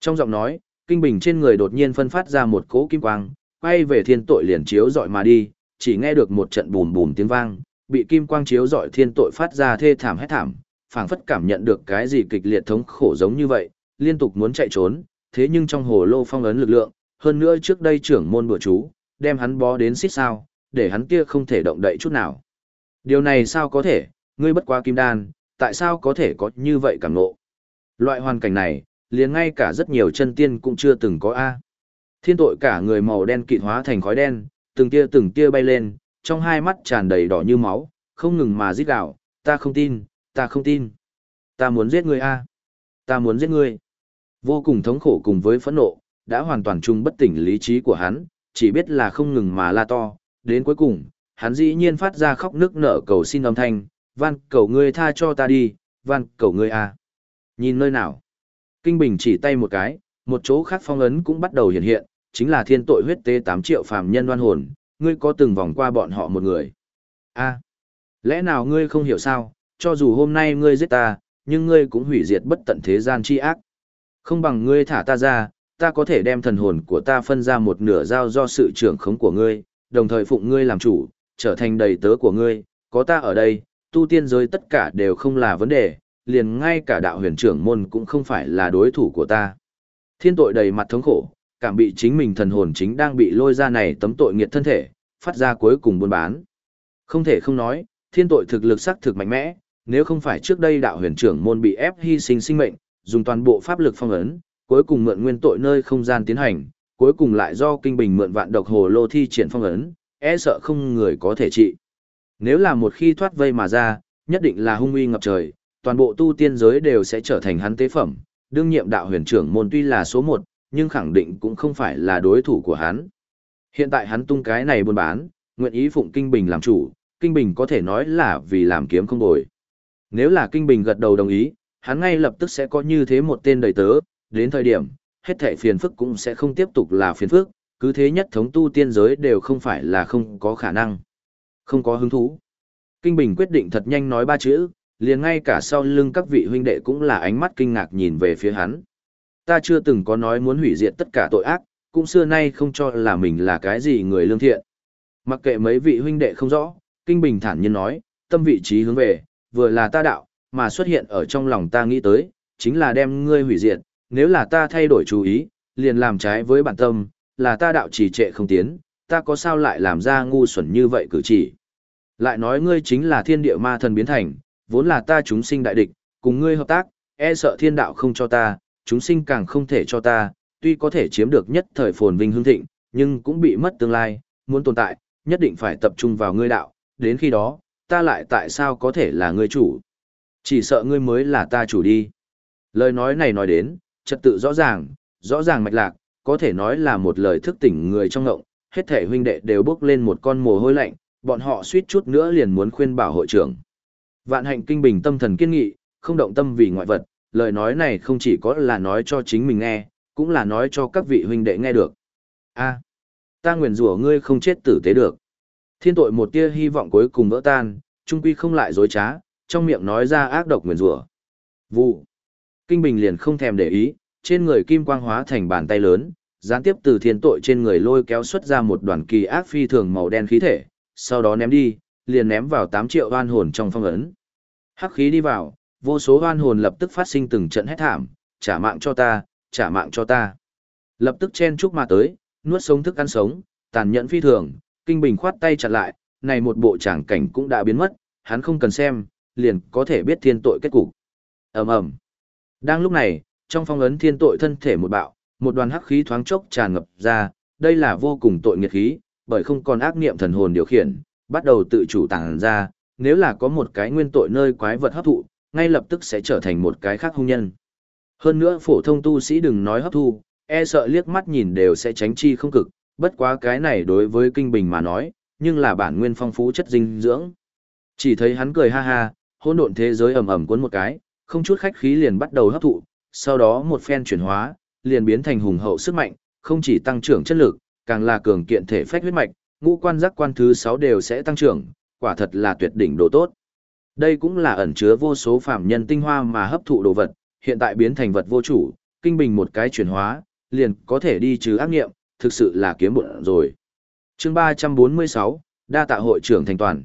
Trong giọng nói, kinh bình trên người đột nhiên phân phát ra một cỗ kim quang, quay về thiên tội liền chiếu dọi mà đi, chỉ nghe được một trận bùm bùm tiếng vang, bị kim quang chiếu dọi thiên tội phát ra thê thảm hét thảm, phảng phất cảm nhận được cái gì kịch liệt thống khổ giống như vậy, liên tục muốn chạy trốn, thế nhưng trong hồ lô phong ấn lực lượng, hơn nữa trước đây trưởng môn bữa chú, đem hắn bó đến xít sao, để hắn kia không thể động đậy chút nào. Điều này sao có thể, ngươi bất quá kim đan, tại sao có thể có như vậy cảm ngộ Loại hoàn cảnh này, liền ngay cả rất nhiều chân tiên cũng chưa từng có A. Thiên tội cả người màu đen kịt hóa thành khói đen, từng tia từng tia bay lên, trong hai mắt tràn đầy đỏ như máu, không ngừng mà rít gào, ta không tin, ta không tin. Ta muốn giết ngươi A. Ta muốn giết ngươi. Vô cùng thống khổ cùng với phẫn nộ, đã hoàn toàn chung bất tỉnh lý trí của hắn, chỉ biết là không ngừng mà la to, đến cuối cùng, hắn dĩ nhiên phát ra khóc nước nở cầu xin âm thanh, van cầu ngươi tha cho ta đi, van cầu ngươi a. Nhìn nơi nào? Kinh Bình chỉ tay một cái, một chỗ khác phong ấn cũng bắt đầu hiện hiện, chính là thiên tội huyết tế 8 triệu phàm nhân oan hồn, ngươi có từng vòng qua bọn họ một người. A. Lẽ nào ngươi không hiểu sao, cho dù hôm nay ngươi giết ta, nhưng ngươi cũng hủy diệt bất tận thế gian chi ác. Không bằng ngươi thả ta ra, ta có thể đem thần hồn của ta phân ra một nửa giao do sự trưởng khống của ngươi, đồng thời phụng ngươi làm chủ, trở thành đầy tớ của ngươi, có ta ở đây, tu tiên giới tất cả đều không là vấn đề, liền ngay cả đạo huyền trưởng môn cũng không phải là đối thủ của ta. Thiên tội đầy mặt thống khổ, cảm bị chính mình thần hồn chính đang bị lôi ra này tấm tội nghiệt thân thể, phát ra cuối cùng buôn bán. Không thể không nói, thiên tội thực lực sắc thực mạnh mẽ, nếu không phải trước đây đạo huyền trưởng môn bị ép hy sinh sinh mệnh, dùng toàn bộ pháp lực phong ấn, cuối cùng mượn nguyên tội nơi không gian tiến hành, cuối cùng lại do kinh bình mượn vạn độc hồ lô thi triển phong ấn, e sợ không người có thể trị. Nếu là một khi thoát vây mà ra, nhất định là hung uy ngập trời, toàn bộ tu tiên giới đều sẽ trở thành hắn tế phẩm, đương nhiệm đạo huyền trưởng môn tuy là số một, nhưng khẳng định cũng không phải là đối thủ của hắn. Hiện tại hắn tung cái này buôn bán, nguyện ý phụng Kinh Bình làm chủ, Kinh Bình có thể nói là vì làm kiếm không bồi. Nếu là Kinh Bình gật đầu đồng ý, hắn ngay lập tức sẽ có như thế một tên đầy tớ, đến thời điểm, hết thảy phiền phức cũng sẽ không tiếp tục là phiền phức, cứ thế nhất thống tu tiên giới đều không phải là không có khả năng. Không có hứng thú. Kinh Bình quyết định thật nhanh nói ba chữ, liền ngay cả sau lưng các vị huynh đệ cũng là ánh mắt kinh ngạc nhìn về phía hắn. Ta chưa từng có nói muốn hủy diệt tất cả tội ác, cũng xưa nay không cho là mình là cái gì người lương thiện. Mặc kệ mấy vị huynh đệ không rõ, Kinh Bình thản nhiên nói, tâm vị trí hướng về, vừa là ta đạo, mà xuất hiện ở trong lòng ta nghĩ tới, chính là đem ngươi hủy diệt, nếu là ta thay đổi chú ý, liền làm trái với bản tâm, là ta đạo trì trệ không tiến, ta có sao lại làm ra ngu xuẩn như vậy cử chỉ. Lại nói ngươi chính là thiên địa ma thần biến thành, vốn là ta chúng sinh đại địch, cùng ngươi hợp tác, e sợ thiên đạo không cho ta, chúng sinh càng không thể cho ta, tuy có thể chiếm được nhất thời phồn vinh hương thịnh, nhưng cũng bị mất tương lai, muốn tồn tại, nhất định phải tập trung vào ngươi đạo, đến khi đó, ta lại tại sao có thể là ngươi chủ. Chỉ sợ ngươi mới là ta chủ đi. Lời nói này nói đến, trật tự rõ ràng, rõ ràng mạch lạc, có thể nói là một lời thức tỉnh người trong ngộng, hết thể huynh đệ đều bước lên một con mồ hôi lạnh, bọn họ suýt chút nữa liền muốn khuyên bảo hội trưởng. Vạn hạnh kinh bình tâm thần kiên nghị, không động tâm vì ngoại vật, lời nói này không chỉ có là nói cho chính mình nghe, cũng là nói cho các vị huynh đệ nghe được. A, ta nguyền rủa ngươi không chết tử tế được. Thiên tội một tia hy vọng cuối cùng vỡ tan, trung quy không lại dối trá, trong miệng nói ra ác độc nguyền rủa. Vụ. Kinh Bình liền không thèm để ý, trên người kim quang hóa thành bàn tay lớn, gián tiếp từ thiên tội trên người lôi kéo xuất ra một đoàn kỳ ác phi thường màu đen khí thể, sau đó ném đi, liền ném vào 8 triệu oan hồn trong phong ấn. Hắc khí đi vào, vô số hoan hồn lập tức phát sinh từng trận hét thảm, trả mạng cho ta, trả mạng cho ta. Lập tức chen chúc mà tới, nuốt sống thức ăn sống, tàn nhẫn phi thường, kinh bình khoát tay chặt lại, này một bộ tràng cảnh cũng đã biến mất, hắn không cần xem, liền có thể biết thiên tội kết cục. Ầm ầm. Đang lúc này, trong phong ấn thiên tội thân thể một bạo, một đoàn hắc khí thoáng chốc tràn ngập ra, đây là vô cùng tội nghiệt khí, bởi không còn ác niệm thần hồn điều khiển, bắt đầu tự chủ tàng ra, nếu là có một cái nguyên tội nơi quái vật hấp thụ, ngay lập tức sẽ trở thành một cái khác hung nhân. Hơn nữa phổ thông tu sĩ đừng nói hấp thu, e sợ liếc mắt nhìn đều sẽ tránh chi không cực, bất quá cái này đối với kinh bình mà nói, nhưng là bản nguyên phong phú chất dinh dưỡng. Chỉ thấy hắn cười ha ha, hỗn độn thế giới ầm ầm cuốn một cái, không chút khách khí liền bắt đầu hấp thụ, sau đó một phen chuyển hóa, liền biến thành hùng hậu sức mạnh, không chỉ tăng trưởng chất lực, càng là cường kiện thể phách huyết mạch, ngũ quan giác quan thứ 6 đều sẽ tăng trưởng, quả thật là tuyệt đỉnh độ tốt. Đây cũng là ẩn chứa vô số phạm nhân tinh hoa mà hấp thụ đồ vật, hiện tại biến thành vật vô chủ, kinh bình một cái chuyển hóa, liền có thể đi trừ ác nghiệm, thực sự là kiếm bộn rồi. chương 346, đa tạ hội trưởng thành toàn.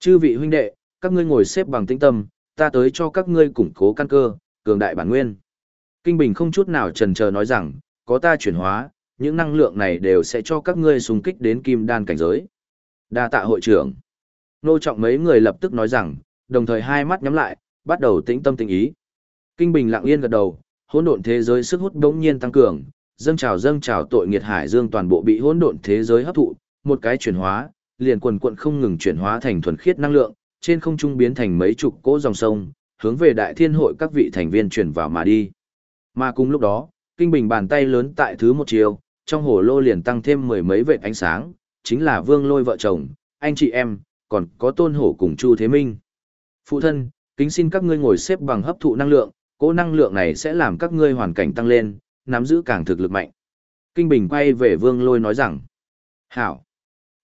Chư vị huynh đệ, các ngươi ngồi xếp bằng tĩnh tâm, ta tới cho các ngươi củng cố căn cơ, cường đại bản nguyên. Kinh Bình không chút nào trần chờ nói rằng, có ta chuyển hóa, những năng lượng này đều sẽ cho các ngươi xung kích đến kim đan cảnh giới. Đa tạ hội trưởng. Nô trọng mấy người lập tức nói rằng, đồng thời hai mắt nhắm lại, bắt đầu tĩnh tâm tĩnh ý. Kinh Bình lặng yên gật đầu, hỗn độn thế giới sức hút đống nhiên tăng cường, dâng trào dâng trào tội nghiệt hải dương toàn bộ bị hỗn độn thế giới hấp thụ, một cái chuyển hóa, liền quần quận không ngừng chuyển hóa thành thuần khiết năng lượng, trên không trung biến thành mấy chục cỗ dòng sông, hướng về đại thiên hội các vị thành viên chuyển vào mà đi. Mà cùng lúc đó, kinh bình bàn tay lớn tại thứ một chiều, trong hồ lô liền tăng thêm mười mấy vệt ánh sáng, chính là vương lôi vợ chồng, anh chị em, còn có tôn hổ cùng Chu Thế Minh. Phụ thân, kính xin các ngươi ngồi xếp bằng hấp thụ năng lượng, cỗ năng lượng này sẽ làm các ngươi hoàn cảnh tăng lên, nắm giữ càng thực lực mạnh. Kinh Bình quay về Vương Lôi nói rằng, Hảo.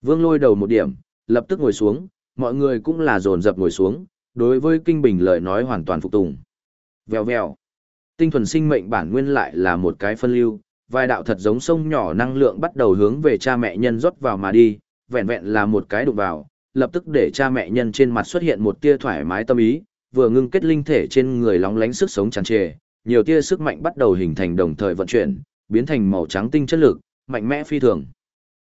Vương Lôi đầu một điểm, lập tức ngồi xuống, mọi người cũng là dồn dập ngồi xuống, đối với Kinh Bình lời nói hoàn toàn phục tùng. Vèo vèo. Tinh thuần sinh mệnh bản nguyên lại là một cái phân lưu, vài đạo thật giống sông nhỏ năng lượng bắt đầu hướng về cha mẹ nhân rót vào mà đi, vẹn vẹn là một cái đụng vào, lập tức để cha mẹ nhân trên mặt xuất hiện một tia thoải mái tâm ý, vừa ngưng kết linh thể trên người lóng lánh sức sống tràn trề, nhiều tia sức mạnh bắt đầu hình thành đồng thời vận chuyển, biến thành màu trắng tinh chất lực, mạnh mẽ phi thường.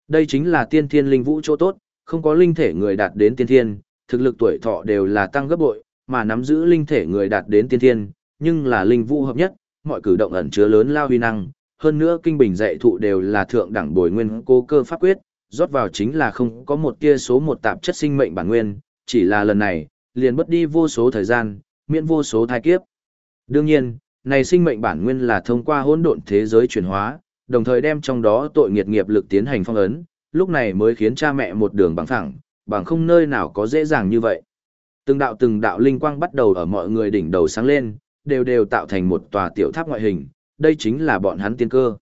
Đây chính là tiên thiên linh vũ chỗ tốt, không có linh thể người đạt đến tiên thiên, thực lực tuổi thọ đều là tăng gấp bội, mà nắm giữ linh thể người đạt đến tiên thiên, nhưng là linh vũ hợp nhất, mọi cử động ẩn chứa lớn lao huy năng, hơn nữa kinh bình dạy thụ đều là thượng đẳng bồi nguyên cố cơ pháp quyết, rót vào chính là không có một tia số một tạp chất sinh mệnh bản nguyên, chỉ là lần này, liền mất đi vô số thời gian, miễn vô số thai kiếp. Đương nhiên, này sinh mệnh bản nguyên là thông qua hỗn độn thế giới chuyển hóa, đồng thời đem trong đó tội nghiệt nghiệp lực tiến hành phong ấn, lúc này mới khiến cha mẹ một đường bằng thẳng, bằng không nơi nào có dễ dàng như vậy. Từng đạo từng đạo linh quang bắt đầu ở mọi người đỉnh đầu sáng lên, đều đều tạo thành một tòa tiểu tháp ngoại hình, đây chính là bọn hắn tiên cơ.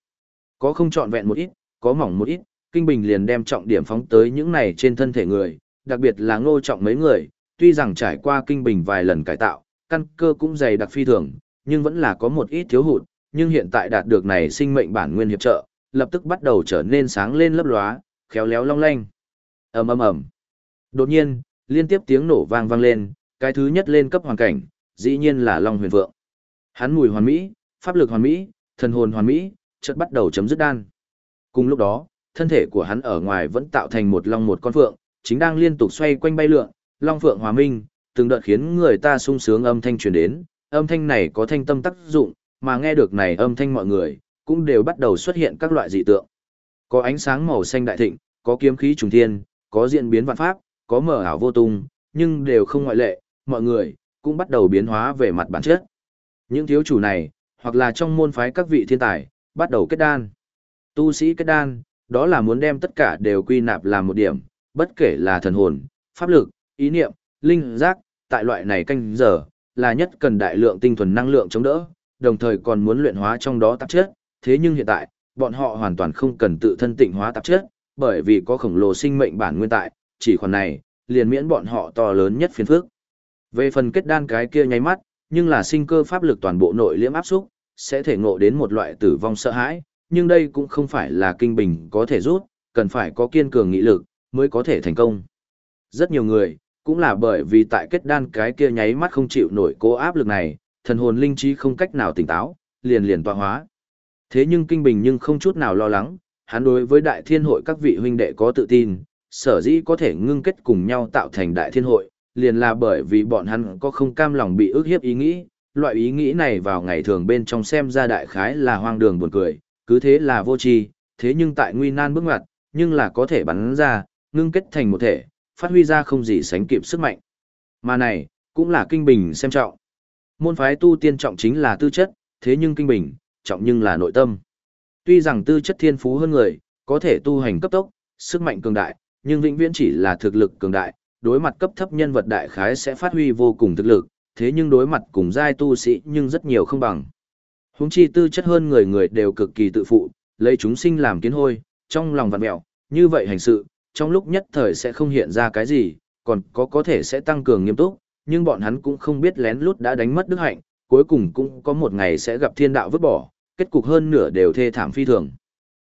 Có không trọn vẹn một ít, có mỏng một ít, Kinh Bình liền đem trọng điểm phóng tới những này trên thân thể người, đặc biệt là ngô trọng mấy người, tuy rằng trải qua Kinh Bình vài lần cải tạo, căn cơ cũng dày đặc phi thường, nhưng vẫn là có một ít thiếu hụt, nhưng hiện tại đạt được này sinh mệnh bản nguyên hiệp trợ, lập tức bắt đầu trở nên sáng lên lấp lóa, khéo léo long lanh. ầm ầm ầm. Đột nhiên, liên tiếp tiếng nổ vang vang lên, cái thứ nhất lên cấp hoàn cảnh, dĩ nhiên là Long Huyền Vượng. Hắn mùi hoàn mỹ, pháp lực hoàn mỹ, thần hồn hoàn mỹ, chợt bắt đầu chấm dứt đan. Cùng lúc đó, thân thể của hắn ở ngoài vẫn tạo thành một long một con phượng, chính đang liên tục xoay quanh bay lượn, long phượng hòa minh, từng đợt khiến người ta sung sướng âm thanh truyền đến, âm thanh này có thanh tâm tác dụng, mà nghe được này âm thanh mọi người, cũng đều bắt đầu xuất hiện các loại dị tượng. Có ánh sáng màu xanh đại thịnh, có kiếm khí trùng thiên, có diễn biến vạn pháp, có mở ảo vô tung, nhưng đều không ngoại lệ, mọi người cũng bắt đầu biến hóa về mặt bản chất. Những thiếu chủ này, hoặc là trong môn phái các vị thiên tài, bắt đầu kết đan. Tu sĩ kết đan, đó là muốn đem tất cả đều quy nạp làm một điểm, bất kể là thần hồn, pháp lực, ý niệm, linh giác, tại loại này canh giờ, là nhất cần đại lượng tinh thuần năng lượng chống đỡ, đồng thời còn muốn luyện hóa trong đó tạp chất, thế nhưng hiện tại, bọn họ hoàn toàn không cần tự thân tịnh hóa tạp chất, bởi vì có khổng lồ sinh mệnh bản nguyên tại, chỉ khoản này, liền miễn bọn họ to lớn nhất phiền phức. Về phần kết đan cái kia nháy mắt, nhưng là sinh cơ pháp lực toàn bộ nội liễm áp xúc, sẽ thể ngộ đến một loại tử vong sợ hãi, nhưng đây cũng không phải là kinh bình có thể rút, cần phải có kiên cường nghị lực, mới có thể thành công. Rất nhiều người, cũng là bởi vì tại kết đan cái kia nháy mắt không chịu nổi cố áp lực này, thần hồn linh trí không cách nào tỉnh táo, liền liền tọa hóa. Thế nhưng kinh bình nhưng không chút nào lo lắng, hắn đối với đại thiên hội các vị huynh đệ có tự tin, sở dĩ có thể ngưng kết cùng nhau tạo thành đại thiên hội, liền là bởi vì bọn hắn có không cam lòng bị ức hiếp ý nghĩ, loại ý nghĩ này vào ngày thường bên trong xem ra đại khái là hoang đường buồn cười, cứ thế là vô tri, thế nhưng tại nguy nan bước ngoặt, nhưng là có thể bắn ra, ngưng kết thành một thể, phát huy ra không gì sánh kịp sức mạnh. Mà này, cũng là kinh bình xem trọng. Môn phái tu tiên trọng chính là tư chất, thế nhưng kinh bình, trọng nhưng là nội tâm. Tuy rằng tư chất thiên phú hơn người, có thể tu hành cấp tốc, sức mạnh cường đại, nhưng vĩnh viễn chỉ là thực lực cường đại, đối mặt cấp thấp nhân vật đại khái sẽ phát huy vô cùng thực lực, thế nhưng đối mặt cùng giai tu sĩ nhưng rất nhiều không bằng. Huống chi tư chất hơn người người đều cực kỳ tự phụ, lấy chúng sinh làm kiến hôi, trong lòng vặn mẹo, như vậy hành sự, trong lúc nhất thời sẽ không hiện ra cái gì, còn có có thể sẽ tăng cường nghiêm túc, nhưng bọn hắn cũng không biết lén lút đã đánh mất đức hạnh, cuối cùng cũng có một ngày sẽ gặp thiên đạo vứt bỏ, kết cục hơn nửa đều thê thảm phi thường.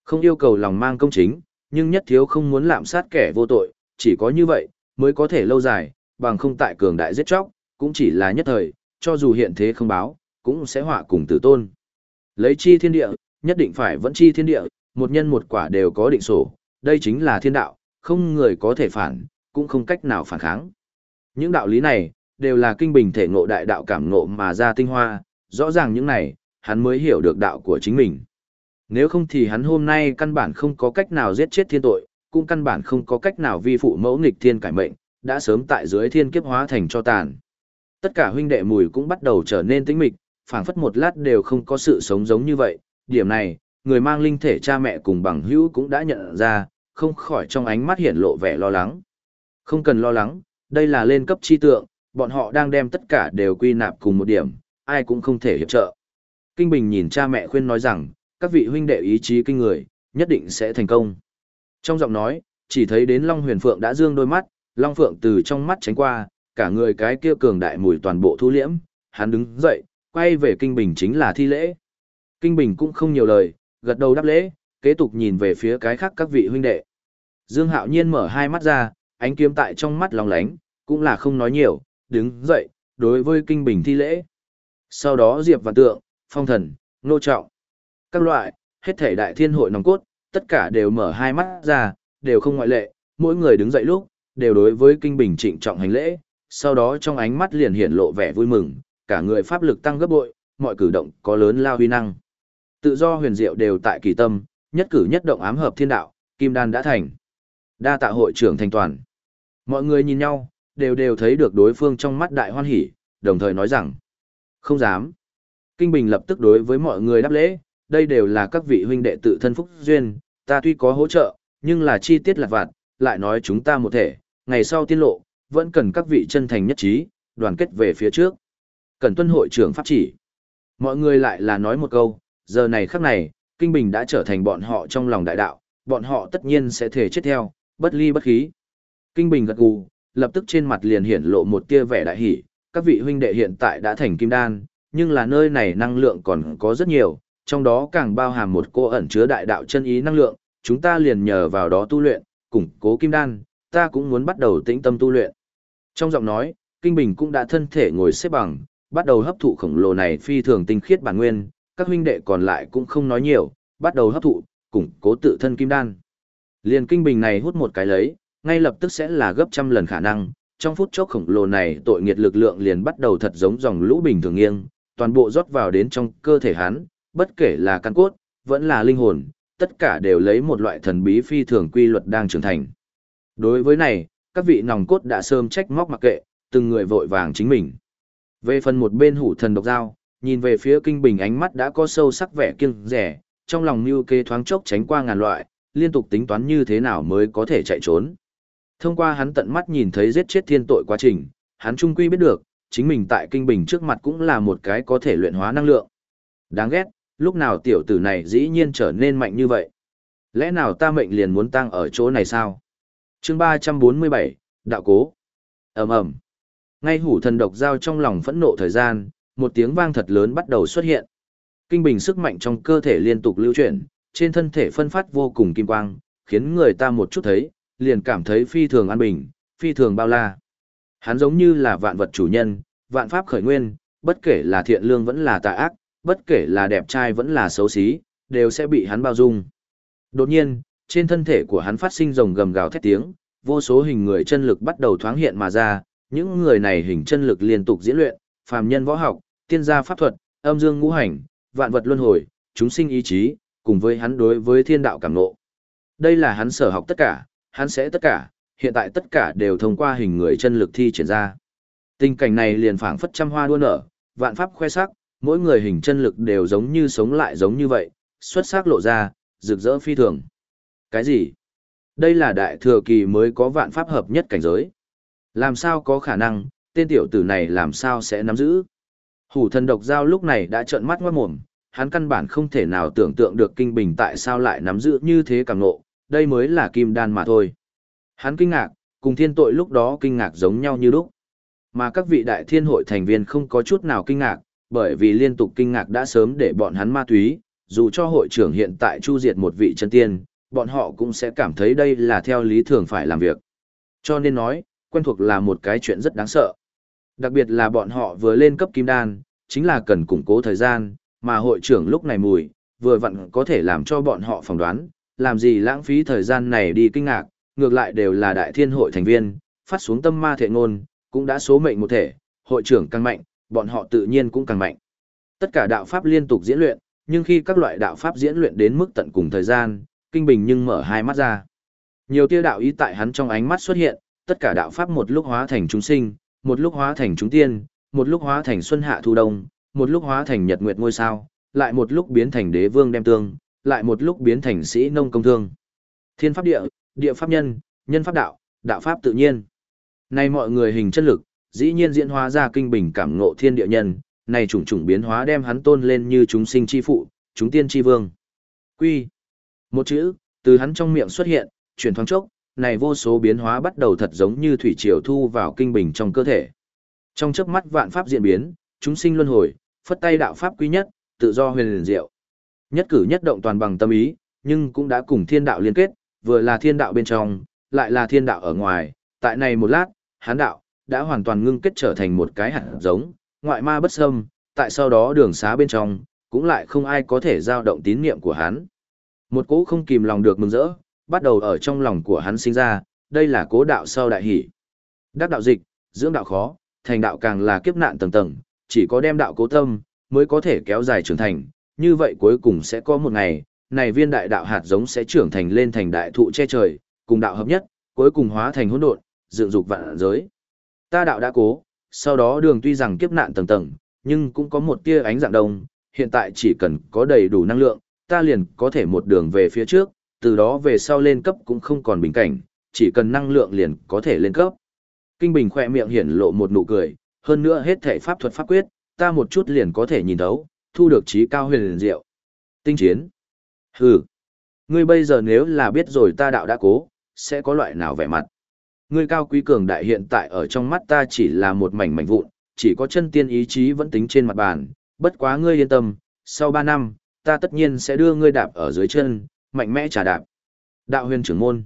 Không yêu cầu lòng mang công chính, nhưng nhất thiếu không muốn lạm sát kẻ vô tội, chỉ có như vậy, mới có thể lâu dài, bằng không tại cường đại giết chóc, cũng chỉ là nhất thời, cho dù hiện thế không báo, cũng sẽ họa cùng tử tôn. Lấy chi thiên địa, nhất định phải vẫn chi thiên địa, một nhân một quả đều có định sổ, đây chính là thiên đạo, không người có thể phản, cũng không cách nào phản kháng. Những đạo lý này, đều là kinh bình thể ngộ đại đạo cảm ngộ mà ra tinh hoa, rõ ràng những này, hắn mới hiểu được đạo của chính mình. Nếu không thì hắn hôm nay căn bản không có cách nào giết chết thiên tội, cũng căn bản không có cách nào vi phụ mẫu nghịch thiên cải mệnh, đã sớm tại dưới thiên kiếp hóa thành cho tàn. Tất cả huynh đệ mùi cũng bắt đầu trở nên tĩnh mịch, phảng phất một lát đều không có sự sống giống như vậy. Điểm này, người mang linh thể cha mẹ cùng bằng hữu cũng đã nhận ra, không khỏi trong ánh mắt hiện lộ vẻ lo lắng. Không cần lo lắng, đây là lên cấp chi tượng, bọn họ đang đem tất cả đều quy nạp cùng một điểm, ai cũng không thể hiệp trợ. Kinh Bình nhìn cha mẹ khuyên nói rằng, các vị huynh đệ ý chí kinh người, nhất định sẽ thành công. Trong giọng nói, chỉ thấy đến Long Huyền Phượng đã dương đôi mắt, Long Phượng từ trong mắt tránh qua, cả người cái kia cường đại mùi toàn bộ thu liễm, hắn đứng dậy, quay về Kinh Bình chính là thi lễ. Kinh Bình cũng không nhiều lời, gật đầu đáp lễ, kế tục nhìn về phía cái khác các vị huynh đệ. Dương Hạo Nhiên mở hai mắt ra, ánh kiếm tại trong mắt lòng lánh, cũng là không nói nhiều, đứng dậy, đối với Kinh Bình thi lễ. Sau đó Diệp và Tượng, Phong Thần, Nô Trọng, các loại, hết thể đại thiên hội nòng cốt, tất cả đều mở hai mắt ra, đều không ngoại lệ, mỗi người đứng dậy lúc, đều đối với Kinh Bình trịnh trọng hành lễ, sau đó trong ánh mắt liền hiện lộ vẻ vui mừng, cả người pháp lực tăng gấp bội, mọi cử động có lớn lao huy năng. Tự do huyền diệu đều tại kỳ tâm, nhất cử nhất động ám hợp thiên đạo, kim đan đã thành. Đa tạ hội trưởng thành toàn. Mọi người nhìn nhau, đều đều thấy được đối phương trong mắt đại hoan hỉ, đồng thời nói rằng, không dám. Kinh Bình lập tức đối với mọi người đáp lễ, đây đều là các vị huynh đệ tự thân phúc duyên, ta tuy có hỗ trợ, nhưng là chi tiết lạc vặt, lại nói chúng ta một thể, ngày sau tiên lộ, vẫn cần các vị chân thành nhất trí, đoàn kết về phía trước. Cần tuân hội trưởng pháp chỉ. Mọi người lại là nói một câu, giờ này khắc này, Kinh Bình đã trở thành bọn họ trong lòng đại đạo, bọn họ tất nhiên sẽ thể chết theo, bất ly bất khí. Kinh Bình gật gù, lập tức trên mặt liền hiển lộ một tia vẻ đại hỷ, các vị huynh đệ hiện tại đã thành kim đan, nhưng là nơi này năng lượng còn có rất nhiều, trong đó càng bao hàm một cô ẩn chứa đại đạo chân ý năng lượng, chúng ta liền nhờ vào đó tu luyện, củng cố kim đan, ta cũng muốn bắt đầu tĩnh tâm tu luyện. Trong giọng nói, Kinh Bình cũng đã thân thể ngồi xếp bằng, bắt đầu hấp thụ khổng lồ này phi thường tinh khiết bản nguyên, các huynh đệ còn lại cũng không nói nhiều, bắt đầu hấp thụ, củng cố tự thân kim đan. Liền Kinh Bình này hút một cái lấy, ngay lập tức sẽ là gấp trăm lần khả năng, trong phút chốc khổng lồ này tội nghiệt lực lượng liền bắt đầu thật giống dòng lũ bình thường nghiêng, toàn bộ rót vào đến trong cơ thể hắn, bất kể là căn cốt, vẫn là linh hồn, tất cả đều lấy một loại thần bí phi thường quy luật đang trưởng thành. Đối với này, các vị nòng cốt đã sớm trách móc mặc kệ, từng người vội vàng chính mình. Về phần một bên hủ thần độc dao, nhìn về phía kinh bình ánh mắt đã có sâu sắc vẻ kiêng rẻ, trong lòng mưu kê thoáng chốc tránh qua ngàn loại, liên tục tính toán như thế nào mới có thể chạy trốn. Thông qua hắn tận mắt nhìn thấy giết chết thiên tội quá trình, hắn trung quy biết được, chính mình tại kinh bình trước mặt cũng là một cái có thể luyện hóa năng lượng. Đáng ghét, lúc nào tiểu tử này dĩ nhiên trở nên mạnh như vậy? Lẽ nào ta mệnh liền muốn tăng ở chỗ này sao? chương ba trăm bốn mươi bảy Đạo Cố. ầm ầm ngay hủ thần độc giao trong lòng phẫn nộ thời gian, một tiếng vang thật lớn bắt đầu xuất hiện. Kinh bình sức mạnh trong cơ thể liên tục lưu chuyển, trên thân thể phân phát vô cùng kim quang, khiến người ta một chút thấy, liền cảm thấy phi thường an bình, phi thường bao la. Hắn giống như là vạn vật chủ nhân, vạn pháp khởi nguyên, bất kể là thiện lương vẫn là tà ác, bất kể là đẹp trai vẫn là xấu xí, đều sẽ bị hắn bao dung. Đột nhiên, trên thân thể của hắn phát sinh rồng gầm gào thét tiếng, vô số hình người chân lực bắt đầu thoáng hiện mà ra, những người này hình chân lực liên tục diễn luyện, phàm nhân võ học, tiên gia pháp thuật, âm dương ngũ hành, vạn vật luân hồi, chúng sinh ý chí, cùng với hắn đối với thiên đạo cảm ngộ. Đây là hắn sở học tất cả, hắn sẽ tất cả, hiện tại tất cả đều thông qua hình người chân lực thi triển ra. Tình cảnh này liền phảng phất trăm hoa đua nở, vạn pháp khoe sắc, mỗi người hình chân lực đều giống như sống lại giống như vậy, xuất sắc lộ ra, rực rỡ phi thường. Cái gì? Đây là đại thừa kỳ mới có vạn pháp hợp nhất cảnh giới. Làm sao có khả năng, tên tiểu tử này làm sao sẽ nắm giữ? Hủ thần độc giao lúc này đã trợn mắt ngoát mồm, hắn căn bản không thể nào tưởng tượng được kinh bình tại sao lại nắm giữ như thế càng ngộ, đây mới là kim đan mà thôi. Hắn kinh ngạc, cùng thiên tội lúc đó kinh ngạc giống nhau như lúc. Mà các vị đại thiên hội thành viên không có chút nào kinh ngạc, bởi vì liên tục kinh ngạc đã sớm để bọn hắn ma túy, dù cho hội trưởng hiện tại chu diệt một vị chân tiên, bọn họ cũng sẽ cảm thấy đây là theo lý thường phải làm việc. Cho nên nói, quen thuộc là một cái chuyện rất đáng sợ. Đặc biệt là bọn họ vừa lên cấp kim đan, chính là cần củng cố thời gian, mà hội trưởng lúc này mùi, vừa vặn có thể làm cho bọn họ phỏng đoán, làm gì lãng phí thời gian này đi kinh ngạc, ngược lại đều là đại thiên hội thành viên, phát xuống tâm ma thể ngôn, cũng đã số mệnh một thể, hội trưởng càng mạnh, bọn họ tự nhiên cũng càng mạnh. Tất cả đạo pháp liên tục diễn luyện, nhưng khi các loại đạo pháp diễn luyện đến mức tận cùng thời gian, Kinh Bình nhưng mở hai mắt ra. Nhiều tia đạo ý tại hắn trong ánh mắt xuất hiện, tất cả đạo pháp một lúc hóa thành chúng sinh, một lúc hóa thành chúng tiên, một lúc hóa thành xuân hạ thu đông, một lúc hóa thành nhật nguyệt ngôi sao, lại một lúc biến thành đế vương đem tương, lại một lúc biến thành sĩ nông công thương. Thiên pháp địa, địa pháp nhân, nhân pháp đạo, đạo pháp tự nhiên. nay mọi người hình chân lực, dĩ nhiên diễn hóa ra kinh bình cảm ngộ thiên địa nhân, này trùng trùng biến hóa đem hắn tôn lên như chúng sinh chi phụ, chúng tiên chi vương. Quy. Một chữ, từ hắn trong miệng xuất hiện, chuyển thoáng chốc, này vô số biến hóa bắt đầu thật giống như thủy triều thu vào kinh bình trong cơ thể. Trong chớp mắt vạn pháp diễn biến, chúng sinh luân hồi, phất tay đạo pháp quý nhất, tự do huyền liền diệu. Nhất cử nhất động toàn bằng tâm ý, nhưng cũng đã cùng thiên đạo liên kết, vừa là thiên đạo bên trong, lại là thiên đạo ở ngoài, tại này một lát, hán đạo, đã hoàn toàn ngưng kết trở thành một cái hạt giống, ngoại ma bất xâm, tại sau đó đường xá bên trong, cũng lại không ai có thể giao động tín niệm của hắn. Một cỗ không kìm lòng được mừng rỡ, bắt đầu ở trong lòng của hắn sinh ra, đây là cố đạo sau đại hỷ. Đắc đạo dịch, dưỡng đạo khó, thành đạo càng là kiếp nạn tầng tầng, chỉ có đem đạo cố tâm, mới có thể kéo dài trưởng thành, như vậy cuối cùng sẽ có một ngày, này viên đại đạo hạt giống sẽ trưởng thành lên thành đại thụ che trời, cùng đạo hợp nhất, cuối cùng hóa thành hỗn độn, dựng dục vạn giới. Ta đạo đã cố, sau đó đường tuy rằng kiếp nạn tầng tầng, nhưng cũng có một tia ánh dạng đông, hiện tại chỉ cần có đầy đủ năng lượng, ta liền có thể một đường về phía trước, từ đó về sau lên cấp cũng không còn bình cảnh, chỉ cần năng lượng liền có thể lên cấp. Kinh Bình khỏe miệng hiển lộ một nụ cười, hơn nữa hết thể pháp thuật pháp quyết, ta một chút liền có thể nhìn thấu, thu được trí cao huyền liền diệu. Tinh chiến. Hừ. Ngươi bây giờ nếu là biết rồi ta đạo đã cố, sẽ có loại nào vẻ mặt. Ngươi cao quý cường đại hiện tại ở trong mắt ta chỉ là một mảnh mảnh vụn, chỉ có chân tiên ý chí vẫn tính trên mặt bàn, bất quá ngươi yên tâm, sau 3 năm, ta tất nhiên sẽ đưa ngươi đạp ở dưới chân, mạnh mẽ trả đạp. Đạo huyền trưởng môn.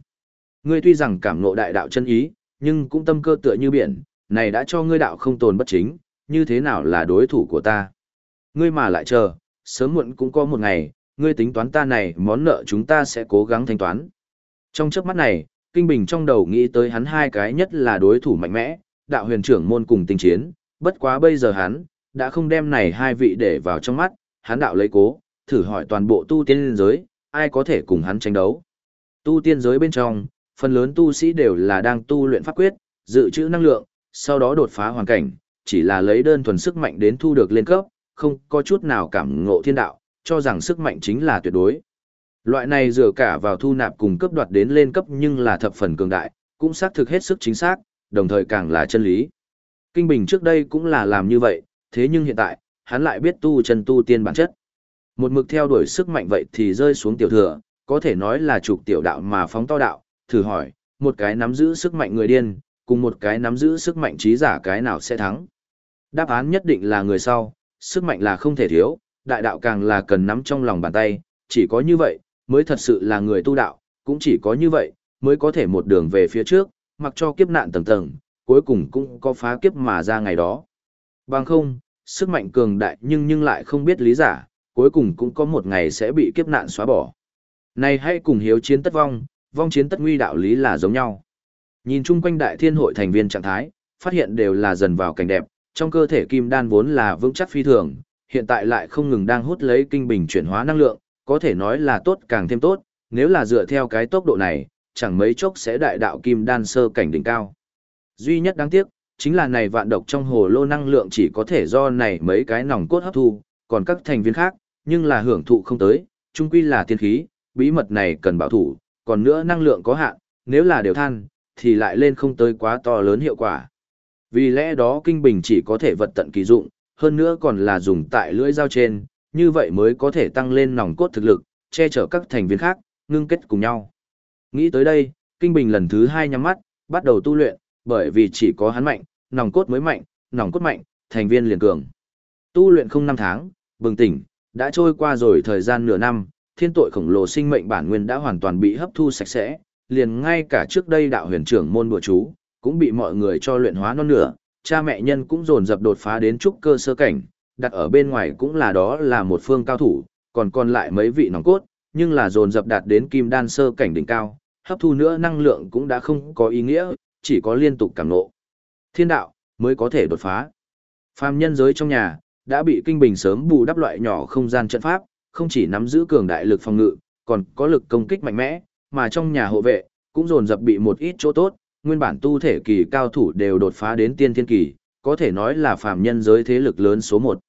Ngươi tuy rằng cảm ngộ đại đạo chân ý, nhưng cũng tâm cơ tựa như biển, này đã cho ngươi đạo không tồn bất chính, như thế nào là đối thủ của ta. Ngươi mà lại chờ, sớm muộn cũng có một ngày, ngươi tính toán ta này món nợ chúng ta sẽ cố gắng thanh toán. Trong chớp mắt này, Kinh Bình trong đầu nghĩ tới hắn hai cái nhất là đối thủ mạnh mẽ, đạo huyền trưởng môn cùng tinh chiến, bất quá bây giờ hắn, đã không đem này hai vị để vào trong mắt, hắn đạo lấy cố, thử hỏi toàn bộ tu tiên giới, ai có thể cùng hắn tranh đấu. Tu tiên giới bên trong, phần lớn tu sĩ đều là đang tu luyện pháp quyết, dự trữ năng lượng, sau đó đột phá hoàn cảnh, chỉ là lấy đơn thuần sức mạnh đến thu được lên cấp, không có chút nào cảm ngộ thiên đạo, cho rằng sức mạnh chính là tuyệt đối. Loại này dựa cả vào thu nạp cùng cấp đoạt đến lên cấp nhưng là thập phần cường đại, cũng xác thực hết sức chính xác, đồng thời càng là chân lý. Kinh Bình trước đây cũng là làm như vậy, thế nhưng hiện tại, hắn lại biết tu chân tu tiên bản chất. Một mực theo đuổi sức mạnh vậy thì rơi xuống tiểu thừa, có thể nói là trục tiểu đạo mà phóng to đạo, thử hỏi, một cái nắm giữ sức mạnh người điên, cùng một cái nắm giữ sức mạnh trí giả cái nào sẽ thắng. Đáp án nhất định là người sau, sức mạnh là không thể thiếu, đại đạo càng là cần nắm trong lòng bàn tay, chỉ có như vậy, mới thật sự là người tu đạo, cũng chỉ có như vậy, mới có thể một đường về phía trước, mặc cho kiếp nạn tầng tầng, cuối cùng cũng có phá kiếp mà ra ngày đó. Bằng không, sức mạnh cường đại nhưng nhưng lại không biết lý giả, cuối cùng cũng có một ngày sẽ bị kiếp nạn xóa bỏ. Này hãy cùng hiếu chiến tất vong, vong chiến tất nguy đạo lý là giống nhau. Nhìn chung quanh đại thiên hội thành viên trạng thái, phát hiện đều là dần vào cảnh đẹp, trong cơ thể kim đan vốn là vững chắc phi thường, hiện tại lại không ngừng đang hút lấy kinh bình chuyển hóa năng lượng, có thể nói là tốt càng thêm tốt, nếu là dựa theo cái tốc độ này, chẳng mấy chốc sẽ đại đạo kim đan sơ cảnh đỉnh cao. Duy nhất đáng tiếc, chính là này vạn độc trong hồ lô năng lượng chỉ có thể do này mấy cái nòng cốt hấp thu, còn các thành viên khác, nhưng là hưởng thụ không tới, chung quy là tiên khí, bí mật này cần bảo thủ, còn nữa năng lượng có hạn, nếu là đều than, thì lại lên không tới quá to lớn hiệu quả. Vì lẽ đó kinh bình chỉ có thể vật tận kỳ dụng, hơn nữa còn là dùng tại lưỡi dao trên, như vậy mới có thể tăng lên nòng cốt thực lực, che chở các thành viên khác, ngưng kết cùng nhau. Nghĩ tới đây, kinh bình lần thứ hai nhắm mắt, bắt đầu tu luyện, bởi vì chỉ có hắn mạnh, nòng cốt mới mạnh, nòng cốt mạnh, thành viên liền cường. Tu luyện không năm tháng, bừng tỉnh, đã trôi qua rồi thời gian nửa năm, thiên tội khổng lồ sinh mệnh bản nguyên đã hoàn toàn bị hấp thu sạch sẽ, liền ngay cả trước đây đạo huyền trưởng môn bùa chú, cũng bị mọi người cho luyện hóa non nửa, cha mẹ nhân cũng dồn dập đột phá đến trúc cơ sơ cảnh, đặt ở bên ngoài cũng là đó là một phương cao thủ, còn còn lại mấy vị nòng cốt, nhưng là dồn dập đạt đến kim đan sơ cảnh đỉnh cao, hấp thu nữa năng lượng cũng đã không có ý nghĩa, chỉ có liên tục cảm nộ. Thiên đạo mới có thể đột phá. Phàm nhân giới trong nhà đã bị kinh bình sớm bù đắp loại nhỏ không gian trận pháp, không chỉ nắm giữ cường đại lực phòng ngự, còn có lực công kích mạnh mẽ, mà trong nhà hộ vệ cũng dồn dập bị một ít chỗ tốt, nguyên bản tu thể kỳ cao thủ đều đột phá đến tiên thiên kỳ, có thể nói là phàm nhân giới thế lực lớn số một.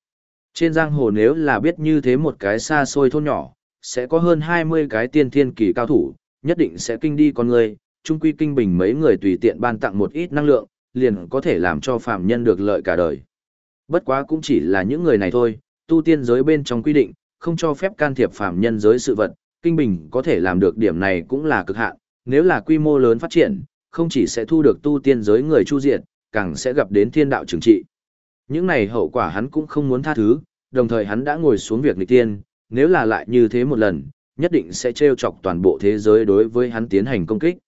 Trên giang hồ nếu là biết như thế một cái xa xôi thôn nhỏ, sẽ có hơn 20 cái tiên thiên kỳ cao thủ, nhất định sẽ kinh đi con người, trung quy kinh bình mấy người tùy tiện ban tặng một ít năng lượng, liền có thể làm cho phàm nhân được lợi cả đời. Bất quá cũng chỉ là những người này thôi, tu tiên giới bên trong quy định, không cho phép can thiệp phàm nhân giới sự vật, kinh bình có thể làm được điểm này cũng là cực hạn, nếu là quy mô lớn phát triển, không chỉ sẽ thu được tu tiên giới người chu diệt, càng sẽ gặp đến thiên đạo trừng trị. Những này hậu quả hắn cũng không muốn tha thứ, đồng thời hắn đã ngồi xuống việc nghịch tiên, nếu là lại như thế một lần, nhất định sẽ trêu chọc toàn bộ thế giới đối với hắn tiến hành công kích.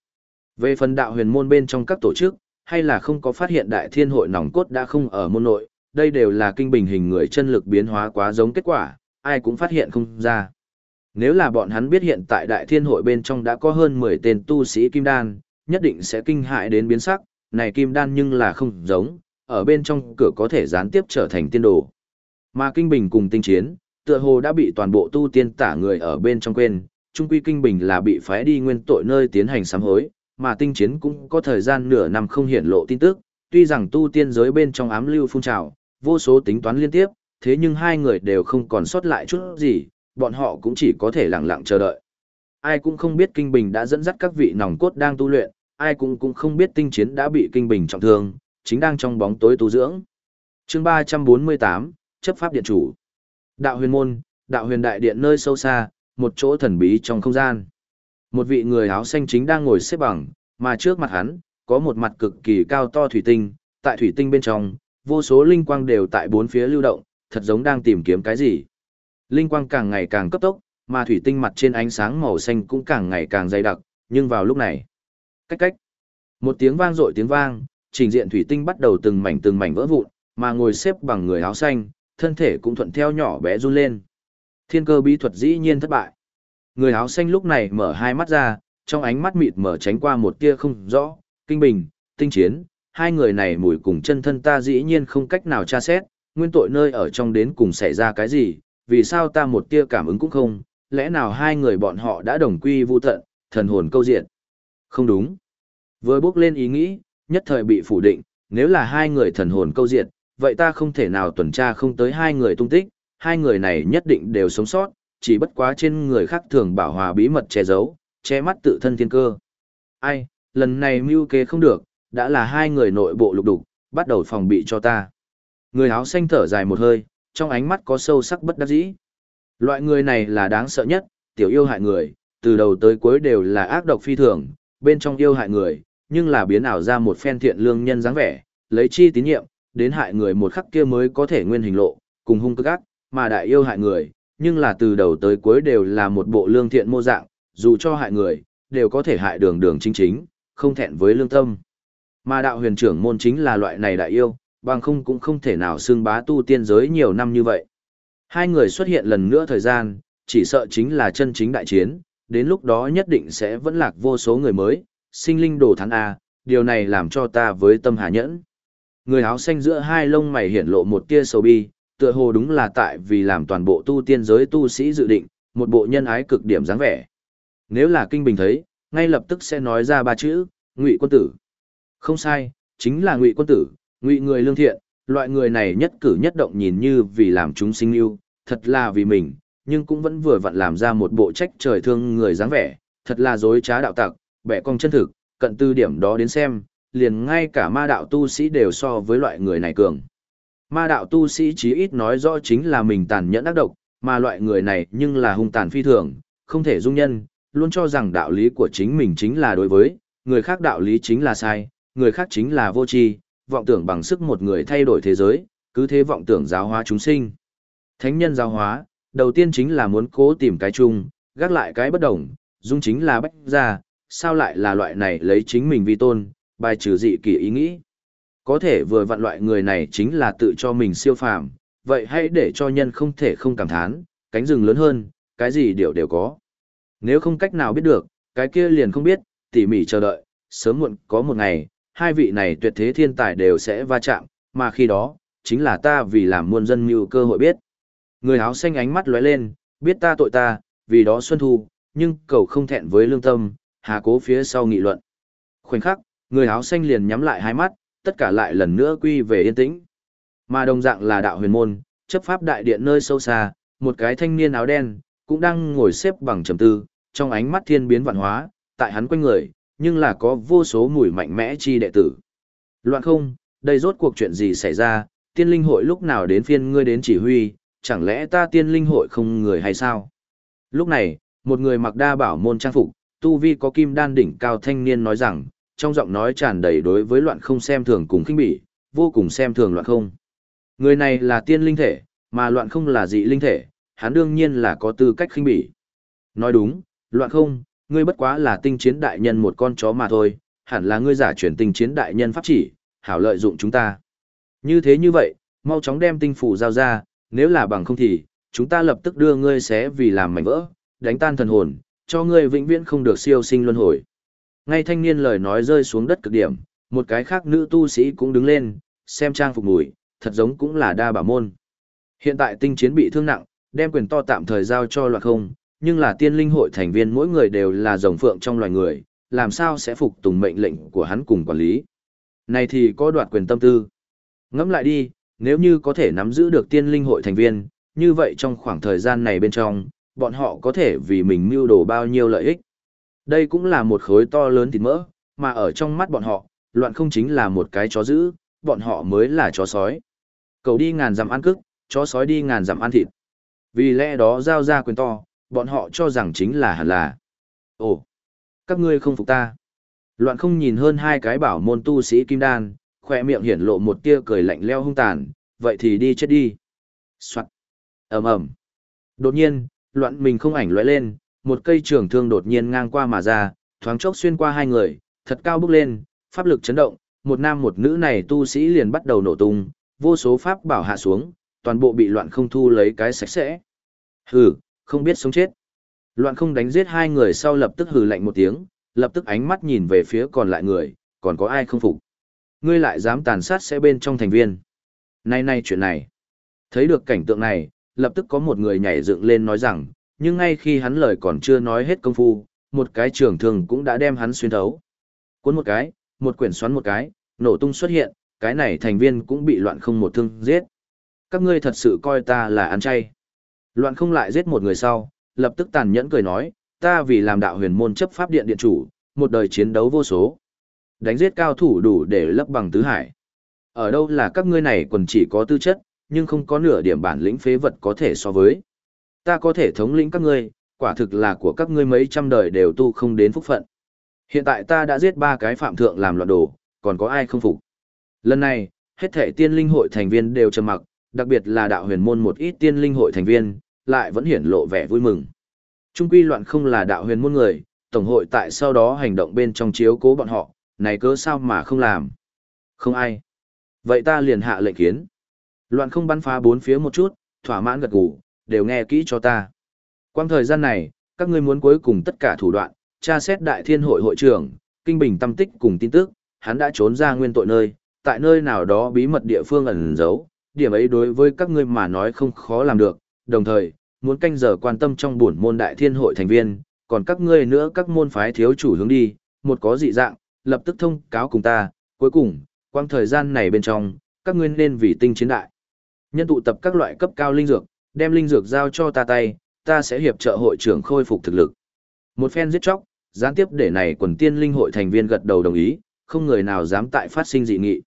Về phần đạo huyền môn bên trong các tổ chức, hay là không có phát hiện đại thiên hội nòng cốt đã không ở môn nội, đây đều là kinh bình hình người chân lực biến hóa quá giống kết quả, ai cũng phát hiện không ra. Nếu là bọn hắn biết hiện tại đại thiên hội bên trong đã có hơn 10 tên tu sĩ kim đan, nhất định sẽ kinh hại đến biến sắc, này kim đan nhưng là không giống, ở bên trong cửa có thể gián tiếp trở thành tiên đồ. Mà kinh bình cùng tinh chiến, tựa hồ đã bị toàn bộ tu tiên tả người ở bên trong quên, trung quy kinh bình là bị phái đi nguyên tội nơi tiến hành sám hối, mà tinh chiến cũng có thời gian nửa năm không hiển lộ tin tức, tuy rằng tu tiên giới bên trong ám lưu phun trào, vô số tính toán liên tiếp, thế nhưng hai người đều không còn sót lại chút gì, bọn họ cũng chỉ có thể lặng lặng chờ đợi. Ai cũng không biết Kinh Bình đã dẫn dắt các vị nòng cốt đang tu luyện, ai cũng cũng không biết tinh chiến đã bị Kinh Bình trọng thương, chính đang trong bóng tối tu dưỡng. chương 348, chấp pháp điện chủ. Đạo huyền môn, đạo huyền đại điện nơi sâu xa, một chỗ thần bí trong không gian. Một vị người áo xanh chính đang ngồi xếp bằng, mà trước mặt hắn, có một mặt cực kỳ cao to thủy tinh, tại thủy tinh bên trong, vô số linh quang đều tại bốn phía lưu động, thật giống đang tìm kiếm cái gì. Linh quang càng ngày càng cấp tốc, mà thủy tinh mặt trên ánh sáng màu xanh cũng càng ngày càng dày đặc, nhưng vào lúc này, cách cách, một tiếng vang dội tiếng vang, trình diện thủy tinh bắt đầu từng mảnh từng mảnh vỡ vụn, mà ngồi xếp bằng người áo xanh, thân thể cũng thuận theo nhỏ bé run lên. Thiên cơ bí thuật dĩ nhiên thất bại. Người áo xanh lúc này mở hai mắt ra, trong ánh mắt mịt mở tránh qua một tia không rõ, kinh bình, tinh chiến, hai người này mùi cùng chân thân ta dĩ nhiên không cách nào tra xét, nguyên tội nơi ở trong đến cùng xảy ra cái gì, vì sao ta một tia cảm ứng cũng không, lẽ nào hai người bọn họ đã đồng quy vu tận, thần hồn câu diện. Không đúng. Vừa bước lên ý nghĩ, nhất thời bị phủ định, nếu là hai người thần hồn câu diện, vậy ta không thể nào tuần tra không tới hai người tung tích, hai người này nhất định đều sống sót, chỉ bất quá trên người khác thường bảo hòa bí mật che giấu, che mắt tự thân thiên cơ. Ai, lần này mưu kế không được, đã là hai người nội bộ lục đục, bắt đầu phòng bị cho ta. Người áo xanh thở dài một hơi, trong ánh mắt có sâu sắc bất đắc dĩ. Loại người này là đáng sợ nhất, tiểu yêu hại người, từ đầu tới cuối đều là ác độc phi thường, bên trong yêu hại người, nhưng là biến ảo ra một phen thiện lương nhân dáng vẻ, lấy chi tín nhiệm, đến hại người một khắc kia mới có thể nguyên hình lộ, cùng hung cực ác, mà đại yêu hại người, nhưng là từ đầu tới cuối đều là một bộ lương thiện mô dạng, dù cho hại người, đều có thể hại đường đường chính chính, không thẹn với lương tâm. Mà đạo huyền trưởng môn chính là loại này đại yêu, bằng không cũng không thể nào xưng bá tu tiên giới nhiều năm như vậy. Hai người xuất hiện lần nữa thời gian, chỉ sợ chính là chân chính đại chiến, đến lúc đó nhất định sẽ vẫn lạc vô số người mới, sinh linh đồ thắng A, điều này làm cho ta với tâm hà nhẫn. Người áo xanh giữa hai lông mày hiển lộ một tia sầu bi, tựa hồ đúng là tại vì làm toàn bộ tu tiên giới tu sĩ dự định, một bộ nhân ái cực điểm dáng vẻ. Nếu là kinh bình thấy, ngay lập tức sẽ nói ra ba chữ, ngụy quân tử. Không sai, chính là ngụy quân tử, ngụy người lương thiện, loại người này nhất cử nhất động nhìn như vì làm chúng sinh yêu, thật là vì mình, nhưng cũng vẫn vừa vặn làm ra một bộ trách trời thương người dáng vẻ, thật là dối trá đạo tặc, bẻ cong chân thực, cận tư điểm đó đến xem, liền ngay cả ma đạo tu sĩ đều so với loại người này cường. Ma đạo tu sĩ chí ít nói rõ chính là mình tàn nhẫn ác độc, mà loại người này nhưng là hung tàn phi thường, không thể dung nhân, luôn cho rằng đạo lý của chính mình chính là đối với, người khác đạo lý chính là sai, người khác chính là vô tri, vọng tưởng bằng sức một người thay đổi thế giới, cứ thế vọng tưởng giáo hóa chúng sinh. Thánh nhân giáo hóa, Đầu tiên chính là muốn cố tìm cái chung, gác lại cái bất đồng, dung chính là bách ra, sao lại là loại này lấy chính mình vi tôn, bài trừ dị kỳ ý nghĩ. Có thể vừa vặn loại người này chính là tự cho mình siêu phàm, vậy hãy để cho nhân không thể không cảm thán, cánh rừng lớn hơn, cái gì đều đều có. Nếu không cách nào biết được, cái kia liền không biết, tỉ mỉ chờ đợi, sớm muộn có một ngày, hai vị này tuyệt thế thiên tài đều sẽ va chạm, mà khi đó, chính là ta vì làm muôn dân mưu cơ hội biết. Người áo xanh ánh mắt lóe lên, biết ta tội ta, vì đó xuân thu, nhưng cầu không thẹn với lương tâm, hà cố phía sau nghị luận. Khoảnh khắc, người áo xanh liền nhắm lại hai mắt, tất cả lại lần nữa quy về yên tĩnh. Mà đồng dạng là đạo huyền môn, chấp pháp đại điện nơi sâu xa, một cái thanh niên áo đen, cũng đang ngồi xếp bằng trầm tư, trong ánh mắt thiên biến vạn hóa, tại hắn quanh người, nhưng là có vô số mùi mạnh mẽ chi đệ tử. Loạn không, đây rốt cuộc chuyện gì xảy ra, tiên linh hội lúc nào đến phiên ngươi đến chỉ huy, chẳng lẽ ta tiên linh hội không người hay sao? Lúc này, một người mặc đa bảo môn trang phục, tu vi có kim đan đỉnh cao thanh niên nói rằng, trong giọng nói tràn đầy đối với loạn không xem thường cùng khinh bỉ, vô cùng xem thường loạn không. Người này là tiên linh thể, mà loạn không là dị linh thể, hắn đương nhiên là có tư cách khinh bỉ. Nói đúng, loạn không, ngươi bất quá là tinh chiến đại nhân một con chó mà thôi, hẳn là ngươi giả chuyển tinh chiến đại nhân pháp chỉ, hảo lợi dụng chúng ta. Như thế như vậy, mau chóng đem tinh phủ giao ra, nếu là bằng không thì, chúng ta lập tức đưa ngươi xé vì làm mảnh vỡ, đánh tan thần hồn, cho ngươi vĩnh viễn không được siêu sinh luân hồi. Ngay thanh niên lời nói rơi xuống đất cực điểm, một cái khác nữ tu sĩ cũng đứng lên, xem trang phục mùi, thật giống cũng là đa bảo môn. Hiện tại tinh chiến bị thương nặng, đem quyền to tạm thời giao cho loạt không, nhưng là tiên linh hội thành viên mỗi người đều là rồng phượng trong loài người, làm sao sẽ phục tùng mệnh lệnh của hắn cùng quản lý. Này thì có đoạt quyền tâm tư. Ngẫm lại đi, nếu như có thể nắm giữ được tiên linh hội thành viên, như vậy trong khoảng thời gian này bên trong, bọn họ có thể vì mình mưu đồ bao nhiêu lợi ích. Đây cũng là một khối to lớn thịt mỡ, mà ở trong mắt bọn họ, loạn không chính là một cái chó dữ, bọn họ mới là chó sói. Cầu đi ngàn dặm ăn cức, chó sói đi ngàn dặm ăn thịt. Vì lẽ đó giao ra quyền to, bọn họ cho rằng chính là hẳn là. Ồ, các ngươi không phục ta. Loạn không nhìn hơn hai cái bảo môn tu sĩ kim đan, khoe miệng hiển lộ một tia cười lạnh leo hung tàn, vậy thì đi chết đi. Soạn. ầm ầm. Đột nhiên, loạn mình không ảnh lóe lên, một cây trường thương đột nhiên ngang qua mà ra, thoáng chốc xuyên qua hai người, thật cao bước lên, pháp lực chấn động, một nam một nữ này tu sĩ liền bắt đầu nổ tung, vô số pháp bảo hạ xuống, toàn bộ bị loạn không thu lấy cái sạch sẽ. Hừ, không biết sống chết. Loạn không đánh giết hai người sau lập tức hừ lạnh một tiếng, lập tức ánh mắt nhìn về phía còn lại người, còn có ai không phục. Ngươi lại dám tàn sát sẽ bên trong thành viên. Nay nay chuyện này. Thấy được cảnh tượng này, lập tức có một người nhảy dựng lên nói rằng, nhưng ngay khi hắn lời còn chưa nói hết công phu, một cái trường thường cũng đã đem hắn xuyên thấu. Cuốn một cái, một quyển xoắn một cái, nổ tung xuất hiện, cái này thành viên cũng bị loạn không một thương giết. Các ngươi thật sự coi ta là ăn chay. Loạn không lại giết một người sau, lập tức tàn nhẫn cười nói, ta vì làm đạo huyền môn chấp pháp điện điện chủ, một đời chiến đấu vô số. Đánh giết cao thủ đủ để lấp bằng tứ hải. Ở đâu là các ngươi này quần chỉ có tư chất, nhưng không có nửa điểm bản lĩnh phế vật có thể so với. Ta có thể thống lĩnh các ngươi, quả thực là của các ngươi mấy trăm đời đều tu không đến phúc phận. Hiện tại ta đã giết ba cái phạm thượng làm loạn đồ, còn có ai không phục. Lần này, hết thể tiên linh hội thành viên đều trầm mặc, đặc biệt là đạo huyền môn một ít tiên linh hội thành viên, lại vẫn hiển lộ vẻ vui mừng. Trung quy loạn không là đạo huyền môn người, tổng hội tại sau đó hành động bên trong chiếu cố bọn họ, này cớ sao mà không làm. Không ai. Vậy ta liền hạ lệnh kiến. Loạn không bắn phá bốn phía một chút, thỏa mãn gật gù, đều nghe kỹ cho ta. Quang thời gian này, các ngươi muốn cuối cùng tất cả thủ đoạn, tra xét đại thiên hội hội trưởng, kinh bình tâm tích cùng tin tức, hắn đã trốn ra nguyên tội nơi, tại nơi nào đó bí mật địa phương ẩn giấu, điểm ấy đối với các ngươi mà nói không khó làm được, đồng thời, muốn canh giờ quan tâm trong buồn môn đại thiên hội thành viên, còn các ngươi nữa các môn phái thiếu chủ hướng đi, một có dị dạng, lập tức thông cáo cùng ta, cuối cùng, quang thời gian này bên trong, các ngươi nên vì tinh chiến đại. Nhân tụ tập các loại cấp cao linh dược, đem linh dược giao cho ta tay, ta sẽ hiệp trợ hội trưởng khôi phục thực lực. Một phen giết chóc, gián tiếp để này quần tiên linh hội thành viên gật đầu đồng ý, không người nào dám tại phát sinh dị nghị.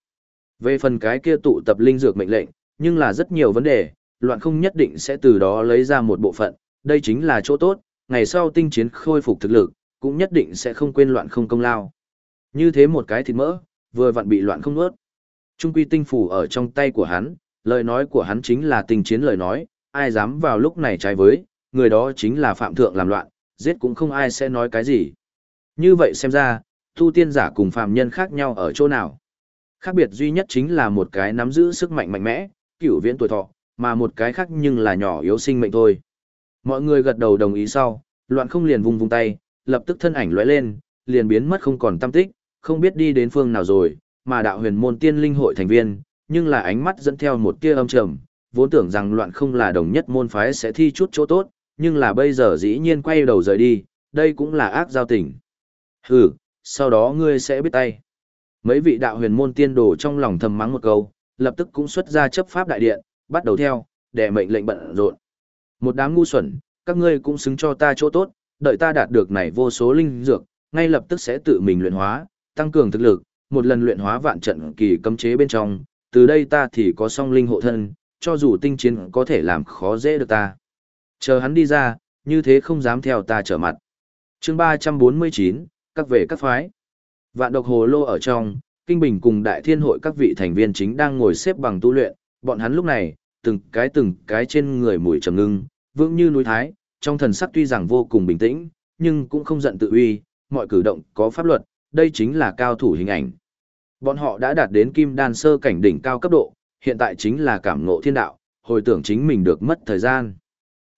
Về phần cái kia tụ tập linh dược mệnh lệnh, nhưng là rất nhiều vấn đề, loạn không nhất định sẽ từ đó lấy ra một bộ phận, đây chính là chỗ tốt, ngày sau tinh chiến khôi phục thực lực, cũng nhất định sẽ không quên loạn không công lao. Như thế một cái thịt mỡ, vừa vặn bị loạn không nuốt. Trung quy tinh phủ ở trong tay của hắn, lời nói của hắn chính là tinh chiến lời nói, ai dám vào lúc này trái với, người đó chính là phạm thượng làm loạn, giết cũng không ai sẽ nói cái gì. Như vậy xem ra, tu tiên giả cùng phạm nhân khác nhau ở chỗ nào? Khác biệt duy nhất chính là một cái nắm giữ sức mạnh mạnh mẽ, cửu viễn tuổi thọ, mà một cái khác nhưng là nhỏ yếu sinh mệnh thôi. Mọi người gật đầu đồng ý sau, loạn không liền vung vung tay, lập tức thân ảnh lóe lên, liền biến mất không còn tâm tích, không biết đi đến phương nào rồi, mà đạo huyền môn tiên linh hội thành viên, nhưng là ánh mắt dẫn theo một tia âm trầm, vốn tưởng rằng loạn không là đồng nhất môn phái sẽ thi chút chỗ tốt, nhưng là bây giờ dĩ nhiên quay đầu rời đi, đây cũng là ác giao tình. Hừ, sau đó ngươi sẽ biết tay. Mấy vị đạo huyền môn tiên đồ trong lòng thầm mắng một câu, lập tức cũng xuất ra chấp pháp đại điện, bắt đầu theo, để mệnh lệnh bận rộn. Một đám ngu xuẩn, các ngươi cũng xứng cho ta chỗ tốt, đợi ta đạt được này vô số linh dược, ngay lập tức sẽ tự mình luyện hóa, tăng cường thực lực, một lần luyện hóa vạn trận kỳ cấm chế bên trong, từ đây ta thì có song linh hộ thân, cho dù tinh chiến có thể làm khó dễ được ta. Chờ hắn đi ra, như thế không dám theo ta trở mặt. chương 349, các về các phái. Vạn độc hồ lô ở trong, Kinh Bình cùng Đại Thiên hội các vị thành viên chính đang ngồi xếp bằng tu luyện, bọn hắn lúc này, từng cái từng cái trên người mùi trầm ngưng, vững như núi thái, trong thần sắc tuy rằng vô cùng bình tĩnh, nhưng cũng không giận tự uy, mọi cử động có pháp luật, đây chính là cao thủ hình ảnh. Bọn họ đã đạt đến kim đan sơ cảnh đỉnh cao cấp độ, hiện tại chính là cảm ngộ thiên đạo, hồi tưởng chính mình được mất thời gian.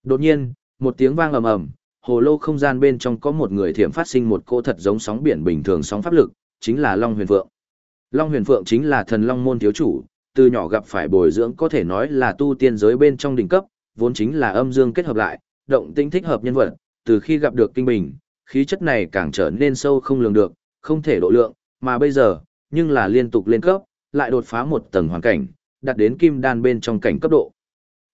Đột nhiên, một tiếng vang ầm ầm, hồ lô không gian bên trong có một người thiểm phát sinh một cỗ thật giống sóng biển bình thường sóng pháp lực, chính là Long Huyền Phượng. Long Huyền Phượng chính là thần Long môn thiếu chủ, từ nhỏ gặp phải bồi dưỡng có thể nói là tu tiên giới bên trong đỉnh cấp, vốn chính là âm dương kết hợp lại, động tinh thích hợp nhân vật, từ khi gặp được kinh bình, khí chất này càng trở nên sâu không lường được, không thể độ lượng, mà bây giờ, nhưng là liên tục lên cấp, lại đột phá một tầng hoàn cảnh, đạt đến kim đan bên trong cảnh cấp độ.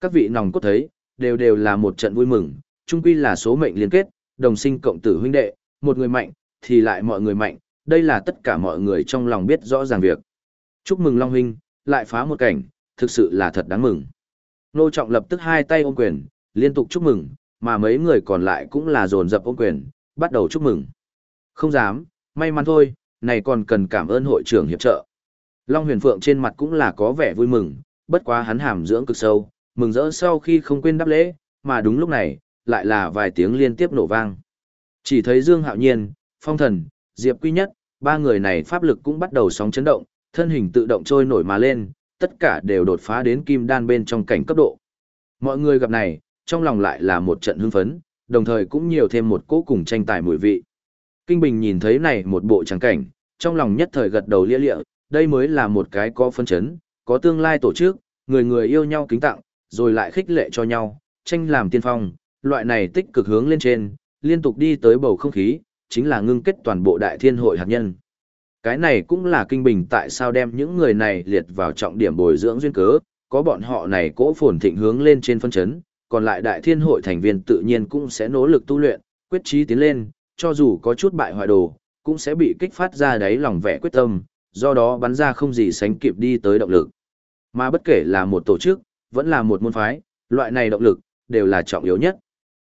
Các vị nòng cốt thấy, đều đều là một trận vui mừng, chung quy là số mệnh liên kết, đồng sinh cộng tử huynh đệ, một người mạnh, thì lại mọi người mạnh, đây là tất cả mọi người trong lòng biết rõ ràng việc. Chúc mừng Long Huynh, lại phá một cảnh, thực sự là thật đáng mừng. Nô Trọng lập tức hai tay ôm quyền, liên tục chúc mừng, mà mấy người còn lại cũng là dồn dập ôm quyền, bắt đầu chúc mừng. Không dám, may mắn thôi, này còn cần cảm ơn hội trưởng hiệp trợ. Long huyền phượng trên mặt cũng là có vẻ vui mừng, bất quá hắn hàm dưỡng cực sâu, mừng rỡ sau khi không quên đáp lễ, mà đúng lúc này, lại là vài tiếng liên tiếp nổ vang. Chỉ thấy Dương Hạo Nhiên, Phong Thần, Diệp Quy Nhất, ba người này pháp lực cũng bắt đầu sóng chấn động, thân hình tự động trôi nổi mà lên, tất cả đều đột phá đến kim đan bên trong cảnh cấp độ. Mọi người gặp này, trong lòng lại là một trận hưng phấn, đồng thời cũng nhiều thêm một cỗ cùng tranh tài mùi vị. Kinh Bình nhìn thấy này một bộ trắng cảnh, trong lòng nhất thời gật đầu lia lịa, đây mới là một cái có phân chấn, có tương lai tổ chức, người người yêu nhau kính tặng, rồi lại khích lệ cho nhau, tranh làm tiên phong, loại này tích cực hướng lên trên, liên tục đi tới bầu không khí, chính là ngưng kết toàn bộ đại thiên hội hạt nhân. Cái này cũng là kinh bình tại sao đem những người này liệt vào trọng điểm bồi dưỡng duyên cớ, có bọn họ này cỗ phồn thịnh hướng lên trên phân chấn, còn lại đại thiên hội thành viên tự nhiên cũng sẽ nỗ lực tu luyện, quyết chí tiến lên, cho dù có chút bại hoại đồ, cũng sẽ bị kích phát ra đáy lòng vẻ quyết tâm, do đó bắn ra không gì sánh kịp đi tới động lực. Mà bất kể là một tổ chức, vẫn là một môn phái, loại này động lực, đều là trọng yếu nhất.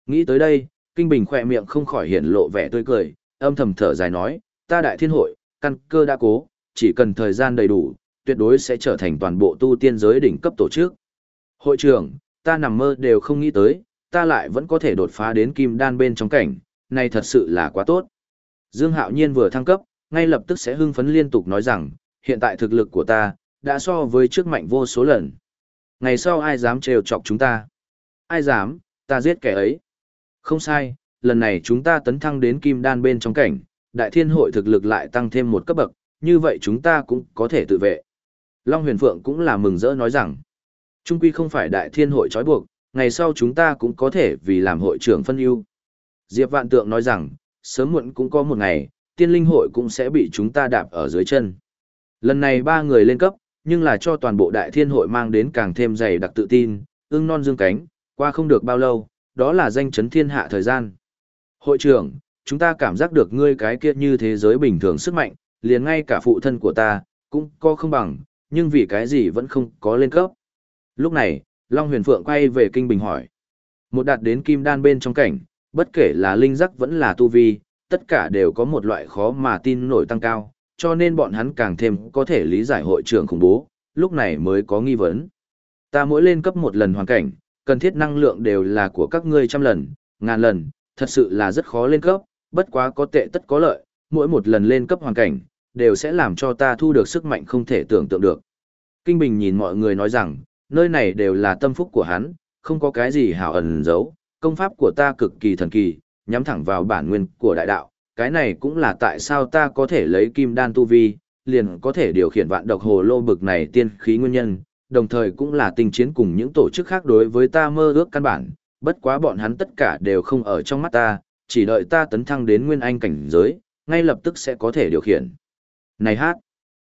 Nghĩ tới đây, Kinh Bình khỏe miệng không khỏi hiển lộ vẻ tươi cười, âm thầm thở dài nói, ta đại thiên hội, căn cơ đã cố, chỉ cần thời gian đầy đủ, tuyệt đối sẽ trở thành toàn bộ tu tiên giới đỉnh cấp tổ chức. Hội trưởng, ta nằm mơ đều không nghĩ tới, ta lại vẫn có thể đột phá đến kim đan bên trong cảnh, này thật sự là quá tốt. Dương Hạo Nhiên vừa thăng cấp, ngay lập tức sẽ hưng phấn liên tục nói rằng, hiện tại thực lực của ta, đã so với trước mạnh vô số lần. Ngày sau ai dám trêu chọc chúng ta? Ai dám, ta giết kẻ ấy. Không sai, lần này chúng ta tấn thăng đến kim đan bên trong cảnh, đại thiên hội thực lực lại tăng thêm một cấp bậc, như vậy chúng ta cũng có thể tự vệ. Long huyền phượng cũng là mừng rỡ nói rằng, trung quy không phải đại thiên hội trói buộc, ngày sau chúng ta cũng có thể vì làm hội trưởng phân ưu. Diệp Vạn Tượng nói rằng, sớm muộn cũng có một ngày, tiên linh hội cũng sẽ bị chúng ta đạp ở dưới chân. Lần này ba người lên cấp, nhưng là cho toàn bộ đại thiên hội mang đến càng thêm dày đặc tự tin, ưng non dương cánh, qua không được bao lâu, đó là danh chấn thiên hạ thời gian. Hội trưởng, chúng ta cảm giác được ngươi cái kia như thế giới bình thường sức mạnh, liền ngay cả phụ thân của ta, cũng có không bằng, nhưng vì cái gì vẫn không có lên cấp. Lúc này, Long Huyền Phượng quay về Kinh Bình hỏi. Một đạt đến kim đan bên trong cảnh, bất kể là linh giác vẫn là tu vi, tất cả đều có một loại khó mà tin nổi tăng cao, cho nên bọn hắn càng thêm có thể lý giải hội trưởng khủng bố, lúc này mới có nghi vấn. Ta mỗi lên cấp một lần hoàn cảnh, cần thiết năng lượng đều là của các ngươi trăm lần, ngàn lần, thật sự là rất khó lên cấp, bất quá có tệ tất có lợi, mỗi một lần lên cấp hoàn cảnh, đều sẽ làm cho ta thu được sức mạnh không thể tưởng tượng được. Kinh Bình nhìn mọi người nói rằng, nơi này đều là tâm phúc của hắn, không có cái gì hảo ẩn giấu, công pháp của ta cực kỳ thần kỳ, nhắm thẳng vào bản nguyên của đại đạo, cái này cũng là tại sao ta có thể lấy kim đan tu vi, liền có thể điều khiển vạn độc hồ lô bực này tiên khí nguyên nhân, đồng thời cũng là tình chiến cùng những tổ chức khác đối với ta mơ ước căn bản, bất quá bọn hắn tất cả đều không ở trong mắt ta, chỉ đợi ta tấn thăng đến nguyên anh cảnh giới, ngay lập tức sẽ có thể điều khiển. Này hát,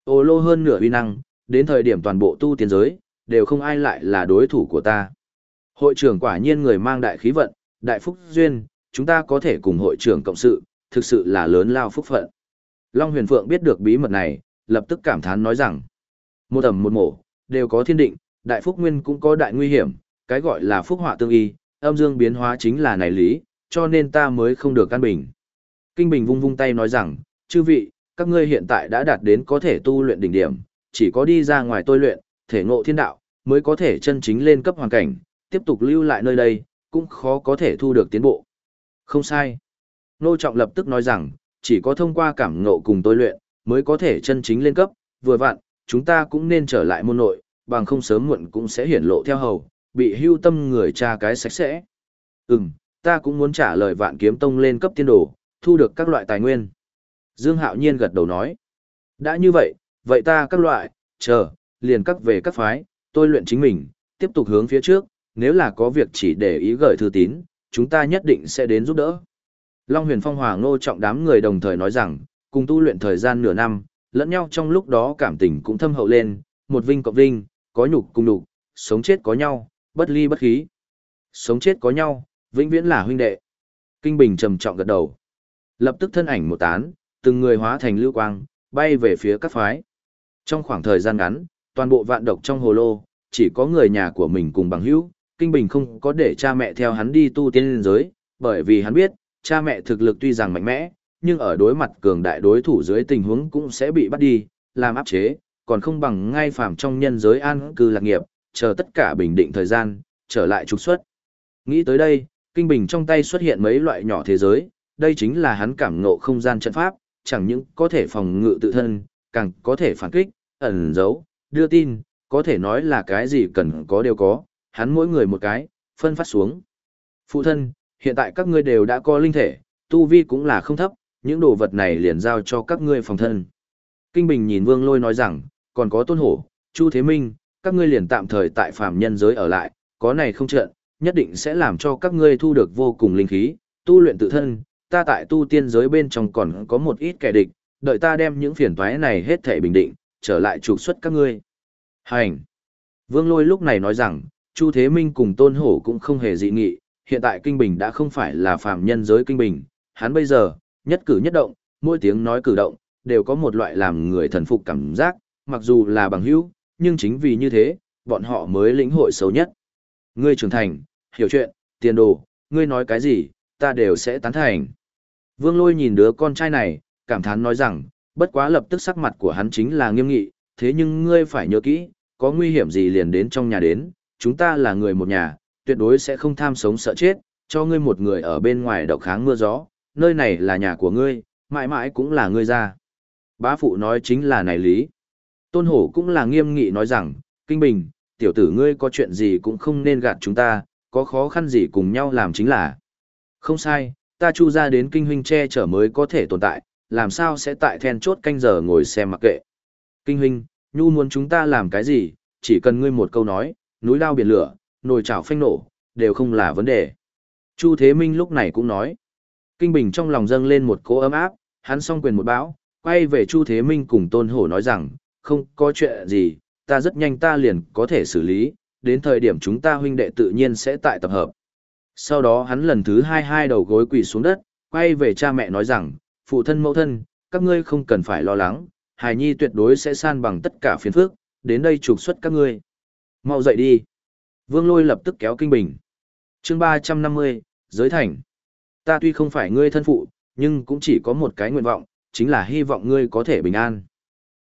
ô lô hơn nửa uy năng, đến thời điểm toàn bộ tu tiên giới, đều không ai lại là đối thủ của ta. Hội trưởng quả nhiên người mang đại khí vận, đại phúc duyên, chúng ta có thể cùng hội trưởng cộng sự, thực sự là lớn lao phúc phận. Long huyền phượng biết được bí mật này, lập tức cảm thán nói rằng, một ẩm một mổ, đều có thiên định, đại phúc nguyên cũng có đại nguy hiểm, cái gọi là phúc họa tương y, âm dương biến hóa chính là này lý, cho nên ta mới không được căn bình. Kinh Bình vung vung tay nói rằng, chư vị, các ngươi hiện tại đã đạt đến có thể tu luyện đỉnh điểm, chỉ có đi ra ngoài tôi luyện, thể ngộ thiên đạo, mới có thể chân chính lên cấp hoàn cảnh, tiếp tục lưu lại nơi đây, cũng khó có thể thu được tiến bộ. Không sai. Nô Trọng lập tức nói rằng, chỉ có thông qua cảm ngộ cùng tôi luyện, mới có thể chân chính lên cấp, vừa vặn, chúng ta cũng nên trở lại môn nội, bằng không sớm muộn cũng sẽ hiển lộ theo hầu, bị hưu tâm người cha cái sạch sẽ. Ừm, ta cũng muốn trả lời vạn kiếm tông lên cấp tiên đồ, thu được các loại tài nguyên. Dương Hạo Nhiên gật đầu nói. Đã như vậy, vậy ta các loại, chờ, liền các về các phái, tôi luyện chính mình, tiếp tục hướng phía trước, nếu là có việc chỉ để ý gửi thư tín, chúng ta nhất định sẽ đến giúp đỡ. Long huyền phong hòa ngô trọng đám người đồng thời nói rằng, cùng tu luyện thời gian nửa năm, lẫn nhau trong lúc đó cảm tình cũng thâm hậu lên, một vinh cộng vinh, có nhục cùng nhục, sống chết có nhau, bất ly bất khí. Sống chết có nhau, vĩnh viễn là huynh đệ. Kinh Bình trầm trọng gật đầu. Lập tức thân ảnh một tán, từng người hóa thành lưu quang, bay về phía các phái. Trong khoảng thời gian ngắn, toàn bộ vạn độc trong hồ lô, chỉ có người nhà của mình cùng bằng hữu, Kinh Bình không có để cha mẹ theo hắn đi tu tiên giới, bởi vì hắn biết, cha mẹ thực lực tuy rằng mạnh mẽ, nhưng ở đối mặt cường đại đối thủ dưới tình huống cũng sẽ bị bắt đi, làm áp chế, còn không bằng ngay phàm trong nhân giới an cư lạc nghiệp, chờ tất cả bình định thời gian, trở lại trục xuất. Nghĩ tới đây, Kinh Bình trong tay xuất hiện mấy loại nhỏ thế giới, đây chính là hắn cảm ngộ không gian trận pháp, chẳng những có thể phòng ngự tự thân, càng có thể phản kích, ẩn giấu, đưa tin, có thể nói là cái gì cần có đều có, hắn mỗi người một cái, phân phát xuống. Phụ thân, hiện tại các ngươi đều đã có linh thể, tu vi cũng là không thấp, những đồ vật này liền giao cho các ngươi phòng thân. Kinh Bình nhìn Vương Lôi nói rằng, còn có Tôn Hổ, Chu Thế Minh, các ngươi liền tạm thời tại phàm nhân giới ở lại, có này không trận, nhất định sẽ làm cho các ngươi thu được vô cùng linh khí, tu luyện tự thân, ta tại tu tiên giới bên trong còn có một ít kẻ địch, đợi ta đem những phiền toái này hết thể bình định, trở lại trục xuất các ngươi. Hành! Vương Lôi lúc này nói rằng, Chu Thế Minh cùng Tôn Hổ cũng không hề dị nghị, hiện tại Kinh Bình đã không phải là phàm nhân giới Kinh Bình, hắn bây giờ, nhất cử nhất động, mỗi tiếng nói cử động, đều có một loại làm người thần phục cảm giác, mặc dù là bằng hữu, nhưng chính vì như thế, bọn họ mới lĩnh hội xấu nhất. Ngươi trưởng thành, hiểu chuyện, tiền đồ, ngươi nói cái gì, ta đều sẽ tán thành. Vương lôi nhìn đứa con trai này, cảm thán nói rằng, bất quá lập tức sắc mặt của hắn chính là nghiêm nghị, thế nhưng ngươi phải nhớ kỹ, có nguy hiểm gì liền đến trong nhà đến, chúng ta là người một nhà, tuyệt đối sẽ không tham sống sợ chết, cho ngươi một người ở bên ngoài độc kháng mưa gió, nơi này là nhà của ngươi, mãi mãi cũng là ngươi ra. Bá phụ nói chính là này lý. Tôn hổ cũng là nghiêm nghị nói rằng, Kinh Bình, tiểu tử ngươi có chuyện gì cũng không nên gạt chúng ta, có khó khăn gì cùng nhau làm chính là. Không sai, ta chu ra đến kinh huynh che chở mới có thể tồn tại, làm sao sẽ tại then chốt canh giờ ngồi xem mặc kệ. Kinh huynh, nhu muốn chúng ta làm cái gì, chỉ cần ngươi một câu nói, núi lao biển lửa, nồi chảo phanh nổ, đều không là vấn đề. Chu Thế Minh lúc này cũng nói. Kinh Bình trong lòng dâng lên một cỗ ấm áp, hắn song quyền một bão, quay về Chu Thế Minh cùng Tôn Hổ nói rằng, không có chuyện gì, ta rất nhanh ta liền có thể xử lý, đến thời điểm chúng ta huynh đệ tự nhiên sẽ tại tập hợp. Sau đó hắn lần thứ hai hai đầu gối quỳ xuống đất, quay về cha mẹ nói rằng, phụ thân mẫu thân, các ngươi không cần phải lo lắng, hài nhi tuyệt đối sẽ san bằng tất cả phiền phức, đến đây trục xuất các ngươi. Mau dậy đi. Vương lôi lập tức kéo kinh bình. chương 350, giới thành. Ta tuy không phải ngươi thân phụ, nhưng cũng chỉ có một cái nguyện vọng, chính là hy vọng ngươi có thể bình an.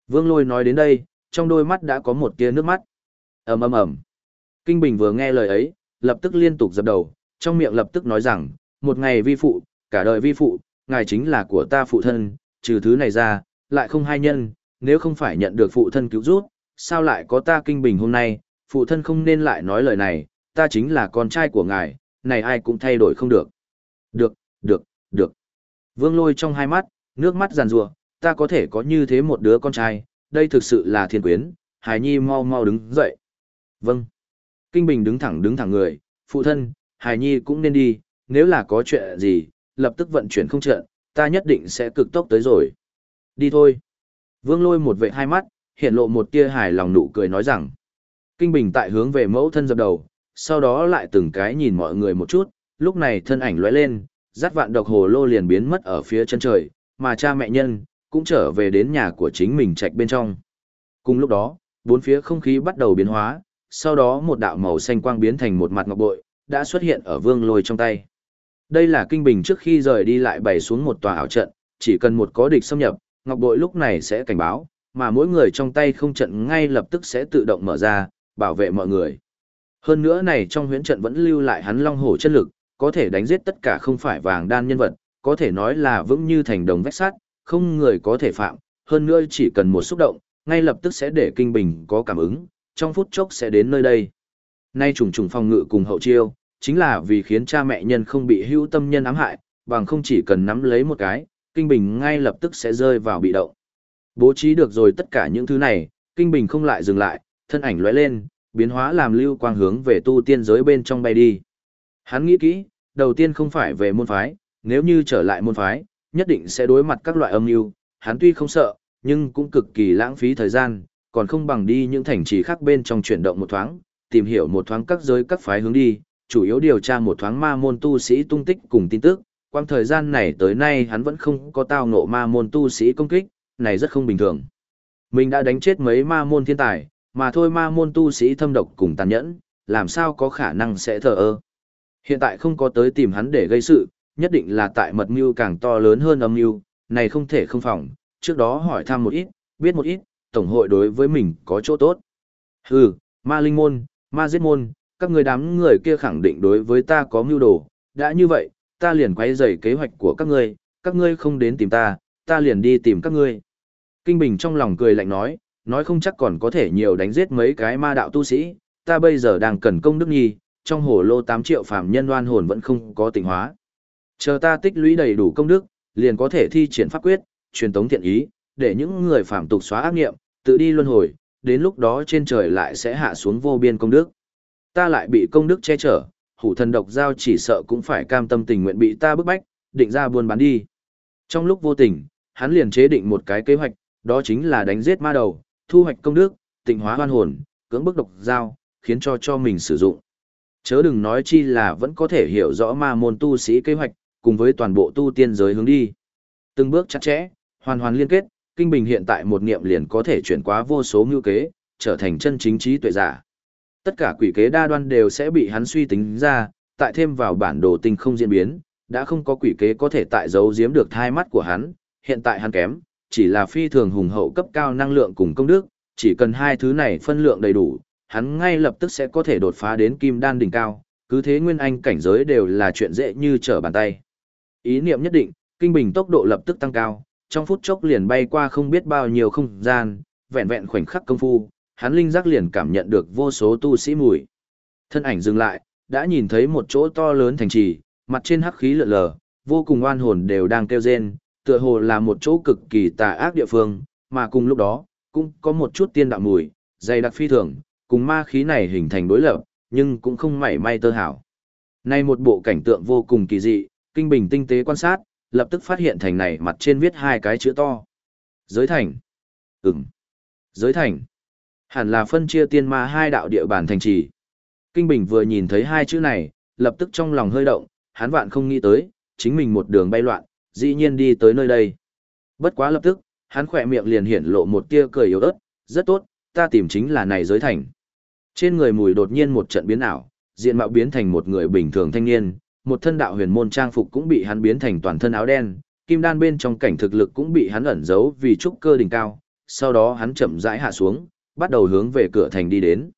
Vương lôi nói đến đây, trong đôi mắt đã có một tia nước mắt. ầm ầm ầm. Kinh bình vừa nghe lời ấy, lập tức liên tục dập đầu, trong miệng lập tức nói rằng, một ngày vi phụ, cả đời vi phụ, ngài chính là của ta phụ thân, trừ thứ này ra, lại không hai nhân, nếu không phải nhận được phụ thân cứu giúp, sao lại có ta kinh bình hôm nay, phụ thân không nên lại nói lời này, ta chính là con trai của ngài, này ai cũng thay đổi không được. Được, được, được. Vương lôi trong hai mắt, nước mắt giàn rùa, ta có thể có như thế một đứa con trai, đây thực sự là thiên quyến, Hải Nhi mau mau đứng dậy. Vâng. Kinh Bình đứng thẳng đứng thẳng người, phụ thân, Hải Nhi cũng nên đi, nếu là có chuyện gì, lập tức vận chuyển không trận, ta nhất định sẽ cực tốc tới rồi. Đi thôi. Vương lôi một vệ hai mắt, hiện lộ một tia hài lòng nụ cười nói rằng. Kinh Bình tại hướng về mẫu thân dập đầu, sau đó lại từng cái nhìn mọi người một chút, lúc này thân ảnh lóe lên, dắt vạn độc hồ lô liền biến mất ở phía chân trời, mà cha mẹ nhân, cũng trở về đến nhà của chính mình trạch bên trong. Cùng lúc đó, bốn phía không khí bắt đầu biến hóa, sau đó một đạo màu xanh quang biến thành một mặt ngọc bội, đã xuất hiện ở vương lôi trong tay. Đây là kinh bình trước khi rời đi lại bày xuống một tòa ảo trận, chỉ cần một có địch xâm nhập, ngọc bội lúc này sẽ cảnh báo, mà mỗi người trong tay không trận ngay lập tức sẽ tự động mở ra, bảo vệ mọi người. Hơn nữa này trong huyễn trận vẫn lưu lại hắn long hổ chân lực, có thể đánh giết tất cả không phải vàng đan nhân vật, có thể nói là vững như thành đồng vách sắt, không người có thể phạm, hơn nữa chỉ cần một xúc động, ngay lập tức sẽ để kinh bình có cảm ứng, trong phút chốc sẽ đến nơi đây. Nay trùng trùng phòng ngự cùng hậu chiêu, chính là vì khiến cha mẹ nhân không bị hữu tâm nhân ám hại, bằng không chỉ cần nắm lấy một cái, kinh bình ngay lập tức sẽ rơi vào bị động. Bố trí được rồi tất cả những thứ này, kinh bình không lại dừng lại, thân ảnh lóe lên, biến hóa làm lưu quang hướng về tu tiên giới bên trong bay đi. Hắn nghĩ kỹ, đầu tiên không phải về môn phái, nếu như trở lại môn phái, nhất định sẽ đối mặt các loại âm mưu, hắn tuy không sợ, nhưng cũng cực kỳ lãng phí thời gian, còn không bằng đi những thành trì khác bên trong chuyển động một thoáng, tìm hiểu một thoáng các giới các phái hướng đi, chủ yếu điều tra một thoáng ma môn tu sĩ tung tích cùng tin tức, quang thời gian này tới nay hắn vẫn không có tao ngộ ma môn tu sĩ công kích, này rất không bình thường. Mình đã đánh chết mấy ma môn thiên tài, mà thôi ma môn tu sĩ thâm độc cùng tàn nhẫn, làm sao có khả năng sẽ thờ ơ. Hiện tại không có tới tìm hắn để gây sự, nhất định là tại mật mưu càng to lớn hơn âm mưu, này không thể không phòng, trước đó hỏi thăm một ít, biết một ít, tổng hội đối với mình có chỗ tốt. Hừ, ma linh môn, ma giết môn, các người đám người kia khẳng định đối với ta có mưu đồ, đã như vậy, ta liền quay dày kế hoạch của các ngươi, các ngươi không đến tìm ta, ta liền đi tìm các ngươi. Kinh Bình trong lòng cười lạnh nói, nói không chắc còn có thể nhiều đánh giết mấy cái ma đạo tu sĩ, ta bây giờ đang cần công đức nhi, trong hồ lô 8 triệu phàm nhân oan hồn vẫn không có tỉnh hóa. Chờ ta tích lũy đầy đủ công đức, liền có thể thi triển pháp quyết, truyền tống thiện ý, để những người phạm tục xóa ác nghiệm, tự đi luân hồi, đến lúc đó trên trời lại sẽ hạ xuống vô biên công đức. Ta lại bị công đức che chở, hủ thần độc giao chỉ sợ cũng phải cam tâm tình nguyện bị ta bức bách, định ra buôn bán đi. Trong lúc vô tình, hắn liền chế định một cái kế hoạch, đó chính là đánh giết ma đầu, thu hoạch công đức, tịnh hóa hoan hồn, cưỡng bức độc giao, khiến cho cho mình sử dụng. Chớ đừng nói chi là vẫn có thể hiểu rõ ma môn tu sĩ kế hoạch, cùng với toàn bộ tu tiên giới hướng đi. Từng bước chặt chẽ, hoàn hoàn liên kết, kinh bình hiện tại một niệm liền có thể chuyển qua vô số mưu kế, trở thành chân chính trí tuệ giả. Tất cả quỷ kế đa đoan đều sẽ bị hắn suy tính ra, tại thêm vào bản đồ tinh không diễn biến, đã không có quỷ kế có thể tại giấu giếm được thai mắt của hắn, hiện tại hắn kém, chỉ là phi thường hùng hậu cấp cao năng lượng cùng công đức, chỉ cần hai thứ này phân lượng đầy đủ, hắn ngay lập tức sẽ có thể đột phá đến kim đan đỉnh cao, cứ thế nguyên anh cảnh giới đều là chuyện dễ như trở bàn tay. Ý niệm nhất định, kinh bình tốc độ lập tức tăng cao, trong phút chốc liền bay qua không biết bao nhiêu không gian, vẹn vẹn khoảnh khắc công phu, hắn linh giác liền cảm nhận được vô số tu sĩ mùi. Thân ảnh dừng lại, đã nhìn thấy một chỗ to lớn thành trì, mặt trên hắc khí lượn lờ, vô cùng oan hồn đều đang kêu rên, tựa hồ là một chỗ cực kỳ tà ác địa phương, mà cùng lúc đó, cũng có một chút tiên đạo mùi, dày đặc phi thường, cùng ma khí này hình thành đối lập, nhưng cũng không mảy may tơ hảo. Nay một bộ cảnh tượng vô cùng kỳ dị, kinh bình tinh tế quan sát, lập tức phát hiện thành này mặt trên viết hai cái chữ to. Giới thành. Ừm. Giới thành. Hẳn là phân chia tiên ma hai đạo địa bàn thành trì. Kinh Bình vừa nhìn thấy hai chữ này, lập tức trong lòng hơi động, hắn vạn không nghĩ tới, chính mình một đường bay loạn, dĩ nhiên đi tới nơi đây. Bất quá lập tức, hắn khỏe miệng liền hiển lộ một tia cười yếu ớt, rất tốt, ta tìm chính là này giới thành. Trên người mùi đột nhiên một trận biến ảo, diện mạo biến thành một người bình thường thanh niên, một thân đạo huyền môn trang phục cũng bị hắn biến thành toàn thân áo đen, kim đan bên trong cảnh thực lực cũng bị hắn ẩn giấu vì trúc cơ đỉnh cao, sau đó hắn chậm rãi hạ xuống, bắt đầu hướng về cửa thành đi đến.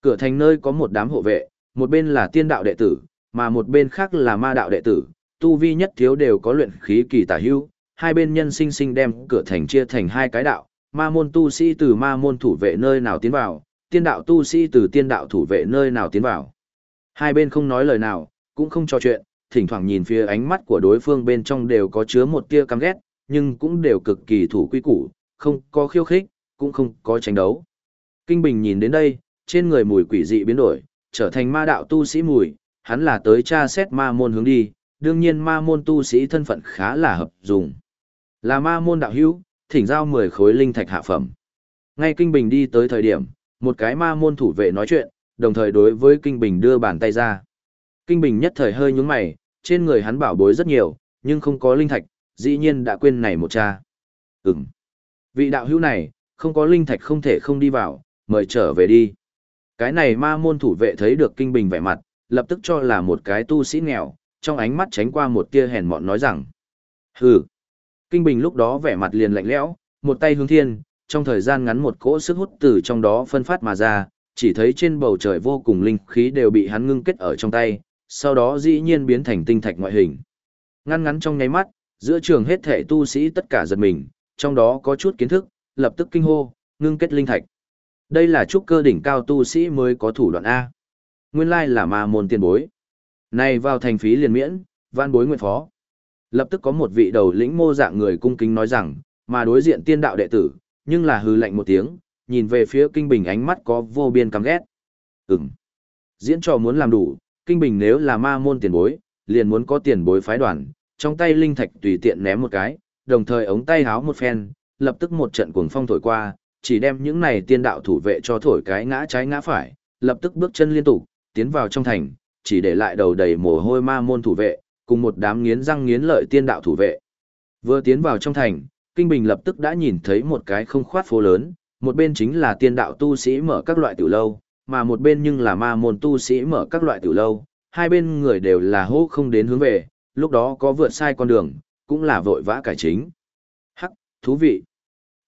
Cửa thành nơi có một đám hộ vệ, Một bên là tiên đạo đệ tử, mà một bên khác là ma đạo đệ tử, tu vi nhất thiếu đều có luyện khí kỳ tả hưu, hai bên nhân sinh sinh đem cửa thành chia thành hai cái đạo, ma môn tu sĩ từ ma môn thủ vệ nơi nào tiến vào, tiên đạo tu sĩ từ tiên đạo thủ vệ nơi nào tiến vào. Hai bên không nói lời nào, cũng không trò chuyện, thỉnh thoảng nhìn phía ánh mắt của đối phương bên trong đều có chứa một tia căm ghét, nhưng cũng đều cực kỳ thủ quy củ, không có khiêu khích, cũng không có tranh đấu. Kinh Bình nhìn đến đây, trên người mùi quỷ dị biến đổi, trở thành ma đạo tu sĩ mùi, hắn là tới tra xét ma môn hướng đi, đương nhiên ma môn tu sĩ thân phận khá là hợp dùng. Là ma môn đạo hữu, thỉnh giao 10 khối linh thạch hạ phẩm. Ngay Kinh Bình đi tới thời điểm, một cái ma môn thủ vệ nói chuyện, đồng thời đối với Kinh Bình đưa bàn tay ra. Kinh Bình nhất thời hơi nhúng mày, trên người hắn bảo bối rất nhiều, nhưng không có linh thạch, dĩ nhiên đã quên này một cha. Ừm. Vị đạo hữu này, không có linh thạch không thể không đi vào, mời trở về đi. Cái này ma môn thủ vệ thấy được Kinh Bình vẻ mặt, lập tức cho là một cái tu sĩ nghèo, trong ánh mắt tránh qua một tia hèn mọn nói rằng. Hừ. Kinh Bình lúc đó vẻ mặt liền lạnh lẽo, một tay hướng thiên, trong thời gian ngắn một cỗ sức hút từ trong đó phân phát mà ra, chỉ thấy trên bầu trời vô cùng linh khí đều bị hắn ngưng kết ở trong tay, sau đó dĩ nhiên biến thành tinh thạch ngoại hình. Ngăn ngắn trong nháy mắt, giữa trường hết thể tu sĩ tất cả giật mình, trong đó có chút kiến thức, lập tức kinh hô, ngưng kết linh thạch. Đây là trúc cơ đỉnh cao tu sĩ mới có thủ đoạn A. Nguyên lai là ma môn tiền bối. Này vào thành phí liền miễn, van bối nguyện phó. Lập tức có một vị đầu lĩnh mô dạng người cung kính nói rằng, mà đối diện tiên đạo đệ tử, nhưng là hư lạnh một tiếng, nhìn về phía kinh bình ánh mắt có vô biên căm ghét. Ừm. Diễn trò muốn làm đủ, kinh bình nếu là ma môn tiền bối, liền muốn có tiền bối phái đoàn, trong tay linh thạch tùy tiện ném một cái, đồng thời ống tay háo một phen, lập tức một trận cuồng phong thổi qua, chỉ đem những này tiên đạo thủ vệ cho thổi cái ngã trái ngã phải, lập tức bước chân liên tục, tiến vào trong thành, chỉ để lại đầu đầy mồ hôi ma môn thủ vệ, cùng một đám nghiến răng nghiến lợi tiên đạo thủ vệ. Vừa tiến vào trong thành, Kinh Bình lập tức đã nhìn thấy một cái không khoát phố lớn, một bên chính là tiên đạo tu sĩ mở các loại tiểu lâu, mà một bên nhưng là ma môn tu sĩ mở các loại tiểu lâu, hai bên người đều là hô không đến hướng về, lúc đó có vượt sai con đường, cũng là vội vã cải chính. Hắc, thú vị.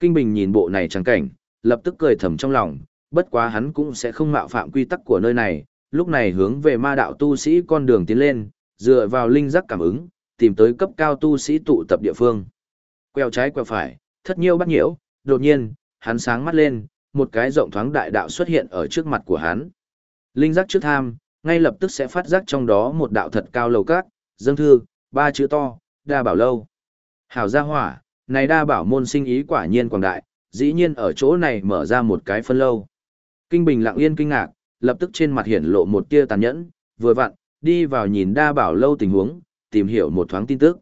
Kinh Bình nhìn bộ này trắng cảnh, lập tức cười thầm trong lòng, bất quá hắn cũng sẽ không mạo phạm quy tắc của nơi này, lúc này hướng về ma đạo tu sĩ con đường tiến lên, dựa vào linh giác cảm ứng, tìm tới cấp cao tu sĩ tụ tập địa phương. Quẹo trái quẹo phải, thất nhiêu bắt nhiễu, đột nhiên, hắn sáng mắt lên, một cái rộng thoáng đại đạo xuất hiện ở trước mặt của hắn. Linh giác trước tham, ngay lập tức sẽ phát giác trong đó một đạo thật cao lầu cát, dâng thư, ba chữ to, đa bảo lâu. Hảo gia hỏa, này đa bảo môn sinh ý quả nhiên quảng đại, dĩ nhiên ở chỗ này mở ra một cái phân lâu. Kinh Bình lặng yên kinh ngạc, lập tức trên mặt hiển lộ một tia tàn nhẫn, vừa vặn, đi vào nhìn đa bảo lâu tình huống, tìm hiểu một thoáng tin tức.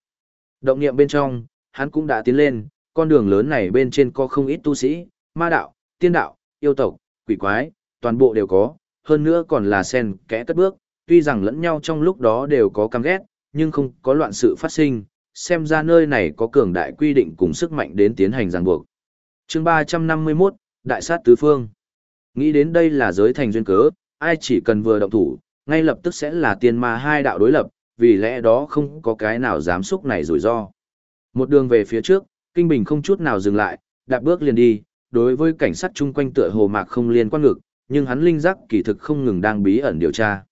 Động niệm bên trong, hắn cũng đã tiến lên, con đường lớn này bên trên có không ít tu sĩ, ma đạo, tiên đạo, yêu tộc, quỷ quái, toàn bộ đều có, hơn nữa còn là sen kẽ cất bước, tuy rằng lẫn nhau trong lúc đó đều có căm ghét, nhưng không có loạn sự phát sinh, xem ra nơi này có cường đại quy định cùng sức mạnh đến tiến hành ràng buộc. chương 351, Đại sát Tứ Phương. Nghĩ đến đây là giới thành duyên cớ, ai chỉ cần vừa động thủ, ngay lập tức sẽ là tiên ma hai đạo đối lập, vì lẽ đó không có cái nào dám xúc này rủi ro. Một đường về phía trước, Kinh Bình không chút nào dừng lại, đạp bước liền đi, đối với cảnh sát chung quanh tựa hồ mạc không liên quan ngực, nhưng hắn linh giác kỳ thực không ngừng đang bí ẩn điều tra.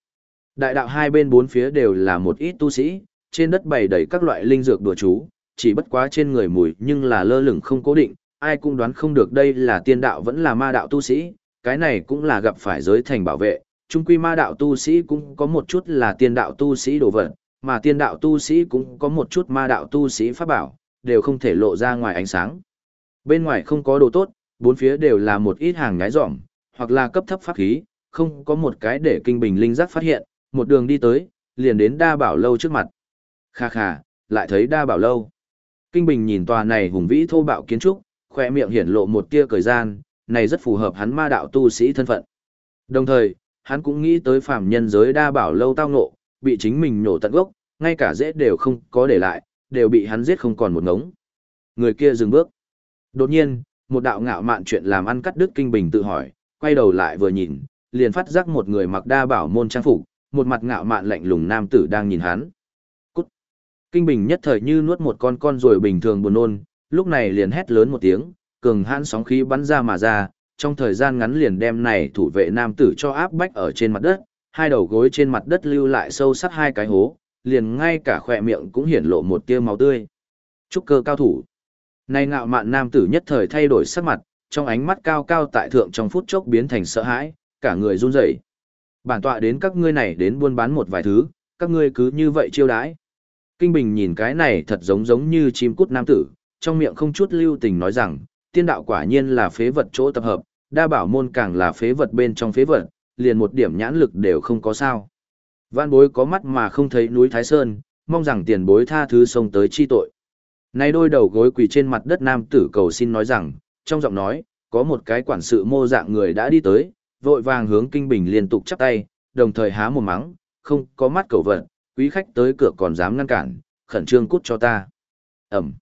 Đại đạo hai bên bốn phía đều là một ít tu sĩ, trên đất bày đầy các loại linh dược đùa chú, chỉ bất quá trên người mùi nhưng là lơ lửng không cố định, ai cũng đoán không được đây là tiên đạo vẫn là ma đạo tu sĩ, cái này cũng là gặp phải giới thành bảo vệ, trung quy ma đạo tu sĩ cũng có một chút là tiên đạo tu sĩ đồ vật, mà tiên đạo tu sĩ cũng có một chút ma đạo tu sĩ pháp bảo, đều không thể lộ ra ngoài ánh sáng. Bên ngoài không có đồ tốt, bốn phía đều là một ít hàng nhái dỏm, hoặc là cấp thấp pháp khí, không có một cái để kinh bình linh giác phát hiện, một đường đi tới, liền đến đa bảo lâu trước mặt. Kha kha, lại thấy đa bảo lâu. Kinh bình nhìn tòa này hùng vĩ thô bạo kiến trúc, khoe miệng hiển lộ một tia cười gian, này rất phù hợp hắn ma đạo tu sĩ thân phận. Đồng thời, hắn cũng nghĩ tới phàm nhân giới đa bảo lâu tao ngộ, bị chính mình nổ tận gốc, ngay cả dễ đều không có để lại, đều bị hắn giết không còn một ngống. Người kia dừng bước. Đột nhiên, một đạo ngạo mạn chuyện làm ăn cắt đứt kinh bình tự hỏi, quay đầu lại vừa nhìn, liền phát giác một người mặc đa bảo môn trang phục, một mặt ngạo mạn lạnh lùng nam tử đang nhìn hắn. Cút. Kinh bình nhất thời như nuốt một con con rồi bình thường buồn nôn, lúc này liền hét lớn một tiếng, cường hãn sóng khí bắn ra mà ra, trong thời gian ngắn liền đem này thủ vệ nam tử cho áp bách ở trên mặt đất, hai đầu gối trên mặt đất lưu lại sâu sắc hai cái hố, liền ngay cả khỏe miệng cũng hiển lộ một tia máu tươi. Trúc cơ cao thủ. Này ngạo mạn nam tử nhất thời thay đổi sắc mặt, trong ánh mắt cao cao tại thượng trong phút chốc biến thành sợ hãi, cả người run rẩy. Bản tọa đến các ngươi này đến buôn bán một vài thứ, các ngươi cứ như vậy chiêu đãi. Kinh Bình nhìn cái này thật giống giống như chim cút nam tử, trong miệng không chút lưu tình nói rằng, tiên đạo quả nhiên là phế vật chỗ tập hợp, đa bảo môn càng là phế vật bên trong phế vật, liền một điểm nhãn lực đều không có sao. Văn bối có mắt mà không thấy núi Thái Sơn, mong rằng tiền bối tha thứ sông tới chi tội. Nay đôi đầu gối quỳ trên mặt đất nam tử cầu xin nói rằng, trong giọng nói, có một cái quản sự mô dạng người đã đi tới, vội vàng hướng kinh bình liên tục chắp tay, đồng thời há một mắng, không có mắt cầu vật, quý khách tới cửa còn dám ngăn cản, khẩn trương cút cho ta. Ẩm.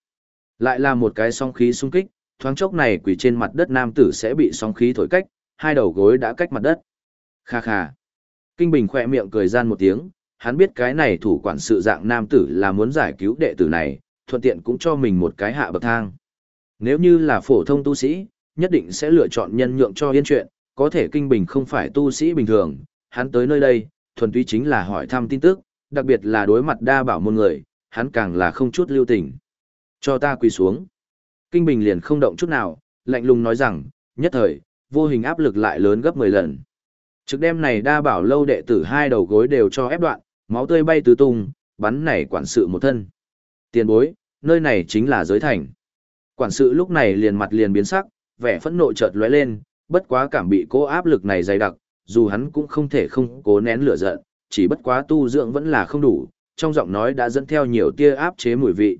Lại là một cái song khí xung kích, thoáng chốc này quỳ trên mặt đất nam tử sẽ bị song khí thổi cách, hai đầu gối đã cách mặt đất. Kha kha. Kinh Bình khỏe miệng cười gian một tiếng, hắn biết cái này thủ quản sự dạng nam tử là muốn giải cứu đệ tử này, thuận tiện cũng cho mình một cái hạ bậc thang. Nếu như là phổ thông tu sĩ, nhất định sẽ lựa chọn nhân nhượng cho yên chuyện, có thể Kinh Bình không phải tu sĩ bình thường, hắn tới nơi đây, thuần túy chính là hỏi thăm tin tức, đặc biệt là đối mặt đa bảo môn người, hắn càng là không chút lưu tình. Cho ta quỳ xuống. Kinh Bình liền không động chút nào, lạnh lùng nói rằng, nhất thời, vô hình áp lực lại lớn gấp 10 lần. Trực đêm này đa bảo lâu đệ tử hai đầu gối đều cho ép đoạn, máu tươi bay tứ tung, bắn nảy quản sự một thân. Tiền bối, nơi này chính là giới thành. Quản sự lúc này liền mặt liền biến sắc, vẻ phẫn nộ chợt lóe lên, bất quá cảm bị cố áp lực này dày đặc, dù hắn cũng không thể không cố nén lửa giận, chỉ bất quá tu dưỡng vẫn là không đủ, trong giọng nói đã dẫn theo nhiều tia áp chế mùi vị.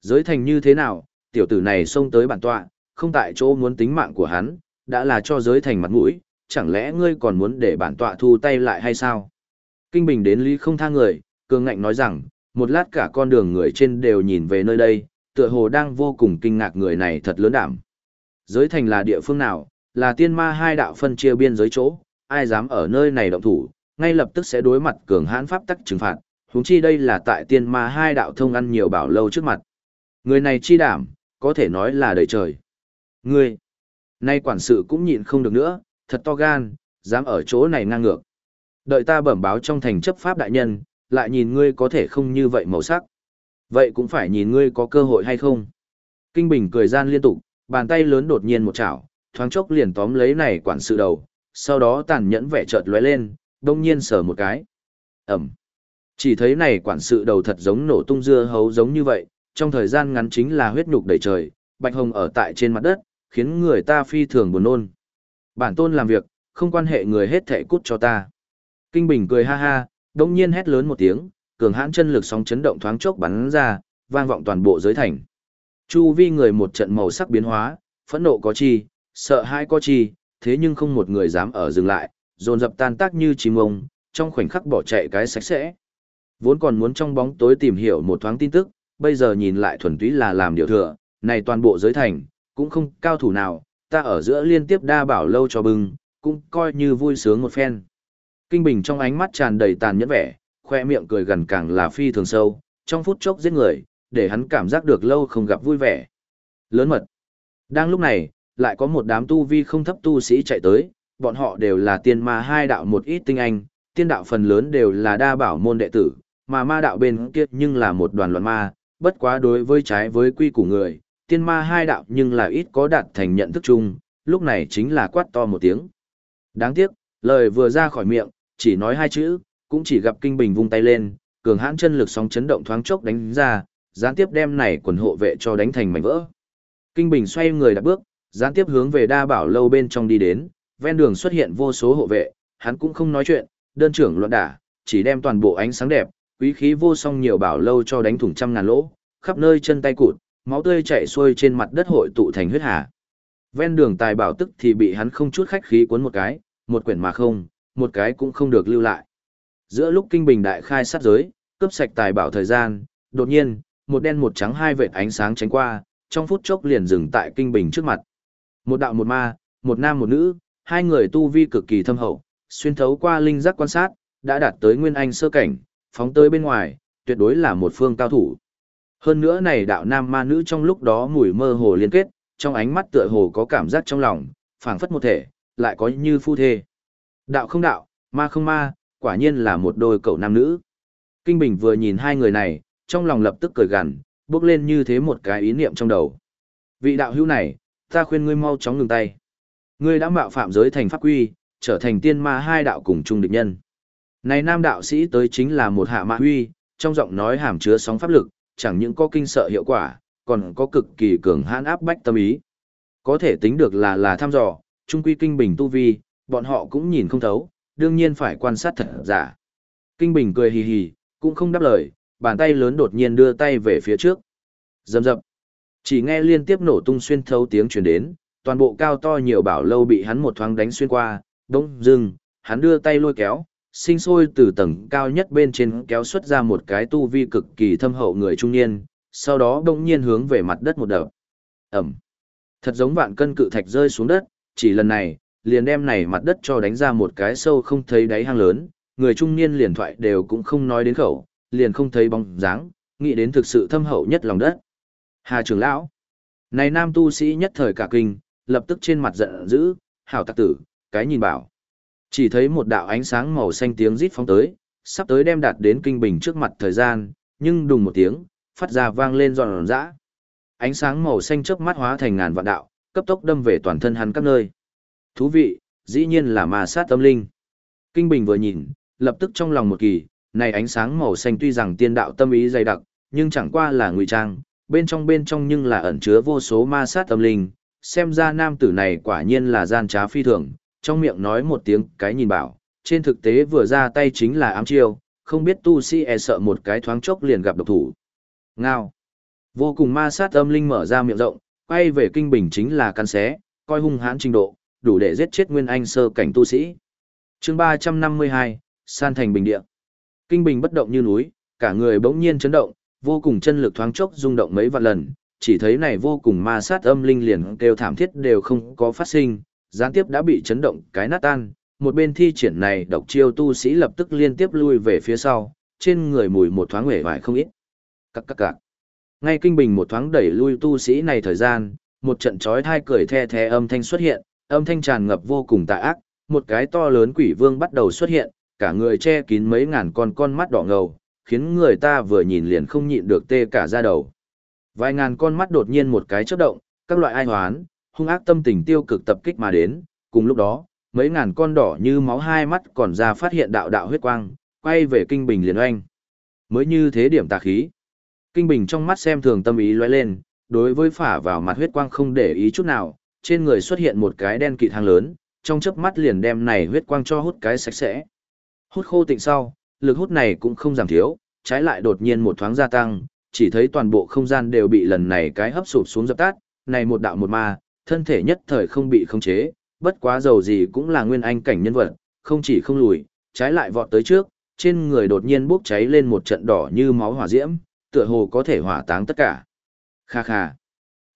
Giới thành như thế nào, tiểu tử này xông tới bản tọa, không tại chỗ muốn tính mạng của hắn, đã là cho giới thành mặt mũi, chẳng lẽ ngươi còn muốn để bản tọa thu tay lại hay sao? Kinh Bình đến lý không tha người, cường ngạnh nói rằng, một lát cả con đường người trên đều nhìn về nơi đây, tựa hồ đang vô cùng kinh ngạc người này thật lớn đảm. Giới thành là địa phương nào, là tiên ma hai đạo phân chia biên giới chỗ, ai dám ở nơi này động thủ, ngay lập tức sẽ đối mặt cường hãn pháp tắc trừng phạt, huống chi đây là tại tiên ma hai đạo thông ăn nhiều bảo lâu trước mặt. Người này chi đảm, có thể nói là đời trời. Ngươi, nay quản sự cũng nhịn không được nữa, thật to gan, dám ở chỗ này ngang ngược. Đợi ta bẩm báo trong thành chấp pháp đại nhân, lại nhìn ngươi có thể không như vậy màu sắc. Vậy cũng phải nhìn ngươi có cơ hội hay không. Kinh Bình cười gian liên tục, bàn tay lớn đột nhiên một chảo, thoáng chốc liền tóm lấy này quản sự đầu, sau đó tàn nhẫn vẻ chợt lóe lên, đông nhiên sờ một cái. Ẩm. Chỉ thấy này quản sự đầu thật giống nổ tung dưa hấu giống như vậy, trong thời gian ngắn chính là huyết nhục đầy trời, bạch hồng ở tại trên mặt đất, khiến người ta phi thường buồn nôn. Bản tôn làm việc, không quan hệ người hết thệ cút cho ta. Kinh Bình cười ha ha, đông nhiên hét lớn một tiếng, cường hãn chân lực sóng chấn động thoáng chốc bắn ra, vang vọng toàn bộ giới thành. Chu vi người một trận màu sắc biến hóa, phẫn nộ có chi, sợ hãi có chi, thế nhưng không một người dám ở dừng lại, dồn dập tan tác như chim ông, trong khoảnh khắc bỏ chạy cái sạch sẽ. Vốn còn muốn trong bóng tối tìm hiểu một thoáng tin tức, bây giờ nhìn lại thuần túy là làm điều thừa, này toàn bộ giới thành, cũng không cao thủ nào, ta ở giữa liên tiếp đa bảo lâu cho bưng, cũng coi như vui sướng một phen. Kinh Bình trong ánh mắt tràn đầy tàn nhẫn vẻ, khoe miệng cười gần càng là phi thường sâu, trong phút chốc giết người, để hắn cảm giác được lâu không gặp vui vẻ. Lớn mật. Đang lúc này, lại có một đám tu vi không thấp tu sĩ chạy tới, bọn họ đều là tiên ma hai đạo một ít tinh anh, tiên đạo phần lớn đều là đa bảo môn đệ tử, mà ma đạo bên kia nhưng là một đoàn loạn ma, bất quá đối với trái với quy củ người, tiên ma hai đạo nhưng là ít có đạt thành nhận thức chung, lúc này chính là quát to một tiếng. Đáng tiếc, lời vừa ra khỏi miệng, chỉ nói hai chữ, cũng chỉ gặp Kinh Bình vung tay lên, cường hãn chân lực sóng chấn động thoáng chốc đánh ra, gián tiếp đem này quần hộ vệ cho đánh thành mảnh vỡ. Kinh Bình xoay người đặt bước, gián tiếp hướng về đa bảo lâu bên trong đi đến, ven đường xuất hiện vô số hộ vệ, hắn cũng không nói chuyện, đơn trưởng luận đả, chỉ đem toàn bộ ánh sáng đẹp, quý khí vô song nhiều bảo lâu cho đánh thủng trăm ngàn lỗ, khắp nơi chân tay cụt, máu tươi chảy xuôi trên mặt đất hội tụ thành huyết hà. Ven đường tài bảo tức thì bị hắn không chút khách khí cuốn một cái, một quyển mà không, một cái cũng không được lưu lại. Giữa lúc kinh bình đại khai sát giới, cướp sạch tài bảo thời gian, đột nhiên, một đen một trắng hai vệt ánh sáng tránh qua, trong phút chốc liền dừng tại kinh bình trước mặt. Một đạo một ma, một nam một nữ, hai người tu vi cực kỳ thâm hậu, xuyên thấu qua linh giác quan sát, đã đạt tới nguyên anh sơ cảnh, phóng tới bên ngoài, tuyệt đối là một phương cao thủ. Hơn nữa này đạo nam ma nữ trong lúc đó mùi mơ hồ liên kết, trong ánh mắt tựa hồ có cảm giác trong lòng, phảng phất một thể, lại có như phu thê. Đạo không đạo, ma không ma, quả nhiên là một đôi cậu nam nữ. Kinh Bình vừa nhìn hai người này, trong lòng lập tức cười gằn, bước lên như thế một cái ý niệm trong đầu. Vị đạo hữu này, ta khuyên ngươi mau chóng ngừng tay. Ngươi đã mạo phạm giới thành pháp quy, trở thành tiên ma hai đạo cùng chung địch nhân. Này nam đạo sĩ tới chính là một hạ ma huy, trong giọng nói hàm chứa sóng pháp lực, chẳng những có kinh sợ hiệu quả, còn có cực kỳ cường hãn áp bách tâm ý. Có thể tính được là là thăm dò, trung quy kinh bình tu vi, bọn họ cũng nhìn không thấu, đương nhiên phải quan sát thật giả. Kinh bình cười hì hì, cũng không đáp lời, bàn tay lớn đột nhiên đưa tay về phía trước. Dầm dập. Chỉ nghe liên tiếp nổ tung xuyên thấu tiếng truyền đến, toàn bộ cao to nhiều bảo lâu bị hắn một thoáng đánh xuyên qua, đông dừng, hắn đưa tay lôi kéo, sinh sôi từ tầng cao nhất bên trên kéo xuất ra một cái tu vi cực kỳ thâm hậu người trung niên, sau đó đông nhiên hướng về mặt đất một đập. Ẩm. Thật giống vạn cân cự thạch rơi xuống đất, chỉ lần này, liền đem này mặt đất cho đánh ra một cái sâu không thấy đáy hang lớn, người trung niên liền thoại đều cũng không nói đến khẩu, liền không thấy bóng dáng, nghĩ đến thực sự thâm hậu nhất lòng đất. Hà trưởng lão, này nam tu sĩ nhất thời cả kinh, lập tức trên mặt giận dữ, hảo tặc tử, cái nhìn bảo. Chỉ thấy một đạo ánh sáng màu xanh tiếng rít phóng tới, sắp tới đem đạt đến kinh bình trước mặt thời gian, nhưng đùng một tiếng, phát ra vang lên giòn giã. Ánh sáng màu xanh chớp mắt hóa thành ngàn vạn đạo, cấp tốc đâm về toàn thân hắn các nơi. Thú vị, dĩ nhiên là ma sát tâm linh. Kinh bình vừa nhìn, lập tức trong lòng một kỳ, này ánh sáng màu xanh tuy rằng tiên đạo tâm ý dày đặc, nhưng chẳng qua là ngụy trang, bên trong bên trong nhưng là ẩn chứa vô số ma sát tâm linh, xem ra nam tử này quả nhiên là gian trá phi thường, trong miệng nói một tiếng cái nhìn bảo, trên thực tế vừa ra tay chính là ám chiêu, không biết tu sĩ e sợ một cái thoáng chốc liền gặp độc thủ. Ngao. Vô cùng ma sát âm linh mở ra miệng rộng, quay về kinh bình chính là căn xé, coi hung hãn trình độ, đủ để giết chết nguyên anh sơ cảnh tu sĩ. chương 352, San thành bình địa. Kinh bình bất động như núi, cả người bỗng nhiên chấn động, vô cùng chân lực thoáng chốc rung động mấy vạn lần, chỉ thấy này vô cùng ma sát âm linh liền kêu thảm thiết đều không có phát sinh, gián tiếp đã bị chấn động cái nát tan, một bên thi triển này độc chiêu tu sĩ lập tức liên tiếp lui về phía sau, trên người mùi một thoáng hể vải không ít. Các các các. Ngay kinh bình một thoáng đẩy lui tu sĩ này thời gian, một trận chói thai cười the the âm thanh xuất hiện, âm thanh tràn ngập vô cùng tà ác, một cái to lớn quỷ vương bắt đầu xuất hiện, cả người che kín mấy ngàn con con mắt đỏ ngầu, khiến người ta vừa nhìn liền không nhịn được tê cả da đầu. Vài ngàn con mắt đột nhiên một cái chớp động, các loại ai hoán, hung ác tâm tình tiêu cực tập kích mà đến, cùng lúc đó, mấy ngàn con đỏ như máu hai mắt còn ra phát hiện đạo đạo huyết quang, quay về kinh bình liền oanh. Mới như thế điểm tà khí. Kinh bình trong mắt xem thường tâm ý lóe lên, đối với phả vào mặt huyết quang không để ý chút nào, trên người xuất hiện một cái đen kịt thang lớn, trong chớp mắt liền đem này huyết quang cho hút cái sạch sẽ. Hút khô tịnh sau, lực hút này cũng không giảm thiếu, trái lại đột nhiên một thoáng gia tăng, chỉ thấy toàn bộ không gian đều bị lần này cái hấp sụp xuống dập tắt, này một đạo một ma, thân thể nhất thời không bị khống chế, bất quá dầu gì cũng là nguyên anh cảnh nhân vật, không chỉ không lùi, trái lại vọt tới trước, trên người đột nhiên bốc cháy lên một trận đỏ như máu hỏa diễm, tựa hồ có thể hỏa táng tất cả. Kha kha.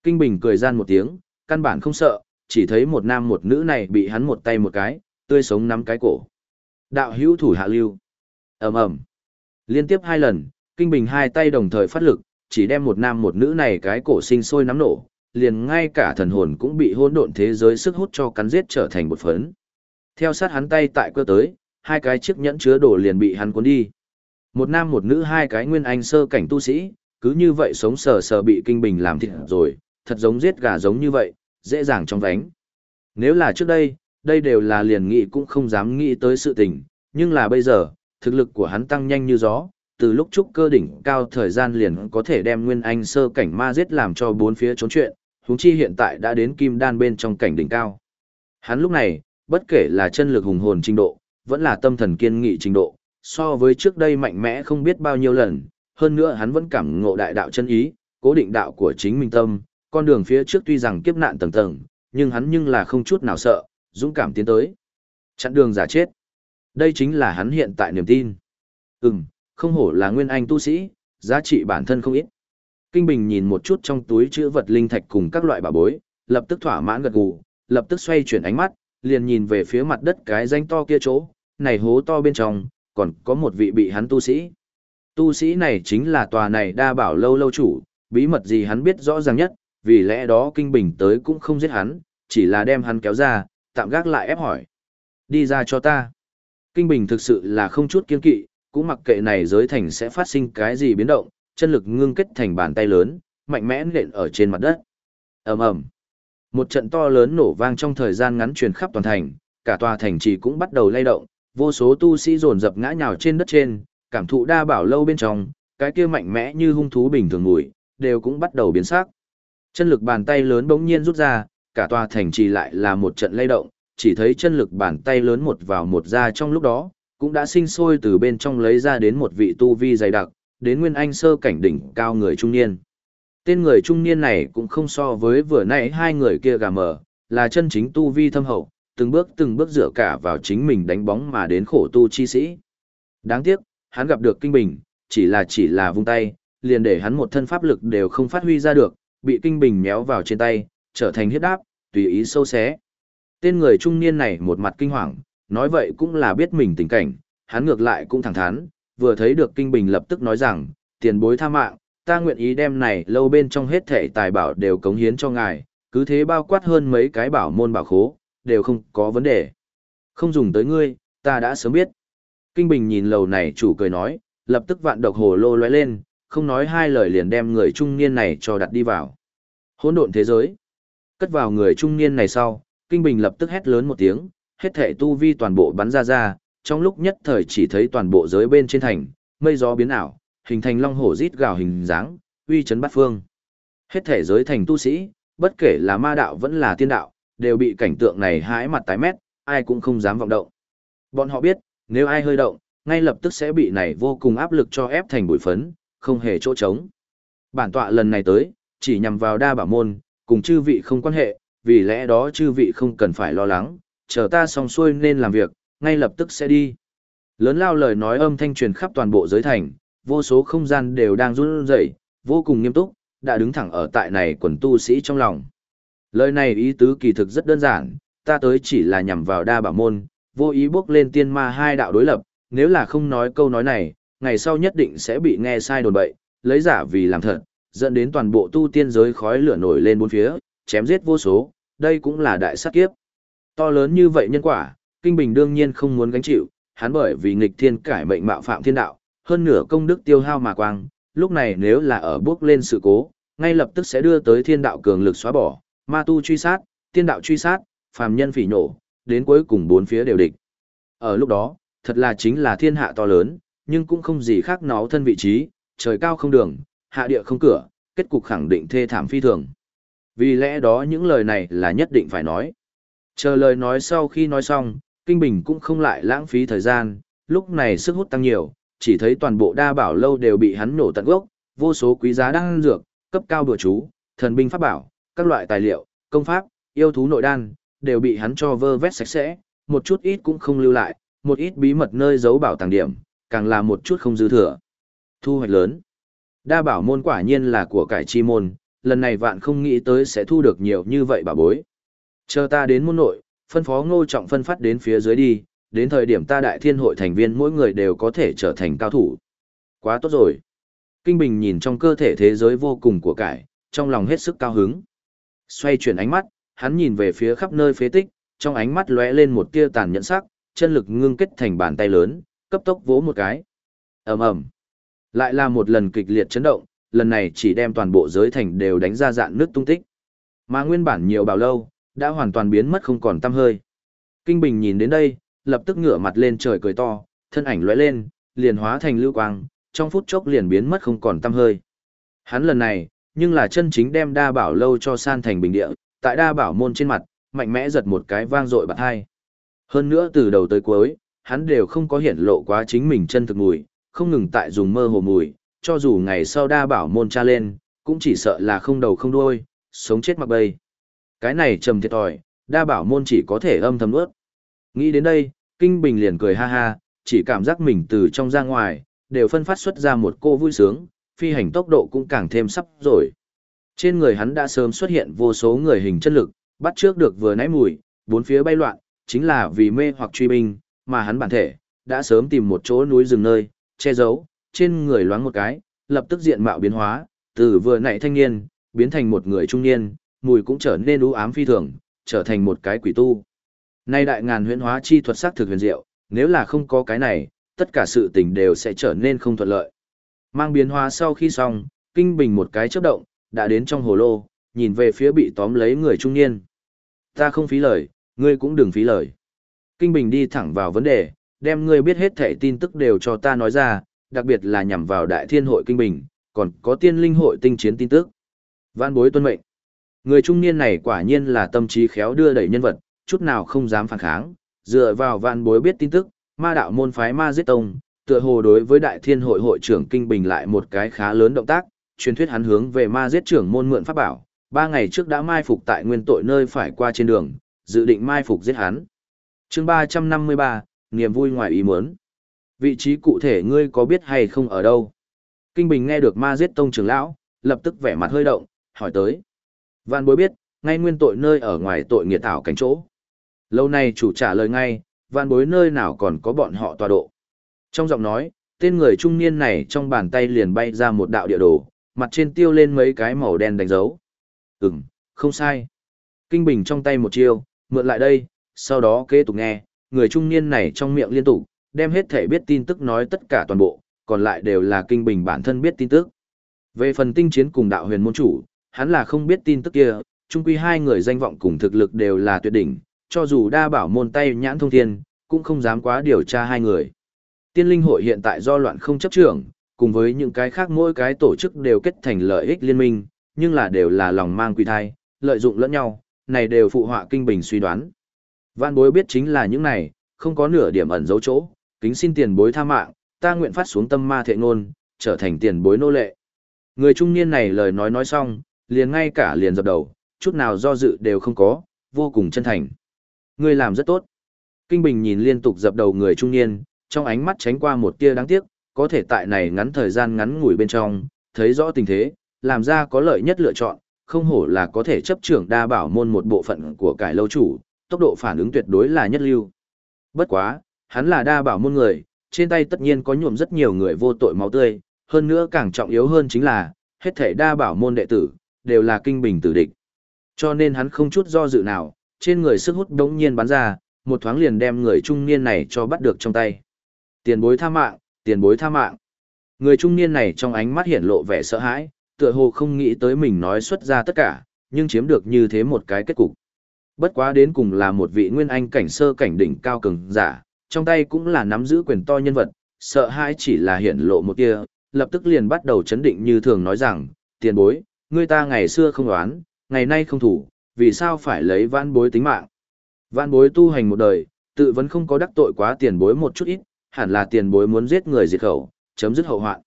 Kinh Bình cười gian một tiếng, căn bản không sợ, chỉ thấy một nam một nữ này bị hắn một tay một cái, tươi sống nắm cái cổ. Đạo hữu thủ hạ lưu. ầm ầm Liên tiếp hai lần, Kinh Bình hai tay đồng thời phát lực, chỉ đem một nam một nữ này cái cổ sinh sôi nắm nổ, liền ngay cả thần hồn cũng bị hỗn độn thế giới sức hút cho cắn giết trở thành một phấn. Theo sát hắn tay tại cơ tới, hai cái chiếc nhẫn chứa đồ liền bị hắn cuốn đi. Một nam một nữ hai cái nguyên anh sơ cảnh tu sĩ, cứ như vậy sống sờ sờ bị kinh bình làm thịt rồi, thật giống giết gà giống như vậy, dễ dàng trong vánh. Nếu là trước đây, đây đều là liền nghĩ cũng không dám nghĩ tới sự tình, nhưng là bây giờ, thực lực của hắn tăng nhanh như gió, từ lúc trúc cơ đỉnh cao thời gian liền có thể đem nguyên anh sơ cảnh ma giết làm cho bốn phía trốn chuyện, huống chi hiện tại đã đến kim đan bên trong cảnh đỉnh cao. Hắn lúc này, bất kể là chân lực hùng hồn trình độ, vẫn là tâm thần kiên nghị trình độ, so với trước đây mạnh mẽ không biết bao nhiêu lần, hơn nữa hắn vẫn cảm ngộ đại đạo chân ý, cố định đạo của chính mình tâm, con đường phía trước tuy rằng kiếp nạn tầng tầng, nhưng hắn nhưng là không chút nào sợ, dũng cảm tiến tới. Chặn đường giả chết. Đây chính là hắn hiện tại niềm tin. Ừm, không hổ là nguyên anh tu sĩ, giá trị bản thân không ít. Kinh Bình nhìn một chút trong túi chữ vật linh thạch cùng các loại bảo bối, lập tức thỏa mãn gật gù, lập tức xoay chuyển ánh mắt, liền nhìn về phía mặt đất cái danh to kia chỗ, này hố to bên trong, còn có một vị bị hắn tu sĩ. Tu sĩ này chính là tòa này đa bảo lâu lâu chủ, bí mật gì hắn biết rõ ràng nhất, vì lẽ đó Kinh Bình tới cũng không giết hắn, chỉ là đem hắn kéo ra, tạm gác lại ép hỏi. Đi ra cho ta. Kinh Bình thực sự là không chút kiên kỵ, cũng mặc kệ này giới thành sẽ phát sinh cái gì biến động, chân lực ngưng kết thành bàn tay lớn, mạnh mẽ nện ở trên mặt đất. ầm ầm, một trận to lớn nổ vang trong thời gian ngắn truyền khắp toàn thành, cả tòa thành trì cũng bắt đầu lay động, vô số tu sĩ dồn dập ngã nhào trên đất trên, cảm thụ đa bảo lâu bên trong, cái kia mạnh mẽ như hung thú bình thường mùi, đều cũng bắt đầu biến sắc. Chân lực bàn tay lớn bỗng nhiên rút ra, cả tòa thành trì lại là một trận lay động, chỉ thấy chân lực bàn tay lớn một vào một ra trong lúc đó, cũng đã sinh sôi từ bên trong lấy ra đến một vị tu vi dày đặc, đến nguyên anh sơ cảnh đỉnh cao người trung niên. Tên người trung niên này cũng không so với vừa nãy hai người kia gà mờ, là chân chính tu vi thâm hậu, từng bước từng bước dựa cả vào chính mình đánh bóng mà đến khổ tu chi sĩ. Đáng tiếc, hắn gặp được kinh bình, chỉ là chỉ là vung tay, liền để hắn một thân pháp lực đều không phát huy ra được, bị kinh bình méo vào trên tay, trở thành huyết đáp, tùy ý sâu xé. Tên người trung niên này một mặt kinh hoàng, nói vậy cũng là biết mình tình cảnh, hắn ngược lại cũng thẳng thắn, vừa thấy được kinh bình lập tức nói rằng, tiền bối tha mạng, ta nguyện ý đem này lâu bên trong hết thể tài bảo đều cống hiến cho ngài, cứ thế bao quát hơn mấy cái bảo môn bảo khố, đều không có vấn đề. Không dùng tới ngươi, ta đã sớm biết. Kinh Bình nhìn lầu này chủ cười nói, lập tức vạn độc hồ lô lóe lên, không nói hai lời liền đem người trung niên này cho đặt đi vào. Hỗn độn thế giới. Cất vào người trung niên này sau, Kinh Bình lập tức hét lớn một tiếng, hết thể tu vi toàn bộ bắn ra ra, trong lúc nhất thời chỉ thấy toàn bộ giới bên trên thành, mây gió biến ảo, hình thành long hổ rít gào hình dáng, uy chấn bát phương. Hết thể giới thành tu sĩ, bất kể là ma đạo vẫn là tiên đạo, đều bị cảnh tượng này hãi mặt tái mét, ai cũng không dám vọng động. Bọn họ biết, nếu ai hơi động, ngay lập tức sẽ bị này vô cùng áp lực cho ép thành bụi phấn, không hề chỗ trống. Bản tọa lần này tới, chỉ nhằm vào đa bảo môn, cùng chư vị không quan hệ, vì lẽ đó chư vị không cần phải lo lắng, chờ ta xong xuôi nên làm việc, ngay lập tức sẽ đi. Lớn lao lời nói âm thanh truyền khắp toàn bộ giới thành, vô số không gian đều đang run rẩy, vô cùng nghiêm túc, đã đứng thẳng ở tại này quần tu sĩ trong lòng. Lời này ý tứ kỳ thực rất đơn giản, ta tới chỉ là nhằm vào đa bảo môn, vô ý bước lên tiên ma hai đạo đối lập, nếu là không nói câu nói này, ngày sau nhất định sẽ bị nghe sai đồn bậy, lấy giả vì làm thật, dẫn đến toàn bộ tu tiên giới khói lửa nổi lên bốn phía, chém giết vô số, đây cũng là đại sát kiếp. To lớn như vậy nhân quả, Kinh Bình đương nhiên không muốn gánh chịu, hắn bởi vì nghịch thiên cải mệnh mạo phạm thiên đạo, hơn nửa công đức tiêu hao mà quang, lúc này nếu là ở bước lên sự cố, ngay lập tức sẽ đưa tới thiên đạo cường lực xóa bỏ, ma tu truy sát, tiên đạo truy sát, phàm nhân phỉ nổ, đến cuối cùng bốn phía đều địch. Ở lúc đó, thật là chính là thiên hạ to lớn, nhưng cũng không gì khác nó thân vị trí, trời cao không đường, hạ địa không cửa, kết cục khẳng định thê thảm phi thường. Vì lẽ đó những lời này là nhất định phải nói. Chờ lời nói sau khi nói xong, Kinh Bình cũng không lại lãng phí thời gian, lúc này sức hút tăng nhiều, chỉ thấy toàn bộ đa bảo lâu đều bị hắn nổ tận gốc, vô số quý giá đang dược, cấp cao đùa chú, thần binh pháp bảo, các loại tài liệu, công pháp, yêu thú nội đan, đều bị hắn cho vơ vét sạch sẽ, một chút ít cũng không lưu lại, một ít bí mật nơi giấu bảo tàng điểm, càng là một chút không dư thừa. Thu hoạch lớn. Đa bảo môn quả nhiên là của cải chi môn, lần này vạn không nghĩ tới sẽ thu được nhiều như vậy bà bối. Chờ ta đến môn nội, phân phó ngô trọng phân phát đến phía dưới đi, đến thời điểm ta đại thiên hội thành viên mỗi người đều có thể trở thành cao thủ. Quá tốt rồi. Kinh Bình nhìn trong cơ thể thế giới vô cùng của cải, trong lòng hết sức cao hứng. Xoay chuyển ánh mắt, hắn nhìn về phía khắp nơi phế tích, trong ánh mắt lóe lên một tia tàn nhẫn sắc, chân lực ngưng kết thành bàn tay lớn, cấp tốc vỗ một cái. Ầm ầm. Lại là một lần kịch liệt chấn động, lần này chỉ đem toàn bộ giới thành đều đánh ra dạn nước tung tích. Mà nguyên bản nhiều bao lâu, đã hoàn toàn biến mất không còn tăm hơi. Kinh Bình nhìn đến đây, lập tức ngửa mặt lên trời cười to, thân ảnh lóe lên, liền hóa thành lưu quang, trong phút chốc liền biến mất không còn tăm hơi. Hắn lần này, nhưng là chân chính đem đa bảo lâu cho san thành bình địa, tại đa bảo môn trên mặt, mạnh mẽ giật một cái vang dội bạc hai. Hơn nữa từ đầu tới cuối, hắn đều không có hiện lộ quá chính mình chân thực mùi, không ngừng tại dùng mơ hồ mùi, cho dù ngày sau đa bảo môn tra lên, cũng chỉ sợ là không đầu không đuôi, sống chết mặc bay. Cái này trầm thiệt thòi, đa bảo môn chỉ có thể âm thầm ướt. Nghĩ đến đây, Kinh Bình liền cười ha ha, chỉ cảm giác mình từ trong ra ngoài, đều phân phát xuất ra một cô vui sướng, phi hành tốc độ cũng càng thêm sắp rồi. Trên người hắn đã sớm xuất hiện vô số người hình chân lực, bắt trước được vừa nãy mùi, bốn phía bay loạn, chính là vì mê hoặc truy binh, mà hắn bản thể, đã sớm tìm một chỗ núi rừng nơi, che giấu, trên người loáng một cái, lập tức diện mạo biến hóa, từ vừa nãy thanh niên, biến thành một người trung niên, mùi cũng trở nên u ám phi thường, trở thành một cái quỷ tu. Nay đại ngàn huyễn hóa chi thuật sắc thực huyền diệu, nếu là không có cái này, tất cả sự tình đều sẽ trở nên không thuận lợi. Mang biến hóa sau khi xong, Kinh Bình một cái chớp động, đã đến trong hồ lô, nhìn về phía bị tóm lấy người trung niên. Ta không phí lời, ngươi cũng đừng phí lời. Kinh Bình đi thẳng vào vấn đề, đem ngươi biết hết thảy tin tức đều cho ta nói ra, đặc biệt là nhằm vào Đại Thiên hội Kinh Bình, còn có tiên linh hội tinh chiến tin tức. Vạn bối tuân mệnh. Người trung niên này quả nhiên là tâm trí khéo đưa đẩy nhân vật, chút nào không dám phản kháng, dựa vào vạn bối biết tin tức, ma đạo môn phái ma giết tông, tựa hồ đối với đại thiên hội hội trưởng kinh bình lại một cái khá lớn động tác, truyền thuyết hắn hướng về ma giết trưởng môn mượn pháp bảo, ba ngày trước đã mai phục tại nguyên tội nơi phải qua trên đường, dự định mai phục giết hắn chương ba trăm năm mươi ba niềm vui ngoài ý muốn. Vị trí cụ thể ngươi có biết hay không ở đâu? Kinh Bình nghe được ma giết tông trưởng lão, lập tức vẻ mặt hơi động, hỏi tới. Vạn bối biết, ngay nguyên tội nơi ở ngoài tội nghiệt thảo cánh chỗ. Lâu nay chủ trả lời ngay, vạn bối nơi nào còn có bọn họ tọa độ. Trong giọng nói, tên người trung niên này trong bàn tay liền bay ra một đạo địa đồ, mặt trên tiêu lên mấy cái màu đen đánh dấu. Ừm, không sai. Kinh Bình trong tay một chiêu, mượn lại đây, sau đó kế tục nghe, người trung niên này trong miệng liên tục, đem hết thể biết tin tức nói tất cả toàn bộ, còn lại đều là Kinh Bình bản thân biết tin tức. Về phần tinh chiến cùng đạo huyền môn chủ, hắn là không biết tin tức kia, chung quy hai người danh vọng cùng thực lực đều là tuyệt đỉnh, cho dù đa bảo môn tay nhãn thông thiên, cũng không dám quá điều tra hai người. Tiên linh hội hiện tại do loạn không chấp trưởng, cùng với những cái khác mỗi cái tổ chức đều kết thành lợi ích liên minh, nhưng là đều là lòng mang quỷ thai, lợi dụng lẫn nhau, này đều phụ họa kinh bình suy đoán. Vạn bối biết chính là những này, không có nửa điểm ẩn dấu chỗ, kính xin tiền bối tha mạng, ta nguyện phát xuống tâm ma thệ ngôn, trở thành tiền bối nô lệ. Người trung niên này lời nói nói xong, liền ngay cả liền dập đầu, chút nào do dự đều không có, vô cùng chân thành. Ngươi làm rất tốt. Kinh Bình nhìn liên tục dập đầu người trung niên, trong ánh mắt tránh qua một tia đáng tiếc, có thể tại này ngắn thời gian ngắn ngủi bên trong, thấy rõ tình thế, làm ra có lợi nhất lựa chọn, không hổ là có thể chấp trưởng đa bảo môn một bộ phận của cải lâu chủ, tốc độ phản ứng tuyệt đối là nhất lưu. Bất quá, hắn là đa bảo môn người, trên tay tất nhiên có nhuộm rất nhiều người vô tội máu tươi, hơn nữa càng trọng yếu hơn chính là, hết thể đa bảo môn đệ tử, đều là kinh bình tử địch. Cho nên hắn không chút do dự nào, trên người sức hút đống nhiên bắn ra, một thoáng liền đem người trung niên này cho bắt được trong tay. Tiền bối tha mạng, tiền bối tha mạng. Người trung niên này trong ánh mắt hiện lộ vẻ sợ hãi, tựa hồ không nghĩ tới mình nói xuất ra tất cả, nhưng chiếm được như thế một cái kết cục. Bất quá đến cùng là một vị nguyên anh cảnh sơ cảnh đỉnh cao cường giả, trong tay cũng là nắm giữ quyền to nhân vật, sợ hãi chỉ là hiện lộ một kia, lập tức liền bắt đầu chấn định như thường nói rằng, tiền bối, ngươi ta ngày xưa không đoán, ngày nay không thủ, vì sao phải lấy vãn bối tính mạng. Vãn bối tu hành một đời, tự vẫn không có đắc tội quá tiền bối một chút ít, hẳn là tiền bối muốn giết người diệt khẩu, chấm dứt hậu hoạn.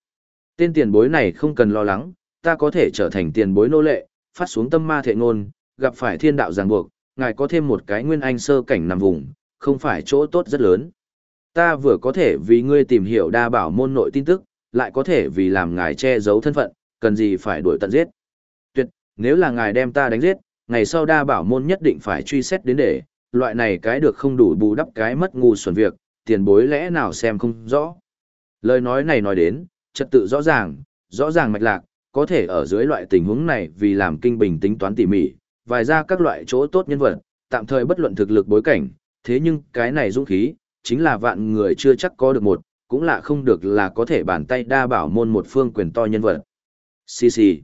Tên tiền bối này không cần lo lắng, ta có thể trở thành tiền bối nô lệ, phát xuống tâm ma thệ ngôn, gặp phải thiên đạo ràng buộc, ngài có thêm một cái nguyên anh sơ cảnh nằm vùng, không phải chỗ tốt rất lớn. Ta vừa có thể vì ngươi tìm hiểu đa bảo môn nội tin tức, lại có thể vì làm ngài che giấu thân phận, cần gì phải đuổi tận giết. Tuyệt, nếu là ngài đem ta đánh giết, ngày sau đa bảo môn nhất định phải truy xét đến để, loại này cái được không đủ bù đắp cái mất ngu xuẩn việc, tiền bối lẽ nào xem không rõ. Lời nói này nói đến, trật tự rõ ràng, rõ ràng mạch lạc, có thể ở dưới loại tình huống này vì làm kinh bình tính toán tỉ mỉ, vài ra các loại chỗ tốt nhân vật, tạm thời bất luận thực lực bối cảnh, thế nhưng cái này dũng khí, chính là vạn người chưa chắc có được một, cũng là không được là có thể bàn tay đa bảo môn một phương quyền to nhân vật. Xì xì.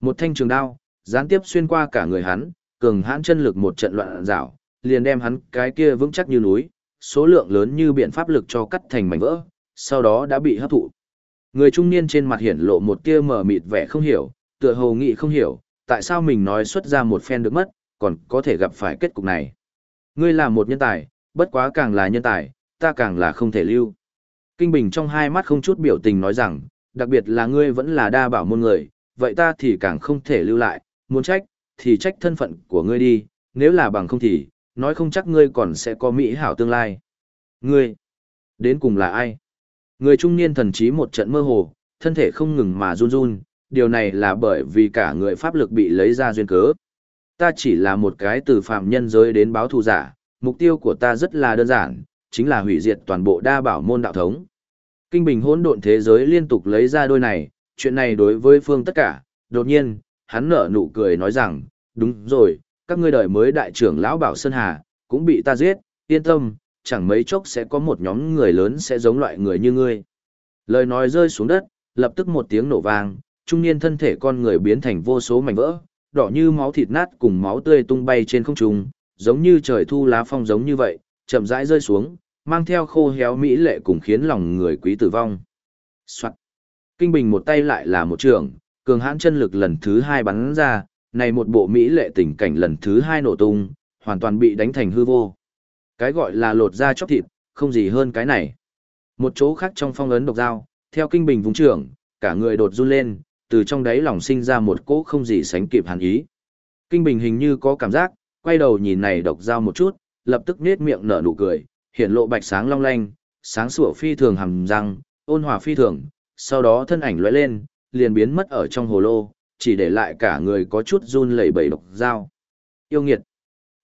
Một thanh trường đao, gián tiếp xuyên qua cả người hắn, cường hãn chân lực một trận loạn rảo, liền đem hắn cái kia vững chắc như núi, số lượng lớn như biện pháp lực cho cắt thành mảnh vỡ, sau đó đã bị hấp thụ. Người trung niên trên mặt hiển lộ một tia mờ mịt vẻ không hiểu, tựa hồ nghị không hiểu, tại sao mình nói xuất ra một phen được mất, còn có thể gặp phải kết cục này. Ngươi là một nhân tài, bất quá càng là nhân tài, ta càng là không thể lưu. Kinh Bình trong hai mắt không chút biểu tình nói rằng, đặc biệt là ngươi vẫn là đa bảo môn người, vậy ta thì càng không thể lưu lại, muốn trách, thì trách thân phận của ngươi đi, nếu là bằng không thì, nói không chắc ngươi còn sẽ có mỹ hảo tương lai. Ngươi, đến cùng là ai? Người trung niên thần trí một trận mơ hồ, thân thể không ngừng mà run run, điều này là bởi vì cả người pháp lực bị lấy ra duyên cớ. Ta chỉ là một cái từ phạm nhân giới đến báo thù giả, mục tiêu của ta rất là đơn giản, chính là hủy diệt toàn bộ đa bảo môn đạo thống. Kinh bình hỗn độn thế giới liên tục lấy ra đôi này, chuyện này đối với phương tất cả, đột nhiên, hắn nở nụ cười nói rằng, đúng rồi, các ngươi đời mới đại trưởng lão Bảo Sơn Hà, cũng bị ta giết, yên tâm, chẳng mấy chốc sẽ có một nhóm người lớn sẽ giống loại người như ngươi. Lời nói rơi xuống đất, lập tức một tiếng nổ vang, trung niên thân thể con người biến thành vô số mảnh vỡ, đỏ như máu thịt nát cùng máu tươi tung bay trên không trung, giống như trời thu lá phong giống như vậy, chậm rãi rơi xuống, mang theo khô héo mỹ lệ cùng khiến lòng người quý tử vong. Soạn. Kinh Bình một tay lại là một trường, cường hãn chân lực lần thứ hai bắn ra, này một bộ mỹ lệ tình cảnh lần thứ hai nổ tung, hoàn toàn bị đánh thành hư vô. Cái gọi là lột da chóc thịt, không gì hơn cái này. Một chỗ khác trong phong ấn độc dao, theo Kinh Bình vùng trưởng, cả người đột run lên, từ trong đáy lòng sinh ra một cỗ không gì sánh kịp hàn ý. Kinh Bình hình như có cảm giác, quay đầu nhìn này độc dao một chút, lập tức nết miệng nở nụ cười, hiện lộ bạch sáng long lanh, sáng sủa phi thường hầm răng, ôn hòa phi thường, sau đó thân ảnh lóe lên, liền biến mất ở trong hồ lô, chỉ để lại cả người có chút run lẩy bẩy độc dao. Yêu nghiệt.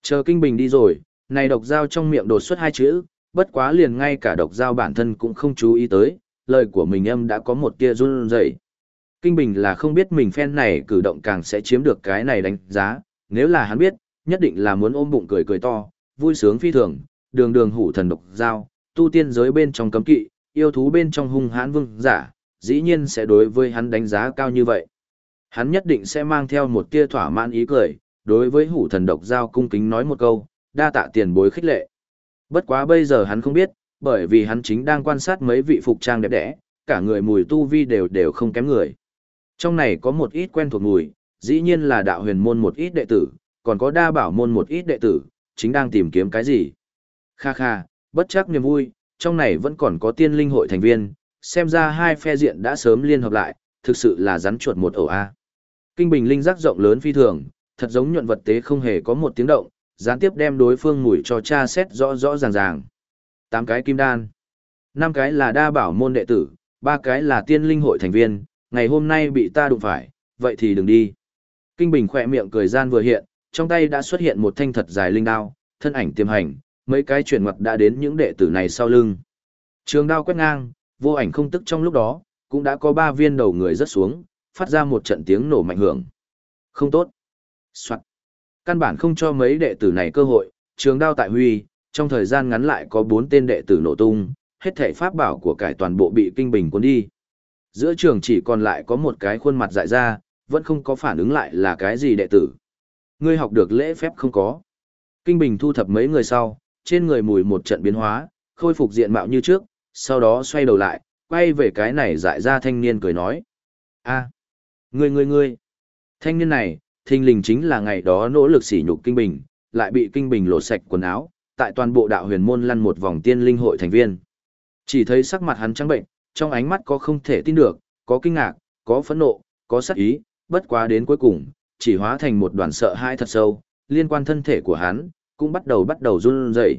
Chờ kinh bình đi rồi, này độc dao trong miệng đột xuất hai chữ, bất quá liền ngay cả độc dao bản thân cũng không chú ý tới, lời của mình âm đã có một tia run rẩy. Kinh bình là không biết mình phen này cử động càng sẽ chiếm được cái này đánh giá, nếu là hắn biết, nhất định là muốn ôm bụng cười cười to, vui sướng phi thường, đường đường hủ thần độc giao, tu tiên giới bên trong cấm kỵ, yêu thú bên trong hung hãn vương giả, dĩ nhiên sẽ đối với hắn đánh giá cao như vậy. Hắn nhất định sẽ mang theo một tia thỏa mãn ý cười, đối với hủ thần độc giao cung kính nói một câu, đa tạ tiền bối khích lệ. Bất quá bây giờ hắn không biết, bởi vì hắn chính đang quan sát mấy vị phục trang đẹp đẽ, cả người mùi tu vi đều đều không kém người. Trong này có một ít quen thuộc mùi, dĩ nhiên là đạo huyền môn một ít đệ tử, còn có đa bảo môn một ít đệ tử, chính đang tìm kiếm cái gì. Kha kha, bất chắc niềm vui, trong này vẫn còn có tiên linh hội thành viên, xem ra hai phe diện đã sớm liên hợp lại, thực sự là rắn chuột một ổ A. Kinh bình linh giác rộng lớn phi thường, thật giống nhuận vật tế không hề có một tiếng động, gián tiếp đem đối phương mùi cho cha xét rõ rõ ràng ràng. Tám cái kim đan, năm cái là đa bảo môn đệ tử, ba cái là tiên linh hội thành viên, ngày hôm nay bị ta đụng phải, vậy thì đừng đi. Kinh bình khỏe miệng cười gian vừa hiện, trong tay đã xuất hiện một thanh thật dài linh đao, thân ảnh tiềm hành, mấy cái chuyển mặt đã đến những đệ tử này sau lưng. Trường đao quét ngang, vô ảnh không tức trong lúc đó, cũng đã có ba viên đầu người rớt xuống, phát ra một trận tiếng nổ mạnh hưởng. Không tốt. Soạn. Căn bản không cho mấy đệ tử này cơ hội, trường đao tại huy, trong thời gian ngắn lại có bốn tên đệ tử nổ tung, hết thể pháp bảo của cải toàn bộ bị kinh bình cuốn đi. Giữa trường chỉ còn lại có một cái khuôn mặt dại ra, vẫn không có phản ứng lại là cái gì đệ tử. Ngươi học được lễ phép không có. Kinh bình thu thập mấy người sau, trên người mùi một trận biến hóa, khôi phục diện mạo như trước, sau đó xoay đầu lại, quay về cái này dại ra thanh niên cười nói. a à, ngươi ngươi ngươi, thanh niên này, thình lình chính là ngày đó nỗ lực sỉ nhục kinh bình, lại bị kinh bình lột sạch quần áo, tại toàn bộ đạo huyền môn lăn một vòng tiên linh hội thành viên. Chỉ thấy sắc mặt hắn trắng bệnh, trong ánh mắt có không thể tin được, có kinh ngạc, có phẫn nộ, có sắc ý, bất quá đến cuối cùng, chỉ hóa thành một đoàn sợ hãi thật sâu, liên quan thân thể của hắn, cũng bắt đầu bắt đầu run rẩy.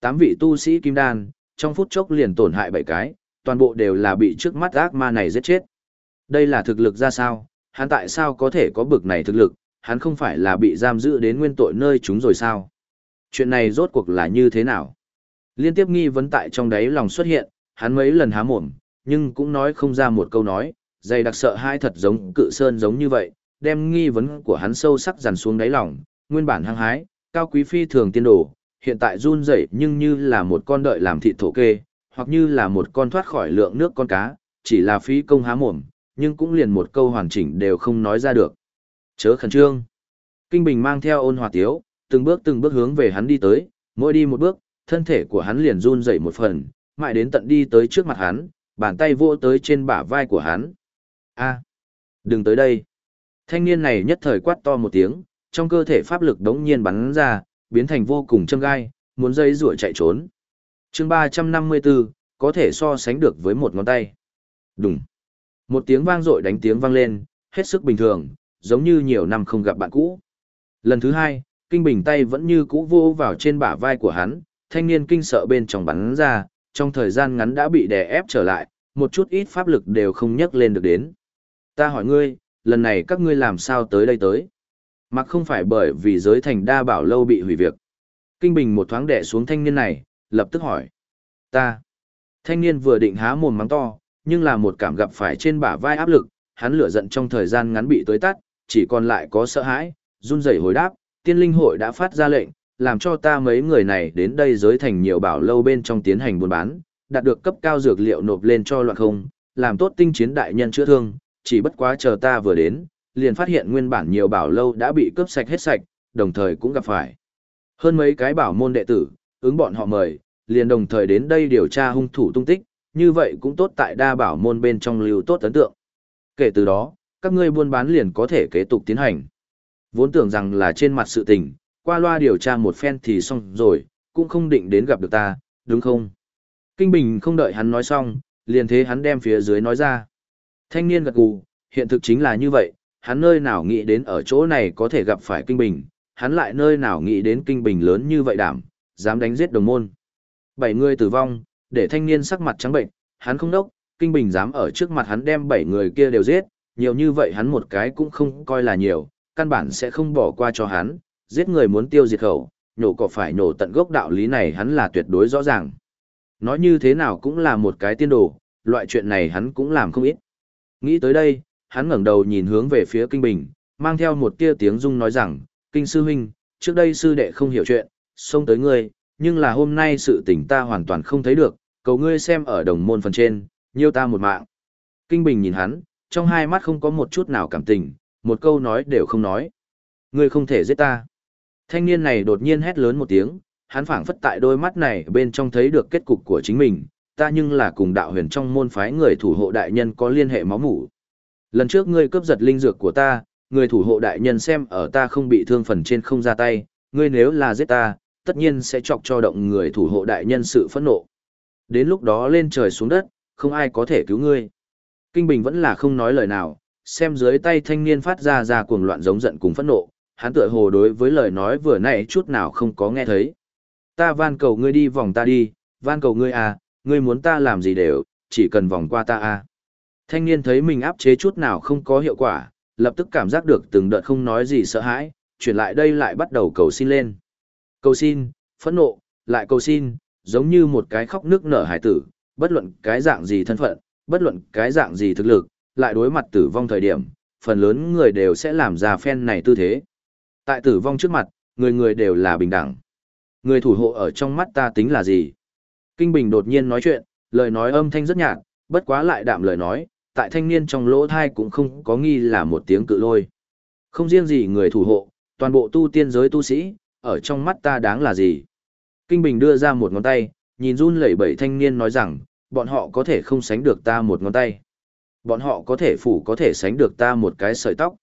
Tám vị tu sĩ kim đan, trong phút chốc liền tổn hại bảy cái, toàn bộ đều là bị trước mắt ác ma này giết chết. Đây là thực lực ra sao, hắn tại sao có thể có bực này thực lực, hắn không phải là bị giam giữ đến nguyên tội nơi chúng rồi sao? Chuyện này rốt cuộc là như thế nào? Liên tiếp nghi vấn tại trong đáy lòng xuất hiện, hắn mấy lần há mồm, nhưng cũng nói không ra một câu nói, dày đặc sợ hai thật giống cự sơn giống như vậy, đem nghi vấn của hắn sâu sắc dằn xuống đáy lòng, nguyên bản hăng hái, cao quý phi thường tiên đồ, hiện tại run rẩy nhưng như là một con đợi làm thịt thổ kê, hoặc như là một con thoát khỏi lượng nước con cá, chỉ là phí công há mồm, nhưng cũng liền một câu hoàn chỉnh đều không nói ra được. Chớ khẩn trương. Kinh Bình mang theo ôn hòa tiếu, từng bước từng bước hướng về hắn đi tới, mỗi đi một bước, thân thể của hắn liền run rẩy một phần, mãi đến tận đi tới trước mặt hắn, bàn tay vỗ tới trên bả vai của hắn. A, đừng tới đây. Thanh niên này nhất thời quát to một tiếng, trong cơ thể pháp lực đống nhiên bắn ra, biến thành vô cùng châm gai, muốn dây rủa chạy trốn. chương 354, có thể so sánh được với một ngón tay. Đúng. Một tiếng vang dội đánh tiếng vang lên, hết sức bình thường, giống như nhiều năm không gặp bạn cũ. Lần thứ hai, kinh bình tay vẫn như cũ vô vào trên bả vai của hắn, thanh niên kinh sợ bên trong bắn ra, trong thời gian ngắn đã bị đè ép trở lại, một chút ít pháp lực đều không nhấc lên được đến. Ta hỏi ngươi, lần này các ngươi làm sao tới đây tới? Mặc không phải bởi vì giới thành đa bảo lâu bị hủy việc. Kinh Bình một thoáng đẻ xuống thanh niên này, lập tức hỏi. Ta. Thanh niên vừa định há mồm mắng to, nhưng là một cảm gặp phải trên bả vai áp lực, hắn lửa giận trong thời gian ngắn bị tối tắt, chỉ còn lại có sợ hãi, run rẩy hồi đáp, tiên linh hội đã phát ra lệnh, làm cho ta mấy người này đến đây giới thành nhiều bảo lâu bên trong tiến hành buôn bán, đạt được cấp cao dược liệu nộp lên cho loạn không, làm tốt tinh chiến đại nhân chữa thương, chỉ bất quá chờ ta vừa đến, liền phát hiện nguyên bản nhiều bảo lâu đã bị cướp sạch hết sạch, đồng thời cũng gặp phải hơn mấy cái bảo môn đệ tử, ứng bọn họ mời, liền đồng thời đến đây điều tra hung thủ tung tích, như vậy cũng tốt tại đa bảo môn bên trong lưu tốt ấn tượng. Kể từ đó, các ngươi buôn bán liền có thể kế tục tiến hành. Vốn tưởng rằng là trên mặt sự tình, qua loa điều tra một phen thì xong rồi, cũng không định đến gặp được ta, đúng không? Kinh Bình không đợi hắn nói xong, liền thế hắn đem phía dưới nói ra. Thanh niên gật gù, hiện thực chính là như vậy, hắn nơi nào nghĩ đến ở chỗ này có thể gặp phải Kinh Bình, hắn lại nơi nào nghĩ đến Kinh Bình lớn như vậy đảm, dám đánh giết đồng môn. Bảy người tử vong, để thanh niên sắc mặt trắng bệnh, hắn không đốc, Kinh Bình dám ở trước mặt hắn đem bảy người kia đều giết, nhiều như vậy hắn một cái cũng không coi là nhiều, căn bản sẽ không bỏ qua cho hắn, giết người muốn tiêu diệt khẩu, nhổ cỏ phải nhổ tận gốc đạo lý này hắn là tuyệt đối rõ ràng. Nói như thế nào cũng là một cái tiên đồ, loại chuyện này hắn cũng làm không ít. Nghĩ tới đây, hắn ngẩng đầu nhìn hướng về phía Kinh Bình, mang theo một tia tiếng rung nói rằng, Kinh Sư Huynh, trước đây sư đệ không hiểu chuyện, xông tới ngươi, nhưng là hôm nay sự tình ta hoàn toàn không thấy được, cầu ngươi xem ở đồng môn phần trên, nhiêu ta một mạng. Kinh Bình nhìn hắn, trong hai mắt không có một chút nào cảm tình, một câu nói đều không nói. Ngươi không thể giết ta. Thanh niên này đột nhiên hét lớn một tiếng, hắn phảng phất tại đôi mắt này bên trong thấy được kết cục của chính mình, ta nhưng là cùng đạo huyền trong môn phái người thủ hộ đại nhân có liên hệ máu mủ. Lần trước ngươi cướp giật linh dược của ta, người thủ hộ đại nhân xem ở ta không bị thương phần trên không ra tay, ngươi nếu là giết ta, tất nhiên sẽ chọc cho động người thủ hộ đại nhân sự phẫn nộ. Đến lúc đó lên trời xuống đất, không ai có thể cứu ngươi. Kinh Bình vẫn là không nói lời nào, xem dưới tay thanh niên phát ra ra cuồng loạn giống giận cùng phẫn nộ, hắn tựa hồ đối với lời nói vừa nãy chút nào không có nghe thấy. Ta van cầu ngươi đi vòng ta đi, van cầu ngươi à, ngươi muốn ta làm gì đều, chỉ cần vòng qua ta à. Thanh niên thấy mình áp chế chút nào không có hiệu quả, lập tức cảm giác được từng đợt không nói gì sợ hãi, chuyển lại đây lại bắt đầu cầu xin lên. Cầu xin, phẫn nộ, lại cầu xin, giống như một cái khóc nước nở hải tử, bất luận cái dạng gì thân phận, bất luận cái dạng gì thực lực, lại đối mặt tử vong thời điểm, phần lớn người đều sẽ làm ra phen này tư thế. Tại tử vong trước mặt, người người đều là bình đẳng. Người thủ hộ ở trong mắt ta tính là gì? Kinh Bình đột nhiên nói chuyện, lời nói âm thanh rất nhạt, bất quá lại đạm lời nói, tại thanh niên trong lỗ thai cũng không có nghi là một tiếng cự lôi. Không riêng gì người thủ hộ, toàn bộ tu tiên giới tu sĩ, ở trong mắt ta đáng là gì? Kinh Bình đưa ra một ngón tay, nhìn run lẩy bẩy thanh niên nói rằng, bọn họ có thể không sánh được ta một ngón tay. Bọn họ có thể phủ có thể sánh được ta một cái sợi tóc.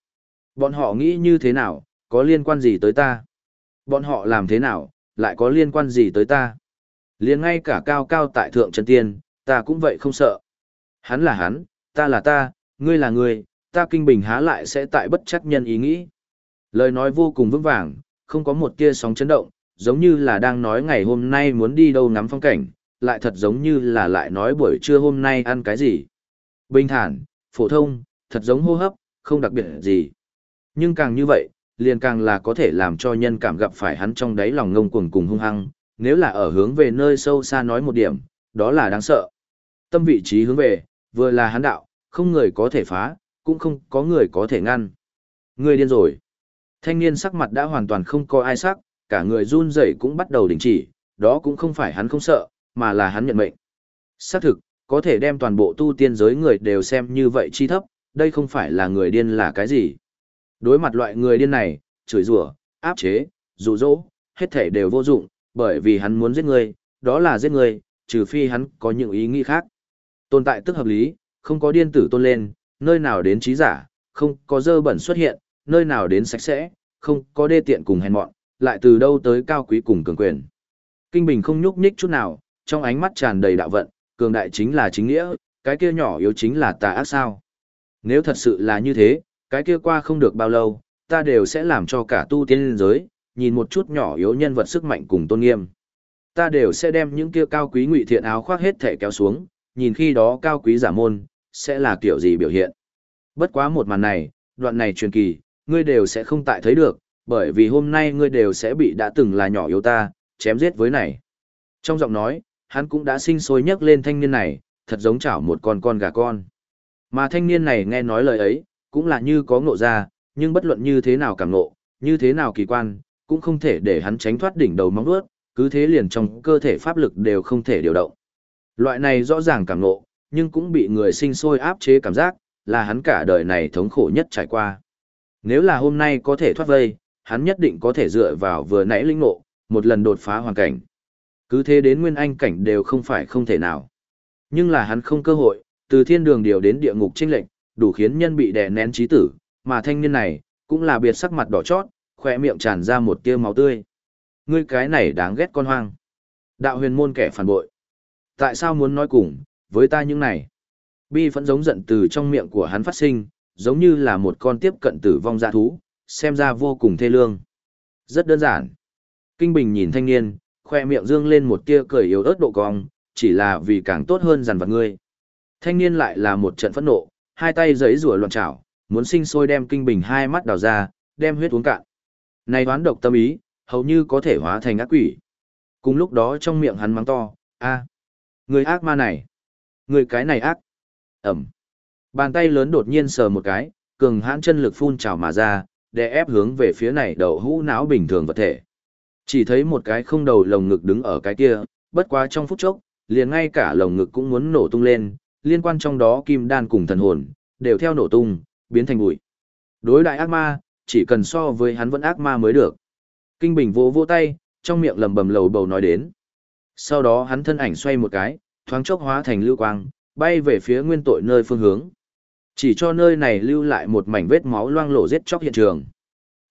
Bọn họ nghĩ như thế nào, có liên quan gì tới ta? Bọn họ làm thế nào, lại có liên quan gì tới ta? Liền ngay cả cao cao tại thượng chân tiên, ta cũng vậy không sợ. Hắn là hắn, ta là ta, ngươi là ngươi, ta kinh bình há lại sẽ tại bất chắc nhân ý nghĩ. Lời nói vô cùng vững vàng, không có một tia sóng chấn động, giống như là đang nói ngày hôm nay muốn đi đâu ngắm phong cảnh, lại thật giống như là lại nói buổi trưa hôm nay ăn cái gì. Bình thản, phổ thông, thật giống hô hấp, không đặc biệt gì. Nhưng càng như vậy, liền càng là có thể làm cho nhân cảm gặp phải hắn trong đáy lòng ngông cuồng cùng hung hăng, nếu là ở hướng về nơi sâu xa nói một điểm, đó là đáng sợ. Tâm vị trí hướng về, vừa là hắn đạo, không người có thể phá, cũng không có người có thể ngăn. Người điên rồi. Thanh niên sắc mặt đã hoàn toàn không có ai sắc, cả người run rẩy cũng bắt đầu đình chỉ, đó cũng không phải hắn không sợ, mà là hắn nhận mệnh. Xác thực, có thể đem toàn bộ tu tiên giới người đều xem như vậy chi thấp, đây không phải là người điên là cái gì. Đối mặt loại người điên này, chửi rủa, áp chế, dụ dỗ, hết thể đều vô dụng, bởi vì hắn muốn giết người, đó là giết người, trừ phi hắn có những ý nghĩ khác. Tồn tại tức hợp lý, không có điên tử tôn lên, nơi nào đến trí giả, không có dơ bẩn xuất hiện, nơi nào đến sạch sẽ, không có đê tiện cùng hèn mọn, lại từ đâu tới cao quý cùng cường quyền. Kinh Bình không nhúc nhích chút nào, trong ánh mắt tràn đầy đạo vận, cường đại chính là chính nghĩa, cái kia nhỏ yếu chính là tà ác sao. Nếu thật sự là như thế, cái kia qua không được bao lâu, ta đều sẽ làm cho cả tu tiên giới, nhìn một chút nhỏ yếu nhân vật sức mạnh cùng tôn nghiêm. Ta đều sẽ đem những kia cao quý ngụy thiện áo khoác hết thể kéo xuống, nhìn khi đó cao quý giả môn, sẽ là kiểu gì biểu hiện. Bất quá một màn này, đoạn này truyền kỳ, ngươi đều sẽ không tại thấy được, bởi vì hôm nay ngươi đều sẽ bị đã từng là nhỏ yếu ta, chém giết với này. Trong giọng nói, hắn cũng đã sinh sôi nhắc lên thanh niên này, thật giống chảo một con con gà con. Mà thanh niên này nghe nói lời ấy, cũng là như có ngộ ra, nhưng bất luận như thế nào cảm ngộ, như thế nào kỳ quan, cũng không thể để hắn tránh thoát đỉnh đầu móng vuốt, cứ thế liền trong cơ thể pháp lực đều không thể điều động. Loại này rõ ràng cảm ngộ, nhưng cũng bị người sinh sôi áp chế cảm giác, là hắn cả đời này thống khổ nhất trải qua. Nếu là hôm nay có thể thoát vây, hắn nhất định có thể dựa vào vừa nãy linh ngộ, một lần đột phá hoàn cảnh. Cứ thế đến nguyên anh cảnh đều không phải không thể nào. Nhưng là hắn không cơ hội, từ thiên đường điều đến địa ngục trinh lệnh, đủ khiến nhân bị đè nén trí tử, mà thanh niên này, cũng là biệt sắc mặt đỏ chót, khỏe miệng tràn ra một tia máu tươi. Ngươi cái này đáng ghét con hoang. Đạo huyền môn kẻ phản bội. Tại sao muốn nói cùng, với ta những này? Bi vẫn giống giận từ trong miệng của hắn phát sinh, giống như là một con tiếp cận tử vong dạ thú, xem ra vô cùng thê lương. Rất đơn giản. Kinh Bình nhìn thanh niên, khoe miệng dương lên một tia cười yếu ớt độ cong, chỉ là vì càng tốt hơn dằn vặt ngươi. Thanh niên lại là một trận phẫn nộ, hai tay giấy rùa loạn trảo, muốn sinh sôi đem Kinh Bình hai mắt đào ra, đem huyết uống cạn. Này đoán độc tâm ý, hầu như có thể hóa thành ác quỷ. Cùng lúc đó trong miệng hắn mắng to, a, người ác ma này, người cái này ác. Ẩm. Bàn tay lớn đột nhiên sờ một cái, cường hãn chân lực phun trào mà ra, để ép hướng về phía này đầu hũ não bình thường vật thể. Chỉ thấy một cái không đầu lồng ngực đứng ở cái kia, bất quá trong phút chốc, liền ngay cả lồng ngực cũng muốn nổ tung lên, liên quan trong đó kim đan cùng thần hồn, đều theo nổ tung, biến thành bụi. Đối đại ác ma, chỉ cần so với hắn vẫn ác ma mới được. Kinh Bình vỗ vỗ tay, trong miệng lầm bầm lầu bầu nói đến. Sau đó hắn thân ảnh xoay một cái, thoáng chốc hóa thành lưu quang, bay về phía nguyên tội nơi phương hướng. Chỉ cho nơi này lưu lại một mảnh vết máu loang lổ giết chóc hiện trường.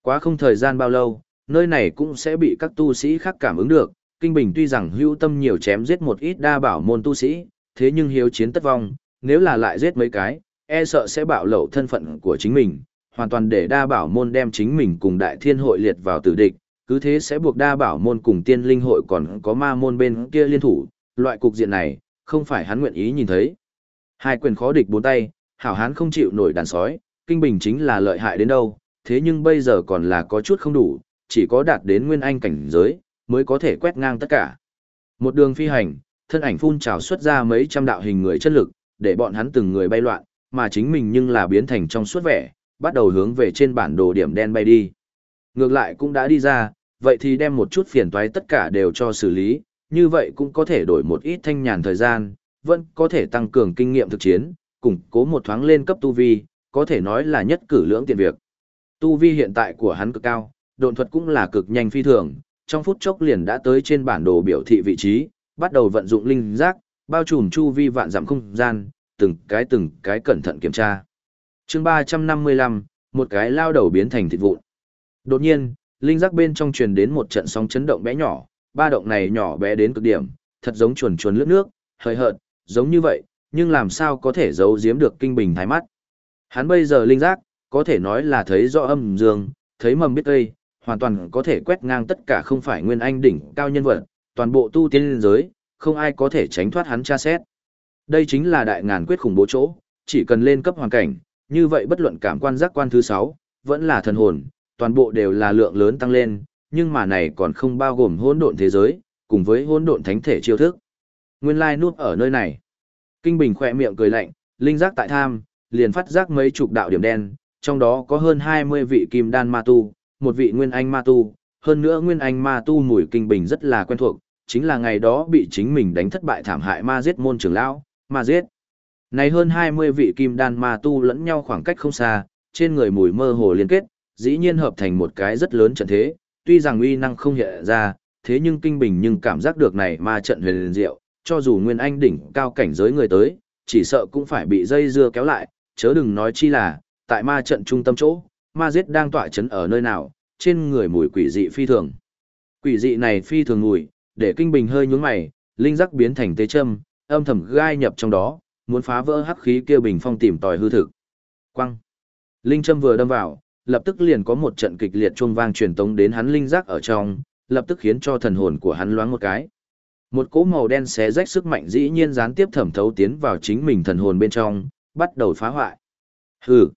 Quá không thời gian bao lâu, nơi này cũng sẽ bị các tu sĩ khác cảm ứng được. Kinh Bình tuy rằng hữu tâm nhiều chém giết một ít đa bảo môn tu sĩ, thế nhưng hiếu chiến tất vong, nếu là lại giết mấy cái, e sợ sẽ bạo lộ thân phận của chính mình, hoàn toàn để đa bảo môn đem chính mình cùng đại thiên hội liệt vào tử địch, cứ thế sẽ buộc đa bảo môn cùng tiên linh hội còn có ma môn bên kia liên thủ, loại cục diện này, không phải hắn nguyện ý nhìn thấy. Hai quyền khó địch bốn tay, hảo hán không chịu nổi đàn sói, kinh bình chính là lợi hại đến đâu, thế nhưng bây giờ còn là có chút không đủ, chỉ có đạt đến nguyên anh cảnh giới, mới có thể quét ngang tất cả. Một đường phi hành, thân ảnh phun trào xuất ra mấy trăm đạo hình người chân lực, để bọn hắn từng người bay loạn, mà chính mình nhưng là biến thành trong suốt vẻ, bắt đầu hướng về trên bản đồ điểm đen bay đi. Ngược lại cũng đã đi ra, vậy thì đem một chút phiền toái tất cả đều cho xử lý, như vậy cũng có thể đổi một ít thanh nhàn thời gian, vẫn có thể tăng cường kinh nghiệm thực chiến, củng cố một thoáng lên cấp tu vi, có thể nói là nhất cử lưỡng tiện việc. Tu vi hiện tại của hắn cực cao, độn thuật cũng là cực nhanh phi thường, trong phút chốc liền đã tới trên bản đồ biểu thị vị trí, bắt đầu vận dụng linh giác, bao trùm chu vi vạn dặm không gian, từng cái từng cái cẩn thận kiểm tra. Chương 355, một cái lao đầu biến thành thịt vụn. Đột nhiên, linh giác bên trong truyền đến một trận sóng chấn động bé nhỏ, ba động này nhỏ bé đến cực điểm, thật giống chuồn chuồn lướt nước, hơi hợt, giống như vậy, nhưng làm sao có thể giấu giếm được kinh bình thái mắt. Hắn bây giờ linh giác, có thể nói là thấy rõ âm dương, thấy mầm biết cây, hoàn toàn có thể quét ngang tất cả không phải nguyên anh đỉnh cao nhân vật, toàn bộ tu tiên liên giới, không ai có thể tránh thoát hắn tra xét. Đây chính là đại ngàn quyết khủng bố chỗ, chỉ cần lên cấp hoàn cảnh, như vậy bất luận cảm quan giác quan thứ 6, vẫn là thần hồn, toàn bộ đều là lượng lớn tăng lên, nhưng mà này còn không bao gồm hỗn độn thế giới, cùng với hỗn độn thánh thể chiêu thức. Nguyên lai nuốt ở nơi này. Kinh Bình khỏe miệng cười lạnh, linh giác tại tham, liền phát giác mấy chục đạo điểm đen, trong đó có hơn 20 vị kim đan ma tu, một vị nguyên anh ma tu, hơn nữa nguyên anh ma tu mùi Kinh Bình rất là quen thuộc, chính là ngày đó bị chính mình đánh thất bại thảm hại ma giết môn trưởng lão, ma giết. Này hơn 20 vị kim đan ma tu lẫn nhau khoảng cách không xa, trên người mùi mơ hồ liên kết, dĩ nhiên hợp thành một cái rất lớn trận thế, tuy rằng uy năng không hiện ra, thế nhưng kinh bình nhưng cảm giác được này ma trận huyền diệu, cho dù nguyên anh đỉnh cao cảnh giới người tới, chỉ sợ cũng phải bị dây dưa kéo lại, chớ đừng nói chi là, tại ma trận trung tâm chỗ, ma giết đang tỏa chấn ở nơi nào, trên người mùi quỷ dị phi thường. Quỷ dị này phi thường mùi, để kinh bình hơi nhướng mày, linh giác biến thành tế châm, âm thầm gai nhập trong đó, muốn phá vỡ hắc khí kia bình phong tìm tòi hư thực. Quăng. Linh châm vừa đâm vào, lập tức liền có một trận kịch liệt chuông vang truyền tống đến hắn linh giác ở trong, lập tức khiến cho thần hồn của hắn loáng một cái. Một cỗ màu đen xé rách sức mạnh dĩ nhiên gián tiếp thẩm thấu tiến vào chính mình thần hồn bên trong, bắt đầu phá hoại. Hừ.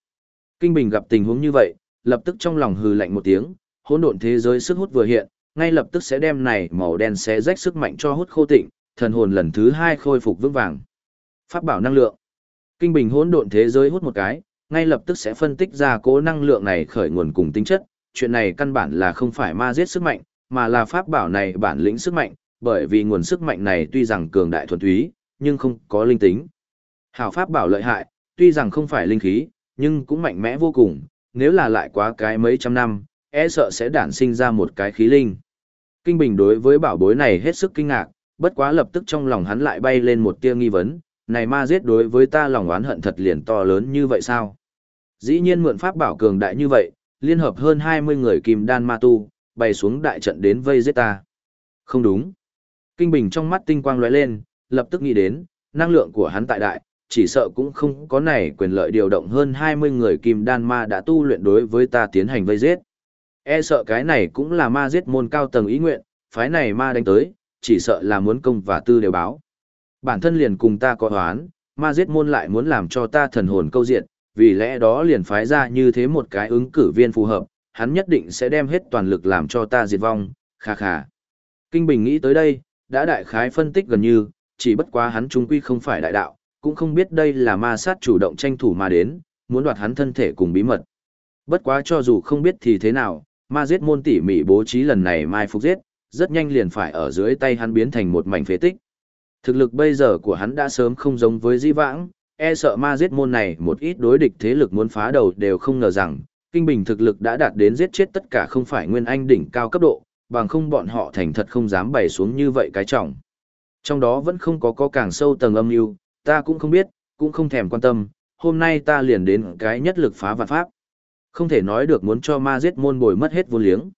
Kinh Bình gặp tình huống như vậy, lập tức trong lòng hừ lạnh một tiếng, hỗn độn thế giới sức hút vừa hiện, ngay lập tức sẽ đem này màu đen xé rách sức mạnh cho hút khô tịnh, thần hồn lần thứ hai khôi phục vững vàng. Pháp bảo năng lượng. Kinh Bình hỗn độn thế giới hút một cái, ngay lập tức sẽ phân tích ra cố năng lượng này khởi nguồn cùng tính chất, chuyện này căn bản là không phải ma giết sức mạnh, mà là pháp bảo này bản lĩnh sức mạnh, bởi vì nguồn sức mạnh này tuy rằng cường đại thuần túy, nhưng không có linh tính. Hảo pháp bảo lợi hại, tuy rằng không phải linh khí, nhưng cũng mạnh mẽ vô cùng, nếu là lại quá cái mấy trăm năm, e sợ sẽ đản sinh ra một cái khí linh. Kinh Bình đối với bảo bối này hết sức kinh ngạc, bất quá lập tức trong lòng hắn lại bay lên một tia nghi vấn, này ma giết đối với ta lòng oán hận thật liền to lớn như vậy sao? Dĩ nhiên mượn pháp bảo cường đại như vậy, liên hợp hơn 20 người kim đan ma tu, bày xuống đại trận đến vây giết ta. Không đúng. Kinh Bình trong mắt tinh quang lóe lên, lập tức nghĩ đến, năng lượng của hắn tại đại, chỉ sợ cũng không có này quyền lợi điều động hơn 20 người kim đan ma đã tu luyện đối với ta tiến hành vây giết. E sợ cái này cũng là ma giết môn cao tầng ý nguyện, phái này ma đánh tới, chỉ sợ là muốn công và tư đều báo. Bản thân liền cùng ta có hoán, ma giết môn lại muốn làm cho ta thần hồn câu diện, vì lẽ đó liền phái ra như thế một cái ứng cử viên phù hợp, hắn nhất định sẽ đem hết toàn lực làm cho ta diệt vong, kha kha. Kinh Bình nghĩ tới đây, đã đại khái phân tích gần như, chỉ bất quá hắn trung quy không phải đại đạo, cũng không biết đây là ma sát chủ động tranh thủ mà đến, muốn đoạt hắn thân thể cùng bí mật. Bất quá cho dù không biết thì thế nào, ma giết môn tỉ mỉ bố trí lần này mai phục giết, rất nhanh liền phải ở dưới tay hắn biến thành một mảnh phế tích. Thực lực bây giờ của hắn đã sớm không giống với di vãng, e sợ ma giết môn này một ít đối địch thế lực muốn phá đầu đều không ngờ rằng, kinh bình thực lực đã đạt đến giết chết tất cả không phải nguyên anh đỉnh cao cấp độ, bằng không bọn họ thành thật không dám bày xuống như vậy cái trọng. Trong đó vẫn không có có càng sâu tầng âm mưu, ta cũng không biết, cũng không thèm quan tâm, hôm nay ta liền đến cái nhất lực phá vạn pháp. Không thể nói được muốn cho ma giết môn bồi mất hết vô liếng.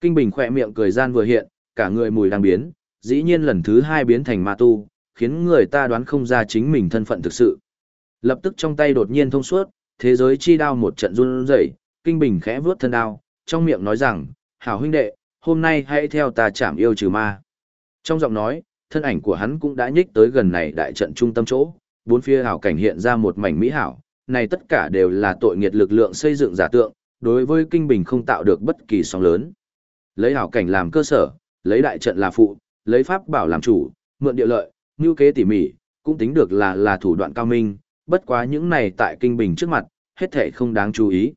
Kinh Bình khỏe miệng cười gian vừa hiện, cả người mùi đang biến, dĩ nhiên lần thứ hai biến thành ma tu, khiến người ta đoán không ra chính mình thân phận thực sự. Lập tức trong tay đột nhiên thông suốt, thế giới chi đao một trận run rẩy, Kinh Bình khẽ vướt thân đao, trong miệng nói rằng, hảo huynh đệ, hôm nay hãy theo ta chạm yêu trừ ma. Trong giọng nói, thân ảnh của hắn cũng đã nhích tới gần này đại trận trung tâm chỗ, bốn phía hảo cảnh hiện ra một mảnh mỹ hảo, này tất cả đều là tội nghiệt lực lượng xây dựng giả tượng, đối với kinh bình không tạo được bất kỳ sóng lớn. Lấy hảo cảnh làm cơ sở, lấy đại trận là phụ, lấy pháp bảo làm chủ, mượn địa lợi, như kế tỉ mỉ, cũng tính được là là thủ đoạn cao minh, bất quá những này tại kinh bình trước mặt, hết thể không đáng chú ý.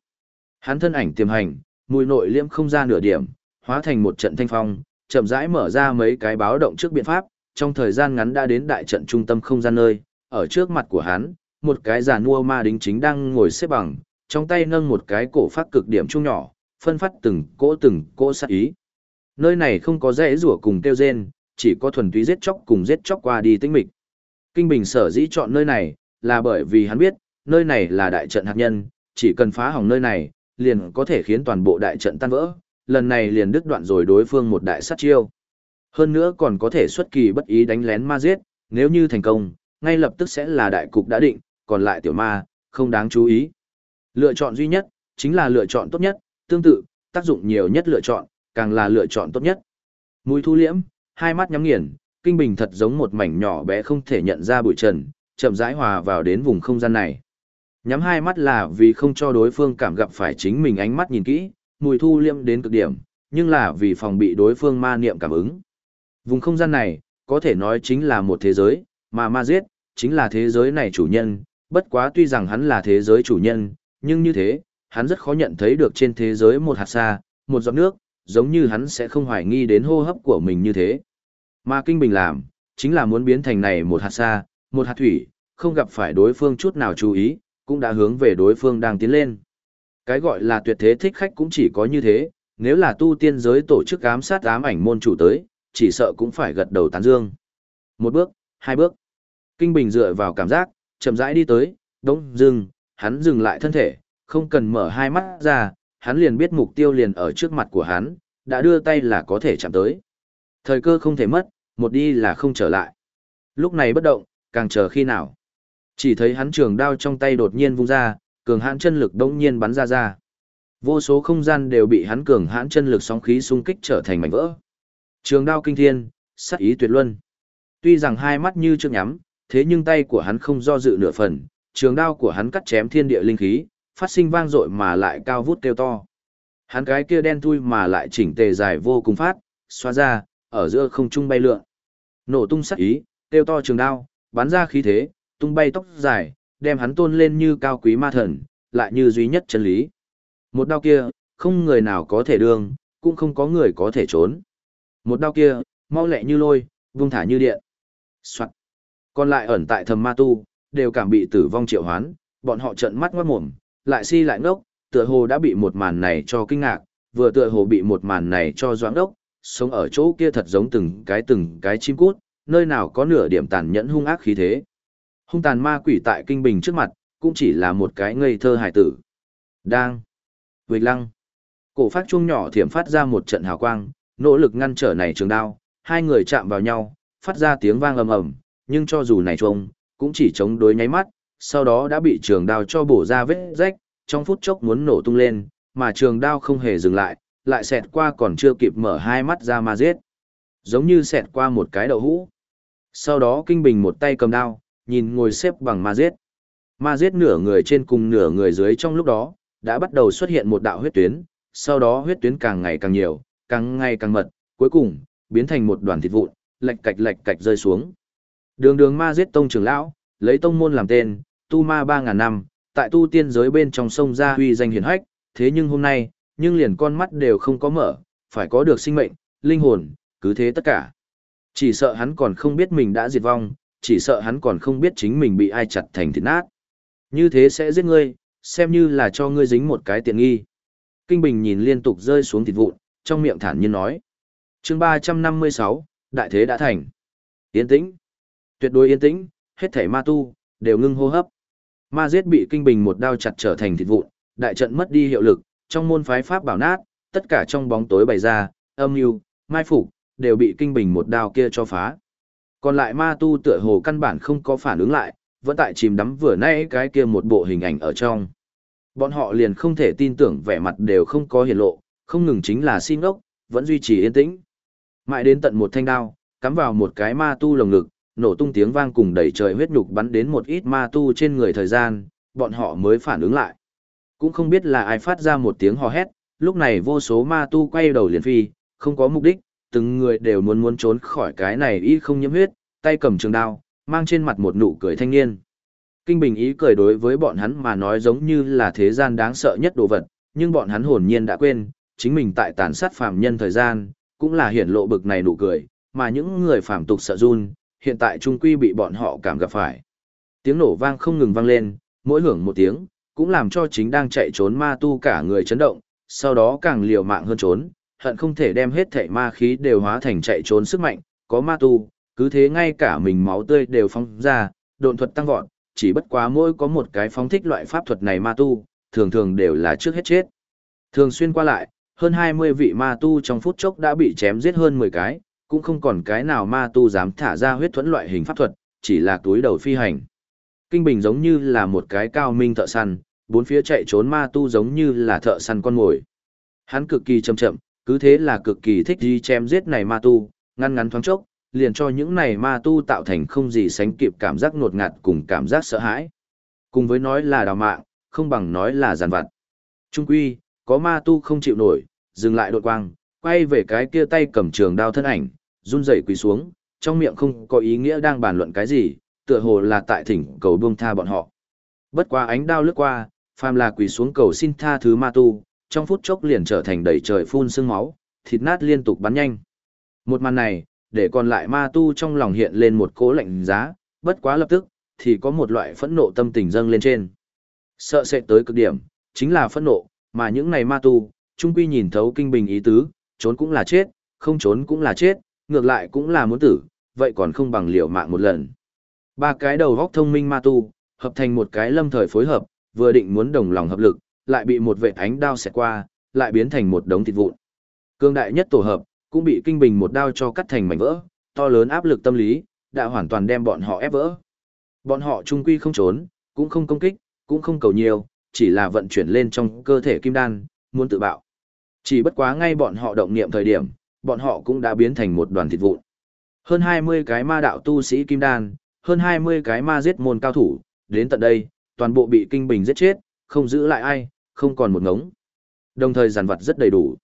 Hắn thân ảnh tiềm hành, mùi nội liễm không ra nửa điểm, hóa thành một trận thanh phong, chậm rãi mở ra mấy cái báo động trước biện pháp, trong thời gian ngắn đã đến đại trận trung tâm không gian nơi, ở trước mặt của hắn, một cái già nua ma đính chính đang ngồi xếp bằng, trong tay nâng một cái cổ phát cực điểm trung nhỏ, phân phát từng cỗ từng cỗ sát ý. Nơi này không có rẽ rủa cùng tiêu rên, chỉ có thuần túy giết chóc cùng giết chóc qua đi tĩnh mịch. Kinh Bình sở dĩ chọn nơi này, là bởi vì hắn biết, nơi này là đại trận hạt nhân, chỉ cần phá hỏng nơi này, liền có thể khiến toàn bộ đại trận tan vỡ, lần này liền đứt đoạn rồi đối phương một đại sát chiêu. Hơn nữa còn có thể xuất kỳ bất ý đánh lén ma giết, nếu như thành công, ngay lập tức sẽ là đại cục đã định, còn lại tiểu ma, không đáng chú ý. Lựa chọn duy nhất, chính là lựa chọn tốt nhất, tương tự, tác dụng nhiều nhất lựa chọn, càng là lựa chọn tốt nhất. Mùi thu liễm, hai mắt nhắm nghiền, kinh bình thật giống một mảnh nhỏ bé không thể nhận ra bụi trần, chậm rãi hòa vào đến vùng không gian này. Nhắm hai mắt là vì không cho đối phương cảm gặp phải chính mình ánh mắt nhìn kỹ, mùi thu liễm đến cực điểm, nhưng là vì phòng bị đối phương ma niệm cảm ứng. Vùng không gian này, có thể nói chính là một thế giới, mà ma giết, chính là thế giới này chủ nhân, bất quá tuy rằng hắn là thế giới chủ nhân, nhưng như thế, hắn rất khó nhận thấy được trên thế giới một hạt xa, một giọt nước, giống như hắn sẽ không hoài nghi đến hô hấp của mình như thế. Mà Kinh Bình làm, chính là muốn biến thành này một hạt xa, một hạt thủy, không gặp phải đối phương chút nào chú ý, cũng đã hướng về đối phương đang tiến lên. Cái gọi là tuyệt thế thích khách cũng chỉ có như thế, nếu là tu tiên giới tổ chức ám sát ám ảnh môn chủ tới, chỉ sợ cũng phải gật đầu tán dương. Một bước, hai bước. Kinh Bình dựa vào cảm giác, chậm rãi đi tới, đống dừng, hắn dừng lại thân thể, không cần mở hai mắt ra, hắn liền biết mục tiêu liền ở trước mặt của hắn, đã đưa tay là có thể chạm tới. Thời cơ không thể mất, một đi là không trở lại. Lúc này bất động, càng chờ khi nào. Chỉ thấy hắn trường đao trong tay đột nhiên vung ra, cường hãn chân lực đống nhiên bắn ra ra. Vô số không gian đều bị hắn cường hãn chân lực sóng khí xung kích trở thành mảnh vỡ. Trường đao kinh thiên, sát ý tuyệt luân. Tuy rằng hai mắt như chưa nhắm, thế nhưng tay của hắn không do dự nửa phần, trường đao của hắn cắt chém thiên địa linh khí, phát sinh vang dội mà lại cao vút kêu to. Hắn cái kia đen thui mà lại chỉnh tề dài vô cùng phát, xoa ra, ở giữa không trung bay lượn. Nổ tung sắc ý, kêu to trường đao, bắn ra khí thế, tung bay tóc dài, đem hắn tôn lên như cao quý ma thần, lại như duy nhất chân lý. Một đao kia, không người nào có thể đương, cũng không có người có thể trốn. Một đao kia, mau lẹ như lôi, vung thả như điện. Soạn. Còn lại ẩn tại thầm ma tu, đều cảm bị tử vong triệu hoán, bọn họ trợn mắt ngoát mồm, lại si lại ngốc, tựa hồ đã bị một màn này cho kinh ngạc, vừa tựa hồ bị một màn này cho doãn đốc, sống ở chỗ kia thật giống từng cái từng cái chim cút, nơi nào có nửa điểm tàn nhẫn hung ác khí thế. Hung tàn ma quỷ tại kinh bình trước mặt, cũng chỉ là một cái ngây thơ hải tử. Đang. Vịch lăng. Cổ phát chuông nhỏ thiểm phát ra một trận hào quang, nỗ lực ngăn trở này trường đao, hai người chạm vào nhau, phát ra tiếng vang ầm ầm, nhưng cho dù này trông, cũng chỉ chống đối nháy mắt, sau đó đã bị trường đao cho bổ ra vết rách, trong phút chốc muốn nổ tung lên, mà trường đao không hề dừng lại, lại xẹt qua còn chưa kịp mở hai mắt ra mà giết. Giống như xẹt qua một cái đậu hũ. Sau đó kinh bình một tay cầm đao, nhìn ngồi xếp bằng ma giết. Ma giết nửa người trên cùng nửa người dưới trong lúc đó, đã bắt đầu xuất hiện một đạo huyết tuyến, sau đó huyết tuyến càng ngày càng nhiều, càng ngày càng mật, cuối cùng, biến thành một đoàn thịt vụn, lạch cạch lạch cạch rơi xuống. Đường đường ma giết tông trưởng lão, lấy tông môn làm tên, tu ma 3.000 năm, tại tu tiên giới bên trong sông ra huy danh hiển hách, thế nhưng hôm nay, nhưng liền con mắt đều không có mở, phải có được sinh mệnh, linh hồn, cứ thế tất cả. Chỉ sợ hắn còn không biết mình đã diệt vong, chỉ sợ hắn còn không biết chính mình bị ai chặt thành thịt nát. Như thế sẽ giết ngươi, xem như là cho ngươi dính một cái tiện nghi. Kinh Bình nhìn liên tục rơi xuống thịt vụn, trong miệng thản nhiên nói. chương 356, Đại Thế đã thành. Yên tĩnh. Tuyệt đối yên tĩnh, hết thảy ma tu, đều ngưng hô hấp. Ma giết bị Kinh Bình một đao chặt trở thành thịt vụn, đại trận mất đi hiệu lực, trong môn phái pháp bảo nát, tất cả trong bóng tối bày ra, âm mưu, mai phục, đều bị Kinh Bình một đao kia cho phá. Còn lại ma tu tựa hồ căn bản không có phản ứng lại, vẫn tại chìm đắm vừa nãy cái kia một bộ hình ảnh ở trong. Bọn họ liền không thể tin tưởng vẻ mặt đều không có hiển lộ, không ngừng chính là xin ốc, vẫn duy trì yên tĩnh. Mãi đến tận một thanh đao, cắm vào một cái ma tu lồng ngực, nổ tung tiếng vang cùng đẩy trời huyết nhục bắn đến một ít ma tu trên người thời gian, bọn họ mới phản ứng lại. Cũng không biết là ai phát ra một tiếng hò hét, lúc này vô số ma tu quay đầu liền phi, không có mục đích, từng người đều muốn muốn trốn khỏi cái này y không nhiễm huyết, tay cầm trường đao, mang trên mặt một nụ cười thanh niên. Kinh Bình ý cười đối với bọn hắn mà nói giống như là thế gian đáng sợ nhất đồ vật, nhưng bọn hắn hồn nhiên đã quên, chính mình tại tàn sát phàm nhân thời gian, cũng là hiển lộ bực này nụ cười, mà những người phàm tục sợ run, hiện tại trung quy bị bọn họ cảm gặp phải. Tiếng nổ vang không ngừng vang lên, mỗi hưởng một tiếng, cũng làm cho chính đang chạy trốn ma tu cả người chấn động, sau đó càng liều mạng hơn trốn, hận không thể đem hết thể ma khí đều hóa thành chạy trốn sức mạnh, có ma tu, cứ thế ngay cả mình máu tươi đều phóng ra, độn thuật tăng vọt, chỉ bất quá mỗi có một cái phóng thích loại pháp thuật này ma tu, thường thường đều là trước hết chết. Thường xuyên qua lại, hơn 20 vị ma tu trong phút chốc đã bị chém giết hơn 10 cái, cũng không còn cái nào ma tu dám thả ra huyết thuẫn loại hình pháp thuật, chỉ là túi đầu phi hành. Kinh Bình giống như là một cái cao minh thợ săn, bốn phía chạy trốn ma tu giống như là thợ săn con mồi. Hắn cực kỳ chậm chậm, cứ thế là cực kỳ thích đi chém giết này ma tu, ngăn ngắn thoáng chốc, liền cho những này ma tu tạo thành không gì sánh kịp cảm giác ngột ngạt cùng cảm giác sợ hãi. Cùng với nói là đào mạng, không bằng nói là giàn vặt. Trung quy, có ma tu không chịu nổi, dừng lại đột quang, quay về cái kia tay cầm trường đao thân ảnh, run rẩy quỳ xuống, trong miệng không có ý nghĩa đang bàn luận cái gì, tựa hồ là tại thỉnh cầu buông tha bọn họ. Bất quá ánh đao lướt qua, phàm là quỳ xuống cầu xin tha thứ ma tu, trong phút chốc liền trở thành đầy trời phun sương máu, thịt nát liên tục bắn nhanh. Một màn này, để còn lại ma tu trong lòng hiện lên một cố lạnh giá, bất quá lập tức, thì có một loại phẫn nộ tâm tình dâng lên trên. Sợ sẽ tới cực điểm, chính là phẫn nộ, mà những này ma tu, trung quy nhìn thấu kinh bình ý tứ, trốn cũng là chết, không trốn cũng là chết, ngược lại cũng là muốn tử, vậy còn không bằng liều mạng một lần. Ba cái đầu góc thông minh ma tu, hợp thành một cái lâm thời phối hợp, vừa định muốn đồng lòng hợp lực, lại bị một vệ ánh đao xẹt qua, lại biến thành một đống thịt vụn. Cương đại nhất tổ hợp, cũng bị kinh bình một đao cho cắt thành mảnh vỡ, to lớn áp lực tâm lý, đã hoàn toàn đem bọn họ ép vỡ. Bọn họ trung quy không trốn, cũng không công kích, cũng không cầu nhiều, chỉ là vận chuyển lên trong cơ thể kim đan, muốn tự bạo. Chỉ bất quá ngay bọn họ động niệm thời điểm, bọn họ cũng đã biến thành một đoàn thịt vụn. Hơn 20 cái ma đạo tu sĩ kim đan, hơn 20 cái ma giết môn cao thủ, đến tận đây, toàn bộ bị kinh bình giết chết, không giữ lại ai, không còn một ngống. Đồng thời giàn vật rất đầy đủ.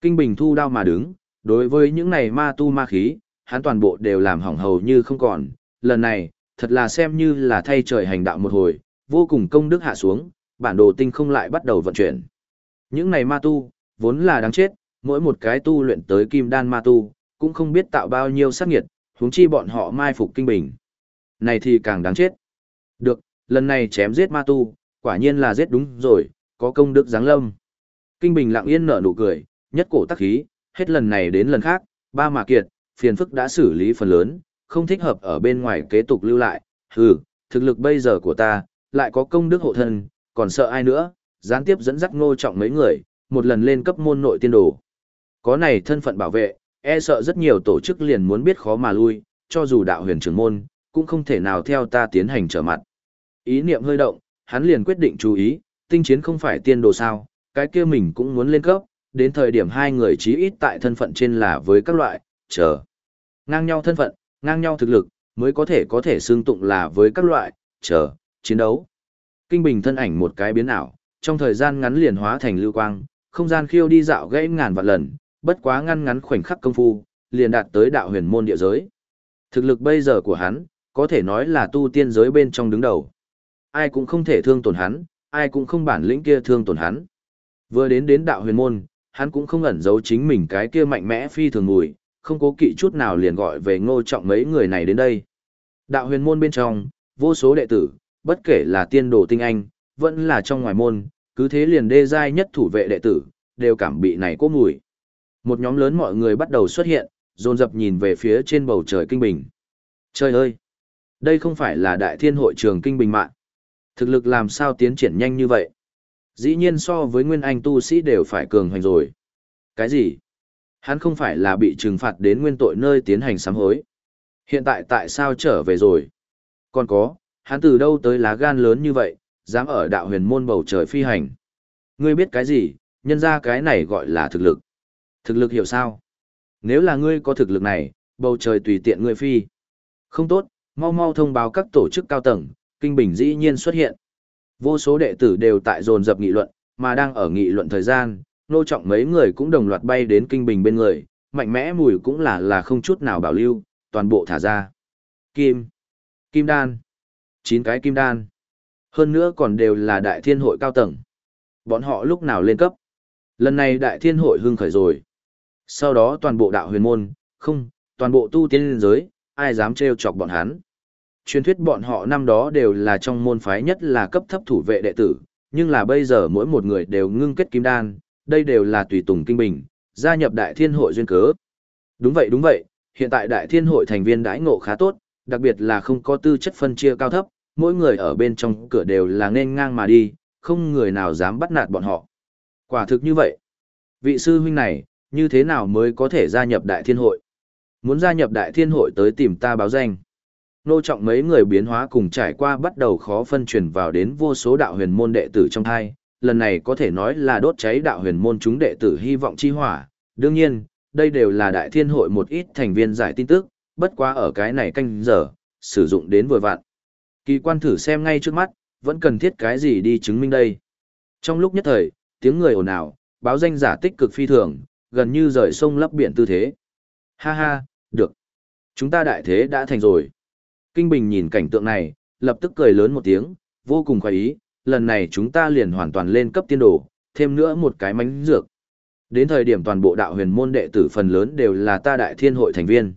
Kinh bình thu đao mà đứng, đối với những này ma tu ma khí, hắn toàn bộ đều làm hỏng hầu như không còn. Lần này, thật là xem như là thay trời hành đạo một hồi, vô cùng công đức hạ xuống, bản đồ tinh không lại bắt đầu vận chuyển. Những này ma tu, vốn là đáng chết, mỗi một cái tu luyện tới kim đan ma tu, cũng không biết tạo bao nhiêu sát nghiệt, huống chi bọn họ mai phục kinh bình. Này thì càng đáng chết. Được, lần này chém giết ma tu, quả nhiên là giết đúng rồi, có công đức giáng lâm. Kinh bình lặng yên nở nụ cười, nhất cổ tắc khí, hết lần này đến lần khác, ba mà kiệt, phiền phức đã xử lý phần lớn, không thích hợp ở bên ngoài kế tục lưu lại, hừ, thực lực bây giờ của ta, lại có công đức hộ thân, còn sợ ai nữa, gián tiếp dẫn dắt ngô trọng mấy người, một lần lên cấp môn nội tiên đồ. Có này thân phận bảo vệ, e sợ rất nhiều tổ chức liền muốn biết khó mà lui, cho dù đạo huyền trưởng môn, cũng không thể nào theo ta tiến hành trở mặt. Ý niệm hơi động, hắn liền quyết định chú ý, tinh chiến không phải tiên đồ sao, cái kia mình cũng muốn lên cấp, đến thời điểm hai người chí ít tại thân phận trên là với các loại, chờ. Ngang nhau thân phận, ngang nhau thực lực, mới có thể có thể xương tụng là với các loại, chờ, chiến đấu. Kinh bình thân ảnh một cái biến ảo, trong thời gian ngắn liền hóa thành lưu quang, không gian khiêu đi dạo gãy ngàn vạn lần, bất quá ngăn ngắn khoảnh khắc công phu, liền đạt tới đạo huyền môn địa giới. Thực lực bây giờ của hắn, có thể nói là tu tiên giới bên trong đứng đầu. Ai cũng không thể thương tổn hắn, ai cũng không bản lĩnh kia thương tổn hắn. Vừa đến đến đạo huyền môn, hắn cũng không ẩn giấu chính mình cái kia mạnh mẽ phi thường mùi, không cố kỵ chút nào liền gọi về ngô trọng mấy người này đến đây. Đạo huyền môn bên trong, vô số đệ tử, bất kể là tiên đồ tinh anh, vẫn là trong ngoài môn, cứ thế liền đê giai nhất thủ vệ đệ tử, đều cảm bị này cố mùi. Một nhóm lớn mọi người bắt đầu xuất hiện, dồn dập nhìn về phía trên bầu trời kinh bình. Trời ơi! Đây không phải là đại thiên hội trường kinh bình mạng. Thực lực làm sao tiến triển nhanh như vậy? Dĩ nhiên so với nguyên anh tu sĩ đều phải cường hoành rồi. Cái gì? Hắn không phải là bị trừng phạt đến nguyên tội nơi tiến hành sám hối. Hiện tại tại sao trở về rồi? Còn có, hắn từ đâu tới lá gan lớn như vậy, dám ở đạo huyền môn bầu trời phi hành. Ngươi biết cái gì, nhân ra cái này gọi là thực lực. Thực lực hiểu sao? Nếu là ngươi có thực lực này, bầu trời tùy tiện ngươi phi. Không tốt, mau mau thông báo các tổ chức cao tầng, kinh bình dĩ nhiên xuất hiện. Vô số đệ tử đều tại dồn dập nghị luận, mà đang ở nghị luận thời gian, nô trọng mấy người cũng đồng loạt bay đến kinh bình bên người, mạnh mẽ mùi cũng là là không chút nào bảo lưu, toàn bộ thả ra. Kim, kim đan, chín cái kim đan. Hơn nữa còn đều là đại thiên hội cao tầng. Bọn họ lúc nào lên cấp. Lần này đại thiên hội hưng khởi rồi. Sau đó toàn bộ đạo huyền môn, không, toàn bộ tu tiên liên giới, ai dám trêu chọc bọn hắn. Truyền thuyết bọn họ năm đó đều là trong môn phái nhất là cấp thấp thủ vệ đệ tử, nhưng là bây giờ mỗi một người đều ngưng kết kim đan, đây đều là tùy tùng kinh bình, gia nhập đại thiên hội duyên cớ. Đúng vậy đúng vậy, hiện tại đại thiên hội thành viên đãi ngộ khá tốt, đặc biệt là không có tư chất phân chia cao thấp, mỗi người ở bên trong cửa đều là nên ngang mà đi, không người nào dám bắt nạt bọn họ. Quả thực như vậy. Vị sư huynh này, như thế nào mới có thể gia nhập đại thiên hội? Muốn gia nhập đại thiên hội tới tìm ta báo danh. Nô trọng mấy người biến hóa cùng trải qua bắt đầu khó phân truyền vào đến vô số đạo huyền môn đệ tử trong hai, lần này có thể nói là đốt cháy đạo huyền môn chúng đệ tử hy vọng chi hỏa. Đương nhiên, đây đều là đại thiên hội một ít thành viên giải tin tức, bất quá ở cái này canh giờ, sử dụng đến vừa vặn. Kỳ quan thử xem ngay trước mắt, vẫn cần thiết cái gì đi chứng minh đây. Trong lúc nhất thời, tiếng người ồn ào, báo danh giả tích cực phi thường, gần như rời sông lấp biển tư thế. Ha ha, được. Chúng ta đại thế đã thành rồi. Kinh Bình nhìn cảnh tượng này, lập tức cười lớn một tiếng, vô cùng khoái ý, lần này chúng ta liền hoàn toàn lên cấp tiên đồ, thêm nữa một cái mánh dược. Đến thời điểm toàn bộ đạo huyền môn đệ tử phần lớn đều là ta đại thiên hội thành viên.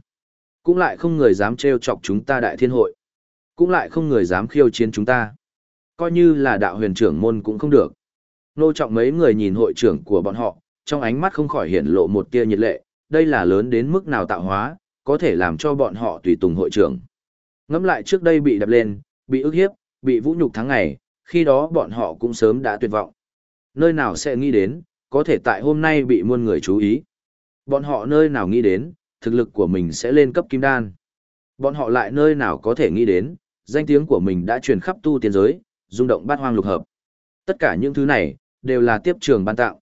Cũng lại không người dám trêu chọc chúng ta đại thiên hội. Cũng lại không người dám khiêu chiến chúng ta. Coi như là đạo huyền trưởng môn cũng không được. Nô trọng mấy người nhìn hội trưởng của bọn họ, trong ánh mắt không khỏi hiện lộ một tia nhiệt lệ, đây là lớn đến mức nào tạo hóa, có thể làm cho bọn họ tùy tùng hội trưởng. Ngẫm lại trước đây bị đập lên, bị ức hiếp, bị vũ nhục tháng ngày, khi đó bọn họ cũng sớm đã tuyệt vọng. Nơi nào sẽ nghĩ đến, có thể tại hôm nay bị muôn người chú ý. Bọn họ nơi nào nghĩ đến, thực lực của mình sẽ lên cấp kim đan. Bọn họ lại nơi nào có thể nghĩ đến, danh tiếng của mình đã truyền khắp tu tiên giới, rung động bát hoang lục hợp. Tất cả những thứ này, đều là tiếp trường ban tạo.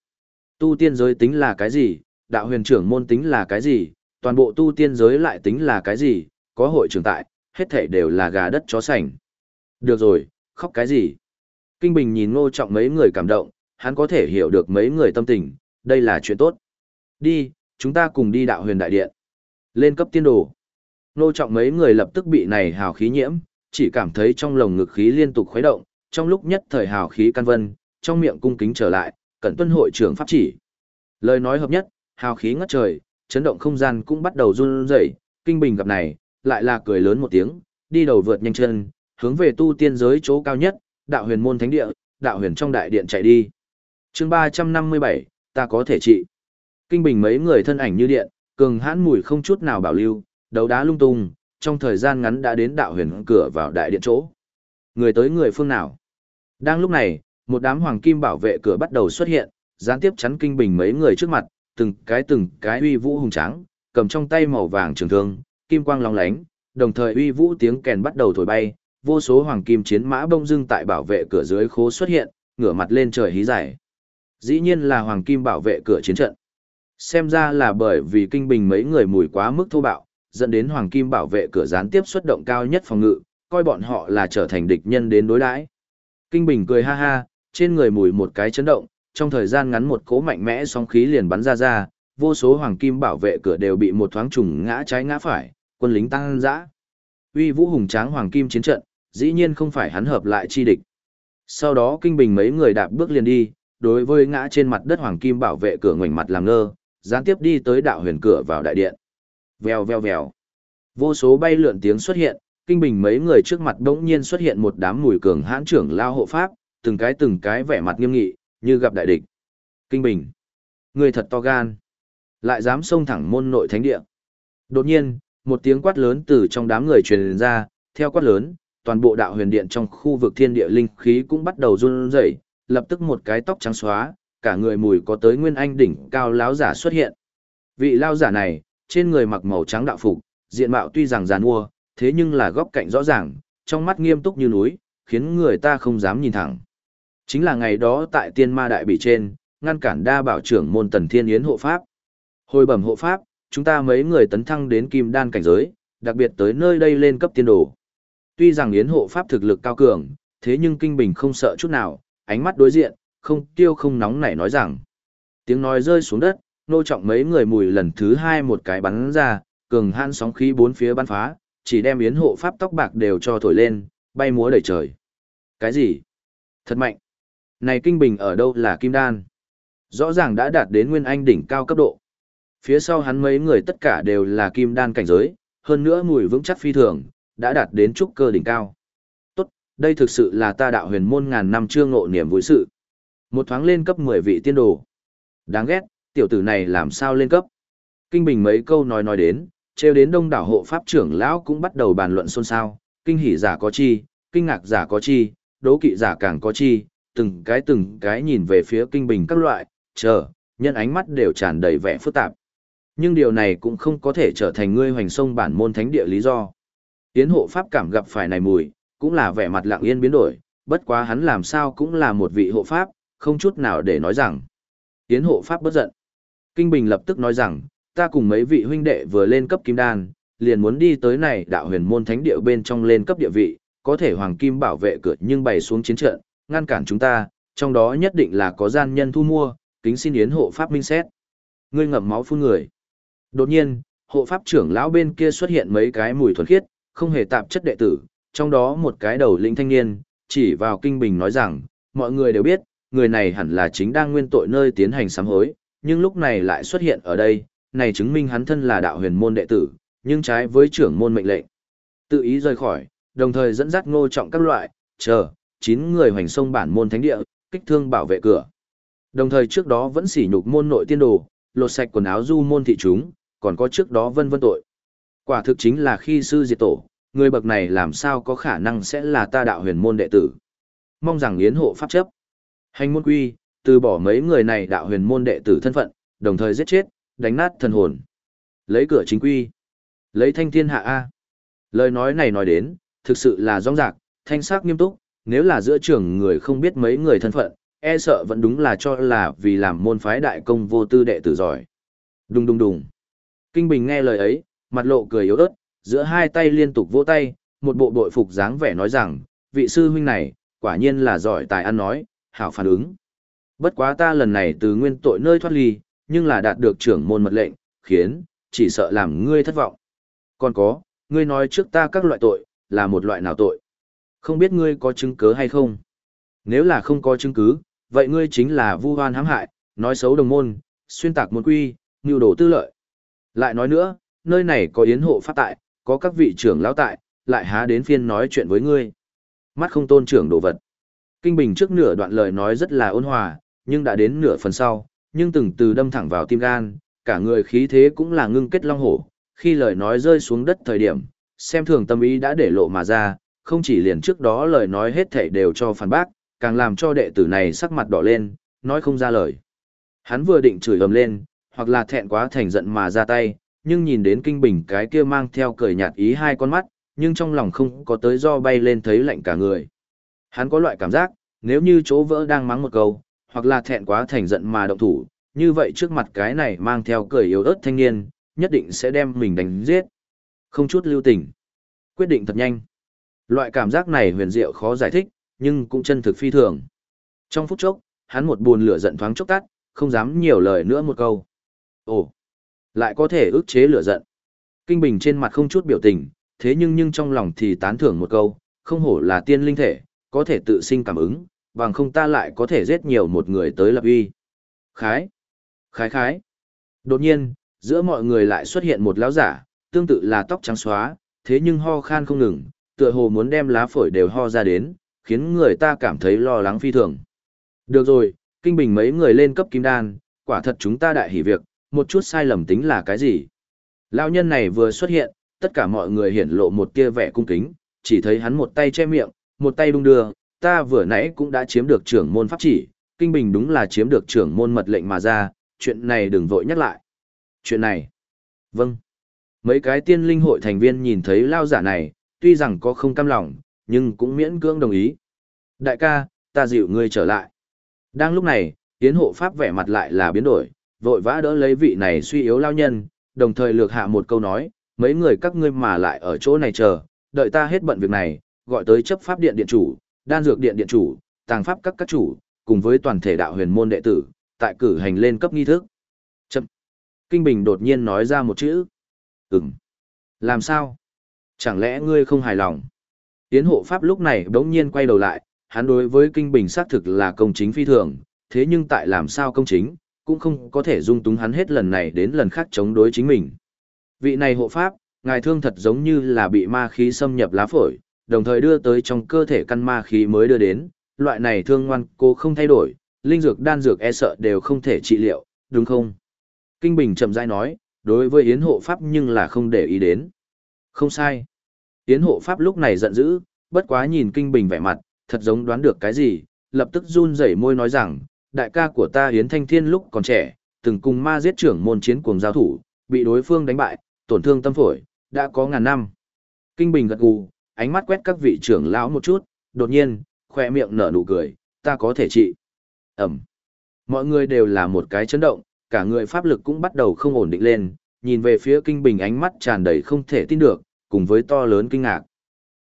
Tu tiên giới tính là cái gì, đạo huyền trưởng môn tính là cái gì, toàn bộ tu tiên giới lại tính là cái gì, có hội trưởng tại, hết thảy đều là gà đất chó sành. Được rồi, khóc cái gì? Kinh Bình nhìn ngô trọng mấy người cảm động, hắn có thể hiểu được mấy người tâm tình, đây là chuyện tốt. Đi, chúng ta cùng đi đạo huyền đại điện. Lên cấp tiên đồ. Ngô trọng mấy người lập tức bị này hào khí nhiễm, chỉ cảm thấy trong lồng ngực khí liên tục khuấy động, trong lúc nhất thời hào khí căn vân, trong miệng cung kính trở lại, cẩn tuân hội trưởng pháp chỉ. Lời nói hợp nhất, hào khí ngất trời, chấn động không gian cũng bắt đầu run rẩy, kinh bình gặp này, lại là cười lớn một tiếng, đi đầu vượt nhanh chân, hướng về tu tiên giới chỗ cao nhất, đạo huyền môn thánh địa, đạo huyền trong đại điện chạy đi. chương 357, ta có thể trị. Kinh bình mấy người thân ảnh như điện, cường hãn mùi không chút nào bảo lưu, đấu đá lung tung, trong thời gian ngắn đã đến đạo huyền cửa vào đại điện chỗ. Người tới người phương nào? Đang lúc này, một đám hoàng kim bảo vệ cửa bắt đầu xuất hiện, gián tiếp chắn kinh bình mấy người trước mặt, từng cái từng cái uy vũ hùng tráng, cầm trong tay màu vàng trường thương, kim quang long lánh, đồng thời uy vũ tiếng kèn bắt đầu thổi bay, vô số hoàng kim chiến mã bông dưng tại bảo vệ cửa dưới khố xuất hiện, ngửa mặt lên trời hí giải. Dĩ nhiên là hoàng kim bảo vệ cửa chiến trận. Xem ra là bởi vì kinh bình mấy người mùi quá mức thô bạo, dẫn đến hoàng kim bảo vệ cửa gián tiếp xuất động cao nhất phòng ngự, coi bọn họ là trở thành địch nhân đến đối đãi. Kinh bình cười ha ha, trên người mùi một cái chấn động, trong thời gian ngắn một cỗ mạnh mẽ sóng khí liền bắn ra ra, vô số hoàng kim bảo vệ cửa đều bị một thoáng trùng ngã trái ngã phải, quân lính tăng dã. Uy vũ hùng tráng hoàng kim chiến trận, dĩ nhiên không phải hắn hợp lại chi địch. Sau đó kinh bình mấy người đạp bước liền đi, đối với ngã trên mặt đất hoàng kim bảo vệ cửa ngoảnh mặt làm ngơ, gián tiếp đi tới đạo huyền cửa vào đại điện. Vèo vèo vèo. Vô số bay lượn tiếng xuất hiện, kinh bình mấy người trước mặt đống nhiên xuất hiện một đám mùi cường hãn trưởng lao hộ pháp, từng cái từng cái vẻ mặt nghiêm nghị, như gặp đại địch. Kinh bình. Người thật to gan. Lại dám xông thẳng môn nội thánh địa. Đột nhiên, một tiếng quát lớn từ trong đám người truyền ra, theo quát lớn, toàn bộ đạo huyền điện trong khu vực thiên địa linh khí cũng bắt đầu run rẩy, lập tức một cái tóc trắng xóa, cả người mùi có tới nguyên anh đỉnh cao lão giả xuất hiện. Vị lão giả này, trên người mặc màu trắng đạo phục, diện mạo tuy rằng giàn mua, thế nhưng là góc cạnh rõ ràng, trong mắt nghiêm túc như núi, khiến người ta không dám nhìn thẳng. Chính là ngày đó tại tiên ma đại bị trên, ngăn cản đa bảo trưởng môn tần thiên yến hộ pháp. Hồi bẩm hộ pháp, chúng ta mấy người tấn thăng đến kim đan cảnh giới, đặc biệt tới nơi đây lên cấp tiên đồ. Tuy rằng yến hộ pháp thực lực cao cường, thế nhưng kinh bình không sợ chút nào, ánh mắt đối diện, không tiêu không nóng nảy nói rằng. Tiếng nói rơi xuống đất, nô trọng mấy người mùi lần thứ hai một cái bắn ra, cường han sóng khí bốn phía bắn phá, chỉ đem yến hộ pháp tóc bạc đều cho thổi lên, bay múa đầy trời. Cái gì? Thật mạnh. Này kinh bình ở đâu là kim đan? Rõ ràng đã đạt đến nguyên anh đỉnh cao cấp độ. Phía sau hắn mấy người tất cả đều là kim đan cảnh giới, hơn nữa mùi vững chắc phi thường, đã đạt đến trúc cơ đỉnh cao. Tốt, đây thực sự là ta đạo huyền môn ngàn năm chưa ngộ niềm vui sự. Một thoáng lên cấp 10 vị tiên đồ. Đáng ghét, tiểu tử này làm sao lên cấp? Kinh Bình mấy câu nói nói đến, trêu đến đông đảo hộ pháp trưởng lão cũng bắt đầu bàn luận xôn xao, kinh hỉ giả có chi, kinh ngạc giả có chi, đố kỵ giả càng có chi, từng cái từng cái nhìn về phía kinh bình các loại, chờ, nhân ánh mắt đều tràn đầy vẻ phức tạp. Nhưng điều này cũng không có thể trở thành ngươi hoành sông bản môn thánh địa lý do. Tiến hộ pháp cảm gặp phải này mùi, cũng là vẻ mặt lặng yên biến đổi, bất quá hắn làm sao cũng là một vị hộ pháp, không chút nào để nói rằng. Tiến hộ pháp bất giận. Kinh Bình lập tức nói rằng, ta cùng mấy vị huynh đệ vừa lên cấp kim đan, liền muốn đi tới này đạo huyền môn thánh địa bên trong lên cấp địa vị, có thể hoàng kim bảo vệ cửa nhưng bày xuống chiến trận, ngăn cản chúng ta, trong đó nhất định là có gian nhân thu mua, kính xin yến hộ pháp minh xét. Ngươi ngậm máu phun người. Đột nhiên, hộ pháp trưởng lão bên kia xuất hiện mấy cái mùi thuần khiết, không hề tạp chất đệ tử, trong đó một cái đầu lĩnh thanh niên, chỉ vào kinh bình nói rằng, mọi người đều biết, người này hẳn là chính đang nguyên tội nơi tiến hành sám hối, nhưng lúc này lại xuất hiện ở đây, này chứng minh hắn thân là đạo huyền môn đệ tử, nhưng trái với trưởng môn mệnh lệnh. Tự ý rời khỏi, đồng thời dẫn dắt ngô trọng các loại, chờ, chín người hoành sông bản môn thánh địa, kích thương bảo vệ cửa. Đồng thời trước đó vẫn sỉ nhục môn nội tiên đồ, lột sạch quần áo du môn thị chúng, còn có trước đó vân vân tội. Quả thực chính là khi sư diệt tổ, người bậc này làm sao có khả năng sẽ là ta đạo huyền môn đệ tử. Mong rằng yến hộ pháp chấp. Hành môn quy, từ bỏ mấy người này đạo huyền môn đệ tử thân phận, đồng thời giết chết, đánh nát thần hồn. Lấy cửa chính quy. Lấy thanh thiên hạ A. Lời nói này nói đến, thực sự là rong rạc, thanh sắc nghiêm túc, nếu là giữa trường người không biết mấy người thân phận, e sợ vẫn đúng là cho là vì làm môn phái đại công vô tư đệ tử giỏi. Đùng đùng đùng. Kinh Bình nghe lời ấy, mặt lộ cười yếu ớt, giữa hai tay liên tục vỗ tay, một bộ bội phục dáng vẻ nói rằng, vị sư huynh này, quả nhiên là giỏi tài ăn nói, hảo phản ứng. Bất quá ta lần này từ nguyên tội nơi thoát ly, nhưng là đạt được trưởng môn mật lệnh, khiến, chỉ sợ làm ngươi thất vọng. Còn có, ngươi nói trước ta các loại tội, là một loại nào tội? Không biết ngươi có chứng cứ hay không? Nếu là không có chứng cứ, vậy ngươi chính là vu hoan hãm hại, nói xấu đồng môn, xuyên tạc môn quy, nưu đồ tư lợi. Lại nói nữa, nơi này có yến hộ pháp tại, có các vị trưởng lão tại, lại há đến phiên nói chuyện với ngươi. Mắt không tôn trưởng đồ vật. Kinh Bình trước nửa đoạn lời nói rất là ôn hòa, nhưng đã đến nửa phần sau, nhưng từng từ đâm thẳng vào tim gan, cả người khí thế cũng là ngưng kết long hổ, khi lời nói rơi xuống đất thời điểm, xem thường tâm ý đã để lộ mà ra, không chỉ liền trước đó lời nói hết thảy đều cho phản bác, càng làm cho đệ tử này sắc mặt đỏ lên, nói không ra lời. Hắn vừa định chửi ầm lên, hoặc là thẹn quá thành giận mà ra tay, nhưng nhìn đến kinh bình cái kia mang theo cười nhạt ý hai con mắt, nhưng trong lòng không có tới do bay lên thấy lạnh cả người. Hắn có loại cảm giác, nếu như chỗ vỡ đang mắng một câu, hoặc là thẹn quá thành giận mà động thủ, như vậy trước mặt cái này mang theo cười yếu ớt thanh niên, nhất định sẽ đem mình đánh giết. Không chút lưu tình. Quyết định thật nhanh. Loại cảm giác này huyền diệu khó giải thích, nhưng cũng chân thực phi thường. Trong phút chốc, hắn một buồn lửa giận thoáng chốc tắt, không dám nhiều lời nữa một câu. Ồ, lại có thể ức chế lửa giận. Kinh Bình trên mặt không chút biểu tình, thế nhưng nhưng trong lòng thì tán thưởng một câu, không hổ là tiên linh thể, có thể tự sinh cảm ứng, bằng không ta lại có thể giết nhiều một người tới lập uy. Khái, khái khái. Đột nhiên, giữa mọi người lại xuất hiện một lão giả, tương tự là tóc trắng xóa, thế nhưng ho khan không ngừng, tựa hồ muốn đem lá phổi đều ho ra đến, khiến người ta cảm thấy lo lắng phi thường. Được rồi, kinh bình mấy người lên cấp kim đan, quả thật chúng ta đại hỉ việc, một chút sai lầm tính là cái gì? Lão nhân này vừa xuất hiện, tất cả mọi người hiển lộ một tia vẻ cung kính, chỉ thấy hắn một tay che miệng, một tay đung đưa, ta vừa nãy cũng đã chiếm được trưởng môn pháp chỉ, kinh bình đúng là chiếm được trưởng môn mật lệnh mà ra, chuyện này đừng vội nhắc lại. Chuyện này? Vâng. Mấy cái tiên linh hội thành viên nhìn thấy lao giả này, tuy rằng có không cam lòng, nhưng cũng miễn cưỡng đồng ý. Đại ca, ta dịu ngươi trở lại. Đang lúc này, tiến hộ pháp vẻ mặt lại là biến đổi, vội vã đỡ lấy vị này suy yếu lao nhân, đồng thời lược hạ một câu nói, mấy người các ngươi mà lại ở chỗ này chờ, đợi ta hết bận việc này, gọi tới chấp pháp điện điện chủ, đan dược điện điện chủ, tàng pháp các các chủ, cùng với toàn thể đạo huyền môn đệ tử, tại cử hành lên cấp nghi thức. Chậm. Kinh Bình đột nhiên nói ra một chữ. Ừm. Làm sao? Chẳng lẽ ngươi không hài lòng? Tiến hộ pháp lúc này đống nhiên quay đầu lại, hắn đối với Kinh Bình xác thực là công chính phi thường, thế nhưng tại làm sao công chính, cũng không có thể dung túng hắn hết lần này đến lần khác chống đối chính mình. Vị này hộ pháp, ngài thương thật giống như là bị ma khí xâm nhập lá phổi, đồng thời đưa tới trong cơ thể căn ma khí mới đưa đến, loại này thương ngoan cô không thay đổi, linh dược đan dược e sợ đều không thể trị liệu, đúng không? Kinh Bình chậm rãi nói, đối với Yến hộ pháp nhưng là không để ý đến. Không sai. Yến hộ pháp lúc này giận dữ, bất quá nhìn Kinh Bình vẻ mặt, thật giống đoán được cái gì, lập tức run rẩy môi nói rằng, đại ca của ta Yến Thanh Thiên lúc còn trẻ, từng cùng ma giết trưởng môn chiến cuồng giao thủ, bị đối phương đánh bại, tổn thương tâm phổi, đã có ngàn năm. Kinh Bình gật gù, ánh mắt quét các vị trưởng lão một chút, đột nhiên, khoe miệng nở nụ cười, ta có thể trị. Ẩm. Mọi người đều là một cái chấn động, cả người pháp lực cũng bắt đầu không ổn định lên, nhìn về phía Kinh Bình ánh mắt tràn đầy không thể tin được, cùng với to lớn kinh ngạc.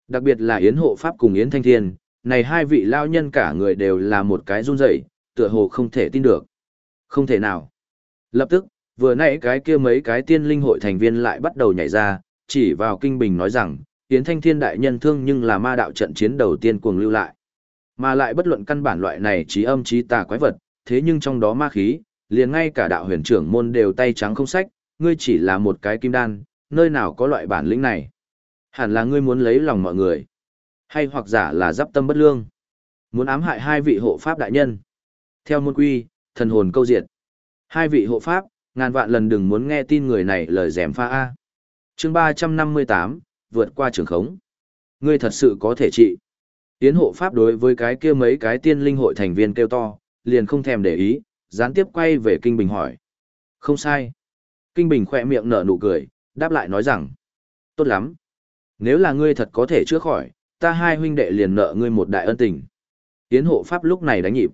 Đặc biệt là Yến Hộ Pháp cùng Yến Thanh Thiên, này hai vị lao nhân cả người đều là một cái run rẩy, tựa hồ không thể tin được. Không thể nào. Lập tức, vừa nãy cái kia mấy cái tiên linh hội thành viên lại bắt đầu nhảy ra, chỉ vào Kinh Bình nói rằng, Yến Thanh Thiên đại nhân thương nhưng là ma đạo trận chiến đầu tiên cuồng lưu lại. Mà lại bất luận căn bản loại này trí âm trí tà quái vật, thế nhưng trong đó ma khí, liền ngay cả đạo huyền trưởng môn đều tay trắng không sách, ngươi chỉ là một cái kim đan, nơi nào có loại bản lĩnh này. Hẳn là ngươi muốn lấy lòng mọi người. Hay hoặc giả là giáp tâm bất lương. Muốn ám hại hai vị hộ pháp đại nhân. Theo môn quy, thần hồn câu diệt. Hai vị hộ pháp, ngàn vạn lần đừng muốn nghe tin người này lời dèm pha A. chương 358, vượt qua trường khống. Ngươi thật sự có thể trị. Tiến hộ pháp đối với cái kia mấy cái tiên linh hội thành viên kêu to, liền không thèm để ý, gián tiếp quay về Kinh Bình hỏi. Không sai. Kinh Bình khỏe miệng nở nụ cười, đáp lại nói rằng. Tốt lắm. Nếu là ngươi thật có thể chữa khỏi, ta hai huynh đệ liền nợ ngươi một đại ân tình. Tiến hộ pháp lúc này đánh nhịp.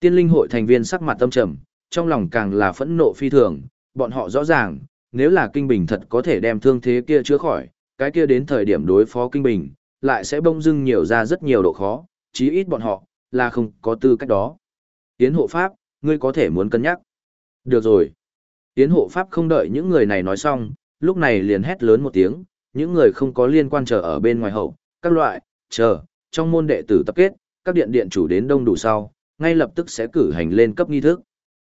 Tiên linh hội thành viên sắc mặt tâm trầm, trong lòng càng là phẫn nộ phi thường, bọn họ rõ ràng, nếu là Kinh Bình thật có thể đem thương thế kia chữa khỏi, cái kia đến thời điểm đối phó Kinh Bình, lại sẽ bông dưng nhiều ra rất nhiều độ khó, chí ít bọn họ, là không có tư cách đó. Tiến hộ pháp, ngươi có thể muốn cân nhắc. Được rồi. Tiến hộ pháp không đợi những người này nói xong, lúc này liền hét lớn một tiếng, những người không có liên quan chờ ở bên ngoài hậu, các loại, chờ, trong môn đệ tử tập kết, các điện điện chủ đến đông đủ sau, ngay lập tức sẽ cử hành lên cấp nghi thức.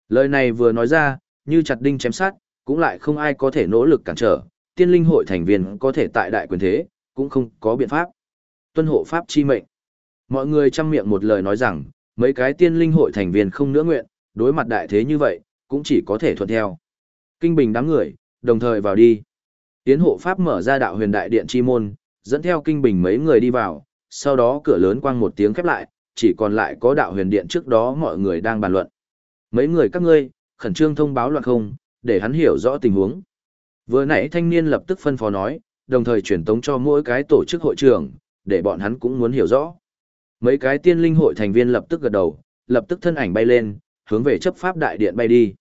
Lời này vừa nói ra, như chặt đinh chém sát, cũng lại không ai có thể nỗ lực cản trở, tiên linh hội thành viên có thể tại đại quyền thế, cũng không có biện pháp. Tuân hộ pháp chi mệnh. Mọi người chăm miệng một lời nói rằng, mấy cái tiên linh hội thành viên không nữa nguyện, đối mặt đại thế như vậy, cũng chỉ có thể thuận theo. Kinh bình đám người, đồng thời vào đi. Tiến hộ pháp mở ra đạo huyền đại điện chi môn, dẫn theo kinh bình mấy người đi vào, sau đó cửa lớn quang một tiếng khép lại, chỉ còn lại có đạo huyền điện trước đó mọi người đang bàn luận. Mấy người các ngươi, khẩn trương thông báo loạn không, để hắn hiểu rõ tình huống. Vừa nãy thanh niên lập tức phân phó nói, đồng thời truyền tống cho mỗi cái tổ chức hội trưởng, để bọn hắn cũng muốn hiểu rõ. Mấy cái tiên linh hội thành viên lập tức gật đầu, lập tức thân ảnh bay lên, hướng về chấp pháp đại điện bay đi.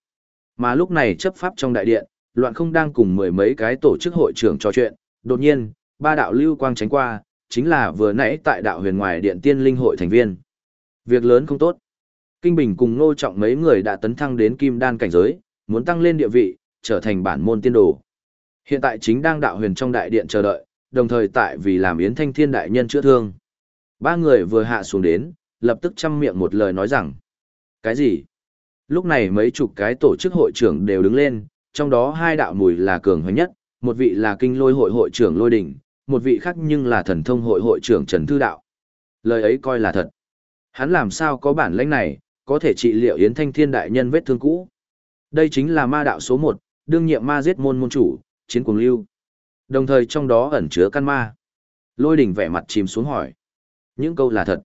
Mà lúc này chấp pháp trong đại điện, loạn không đang cùng mười mấy cái tổ chức hội trưởng trò chuyện, đột nhiên, ba đạo lưu quang tránh qua, chính là vừa nãy tại đạo huyền ngoài điện tiên linh hội thành viên. Việc lớn không tốt. Kinh Bình cùng Ngô Trọng mấy người đã tấn thăng đến kim đan cảnh giới, muốn tăng lên địa vị, trở thành bản môn tiên đồ. Hiện tại chính đang đạo huyền trong đại điện chờ đợi, đồng thời tại vì làm Yến Thanh Thiên đại nhân chữa thương. Ba người vừa hạ xuống đến, lập tức chăm miệng một lời nói rằng. Cái gì? Lúc này mấy chục cái tổ chức hội trưởng đều đứng lên, trong đó hai đạo mùi là cường hoành nhất, một vị là kinh lôi hội hội trưởng lôi đỉnh, một vị khác nhưng là thần thông hội hội trưởng Trần Thư Đạo. Lời ấy coi là thật. Hắn làm sao có bản lĩnh này, có thể trị liệu Yến Thanh Thiên đại nhân vết thương cũ. Đây chính là ma đạo số một, đương nhiệm ma giết môn môn chủ, chiến cuồng lưu. Đồng thời trong đó ẩn chứa căn ma. Lôi đỉnh vẻ mặt chìm xuống hỏi. Những câu là thật.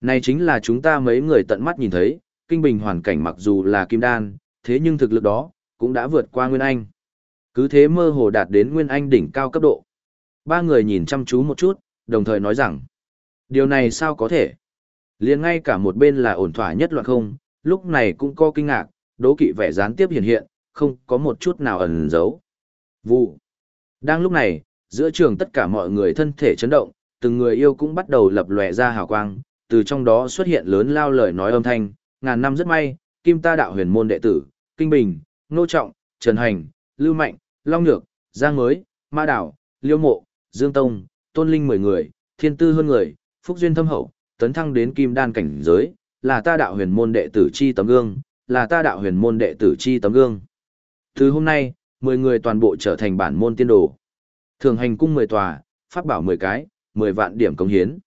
Này chính là chúng ta mấy người tận mắt nhìn thấy, kinh bình hoàn cảnh mặc dù là kim đan, thế nhưng thực lực đó, cũng đã vượt qua Nguyên Anh. Cứ thế mơ hồ đạt đến Nguyên Anh đỉnh cao cấp độ. Ba người nhìn chăm chú một chút, đồng thời nói rằng, điều này sao có thể? liền ngay cả một bên là ổn thỏa nhất loạn không, lúc này cũng có kinh ngạc, đố kỵ vẻ gián tiếp hiện hiện, không có một chút nào ẩn giấu. Vụ. Đang lúc này, giữa trường tất cả mọi người thân thể chấn động, từng người yêu cũng bắt đầu lập lòe ra hào quang, từ trong đó xuất hiện lớn lao lời nói âm thanh, ngàn năm rất may, kim ta đạo huyền môn đệ tử, Kinh Bình, Nô Trọng, Trần Hành, Lưu Mạnh, Long Nhược, Giang Mới, Ma Đảo, Liêu Mộ, Dương Tông, Tôn Linh mười người, Thiên Tư hơn người, Phúc Duyên thâm hậu, tấn thăng đến kim đan cảnh giới, là ta đạo huyền môn đệ tử chi tấm gương, là ta đạo huyền môn đệ tử chi tấm gương. Từ hôm nay, 10 người toàn bộ trở thành bản môn tiên đồ. Thường hành cung 10 tòa, pháp bảo 10 cái, 10 vạn điểm công hiến.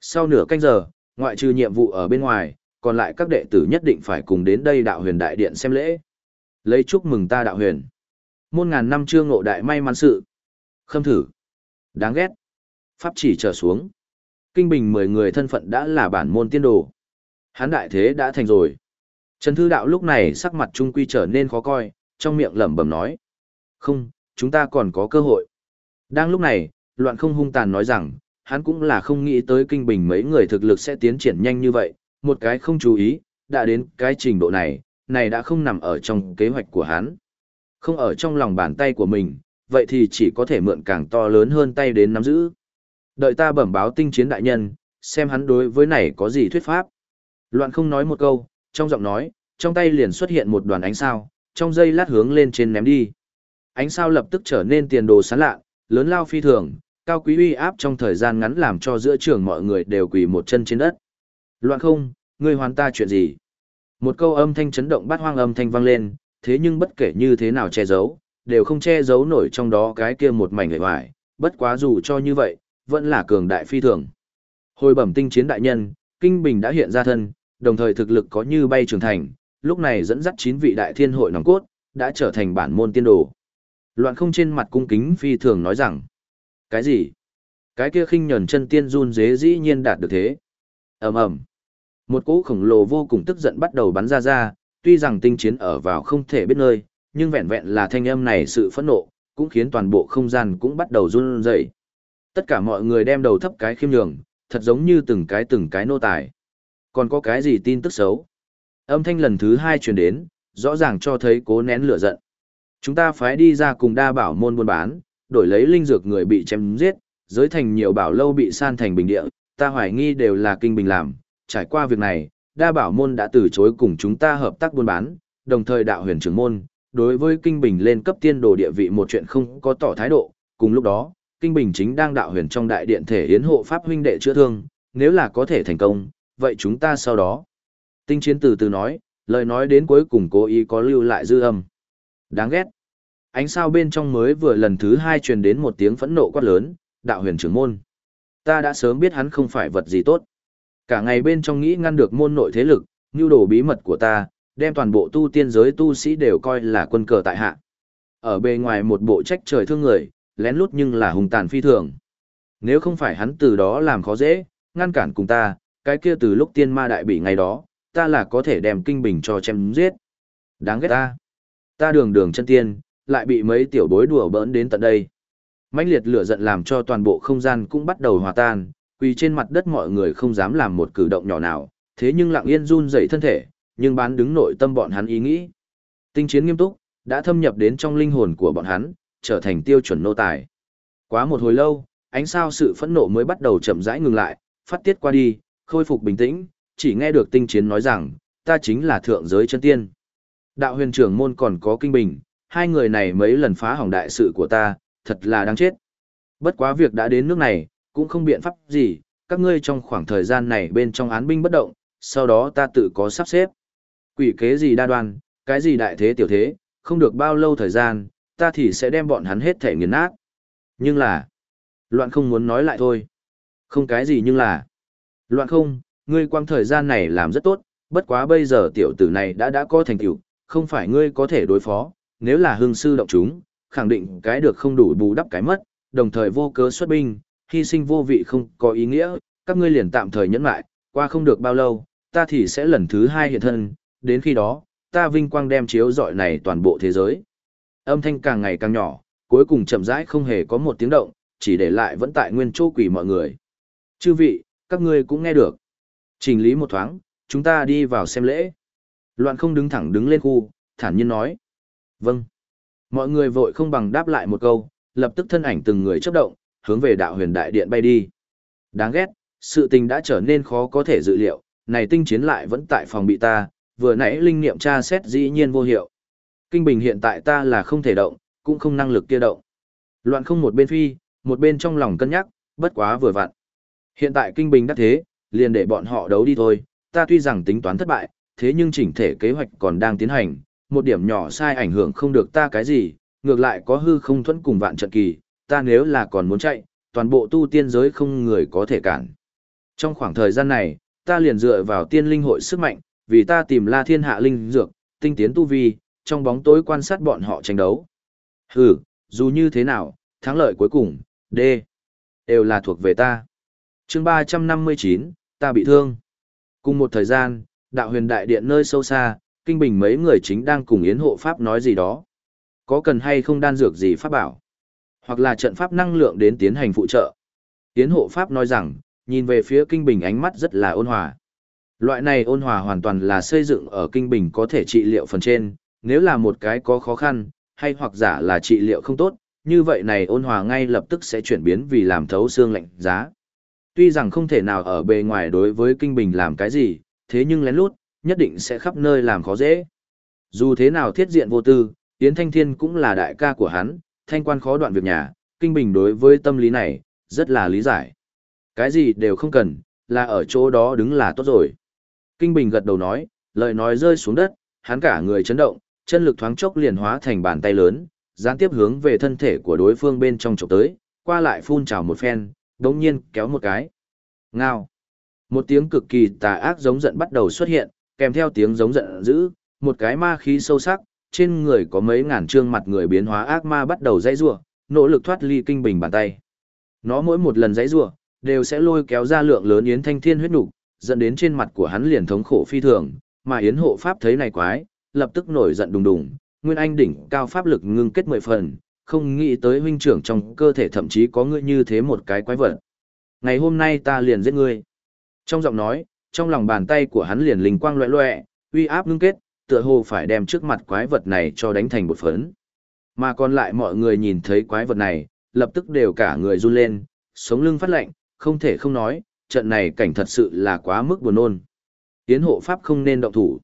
Sau nửa canh giờ, ngoại trừ nhiệm vụ ở bên ngoài, còn lại các đệ tử nhất định phải cùng đến đây đạo huyền đại điện xem lễ. Lấy chúc mừng ta đạo huyền. Môn ngàn năm chưa ngộ đại may mắn sự. Khâm thử. Đáng ghét. Pháp chỉ trở xuống. Kinh bình 10 người thân phận đã là bản môn tiên đồ. Hán đại thế đã thành rồi. Trần Thư Đạo lúc này sắc mặt trung quy trở nên khó coi, trong miệng lẩm bẩm nói. Không, chúng ta còn có cơ hội. Đang lúc này, loạn không hung tàn nói rằng, hắn cũng là không nghĩ tới kinh bình mấy người thực lực sẽ tiến triển nhanh như vậy, một cái không chú ý, đã đến cái trình độ này, này đã không nằm ở trong kế hoạch của hắn. Không ở trong lòng bàn tay của mình, vậy thì chỉ có thể mượn càng to lớn hơn tay đến nắm giữ. Đợi ta bẩm báo tinh chiến đại nhân, xem hắn đối với này có gì thuyết pháp. Loạn không nói một câu, trong giọng nói, trong tay liền xuất hiện một đoàn ánh sao, trong dây lát hướng lên trên ném đi. Ánh sao lập tức trở nên tiền đồ sáng lạ, lớn lao phi thường, cao quý uy áp trong thời gian ngắn làm cho giữa trường mọi người đều quỳ một chân trên đất. Loạn không, ngươi hoàn ta chuyện gì? Một câu âm thanh chấn động bát hoang âm thanh vang lên, thế nhưng bất kể như thế nào che giấu, đều không che giấu nổi trong đó cái kia một mảnh người hoài, bất quá dù cho như vậy, vẫn là cường đại phi thường. Hồi bẩm tinh chiến đại nhân, Kinh Bình đã hiện ra thân, đồng thời thực lực có như bay trưởng thành, lúc này dẫn dắt chín vị đại thiên hội nòng cốt, đã trở thành bản môn tiên đồ. Loạn không trên mặt cung kính phi thường nói rằng, cái gì? Cái kia khinh nhẫn chân tiên run dế dĩ nhiên đạt được thế. ầm ầm một cỗ khổng lồ vô cùng tức giận bắt đầu bắn ra ra, tuy rằng tinh chiến ở vào không thể biết nơi, nhưng vẹn vẹn là thanh âm này sự phẫn nộ, cũng khiến toàn bộ không gian cũng bắt đầu run rẩy. Tất cả mọi người đem đầu thấp cái khiêm nhường, thật giống như từng cái từng cái nô tài. Còn có cái gì tin tức xấu? Âm thanh lần thứ hai truyền đến, rõ ràng cho thấy cố nén lửa giận. Chúng ta phải đi ra cùng đa bảo môn buôn bán, đổi lấy linh dược người bị chém giết, giới thành nhiều bảo lâu bị san thành bình địa, ta hoài nghi đều là kinh bình làm. Trải qua việc này, đa bảo môn đã từ chối cùng chúng ta hợp tác buôn bán, đồng thời đạo huyền trưởng môn, đối với kinh bình lên cấp tiên đồ địa vị một chuyện không có tỏ thái độ, cùng lúc đó, kinh bình chính đang đạo huyền trong đại điện thể hiến hộ pháp huynh đệ chữa thương, nếu là có thể thành công, vậy chúng ta sau đó Tinh chiến từ từ nói, lời nói đến cuối cùng cố ý có lưu lại dư âm. Đáng ghét. Ánh sao bên trong mới vừa lần thứ hai truyền đến một tiếng phẫn nộ quát lớn, đạo huyền trưởng môn. Ta đã sớm biết hắn không phải vật gì tốt. Cả ngày bên trong nghĩ ngăn được môn nội thế lực, như đồ bí mật của ta, đem toàn bộ tu tiên giới tu sĩ đều coi là quân cờ tại hạ. Ở bề ngoài một bộ trách trời thương người, lén lút nhưng là hùng tàn phi thường. Nếu không phải hắn từ đó làm khó dễ, ngăn cản cùng ta, cái kia từ lúc tiên ma đại bị ngày đó, ta là có thể đem kinh bình cho chém giết. Đáng ghét ta. Ta đường đường chân tiên, lại bị mấy tiểu bối đùa bỡn đến tận đây. mãnh liệt lửa giận làm cho toàn bộ không gian cũng bắt đầu hòa tan, quỳ trên mặt đất mọi người không dám làm một cử động nhỏ nào, thế nhưng lặng yên run rẩy thân thể, nhưng bán đứng nội tâm bọn hắn ý nghĩ. Tinh chiến nghiêm túc, đã thâm nhập đến trong linh hồn của bọn hắn, trở thành tiêu chuẩn nô tài. Quá một hồi lâu, ánh sao sự phẫn nộ mới bắt đầu chậm rãi ngừng lại, phát tiết qua đi, khôi phục bình tĩnh, chỉ nghe được tinh chiến nói rằng, ta chính là thượng giới chân tiên. Đạo huyền trưởng môn còn có kinh bình, hai người này mấy lần phá hỏng đại sự của ta, thật là đáng chết. Bất quá việc đã đến nước này, cũng không biện pháp gì, các ngươi trong khoảng thời gian này bên trong án binh bất động, sau đó ta tự có sắp xếp. Quỷ kế gì đa đoan, cái gì đại thế tiểu thế, không được bao lâu thời gian, ta thì sẽ đem bọn hắn hết thể nghiền nát. Nhưng là, loạn không muốn nói lại thôi. Không cái gì nhưng là, loạn không, ngươi quang thời gian này làm rất tốt, bất quá bây giờ tiểu tử này đã đã có thành tựu, không phải ngươi có thể đối phó, nếu là hương sư động chúng, khẳng định cái được không đủ bù đắp cái mất, đồng thời vô cớ xuất binh, hy sinh vô vị không có ý nghĩa, các ngươi liền tạm thời nhẫn lại, qua không được bao lâu, ta thì sẽ lần thứ hai hiện thân, đến khi đó, ta vinh quang đem chiếu dọi này toàn bộ thế giới. Âm thanh càng ngày càng nhỏ, cuối cùng chậm rãi không hề có một tiếng động, chỉ để lại vẫn tại nguyên chỗ quỷ mọi người. Chư vị, các ngươi cũng nghe được. Trình lý một thoáng, chúng ta đi vào xem lễ. Loạn không đứng thẳng đứng lên khu, thản nhiên nói. Vâng. Mọi người vội không bằng đáp lại một câu, lập tức thân ảnh từng người chấp động, hướng về đạo huyền đại điện bay đi. Đáng ghét, sự tình đã trở nên khó có thể dự liệu, này tinh chiến lại vẫn tại phòng bị ta, vừa nãy linh niệm tra xét dĩ nhiên vô hiệu. Kinh bình hiện tại ta là không thể động, cũng không năng lực kia động. Loạn không một bên phi, một bên trong lòng cân nhắc, bất quá vừa vặn. Hiện tại kinh bình đã thế, liền để bọn họ đấu đi thôi, ta tuy rằng tính toán thất bại, thế nhưng chỉnh thể kế hoạch còn đang tiến hành, một điểm nhỏ sai ảnh hưởng không được ta cái gì, ngược lại có hư không thuẫn cùng vạn trận kỳ, ta nếu là còn muốn chạy, toàn bộ tu tiên giới không người có thể cản. Trong khoảng thời gian này, ta liền dựa vào tiên linh hội sức mạnh, vì ta tìm la thiên hạ linh dược, tinh tiến tu vi, trong bóng tối quan sát bọn họ tranh đấu. Hừ, dù như thế nào, thắng lợi cuối cùng, D. Đều là thuộc về ta. chương 359, ta bị thương. Cùng một thời gian, đạo huyền đại điện nơi sâu xa, kinh bình mấy người chính đang cùng yến hộ pháp nói gì đó. Có cần hay không đan dược gì pháp bảo? Hoặc là trận pháp năng lượng đến tiến hành phụ trợ. Tiến hộ pháp nói rằng, nhìn về phía kinh bình ánh mắt rất là ôn hòa. Loại này ôn hòa hoàn toàn là xây dựng ở kinh bình có thể trị liệu phần trên, nếu là một cái có khó khăn, hay hoặc giả là trị liệu không tốt, như vậy này ôn hòa ngay lập tức sẽ chuyển biến vì làm thấu xương lạnh giá. Tuy rằng không thể nào ở bề ngoài đối với kinh bình làm cái gì, thế nhưng lén lút, nhất định sẽ khắp nơi làm khó dễ. Dù thế nào thiết diện vô tư, Yến Thanh Thiên cũng là đại ca của hắn, thanh quan khó đoạn việc nhà, kinh bình đối với tâm lý này, rất là lý giải. Cái gì đều không cần, là ở chỗ đó đứng là tốt rồi. Kinh bình gật đầu nói, lời nói rơi xuống đất, hắn cả người chấn động, chân lực thoáng chốc liền hóa thành bàn tay lớn, gián tiếp hướng về thân thể của đối phương bên trong chụp tới, qua lại phun trào một phen, đống nhiên kéo một cái. Ngao. Một tiếng cực kỳ tà ác giống giận bắt đầu xuất hiện, kèm theo tiếng giống giận dữ, một cái ma khí sâu sắc, trên người có mấy ngàn trương mặt người biến hóa ác ma bắt đầu dãy rủa, nỗ lực thoát ly kinh bình bàn tay. Nó mỗi một lần dãy rủa, đều sẽ lôi kéo ra lượng lớn yến thanh thiên huyết nục, dẫn đến trên mặt của hắn liền thống khổ phi thường, mà yến hộ pháp thấy này quái, lập tức nổi giận đùng đùng, nguyên anh đỉnh cao pháp lực ngưng kết mười phần, không nghĩ tới huynh trưởng trong cơ thể thậm chí có ngươi như thế một cái quái vật. Ngày hôm nay ta liền giết ngươi. Trong giọng nói, trong lòng bàn tay của hắn liền linh quang loẹ loẹ, uy áp ngưng kết, tựa hồ phải đem trước mặt quái vật này cho đánh thành một phấn. Mà còn lại mọi người nhìn thấy quái vật này, lập tức đều cả người run lên, sống lưng phát lạnh, không thể không nói, trận này cảnh thật sự là quá mức buồn nôn. Tiến hộ pháp không nên động thủ.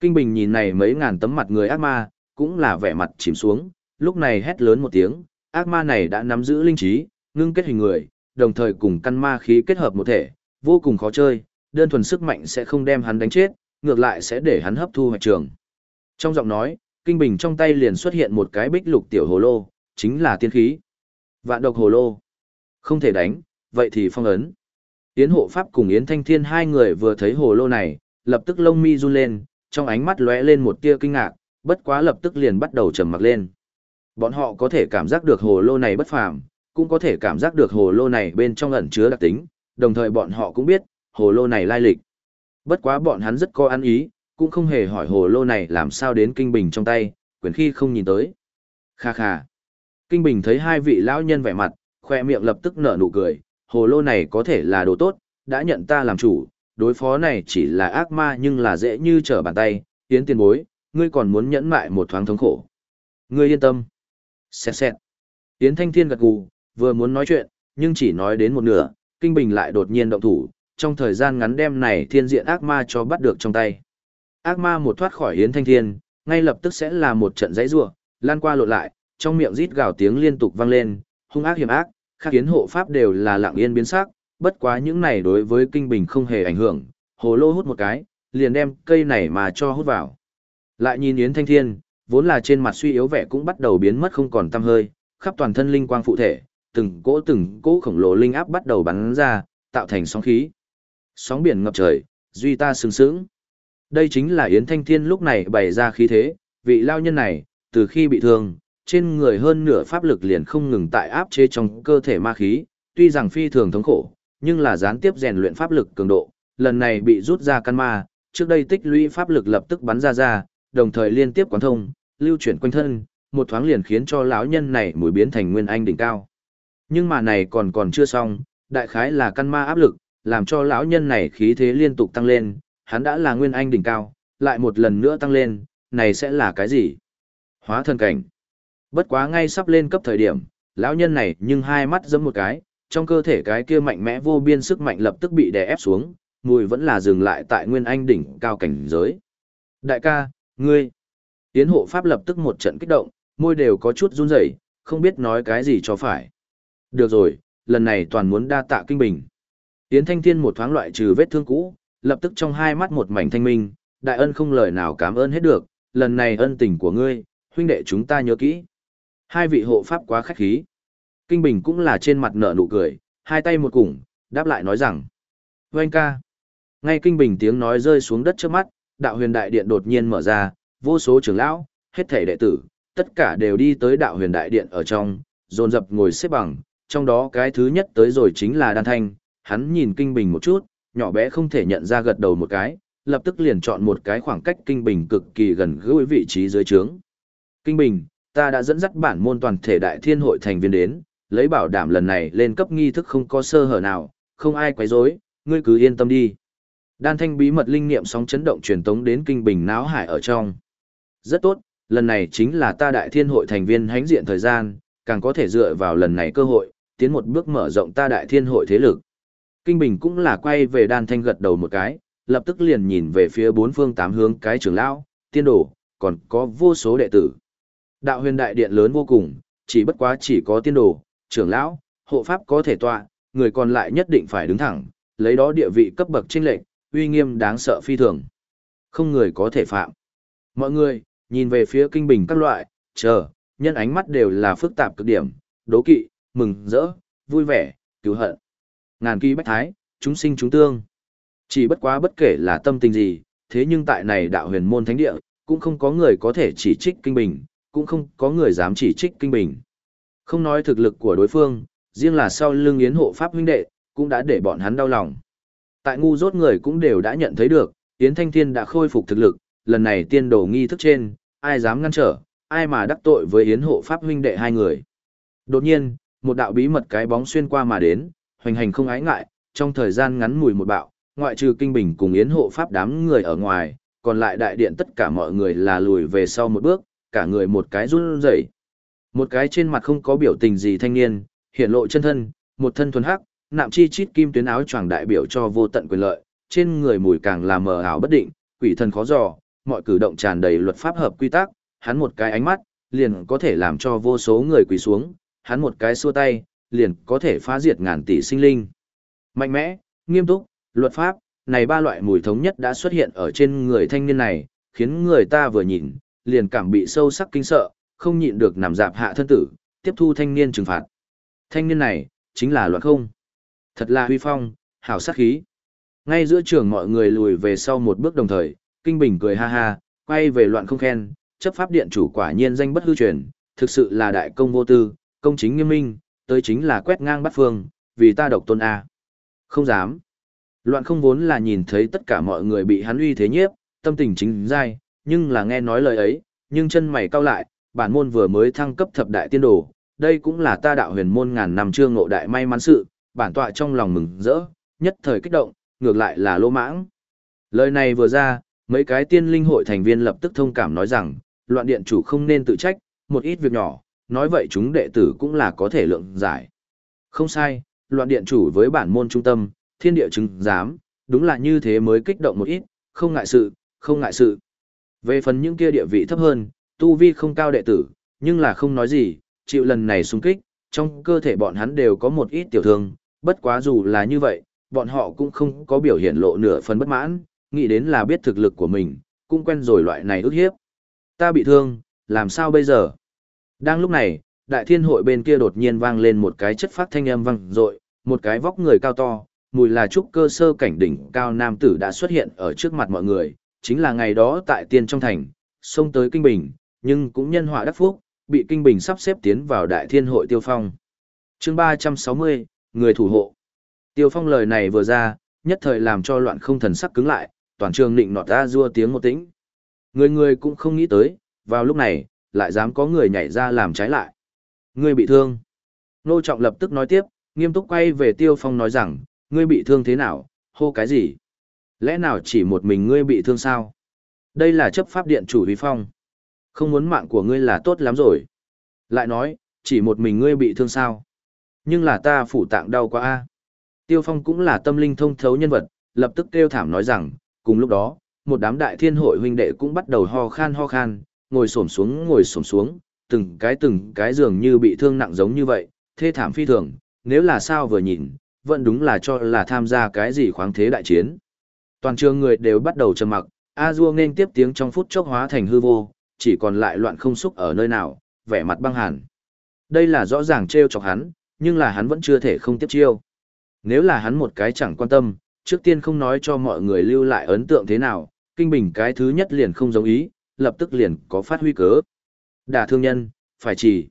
Kinh Bình nhìn này mấy ngàn tấm mặt người ác ma, cũng là vẻ mặt chìm xuống, lúc này hét lớn một tiếng, ác ma này đã nắm giữ linh trí, ngưng kết hình người, đồng thời cùng căn ma khí kết hợp một thể, vô cùng khó chơi, đơn thuần sức mạnh sẽ không đem hắn đánh chết, ngược lại sẽ để hắn hấp thu hoạch trường. Trong giọng nói, kinh bình trong tay liền xuất hiện một cái bích lục tiểu hồ lô, chính là tiên khí. Vạn độc hồ lô. Không thể đánh, vậy thì phong ấn. Yến hộ pháp cùng Yến Thanh Thiên hai người vừa thấy hồ lô này, lập tức lông mi run lên, trong ánh mắt lóe lên một tia kinh ngạc, bất quá lập tức liền bắt đầu trầm mặc lên. Bọn họ có thể cảm giác được hồ lô này bất phàm, cũng có thể cảm giác được hồ lô này bên trong ẩn chứa đặc tính, đồng thời bọn họ cũng biết, hồ lô này lai lịch. Bất quá bọn hắn rất có ăn ý, cũng không hề hỏi hồ lô này làm sao đến kinh bình trong tay, quyền khi không nhìn tới. Kha kha. Kinh bình thấy hai vị lão nhân vẻ mặt, khoe miệng lập tức nở nụ cười, hồ lô này có thể là đồ tốt, đã nhận ta làm chủ, đối phó này chỉ là ác ma nhưng là dễ như trở bàn tay, tiến tiền bối, ngươi còn muốn nhẫn mại một thoáng thống khổ. Ngươi yên tâm. Xẹt xẹt. Tiến thanh thiên gật gù, vừa muốn nói chuyện, nhưng chỉ nói đến một nửa, kinh bình lại đột nhiên động thủ, trong thời gian ngắn đem này thiên diện ác ma cho bắt được trong tay. Ác ma một thoát khỏi Yến Thanh Thiên, ngay lập tức sẽ là một trận dãy rủa, lan qua lộn lại, trong miệng rít gào tiếng liên tục vang lên, hung ác hiểm ác, các kiến hộ pháp đều là lặng yên biến sắc, bất quá những này đối với kinh bình không hề ảnh hưởng, hồ lô hút một cái, liền đem cây này mà cho hút vào. Lại nhìn Yến Thanh Thiên, vốn là trên mặt suy yếu vẻ cũng bắt đầu biến mất không còn tăm hơi, khắp toàn thân linh quang phụ thể, từng cỗ từng cỗ khổng lồ linh áp bắt đầu bắn ra, tạo thành sóng khí. Sóng biển ngập trời, duy ta sướng sướng. Đây chính là Yến Thanh Thiên lúc này bày ra khí thế, vị lao nhân này, từ khi bị thương, trên người hơn nửa pháp lực liền không ngừng tại áp chế trong cơ thể ma khí, tuy rằng phi thường thống khổ, nhưng là gián tiếp rèn luyện pháp lực cường độ, lần này bị rút ra căn ma, trước đây tích lũy pháp lực lập tức bắn ra ra, đồng thời liên tiếp quán thông, lưu chuyển quanh thân, một thoáng liền khiến cho lão nhân này mũi biến thành nguyên anh đỉnh cao. Nhưng mà này còn còn chưa xong, đại khái là căn ma áp lực, làm cho lão nhân này khí thế liên tục tăng lên, hắn đã là nguyên anh đỉnh cao, lại một lần nữa tăng lên, này sẽ là cái gì? Hóa thân cảnh. Bất quá ngay sắp lên cấp thời điểm, lão nhân này nhưng hai mắt giẫm một cái, trong cơ thể cái kia mạnh mẽ vô biên sức mạnh lập tức bị đè ép xuống, mùi vẫn là dừng lại tại nguyên anh đỉnh cao cảnh giới. Đại ca, ngươi. Tiến hộ pháp lập tức một trận kích động, môi đều có chút run rẩy, không biết nói cái gì cho phải. Được rồi, lần này toàn muốn đa tạ kinh bình. Yến Thanh Thiên một thoáng loại trừ vết thương cũ, lập tức trong hai mắt một mảnh thanh minh, đại ân không lời nào cảm ơn hết được, lần này ân tình của ngươi, huynh đệ chúng ta nhớ kỹ. Hai vị hộ pháp quá khách khí. Kinh Bình cũng là trên mặt nở nụ cười, hai tay một cùng, đáp lại nói rằng. Vâng ca. Ngay Kinh Bình tiếng nói rơi xuống đất trước mắt, đạo huyền đại điện đột nhiên mở ra, vô số trưởng lão, hết thể đệ tử, tất cả đều đi tới đạo huyền đại điện ở trong, dồn dập ngồi xếp bằng, trong đó cái thứ nhất tới rồi chính là Đan Thanh, hắn nhìn Kinh Bình một chút, nhỏ bé không thể nhận ra gật đầu một cái, lập tức liền chọn một cái khoảng cách Kinh Bình cực kỳ gần gũi vị trí dưới trướng. Kinh Bình, ta đã dẫn dắt bản môn toàn thể đại thiên hội thành viên đến, lấy bảo đảm lần này lên cấp nghi thức không có sơ hở nào, không ai quấy rối, ngươi cứ yên tâm đi. Đan thanh bí mật linh niệm sóng chấn động truyền tống đến kinh bình náo hải ở trong. Rất tốt, lần này chính là ta đại thiên hội thành viên hánh diện thời gian, càng có thể dựa vào lần này cơ hội, tiến một bước mở rộng ta đại thiên hội thế lực. Kinh bình cũng là quay về đan thanh gật đầu một cái, lập tức liền nhìn về phía bốn phương tám hướng cái trưởng lão, tiên đồ, còn có vô số đệ tử. Đạo huyền đại điện lớn vô cùng, chỉ bất quá chỉ có tiên đồ, trưởng lão, hộ pháp có thể tọa, người còn lại nhất định phải đứng thẳng, lấy đó địa vị cấp bậc chênh lệch, uy nghiêm đáng sợ phi thường. Không người có thể phạm. Mọi người, nhìn về phía kinh bình các loại, chờ, nhân ánh mắt đều là phức tạp cực điểm, đố kỵ, mừng, rỡ, vui vẻ, cứu hận. Ngàn kỳ bách thái, chúng sinh chúng tương. Chỉ bất quá bất kể là tâm tình gì, thế nhưng tại này đạo huyền môn thánh địa, cũng không có người có thể chỉ trích kinh bình, cũng không có người dám chỉ trích kinh bình. Không nói thực lực của đối phương, riêng là sau lưng yến hộ pháp huynh đệ, cũng đã để bọn hắn đau lòng. Tại ngu rốt người cũng đều đã nhận thấy được, Yến Thanh Thiên đã khôi phục thực lực, lần này tiên đồ nghi thức trên, ai dám ngăn trở, ai mà đắc tội với Yến hộ pháp huynh đệ hai người. Đột nhiên, một đạo bí mật cái bóng xuyên qua mà đến, hoành hành không ái ngại, trong thời gian ngắn mùi một bạo, ngoại trừ kinh bình cùng Yến hộ pháp đám người ở ngoài, còn lại đại điện tất cả mọi người là lùi về sau một bước, cả người một cái run rẩy. Một cái trên mặt không có biểu tình gì thanh niên, hiển lộ chân thân, một thân thuần hắc, nạm chi chít kim tuyến áo choàng đại biểu cho vô tận quyền lợi, trên người mùi càng là mờ ảo bất định, quỷ thần khó dò, mọi cử động tràn đầy luật pháp hợp quy tắc, hắn một cái ánh mắt, liền có thể làm cho vô số người quỳ xuống, hắn một cái xua tay, liền có thể phá diệt ngàn tỷ sinh linh. Mạnh mẽ, nghiêm túc, luật pháp, này ba loại mùi thống nhất đã xuất hiện ở trên người thanh niên này, khiến người ta vừa nhìn, liền cảm bị sâu sắc kinh sợ, không nhịn được nằm dạp hạ thân tử, tiếp thu thanh niên trừng phạt. Thanh niên này, chính là loạn không. Thật là huy phong, hảo sát khí. Ngay giữa trường mọi người lùi về sau một bước đồng thời, Kinh Bình cười ha ha, quay về loạn không khen, chấp pháp điện chủ quả nhiên danh bất hư truyền, thực sự là đại công vô tư, công chính nghiêm minh, tới chính là quét ngang bắt phương, vì ta độc tôn A. Không dám. Loạn không vốn là nhìn thấy tất cả mọi người bị hắn uy thế nhiếp, tâm tình chính dai, nhưng là nghe nói lời ấy, nhưng chân mày cau lại, bản môn vừa mới thăng cấp thập đại tiên đồ, đây cũng là ta đạo huyền môn ngàn năm chưa ngộ đại may mắn sự, bản tọa trong lòng mừng rỡ, nhất thời kích động, ngược lại là lô mãng. Lời này vừa ra, mấy cái tiên linh hội thành viên lập tức thông cảm nói rằng, loạn điện chủ không nên tự trách, một ít việc nhỏ, nói vậy chúng đệ tử cũng là có thể lượng giải. Không sai, loạn điện chủ với bản môn trung tâm, thiên địa chứng giám, đúng là như thế mới kích động một ít, không ngại sự, không ngại sự. Về phần những kia địa vị thấp hơn, tu vi không cao đệ tử, nhưng là không nói gì, chịu lần này xung kích, trong cơ thể bọn hắn đều có một ít tiểu thương, bất quá dù là như vậy, bọn họ cũng không có biểu hiện lộ nửa phần bất mãn, nghĩ đến là biết thực lực của mình, cũng quen rồi loại này ức hiếp. Ta bị thương, làm sao bây giờ? Đang lúc này, đại thiên hội bên kia đột nhiên vang lên một cái chất phát thanh âm vang dội, một cái vóc người cao to, mùi là trúc cơ sơ cảnh đỉnh cao nam tử đã xuất hiện ở trước mặt mọi người, chính là ngày đó tại tiên trong thành, xông tới kinh bình, nhưng cũng nhân họa đắc phúc, bị kinh bình sắp xếp tiến vào đại thiên hội tiêu phong. chương 360, người thủ hộ. Tiêu phong lời này vừa ra, nhất thời làm cho loạn không thần sắc cứng lại, toàn trường nịnh nọt ra rua tiếng một tĩnh. Người người cũng không nghĩ tới, vào lúc này, lại dám có người nhảy ra làm trái lại. Ngươi bị thương. Nô Trọng lập tức nói tiếp, nghiêm túc quay về Tiêu Phong nói rằng, ngươi bị thương thế nào, hô cái gì? Lẽ nào chỉ một mình ngươi bị thương sao? Đây là chấp pháp điện chủ Huy Phong. Không muốn mạng của ngươi là tốt lắm rồi. Lại nói, chỉ một mình ngươi bị thương sao? Nhưng là ta phủ tạng đau quá a. Tiêu Phong cũng là tâm linh thông thấu nhân vật, lập tức kêu thảm nói rằng, cùng lúc đó, một đám đại thiên hội huynh đệ cũng bắt đầu ho khan ho khan, ngồi xổm xuống ngồi xổm xuống, từng cái từng cái dường như bị thương nặng giống như vậy, thê thảm phi thường, nếu là sao vừa nhìn, vẫn đúng là cho là tham gia cái gì khoáng thế đại chiến. Toàn trường người đều bắt đầu trầm mặc, A Du nên tiếp tiếng trong phút chốc hóa thành hư vô, chỉ còn lại loạn không xúc ở nơi nào, vẻ mặt băng hàn. Đây là rõ ràng trêu chọc hắn, nhưng là hắn vẫn chưa thể không tiếp chiêu. Nếu là hắn một cái chẳng quan tâm, trước tiên không nói cho mọi người lưu lại ấn tượng thế nào, kinh bình cái thứ nhất liền không giống ý, lập tức liền có phát huy cớ. Đả thương nhân, phải chỉ.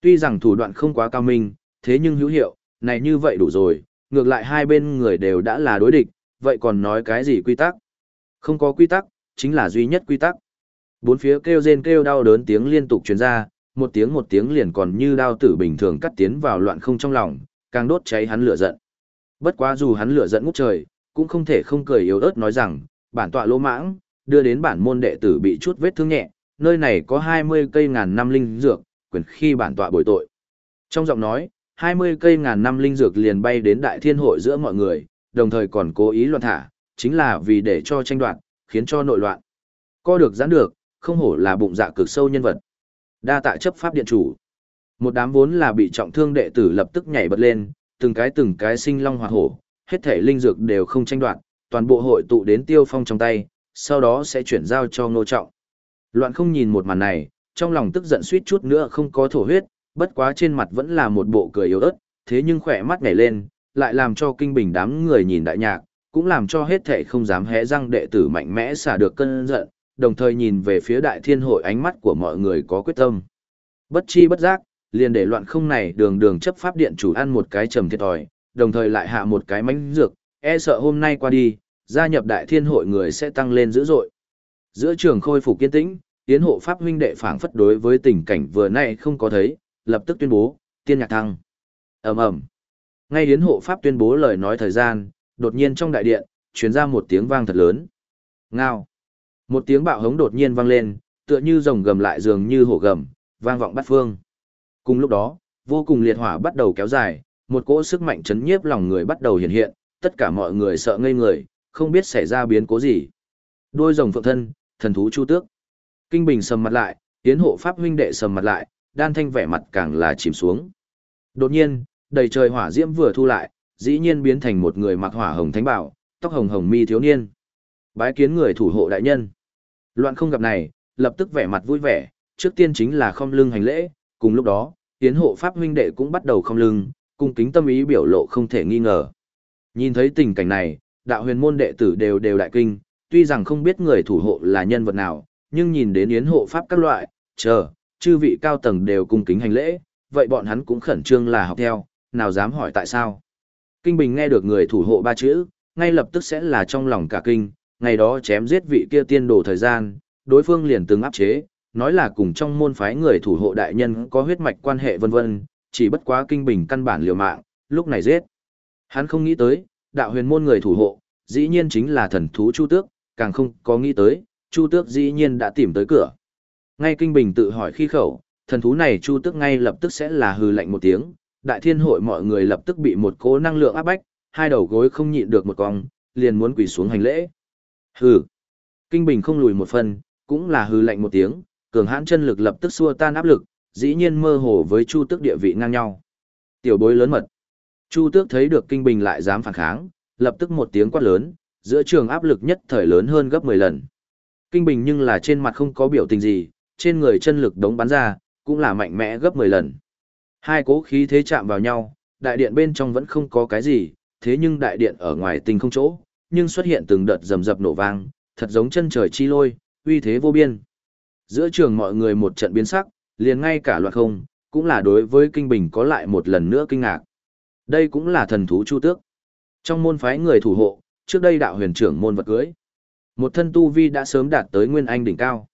Tuy rằng thủ đoạn không quá cao minh, thế nhưng hữu hiệu, này như vậy đủ rồi, ngược lại hai bên người đều đã là đối địch, vậy còn nói cái gì quy tắc? Không có quy tắc, chính là duy nhất quy tắc. Bốn phía kêu rên kêu đau đớn tiếng liên tục truyền ra, một tiếng một tiếng liền còn như đao tử bình thường cắt tiến vào loạn không trong lòng, càng đốt cháy hắn lửa giận. Bất quá dù hắn lửa giận ngút trời, cũng không thể không cười yếu ớt nói rằng, bản tọa lỗ mãng, đưa đến bản môn đệ tử bị chút vết thương nhẹ, nơi này có 20 cây ngàn năm linh dược, quyền khi bản tọa bồi tội. Trong giọng nói, 20 cây ngàn năm linh dược liền bay đến đại thiên hội giữa mọi người, đồng thời còn cố ý loạn thả, chính là vì để cho tranh đoạt, khiến cho nội loạn. Co được giãn được, không hổ là bụng dạ cực sâu nhân vật. Đa tạ chấp pháp điện chủ. Một đám vốn là bị trọng thương đệ tử lập tức nhảy bật lên, từng cái từng cái sinh long hỏa hổ, hết thể linh dược đều không tranh đoạt, toàn bộ hội tụ đến tiêu phong trong tay, sau đó sẽ chuyển giao cho ngô trọng. Loạn không nhìn một màn này, trong lòng tức giận suýt chút nữa không có thổ huyết, bất quá trên mặt vẫn là một bộ cười yếu ớt, thế nhưng khỏe mắt nhảy lên, lại làm cho kinh bình đám người nhìn đại nhạc, cũng làm cho hết thể không dám hé răng đệ tử mạnh mẽ xả được cơn giận, đồng thời nhìn về phía đại thiên hội ánh mắt của mọi người có quyết tâm. Bất chi bất giác, liền để loạn không này đường đường chấp pháp điện chủ ăn một cái trầm thiệt thòi, đồng thời lại hạ một cái mánh dược, e sợ hôm nay qua đi, gia nhập đại thiên hội người sẽ tăng lên dữ dội. Giữa trường khôi phục kiên tĩnh, tiến hộ pháp huynh đệ phảng phất đối với tình cảnh vừa nay không có thấy, lập tức tuyên bố, tiên nhạc thăng. ầm ầm Ngay yến hộ pháp tuyên bố lời nói thời gian, đột nhiên trong đại điện, truyền ra một tiếng vang thật lớn. Ngao. Một tiếng bạo hống đột nhiên vang lên, tựa như rồng gầm lại dường như hổ gầm, vang vọng bát phương. Cùng lúc đó, vô cùng liệt hỏa bắt đầu kéo dài, một cỗ sức mạnh chấn nhiếp lòng người bắt đầu hiện hiện, tất cả mọi người sợ ngây người, không biết xảy ra biến cố gì. Đôi rồng phượng thân, thần thú chu tước. Kinh Bình sầm mặt lại, tiến hộ pháp huynh đệ sầm mặt lại, đan thanh vẻ mặt càng là chìm xuống. Đột nhiên, đầy trời hỏa diễm vừa thu lại, dĩ nhiên biến thành một người mặc hỏa hồng thánh bảo, tóc hồng hồng mi thiếu niên. Bái kiến người thủ hộ đại nhân. Loạn không gặp này, lập tức vẻ mặt vui vẻ, trước tiên chính là không lưng hành lễ, cùng lúc đó, tiến hộ pháp huynh đệ cũng bắt đầu không lưng, cung kính tâm ý biểu lộ không thể nghi ngờ. Nhìn thấy tình cảnh này, đạo huyền môn đệ tử đều đều đại kinh, tuy rằng không biết người thủ hộ là nhân vật nào, nhưng nhìn đến yến hộ pháp các loại, chờ, chư vị cao tầng đều cung kính hành lễ, vậy bọn hắn cũng khẩn trương là học theo, nào dám hỏi tại sao. Kinh Bình nghe được người thủ hộ ba chữ, ngay lập tức sẽ là trong lòng cả kinh, ngày đó chém giết vị kia tiên đồ thời gian, đối phương liền từng áp chế, nói là cùng trong môn phái người thủ hộ đại nhân có huyết mạch quan hệ vân vân, chỉ bất quá Kinh Bình căn bản liều mạng, lúc này giết. Hắn không nghĩ tới, đạo huyền môn người thủ hộ, dĩ nhiên chính là thần thú Chu Tước, càng không có nghĩ tới, Chu Tước dĩ nhiên đã tìm tới cửa. Ngay Kinh Bình tự hỏi khi khẩu, thần thú này Chu Tước ngay lập tức sẽ là hừ lạnh một tiếng, đại thiên hội mọi người lập tức bị một cố năng lượng áp bách, hai đầu gối không nhịn được một cong, liền muốn quỳ xuống hành lễ. Hừ. Kinh Bình không lùi một phần, cũng là hừ lạnh một tiếng, cường hãn chân lực lập tức xua tan áp lực, dĩ nhiên mơ hồ với Chu Tước địa vị ngang nhau. Tiểu bối lớn mật. Chu Tước thấy được Kinh Bình lại dám phản kháng, lập tức một tiếng quát lớn, giữa trường áp lực nhất thời lớn hơn gấp 10 lần. Kinh Bình nhưng là trên mặt không có biểu tình gì, trên người chân lực đống bắn ra, cũng là mạnh mẽ gấp 10 lần. Hai cố khí thế chạm vào nhau, đại điện bên trong vẫn không có cái gì, thế nhưng đại điện ở ngoài tình không chỗ, nhưng xuất hiện từng đợt rầm rập nổ vang, thật giống chân trời chi lôi, uy thế vô biên. Giữa trường mọi người một trận biến sắc, liền ngay cả loạt không, cũng là đối với kinh bình có lại một lần nữa kinh ngạc. Đây cũng là thần thú chu tước. Trong môn phái người thủ hộ, trước đây đạo huyền trưởng môn vật cưới. Một thân tu vi đã sớm đạt tới nguyên anh đỉnh cao.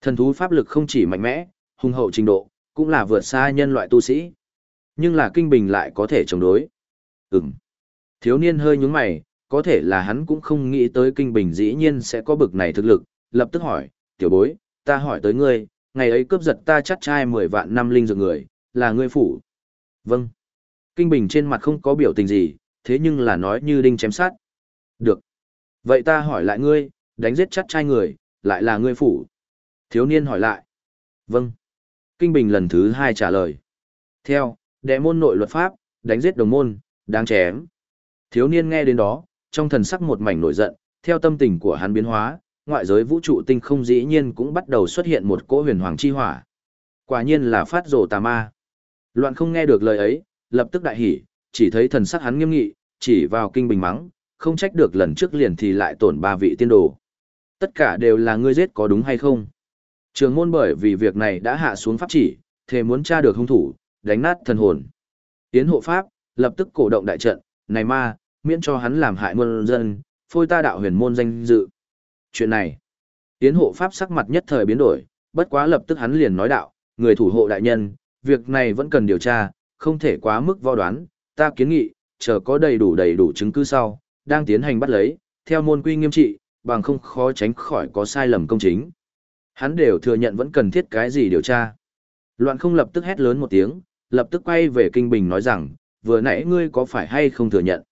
Thần thú pháp lực không chỉ mạnh mẽ, hùng hậu trình độ, cũng là vượt xa nhân loại tu sĩ. Nhưng là kinh bình lại có thể chống đối. Ừm. Thiếu niên hơi nhúng mày, có thể là hắn cũng không nghĩ tới kinh bình dĩ nhiên sẽ có bực này thực lực, lập tức hỏi, tiểu bối, ta hỏi tới ngươi, ngày ấy cướp giật ta chắt trai 10 vạn năm linh dược người, là ngươi phủ. Vâng. Kinh bình trên mặt không có biểu tình gì, thế nhưng là nói như đinh chém sát. Được. Vậy ta hỏi lại ngươi, đánh giết chắc trai người, lại là ngươi phủ. Thiếu niên hỏi lại. Vâng. Kinh Bình lần thứ hai trả lời. Theo, đệ môn nội luật pháp, đánh giết đồng môn, đáng chém. Thiếu niên nghe đến đó, trong thần sắc một mảnh nổi giận, theo tâm tình của hắn biến hóa, ngoại giới vũ trụ tinh không dĩ nhiên cũng bắt đầu xuất hiện một cỗ huyền hoàng chi hỏa. Quả nhiên là phát rồ tà ma. Loạn không nghe được lời ấy, lập tức đại hỉ, chỉ thấy thần sắc hắn nghiêm nghị, chỉ vào kinh bình mắng, không trách được lần trước liền thì lại tổn ba vị tiên đồ. Tất cả đều là ngươi giết có đúng hay không? Trường môn bởi vì việc này đã hạ xuống pháp chỉ, thề muốn tra được hung thủ, đánh nát thần hồn. Tiến hộ pháp, lập tức cổ động đại trận, này ma, miễn cho hắn làm hại muôn dân, phôi ta đạo huyền môn danh dự. Chuyện này, tiến hộ pháp sắc mặt nhất thời biến đổi, bất quá lập tức hắn liền nói đạo, người thủ hộ đại nhân, việc này vẫn cần điều tra, không thể quá mức vo đoán, ta kiến nghị, chờ có đầy đủ đầy đủ chứng cứ sau, đang tiến hành bắt lấy, theo môn quy nghiêm trị, bằng không khó tránh khỏi có sai lầm công chính. Hắn đều thừa nhận vẫn cần thiết cái gì điều tra. Loạn không lập tức hét lớn một tiếng, lập tức quay về Kinh Bình nói rằng, vừa nãy ngươi có phải hay không thừa nhận.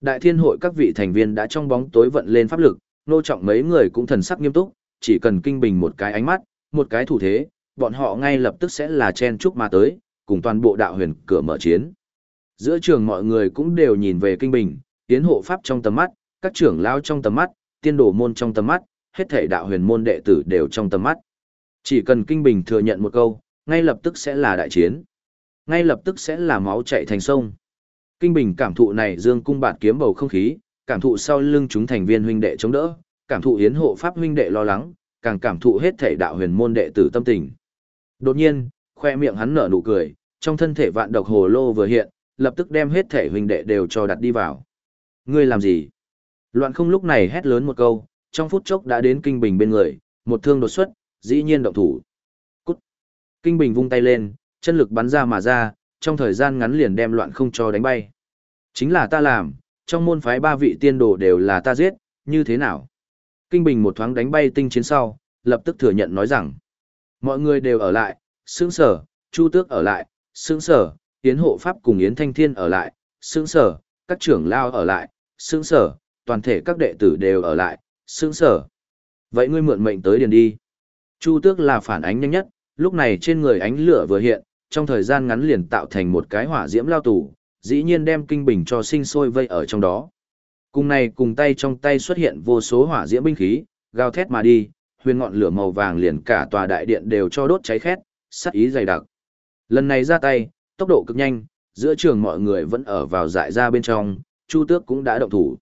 Đại thiên hội các vị thành viên đã trong bóng tối vận lên pháp lực, nô trọng mấy người cũng thần sắc nghiêm túc, chỉ cần Kinh Bình một cái ánh mắt, một cái thủ thế, bọn họ ngay lập tức sẽ là chen chúc mà tới, cùng toàn bộ đạo huyền cửa mở chiến. Giữa trường mọi người cũng đều nhìn về Kinh Bình, tiến hộ pháp trong tầm mắt, các trưởng lao trong tầm mắt, tiên đổ môn trong tầm mắt, hết thể đạo huyền môn đệ tử đều trong tầm mắt. Chỉ cần Kinh Bình thừa nhận một câu, ngay lập tức sẽ là đại chiến. Ngay lập tức sẽ là máu chạy thành sông. Kinh Bình cảm thụ này dương cung bạt kiếm bầu không khí, cảm thụ sau lưng chúng thành viên huynh đệ chống đỡ, cảm thụ hiến hộ pháp huynh đệ lo lắng, càng cảm thụ hết thể đạo huyền môn đệ tử tâm tình. Đột nhiên, khoe miệng hắn nở nụ cười, trong thân thể vạn độc hồ lô vừa hiện, lập tức đem hết thể huynh đệ đều cho đặt đi vào. Ngươi làm gì? Loạn không lúc này hét lớn một câu, trong phút chốc đã đến Kinh Bình bên người, một thương đột xuất, dĩ nhiên động thủ. Cút! Kinh Bình vung tay lên, chân lực bắn ra mà ra, trong thời gian ngắn liền đem loạn không cho đánh bay. Chính là ta làm, trong môn phái ba vị tiên đồ đều là ta giết, như thế nào? Kinh Bình một thoáng đánh bay tinh chiến sau, lập tức thừa nhận nói rằng, mọi người đều ở lại, sướng sở, Chu Tước ở lại, sững sở, Yến Hộ Pháp cùng Yến Thanh Thiên ở lại, sững sở, các trưởng lao ở lại, sững sở, toàn thể các đệ tử đều ở lại, sững sở. Vậy ngươi mượn mệnh tới điền đi. Chu tước là phản ánh nhanh nhất, lúc này trên người ánh lửa vừa hiện, trong thời gian ngắn liền tạo thành một cái hỏa diễm lao tù, dĩ nhiên đem kinh bình cho sinh sôi vây ở trong đó. Cùng này cùng tay trong tay xuất hiện vô số hỏa diễm binh khí, gào thét mà đi, huyền ngọn lửa màu vàng liền cả tòa đại điện đều cho đốt cháy khét, sắc ý dày đặc. Lần này ra tay, tốc độ cực nhanh, giữa trường mọi người vẫn ở vào dại ra bên trong, Chu Tước cũng đã động thủ.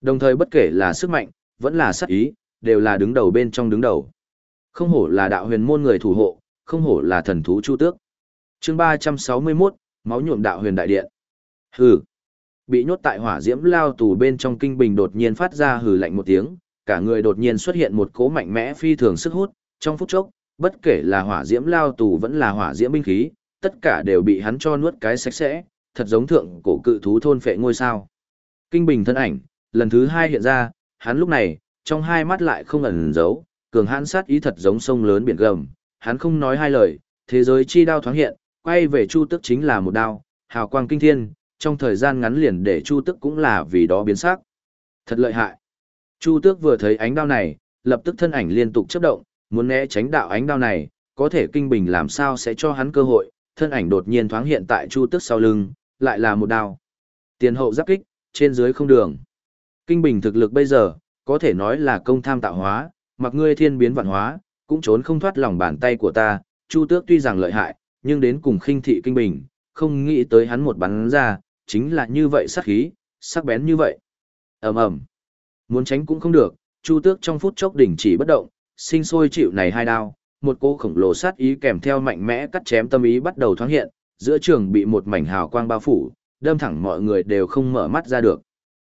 Đồng thời bất kể là sức mạnh, vẫn là sát ý, đều là đứng đầu bên trong đứng đầu. Không hổ là đạo huyền môn người thủ hộ, không hổ là thần thú Chu Tước. Chương 361, máu nhuộm đạo huyền đại điện. Hừ. Bị nhốt tại hỏa diễm lao tù bên trong kinh bình đột nhiên phát ra hừ lạnh một tiếng, cả người đột nhiên xuất hiện một cỗ mạnh mẽ phi thường sức hút, trong phút chốc, bất kể là hỏa diễm lao tù vẫn là hỏa diễm binh khí, tất cả đều bị hắn cho nuốt cái sạch sẽ, thật giống thượng cổ cự thú thôn phệ ngôi sao. Kinh bình thân ảnh, lần thứ hai hiện ra, hắn lúc này, trong hai mắt lại không ẩn giấu, cường hãn sát ý thật giống sông lớn biển gầm, hắn không nói hai lời, thế giới chi đao thoáng hiện, quay về Chu Tức chính là một đao, hào quang kinh thiên, trong thời gian ngắn liền để Chu Tức cũng là vì đó biến sắc. Thật lợi hại. Chu Tước vừa thấy ánh đao này, lập tức thân ảnh liên tục chớp động, muốn né tránh đạo ánh đao này, có thể kinh bình làm sao sẽ cho hắn cơ hội, thân ảnh đột nhiên thoáng hiện tại Chu Tước sau lưng, lại là một đao. Tiền hậu giáp kích, trên dưới không đường. Kinh bình thực lực bây giờ, có thể nói là công tham tạo hóa, mặc ngươi thiên biến vạn hóa, cũng trốn không thoát lòng bàn tay của ta, Chu Tước tuy rằng lợi hại, nhưng đến cùng khinh thị kinh bình, không nghĩ tới hắn một bắn ra, chính là như vậy sắc khí, sắc bén như vậy. ầm ầm Muốn tránh cũng không được, Chu Tước trong phút chốc đỉnh chỉ bất động, sinh sôi chịu này hai đao, một cô khổng lồ sát ý kèm theo mạnh mẽ cắt chém tâm ý bắt đầu thoáng hiện, giữa trường bị một mảnh hào quang bao phủ, đâm thẳng mọi người đều không mở mắt ra được.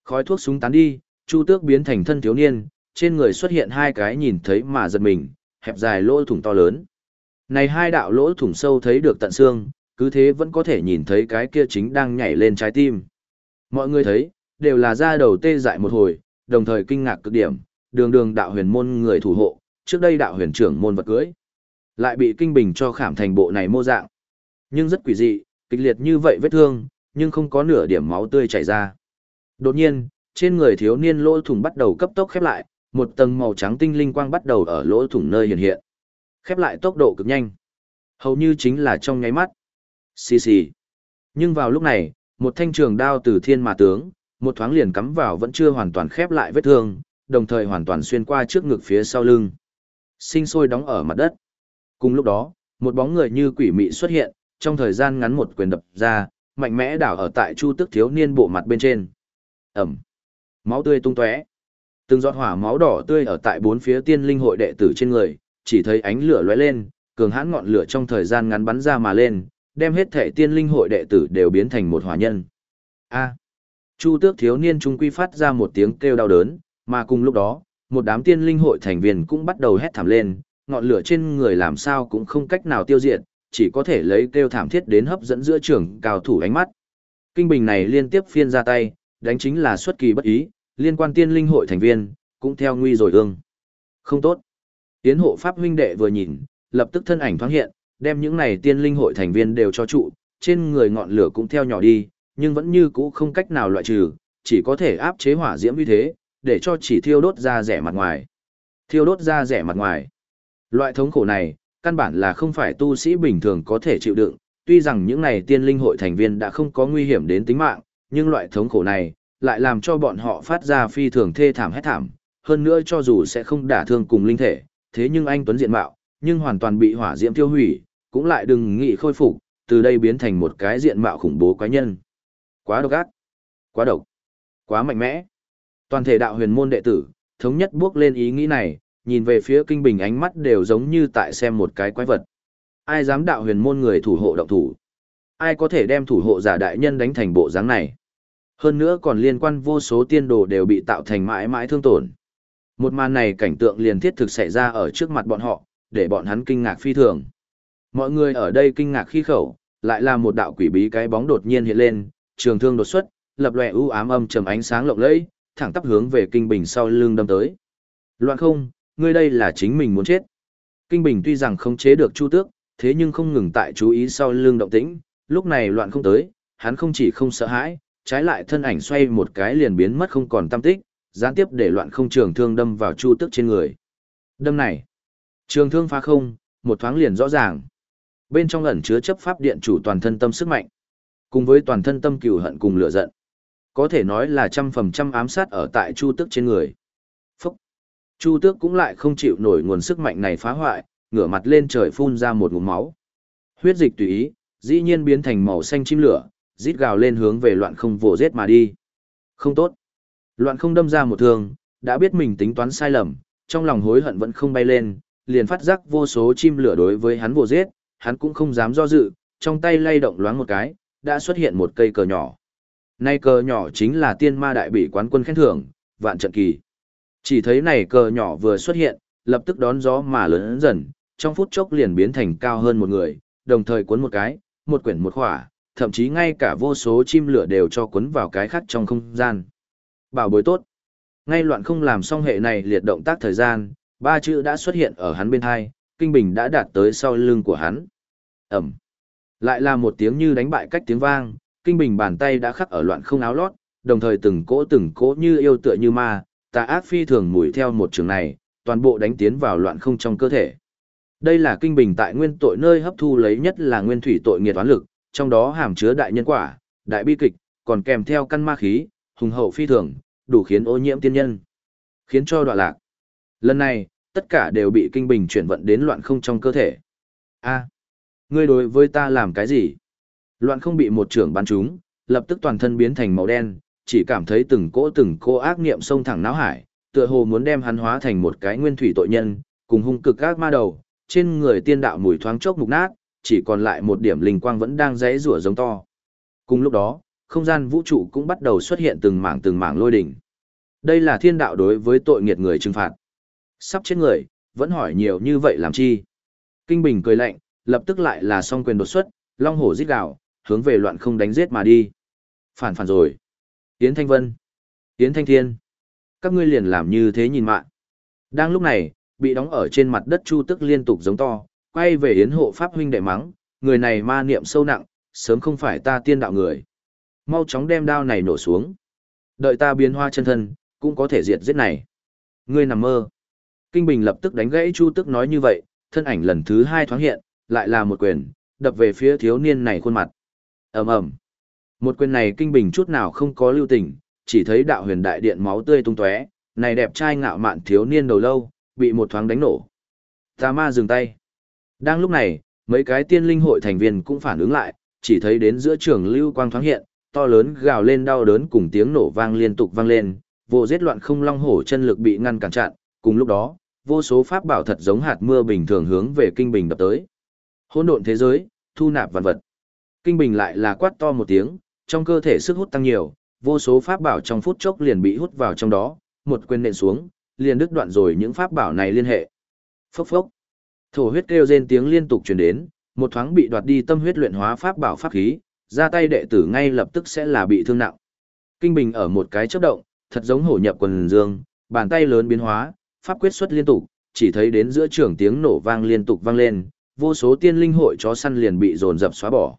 Khói thuốc súng tán đi, Chu Tước biến thành thân thiếu niên, trên người xuất hiện hai cái nhìn thấy mà giật mình, hẹp dài lỗ thủng to lớn. Này hai đạo lỗ thủng sâu thấy được tận xương, cứ thế vẫn có thể nhìn thấy cái kia chính đang nhảy lên trái tim. Mọi người thấy, đều là ra đầu tê dại một hồi, đồng thời kinh ngạc cực điểm, đường đường đạo huyền môn người thủ hộ, trước đây đạo huyền trưởng môn vật cưới. Lại bị kinh bình cho khảm thành bộ này mô dạng. Nhưng rất quỷ dị, kịch liệt như vậy vết thương, nhưng không có nửa điểm máu tươi chảy ra. Đột nhiên, trên người thiếu niên lỗ thủng bắt đầu cấp tốc khép lại, một tầng màu trắng tinh linh quang bắt đầu ở lỗ thủng nơi hiện hiện. Khép lại tốc độ cực nhanh. Hầu như chính là trong nháy mắt. Xì xì. Nhưng vào lúc này, một thanh trường đao từ thiên mà tướng, một thoáng liền cắm vào vẫn chưa hoàn toàn khép lại vết thương, đồng thời hoàn toàn xuyên qua trước ngực phía sau lưng. Sinh sôi đóng ở mặt đất. Cùng lúc đó, một bóng người như quỷ mị xuất hiện, trong thời gian ngắn một quyền đập ra, mạnh mẽ đảo ở tại chu tức thiếu niên bộ mặt bên trên. Ẩm. Máu tươi tung tóe. Từng giọt hỏa máu đỏ tươi ở tại bốn phía tiên linh hội đệ tử trên người, chỉ thấy ánh lửa lóe lên, cường hãn ngọn lửa trong thời gian ngắn bắn ra mà lên, đem hết thể tiên linh hội đệ tử đều biến thành một hỏa nhân. A. Chu tước thiếu niên trung quy phát ra một tiếng kêu đau đớn, mà cùng lúc đó, một đám tiên linh hội thành viên cũng bắt đầu hét thảm lên, ngọn lửa trên người làm sao cũng không cách nào tiêu diệt, chỉ có thể lấy kêu thảm thiết đến hấp dẫn giữa trường cao thủ ánh mắt. Kinh bình này liên tiếp phiên ra tay, đánh chính là xuất kỳ bất ý, liên quan tiên linh hội thành viên, cũng theo nguy rồi ương. Không tốt. Tiến hộ pháp huynh đệ vừa nhìn, lập tức thân ảnh thoáng hiện, đem những này tiên linh hội thành viên đều cho trụ, trên người ngọn lửa cũng theo nhỏ đi, nhưng vẫn như cũ không cách nào loại trừ, chỉ có thể áp chế hỏa diễm như thế, để cho chỉ thiêu đốt ra rẻ mặt ngoài. Thiêu đốt ra rẻ mặt ngoài. Loại thống khổ này, căn bản là không phải tu sĩ bình thường có thể chịu đựng, tuy rằng những này tiên linh hội thành viên đã không có nguy hiểm đến tính mạng, nhưng loại thống khổ này, lại làm cho bọn họ phát ra phi thường thê thảm hết thảm, hơn nữa cho dù sẽ không đả thương cùng linh thể, thế nhưng anh Tuấn diện mạo, nhưng hoàn toàn bị hỏa diễm tiêu hủy, cũng lại đừng nghĩ khôi phục, từ đây biến thành một cái diện mạo khủng bố quái nhân. Quá độc ác, quá độc, quá mạnh mẽ. Toàn thể đạo huyền môn đệ tử, thống nhất bước lên ý nghĩ này, nhìn về phía kinh bình ánh mắt đều giống như tại xem một cái quái vật. Ai dám đạo huyền môn người thủ hộ động thủ? Ai có thể đem thủ hộ giả đại nhân đánh thành bộ dáng này? Hơn nữa còn liên quan vô số tiên đồ đều bị tạo thành mãi mãi thương tổn. Một màn này cảnh tượng liền thiết thực xảy ra ở trước mặt bọn họ, để bọn hắn kinh ngạc phi thường. Mọi người ở đây kinh ngạc khi khẩu, lại là một đạo quỷ bí cái bóng đột nhiên hiện lên, trường thương đột xuất, lập lòe u ám âm trầm ánh sáng lộng lẫy, thẳng tắp hướng về Kinh Bình sau lưng đâm tới. Loạn không, ngươi đây là chính mình muốn chết. Kinh Bình tuy rằng không chế được Chu Tước, thế nhưng không ngừng tại chú ý sau lưng động tĩnh, lúc này loạn không tới, hắn không chỉ không sợ hãi, trái lại thân ảnh xoay một cái liền biến mất không còn tâm tích, gián tiếp để loạn không trường thương đâm vào Chu Tước trên người. Đâm này, trường thương phá không, một thoáng liền rõ ràng. Bên trong ẩn chứa chấp pháp điện chủ toàn thân tâm sức mạnh, cùng với toàn thân tâm cừu hận cùng lửa giận. Có thể nói là trăm phần trăm ám sát ở tại Chu Tước trên người. Phúc! Chu Tước cũng lại không chịu nổi nguồn sức mạnh này phá hoại, ngửa mặt lên trời phun ra một ngụm máu. Huyết dịch tùy ý, dĩ nhiên biến thành màu xanh chim lửa, rít gào lên hướng về loạn không vồ giết mà đi. Không tốt. Loạn không đâm ra một thương, đã biết mình tính toán sai lầm, trong lòng hối hận vẫn không bay lên, liền phát giác vô số chim lửa đối với hắn vồ giết, hắn cũng không dám do dự, trong tay lay động loáng một cái, đã xuất hiện một cây cờ nhỏ. Nay cờ nhỏ chính là tiên ma đại bị quán quân khen thưởng, vạn trận kỳ. Chỉ thấy này cờ nhỏ vừa xuất hiện, lập tức đón gió mà lớn dần, trong phút chốc liền biến thành cao hơn một người, đồng thời cuốn một cái, một quyển một khỏa, thậm chí ngay cả vô số chim lửa đều cho cuốn vào cái khác trong không gian. Bảo bối tốt. Ngay loạn không làm xong hệ này liệt động tác thời gian, ba chữ đã xuất hiện ở hắn bên hai, kinh bình đã đạt tới sau lưng của hắn. Ẩm. Lại là một tiếng như đánh bại cách tiếng vang, kinh bình bàn tay đã khắc ở loạn không áo lót, đồng thời từng cỗ từng cỗ như yêu tựa như ma, tà ác phi thường mùi theo một trường này, toàn bộ đánh tiến vào loạn không trong cơ thể. Đây là kinh bình tại nguyên tội nơi hấp thu lấy nhất là nguyên thủy tội nghiệt toán lực, trong đó hàm chứa đại nhân quả, đại bi kịch, còn kèm theo căn ma khí, hùng hậu phi thường, đủ khiến ô nhiễm tiên nhân, khiến cho đoạn lạc. Lần này, tất cả đều bị kinh bình chuyển vận đến loạn không trong cơ thể. A, ngươi đối với ta làm cái gì? Loạn không bị một trưởng bắn trúng, lập tức toàn thân biến thành màu đen, chỉ cảm thấy từng cỗ từng cỗ ác niệm xông thẳng não hải, tựa hồ muốn đem hắn hóa thành một cái nguyên thủy tội nhân, cùng hung cực ác ma đầu, trên người tiên đạo mùi thoáng chốc mục nát, chỉ còn lại một điểm linh quang vẫn đang rẽ rủa giống to. Cùng lúc đó, không gian vũ trụ cũng bắt đầu xuất hiện từng mảng từng mảng lôi đỉnh. Đây là thiên đạo đối với tội nghiệt người trừng phạt. Sắp chết người, vẫn hỏi nhiều như vậy làm chi? Kinh Bình cười lạnh, lập tức lại là song quyền đột xuất, long hổ giết gào, hướng về loạn không đánh giết mà đi. Phản phản rồi. Yến Thanh Vân. Yến Thanh Thiên. Các ngươi liền làm như thế nhìn mạng. Đang lúc này, bị đóng ở trên mặt đất Chu Tức liên tục giống to, quay về Yến hộ pháp huynh đệ mắng, người này ma niệm sâu nặng, sớm không phải ta tiên đạo người. Mau chóng đem đao này nổ xuống. Đợi ta biến hoa chân thân, cũng có thể diệt giết này. Ngươi nằm mơ. Kinh Bình lập tức đánh gãy Chu Tức nói như vậy, thân ảnh lần thứ hai thoáng hiện, lại là một quyền, đập về phía thiếu niên này khuôn mặt ầm ầm, Một quyền này Kinh Bình chút nào không có lưu tình, chỉ thấy đạo huyền đại điện máu tươi tung tóe, này đẹp trai ngạo mạn thiếu niên đầu lâu, bị một thoáng đánh nổ. Tà ma dừng tay. Đang lúc này, mấy cái tiên linh hội thành viên cũng phản ứng lại, chỉ thấy đến giữa trường lưu quang thoáng hiện, to lớn gào lên đau đớn cùng tiếng nổ vang liên tục vang lên, vô giết loạn không long hổ chân lực bị ngăn cản chặn, cùng lúc đó, vô số pháp bảo thật giống hạt mưa bình thường hướng về kinh bình đập tới. Hỗn độn thế giới, thu nạp vạn vật. Kinh bình lại là quát to một tiếng, trong cơ thể sức hút tăng nhiều, vô số pháp bảo trong phút chốc liền bị hút vào trong đó, một quyền nện xuống, liền đứt đoạn rồi những pháp bảo này liên hệ. Phốc phốc. Thổ huyết kêu rên tiếng liên tục truyền đến, một thoáng bị đoạt đi tâm huyết luyện hóa pháp bảo pháp khí, ra tay đệ tử ngay lập tức sẽ là bị thương nặng. Kinh Bình ở một cái chớp động, thật giống hổ nhập quần dương, bàn tay lớn biến hóa, pháp quyết xuất liên tục, chỉ thấy đến giữa trường tiếng nổ vang liên tục vang lên, vô số tiên linh hội chó săn liền bị dồn dập xóa bỏ.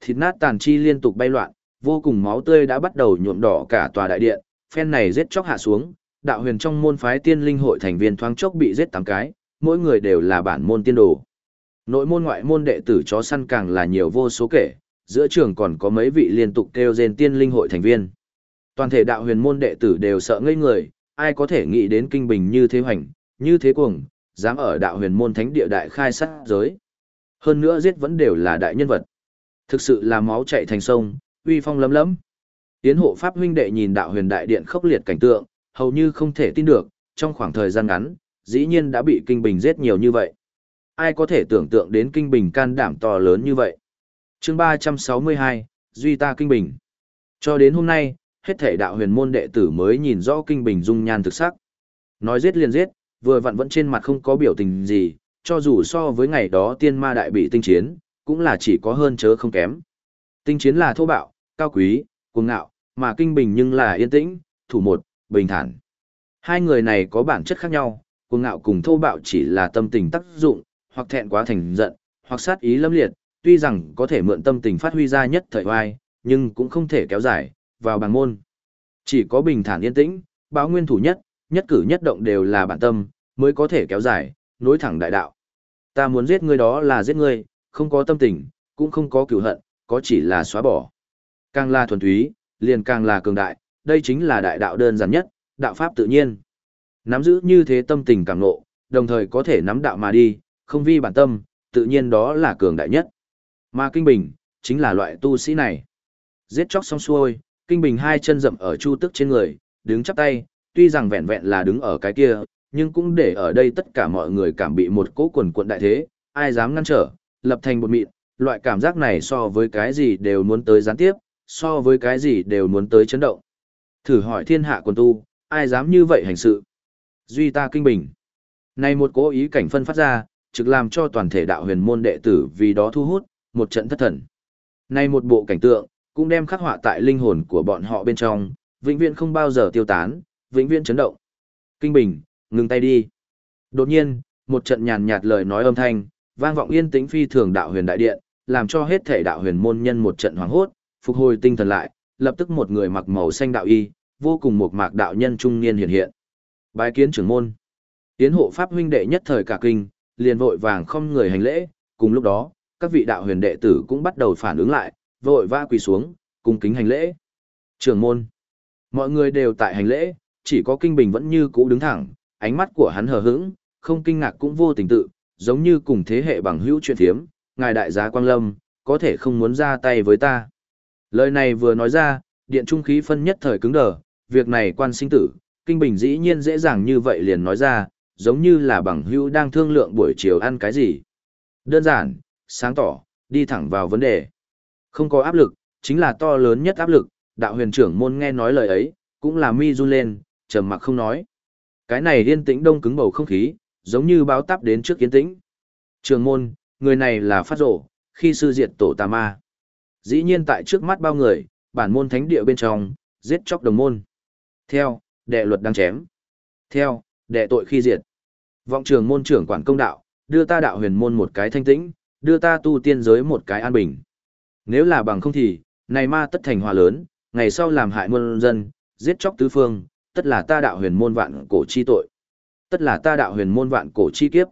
Thịt nát tàn chi liên tục bay loạn, vô cùng máu tươi đã bắt đầu nhuộm đỏ cả tòa đại điện, phen này giết chóc hạ xuống, đạo huyền trong môn phái tiên linh hội thành viên thoáng chốc bị giết tám cái, mỗi người đều là bản môn tiên đồ. Nội môn ngoại môn đệ tử chó săn càng là nhiều vô số kể, giữa trường còn có mấy vị liên tục kêu rên tiên linh hội thành viên. Toàn thể đạo huyền môn đệ tử đều sợ ngây người, ai có thể nghĩ đến kinh bình như thế hoành, như thế cuồng, dám ở đạo huyền môn thánh địa đại khai sát giới. Hơn nữa giết vẫn đều là đại nhân vật. Thực sự là máu chạy thành sông, uy phong lấm lấm. Tiến hộ pháp huynh đệ nhìn đạo huyền đại điện khốc liệt cảnh tượng, hầu như không thể tin được, trong khoảng thời gian ngắn, dĩ nhiên đã bị kinh bình giết nhiều như vậy. Ai có thể tưởng tượng đến kinh bình can đảm to lớn như vậy. chương 362, Duy ta kinh bình. Cho đến hôm nay, hết thể đạo huyền môn đệ tử mới nhìn rõ kinh bình dung nhan thực sắc. Nói giết liền giết, vừa vặn vẫn trên mặt không có biểu tình gì, cho dù so với ngày đó tiên ma đại bị tinh chiến, cũng là chỉ có hơn chớ không kém. Tinh chiến là thô bạo, cao quý, cuồng ngạo, mà kinh bình nhưng là yên tĩnh, thủ một, bình thản. Hai người này có bản chất khác nhau, cuồng ngạo cùng thô bạo chỉ là tâm tình tác dụng, hoặc thẹn quá thành giận, hoặc sát ý lâm liệt, tuy rằng có thể mượn tâm tình phát huy ra nhất thời oai, nhưng cũng không thể kéo dài, vào bằng môn. Chỉ có bình thản yên tĩnh, báo nguyên thủ nhất, nhất cử nhất động đều là bản tâm, mới có thể kéo dài, nối thẳng đại đạo. Ta muốn giết ngươi đó là giết ngươi, không có tâm tình, cũng không có cửu hận, có chỉ là xóa bỏ. Càng là thuần túy, liền càng là cường đại, đây chính là đại đạo đơn giản nhất, đạo pháp tự nhiên. Nắm giữ như thế tâm tình càng nộ, đồng thời có thể nắm đạo mà đi, không vi bản tâm, tự nhiên đó là cường đại nhất. Mà Kinh Bình, chính là loại tu sĩ này. Giết chóc xong xuôi, Kinh Bình hai chân rậm ở chu tức trên người, đứng chắp tay, tuy rằng vẹn vẹn là đứng ở cái kia, nhưng cũng để ở đây tất cả mọi người cảm bị một cỗ quần quận đại thế, ai dám ngăn trở, lập thành một mịn, loại cảm giác này so với cái gì đều muốn tới gián tiếp, so với cái gì đều muốn tới chấn động. Thử hỏi thiên hạ quần tu, ai dám như vậy hành sự? Duy ta kinh bình. Này một cố ý cảnh phân phát ra, trực làm cho toàn thể đạo huyền môn đệ tử vì đó thu hút, một trận thất thần. Này một bộ cảnh tượng, cũng đem khắc họa tại linh hồn của bọn họ bên trong, vĩnh viễn không bao giờ tiêu tán, vĩnh viễn chấn động. Kinh bình, ngừng tay đi. Đột nhiên, một trận nhàn nhạt lời nói âm thanh, vang vọng yên tĩnh phi thường đạo huyền đại điện, làm cho hết thể đạo huyền môn nhân một trận hoảng hốt, phục hồi tinh thần lại, lập tức một người mặc màu xanh đạo y, vô cùng một mạc đạo nhân trung niên hiện hiện. Bái kiến trưởng môn. Tiến hộ pháp huynh đệ nhất thời cả kinh, liền vội vàng không người hành lễ, cùng lúc đó, các vị đạo huyền đệ tử cũng bắt đầu phản ứng lại, vội vã quỳ xuống, cung kính hành lễ. Trưởng môn. Mọi người đều tại hành lễ, chỉ có Kinh Bình vẫn như cũ đứng thẳng, ánh mắt của hắn hờ hững, không kinh ngạc cũng vô tình tự, giống như cùng thế hệ bằng hữu chuyện thiếm, ngài đại giá Quang Lâm, có thể không muốn ra tay với ta. Lời này vừa nói ra, điện trung khí phân nhất thời cứng đờ, việc này quan sinh tử, Kinh Bình dĩ nhiên dễ dàng như vậy liền nói ra, giống như là bằng hữu đang thương lượng buổi chiều ăn cái gì. Đơn giản, sáng tỏ, đi thẳng vào vấn đề. Không có áp lực, chính là to lớn nhất áp lực, đạo huyền trưởng môn nghe nói lời ấy, cũng là mi run lên, trầm mặc không nói. Cái này điên tĩnh đông cứng bầu không khí, giống như báo táp đến trước kiến tĩnh. Trường môn, người này là phát rổ, khi sư diệt tổ tà ma. Dĩ nhiên tại trước mắt bao người, bản môn thánh địa bên trong, giết chóc đồng môn. Theo, đệ luật đang chém. Theo, đệ tội khi diệt. Vọng trường môn trưởng quản công đạo, đưa ta đạo huyền môn một cái thanh tĩnh, đưa ta tu tiên giới một cái an bình. Nếu là bằng không thì, này ma tất thành hòa lớn, ngày sau làm hại muôn dân, giết chóc tứ phương, tất là ta đạo huyền môn vạn cổ chi tội. Tất là ta đạo huyền môn vạn cổ chi kiếp.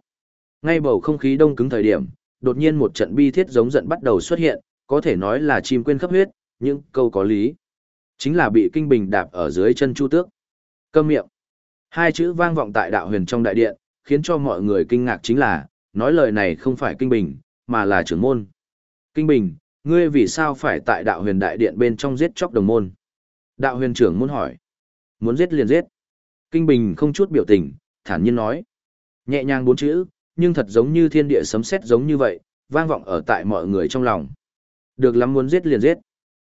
Ngay bầu không khí đông cứng thời điểm, đột nhiên một trận bi thiết giống giận bắt đầu xuất hiện, có thể nói là chim quên khắp huyết, nhưng câu có lý. Chính là bị kinh bình đạp ở dưới chân chu tước. Câm miệng. Hai chữ vang vọng tại đạo huyền trong đại điện, khiến cho mọi người kinh ngạc chính là, nói lời này không phải kinh bình, mà là trưởng môn. Kinh bình, ngươi vì sao phải tại đạo huyền đại điện bên trong giết chóc đồng môn? Đạo huyền trưởng muốn hỏi. Muốn giết liền giết. Kinh bình không chút biểu tình, thản nhiên nói. Nhẹ nhàng bốn chữ, nhưng thật giống như thiên địa sấm sét giống như vậy, vang vọng ở tại mọi người trong lòng. Được lắm muốn giết liền giết.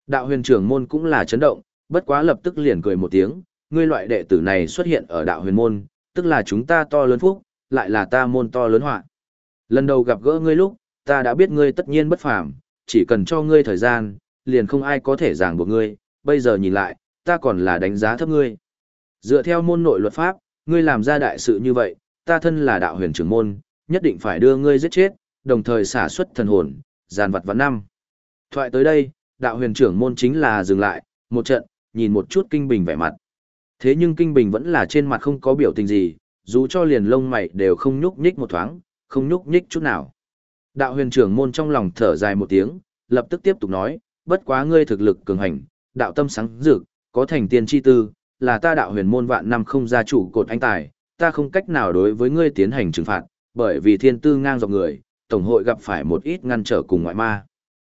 Đạo huyền trưởng môn cũng là chấn động, bất quá lập tức liền cười một tiếng, ngươi loại đệ tử này xuất hiện ở đạo huyền môn, tức là chúng ta to lớn phúc, lại là ta môn to lớn họa. Lần đầu gặp gỡ ngươi lúc, ta đã biết ngươi tất nhiên bất phàm, chỉ cần cho ngươi thời gian, liền không ai có thể giảng buộc ngươi, bây giờ nhìn lại, ta còn là đánh giá thấp ngươi. Dựa theo môn nội luật pháp, ngươi làm ra đại sự như vậy, ta thân là đạo huyền trưởng môn, nhất định phải đưa ngươi giết chết, đồng thời xả xuất thần hồn, giàn vật vạn năm. Thoại tới đây, đạo huyền trưởng môn chính là dừng lại, một trận, nhìn một chút kinh bình vẻ mặt. Thế nhưng kinh bình vẫn là trên mặt không có biểu tình gì, dù cho liền lông mày đều không nhúc nhích một thoáng, không nhúc nhích chút nào. Đạo huyền trưởng môn trong lòng thở dài một tiếng, lập tức tiếp tục nói, bất quá ngươi thực lực cường hành, đạo tâm sáng dược, có thành tiên chi tư, là ta đạo huyền môn vạn năm không gia chủ cột anh tài, ta không cách nào đối với ngươi tiến hành trừng phạt, bởi vì thiên tư ngang dọc người, tổng hội gặp phải một ít ngăn trở cùng ngoại ma.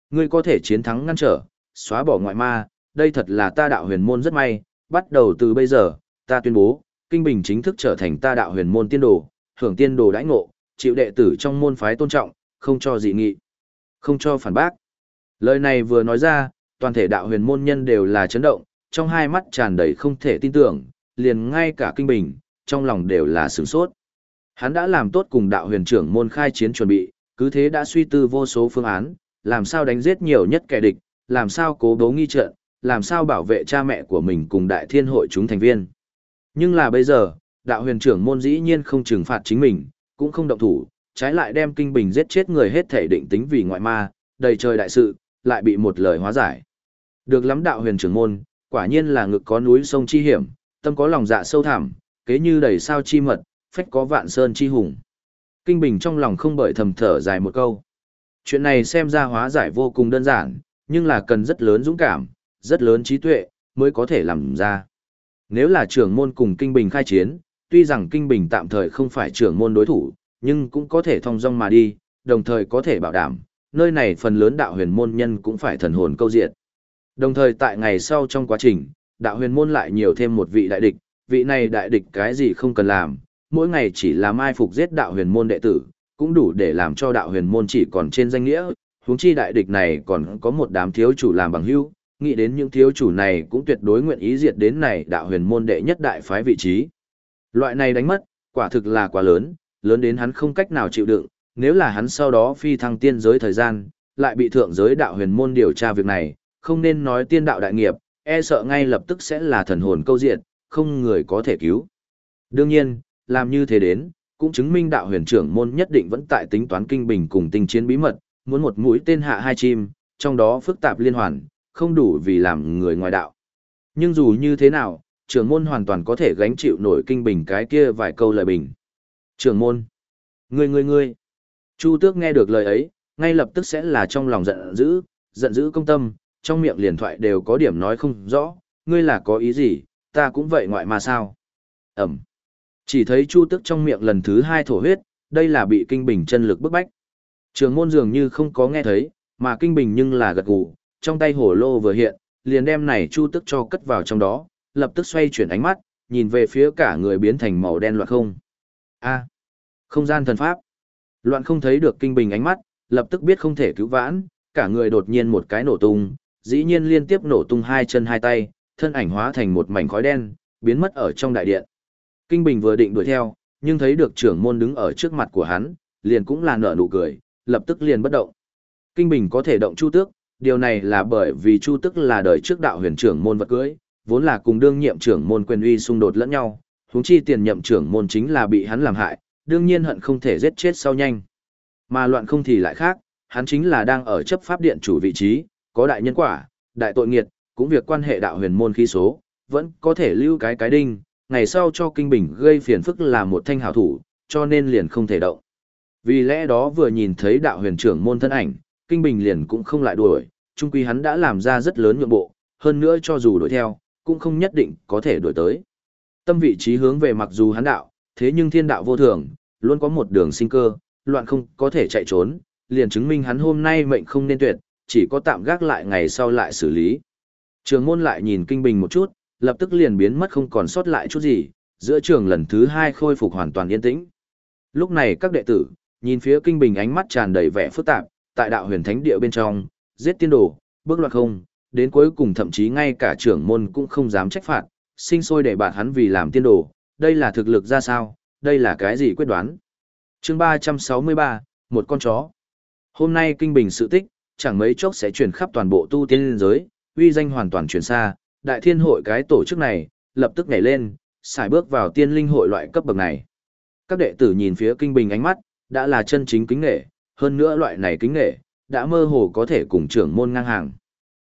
Ngươi có thể chiến thắng ngăn trở, xóa bỏ ngoại ma, đây thật là ta đạo huyền môn rất may, bắt đầu từ bây giờ, ta tuyên bố, Kinh Bình chính thức trở thành ta đạo huyền môn tiên đồ, hưởng tiên đồ đãi ngộ, chịu đệ tử trong môn phái tôn trọng, không cho dị nghị, không cho phản bác. Lời này vừa nói ra, toàn thể đạo huyền môn nhân đều là chấn động, trong hai mắt tràn đầy không thể tin tưởng, liền ngay cả Kinh Bình, trong lòng đều là sửng sốt. Hắn đã làm tốt cùng đạo huyền trưởng môn khai chiến chuẩn bị, cứ thế đã suy tư vô số phương án, làm sao đánh giết nhiều nhất kẻ địch, làm sao cố đấu nghi trận, làm sao bảo vệ cha mẹ của mình cùng đại thiên hội chúng thành viên. Nhưng là bây giờ, đạo huyền trưởng môn dĩ nhiên không trừng phạt chính mình, cũng không động thủ, trái lại đem kinh bình giết chết người hết thể định tính vì ngoại ma, đầy trời đại sự, lại bị một lời hóa giải. Được lắm đạo huyền trưởng môn, quả nhiên là ngực có núi sông chi hiểm, tâm có lòng dạ sâu thẳm, kế như đầy sao chi mật, phách có vạn sơn chi hùng. Kinh Bình trong lòng không bởi thầm thở dài một câu. Chuyện này xem ra hóa giải vô cùng đơn giản, nhưng là cần rất lớn dũng cảm, rất lớn trí tuệ, mới có thể làm ra. Nếu là trưởng môn cùng Kinh Bình khai chiến, tuy rằng Kinh Bình tạm thời không phải trưởng môn đối thủ, nhưng cũng có thể thông dong mà đi, đồng thời có thể bảo đảm, nơi này phần lớn đạo huyền môn nhân cũng phải thần hồn câu diện. Đồng thời tại ngày sau trong quá trình, đạo huyền môn lại nhiều thêm một vị đại địch, vị này đại địch cái gì không cần làm, mỗi ngày chỉ là mai phục giết đạo huyền môn đệ tử, cũng đủ để làm cho đạo huyền môn chỉ còn trên danh nghĩa, huống chi đại địch này còn có một đám thiếu chủ làm bằng hữu, nghĩ đến những thiếu chủ này cũng tuyệt đối nguyện ý diệt đến này đạo huyền môn đệ nhất đại phái vị trí. Loại này đánh mất, quả thực là quá lớn, lớn đến hắn không cách nào chịu đựng, nếu là hắn sau đó phi thăng tiên giới thời gian, lại bị thượng giới đạo huyền môn điều tra việc này, không nên nói tiên đạo đại nghiệp, e sợ ngay lập tức sẽ là thần hồn câu diện, không người có thể cứu. Đương nhiên, làm như thế đến, cũng chứng minh đạo huyền trưởng môn nhất định vẫn tại tính toán kinh bình cùng tinh chiến bí mật, muốn một mũi tên hạ hai chim, trong đó phức tạp liên hoàn, không đủ vì làm người ngoài đạo. Nhưng dù như thế nào, trưởng môn hoàn toàn có thể gánh chịu nổi kinh bình cái kia vài câu lời bình. Trưởng môn, ngươi ngươi ngươi. Chu tước nghe được lời ấy, ngay lập tức sẽ là trong lòng giận dữ, giận dữ công tâm, trong miệng liền thoại đều có điểm nói không rõ, ngươi là có ý gì, ta cũng vậy ngoại mà sao. Ẩm. Chỉ thấy chu tước trong miệng lần thứ hai thổ huyết, đây là bị kinh bình chân lực bức bách. Trường môn dường như không có nghe thấy, mà kinh bình nhưng là gật gù, trong tay hổ lô vừa hiện, liền đem này chu tức cho cất vào trong đó, lập tức xoay chuyển ánh mắt, nhìn về phía cả người biến thành màu đen loạn không. A, không gian thần pháp. Loạn không thấy được kinh bình ánh mắt, lập tức biết không thể cứu vãn, cả người đột nhiên một cái nổ tung, dĩ nhiên liên tiếp nổ tung hai chân hai tay, thân ảnh hóa thành một mảnh khói đen, biến mất ở trong đại điện. Kinh Bình vừa định đuổi theo, nhưng thấy được trưởng môn đứng ở trước mặt của hắn, liền cũng là nở nụ cười, lập tức liền bất động. Kinh Bình có thể động Chu Tước, điều này là bởi vì Chu Tước là đời trước đạo huyền trưởng môn vật cưới, vốn là cùng đương nhiệm trưởng môn quyền uy xung đột lẫn nhau, huống chi tiền nhậm trưởng môn chính là bị hắn làm hại, đương nhiên hận không thể giết chết sau nhanh. Mà loạn không thì lại khác, hắn chính là đang ở chấp pháp điện chủ vị trí, có đại nhân quả, đại tội nghiệt, cũng việc quan hệ đạo huyền môn khí số, vẫn có thể lưu cái cái đinh, ngày sau cho kinh bình gây phiền phức là một thanh hảo thủ, cho nên liền không thể động. Vì lẽ đó vừa nhìn thấy đạo huyền trưởng môn thân ảnh, kinh bình liền cũng không lại đuổi, chung quy hắn đã làm ra rất lớn nhượng bộ, hơn nữa cho dù đuổi theo, cũng không nhất định có thể đuổi tới. Tâm vị trí hướng về mặc dù hắn đạo, thế nhưng thiên đạo vô thường, luôn có một đường sinh cơ, loạn không có thể chạy trốn, liền chứng minh hắn hôm nay mệnh không nên tuyệt, chỉ có tạm gác lại ngày sau lại xử lý. Trường môn lại nhìn kinh bình một chút, lập tức liền biến mất không còn sót lại chút gì, giữa trường lần thứ hai khôi phục hoàn toàn yên tĩnh. Lúc này các đệ tử, nhìn phía kinh bình ánh mắt tràn đầy vẻ phức tạp, tại đạo huyền thánh địa bên trong, giết tiên đồ, bước loạt không, đến cuối cùng thậm chí ngay cả trưởng môn cũng không dám trách phạt, sinh sôi để bạt hắn vì làm tiên đồ, đây là thực lực ra sao, đây là cái gì quyết đoán. chương 363, một con chó. Hôm nay kinh bình sự tích, chẳng mấy chốc sẽ truyền khắp toàn bộ tu tiên giới, uy danh hoàn toàn truyền xa, đại thiên hội cái tổ chức này, lập tức nhảy lên, xài bước vào tiên linh hội loại cấp bậc này. Các đệ tử nhìn phía kinh bình ánh mắt, đã là chân chính kính nghệ, hơn nữa loại này kính nghệ, đã mơ hồ có thể cùng trưởng môn ngang hàng.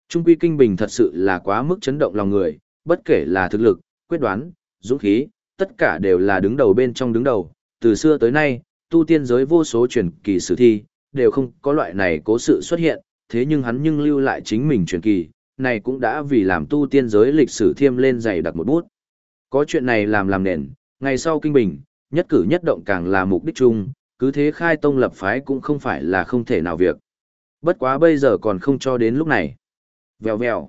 Trung quy kinh bình thật sự là quá mức chấn động lòng người, bất kể là thực lực, quyết đoán, dũng khí, tất cả đều là đứng đầu bên trong đứng đầu. Từ xưa tới nay, tu tiên giới vô số truyền kỳ sử thi, đều không có loại này cố sự xuất hiện, thế nhưng hắn nhưng lưu lại chính mình truyền kỳ, này cũng đã vì làm tu tiên giới lịch sử thiêm lên dày đặc một bút. Có chuyện này làm làm nền, ngày sau kinh bình, nhất cử nhất động càng là mục đích chung, cứ thế khai tông lập phái cũng không phải là không thể nào việc. Bất quá bây giờ còn không cho đến lúc này. Vèo vèo.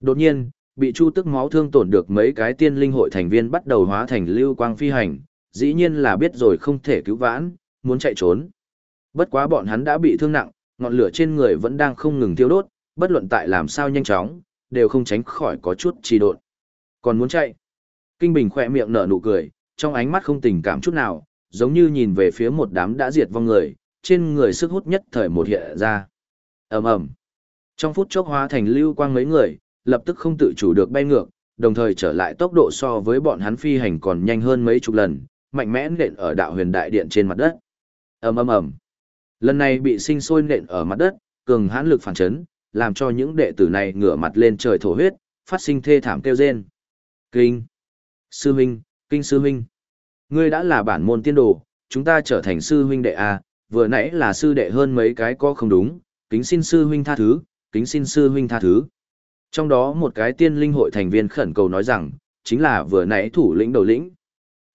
Đột nhiên, bị chu tức máu thương tổn được mấy cái tiên linh hội thành viên bắt đầu hóa thành lưu quang phi hành, dĩ nhiên là biết rồi không thể cứu vãn, muốn chạy trốn. Bất quá bọn hắn đã bị thương nặng, ngọn lửa trên người vẫn đang không ngừng thiêu đốt, bất luận tại làm sao nhanh chóng, đều không tránh khỏi có chút trì độn. Còn muốn chạy? Kinh Bình khỏe miệng nở nụ cười, trong ánh mắt không tình cảm chút nào, giống như nhìn về phía một đám đã diệt vong người, trên người sức hút nhất thời một hiện ra. ầm ầm Trong phút chốc hóa thành lưu quang mấy người, lập tức không tự chủ được bay ngược, đồng thời trở lại tốc độ so với bọn hắn phi hành còn nhanh hơn mấy chục lần, mạnh mẽ nện ở đạo huyền đại điện trên mặt đất. ầm ầm ầm Lần này bị sinh sôi nện ở mặt đất, cường hãn lực phản chấn, làm cho những đệ tử này ngửa mặt lên trời thổ huyết, phát sinh thê thảm kêu rên. Kinh! Sư huynh, kinh sư huynh! Ngươi đã là bản môn tiên đồ, chúng ta trở thành sư huynh đệ A, vừa nãy là sư đệ hơn mấy cái có không đúng, kính xin sư huynh tha thứ, kính xin sư huynh tha thứ. Trong đó một cái tiên linh hội thành viên khẩn cầu nói rằng, chính là vừa nãy thủ lĩnh đầu lĩnh.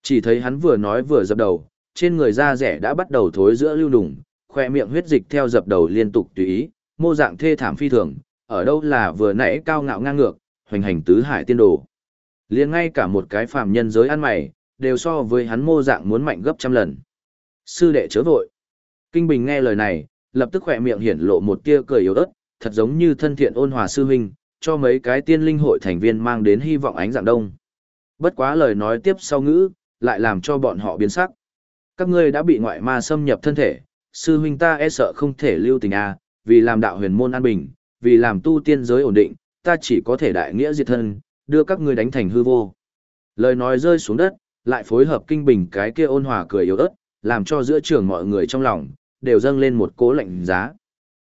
Chỉ thấy hắn vừa nói vừa dập đầu, trên người da rẻ đã bắt đầu thối giữa lưu đùng, khoe miệng huyết dịch theo dập đầu liên tục tùy ý, mô dạng thê thảm phi thường, ở đâu là vừa nãy cao ngạo ngang ngược, hoành hành tứ hải tiên đồ. liền ngay cả một cái phàm nhân giới ăn mày, đều so với hắn mô dạng muốn mạnh gấp trăm lần. Sư đệ chớ vội. Kinh Bình nghe lời này, lập tức khỏe miệng hiển lộ một tia cười yếu ớt, thật giống như thân thiện ôn hòa sư huynh, cho mấy cái tiên linh hội thành viên mang đến hy vọng ánh dạng đông. Bất quá lời nói tiếp sau ngữ, lại làm cho bọn họ biến sắc. Các ngươi đã bị ngoại ma xâm nhập thân thể, sư huynh ta e sợ không thể lưu tình a, vì làm đạo huyền môn an bình, vì làm tu tiên giới ổn định, ta chỉ có thể đại nghĩa diệt thân, đưa các ngươi đánh thành hư vô. Lời nói rơi xuống đất, lại phối hợp kinh bình cái kia ôn hòa cười yếu ớt, làm cho giữa trường mọi người trong lòng, đều dâng lên một cố lạnh giá.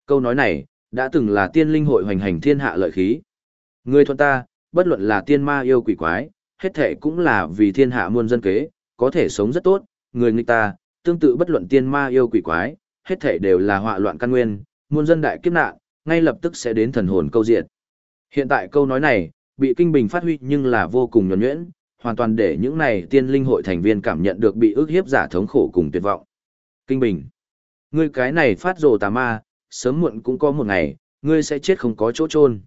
Câu nói này, đã từng là tiên linh hội hoành hành thiên hạ lợi khí. Người thuận ta, bất luận là tiên ma yêu quỷ quái, hết thể cũng là vì thiên hạ muôn dân kế, có thể sống rất tốt, người nghịch ta, tương tự bất luận tiên ma yêu quỷ quái, hết thể đều là họa loạn căn nguyên, muôn dân đại kiếp nạn, ngay lập tức sẽ đến thần hồn câu diệt Hiện tại câu nói này, bị kinh bình phát huy nhưng là vô cùng nhuẩn nhuyễn, hoàn toàn để những này tiên linh hội thành viên cảm nhận được bị ức hiếp giả thống khổ cùng tuyệt vọng. Kinh bình. Ngươi cái này phát rồ tà ma, sớm muộn cũng có một ngày, ngươi sẽ chết không có chỗ chôn.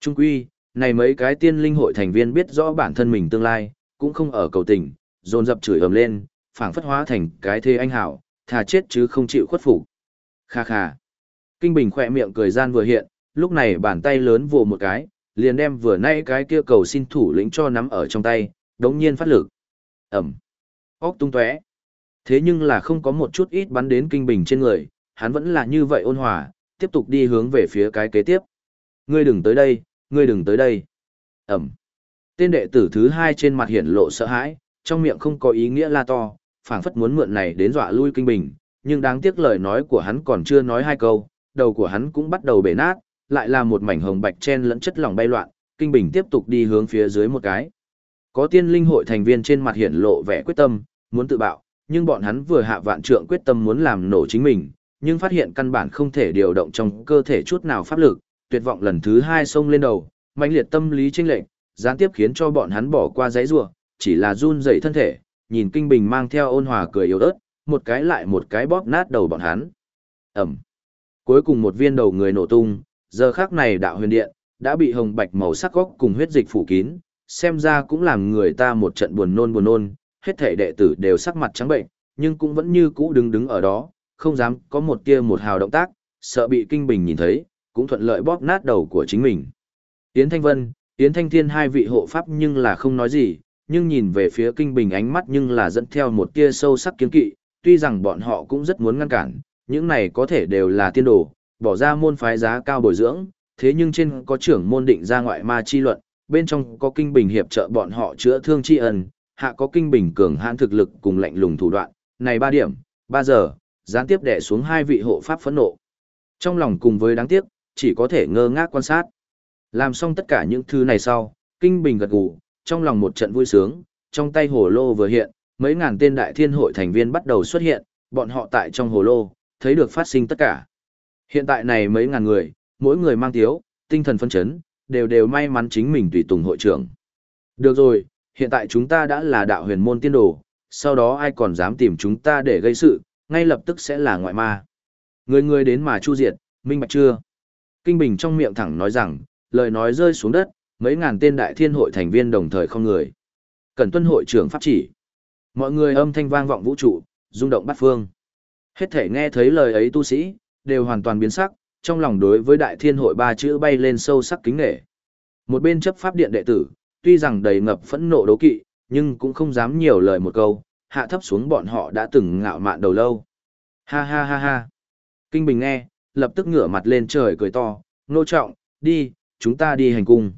Trung quy, này mấy cái tiên linh hội thành viên biết rõ bản thân mình tương lai, cũng không ở cầu tình, dồn dập chửi ầm lên, phảng phất hóa thành cái thê anh hảo, thà chết chứ không chịu khuất phục. Kha kha. Kinh Bình khỏe miệng cười gian vừa hiện, lúc này bàn tay lớn vồ một cái, liền đem vừa nay cái kia cầu xin thủ lĩnh cho nắm ở trong tay, đống nhiên phát lực. Ẩm. Ốc tung tóe. Thế nhưng là không có một chút ít bắn đến Kinh Bình trên người, hắn vẫn là như vậy ôn hòa, tiếp tục đi hướng về phía cái kế tiếp. Ngươi đừng tới đây, ngươi đừng tới đây. Ẩm. Tên đệ tử thứ hai trên mặt hiển lộ sợ hãi, trong miệng không có ý nghĩa la to, phảng phất muốn mượn này đến dọa lui kinh bình, nhưng đáng tiếc lời nói của hắn còn chưa nói hai câu, đầu của hắn cũng bắt đầu bể nát, lại là một mảnh hồng bạch chen lẫn chất lỏng bay loạn, kinh bình tiếp tục đi hướng phía dưới một cái. Có tiên linh hội thành viên trên mặt hiện lộ vẻ quyết tâm, muốn tự bạo, nhưng bọn hắn vừa hạ vạn trượng quyết tâm muốn làm nổ chính mình, nhưng phát hiện căn bản không thể điều động trong cơ thể chút nào pháp lực, tuyệt vọng lần thứ hai xông lên đầu, mãnh liệt tâm lý chênh lệnh, gián tiếp khiến cho bọn hắn bỏ qua giấy rùa, chỉ là run rẩy thân thể, nhìn Kinh Bình mang theo ôn hòa cười yếu ớt, một cái lại một cái bóp nát đầu bọn hắn. Ẩm. Cuối cùng một viên đầu người nổ tung, giờ khắc này đạo huyền điện, đã bị hồng bạch màu sắc góc cùng huyết dịch phủ kín, xem ra cũng làm người ta một trận buồn nôn buồn nôn, hết thể đệ tử đều sắc mặt trắng bệnh, nhưng cũng vẫn như cũ đứng đứng ở đó, không dám có một tia một hào động tác, sợ bị Kinh Bình nhìn thấy, cũng thuận lợi bóp nát đầu của chính mình. Yến Thanh Vân, Yến Thanh Thiên hai vị hộ pháp nhưng là không nói gì, nhưng nhìn về phía Kinh Bình ánh mắt nhưng là dẫn theo một tia sâu sắc kiến kỵ, tuy rằng bọn họ cũng rất muốn ngăn cản, những này có thể đều là tiên đồ, bỏ ra môn phái giá cao bồi dưỡng, thế nhưng trên có trưởng môn định ra ngoại ma chi luận, bên trong có Kinh Bình hiệp trợ bọn họ chữa thương tri ân, hạ có Kinh Bình cường hãn thực lực cùng lạnh lùng thủ đoạn, này ba điểm, ba giờ, gián tiếp đè xuống hai vị hộ pháp phẫn nộ. Trong lòng cùng với đáng tiếc, chỉ có thể ngơ ngác quan sát. Làm xong tất cả những thứ này sau, Kinh Bình gật gù, trong lòng một trận vui sướng, trong tay hồ lô vừa hiện, mấy ngàn tên đại thiên hội thành viên bắt đầu xuất hiện, bọn họ tại trong hồ lô, thấy được phát sinh tất cả. Hiện tại này mấy ngàn người, mỗi người mang thiếu, tinh thần phân chấn, đều đều may mắn chính mình tùy tùng hội trưởng. Được rồi, hiện tại chúng ta đã là đạo huyền môn tiên đồ, sau đó ai còn dám tìm chúng ta để gây sự, ngay lập tức sẽ là ngoại ma. Người người đến mà chu diệt, minh bạch chưa? Kinh Bình trong miệng thẳng nói rằng, lời nói rơi xuống đất, mấy ngàn tên đại thiên hội thành viên đồng thời không người. Cần tuân hội trưởng pháp chỉ. Mọi người âm thanh vang vọng vũ trụ, rung động bát phương. Hết thể nghe thấy lời ấy tu sĩ, đều hoàn toàn biến sắc, trong lòng đối với đại thiên hội ba chữ bay lên sâu sắc kính nghệ. Một bên chấp pháp điện đệ tử, tuy rằng đầy ngập phẫn nộ đấu kỵ, nhưng cũng không dám nhiều lời một câu, hạ thấp xuống bọn họ đã từng ngạo mạn đầu lâu. Ha ha ha ha. Kinh Bình nghe, lập tức ngửa mặt lên trời cười to, nô trọng, đi, chúng ta đi hành cung.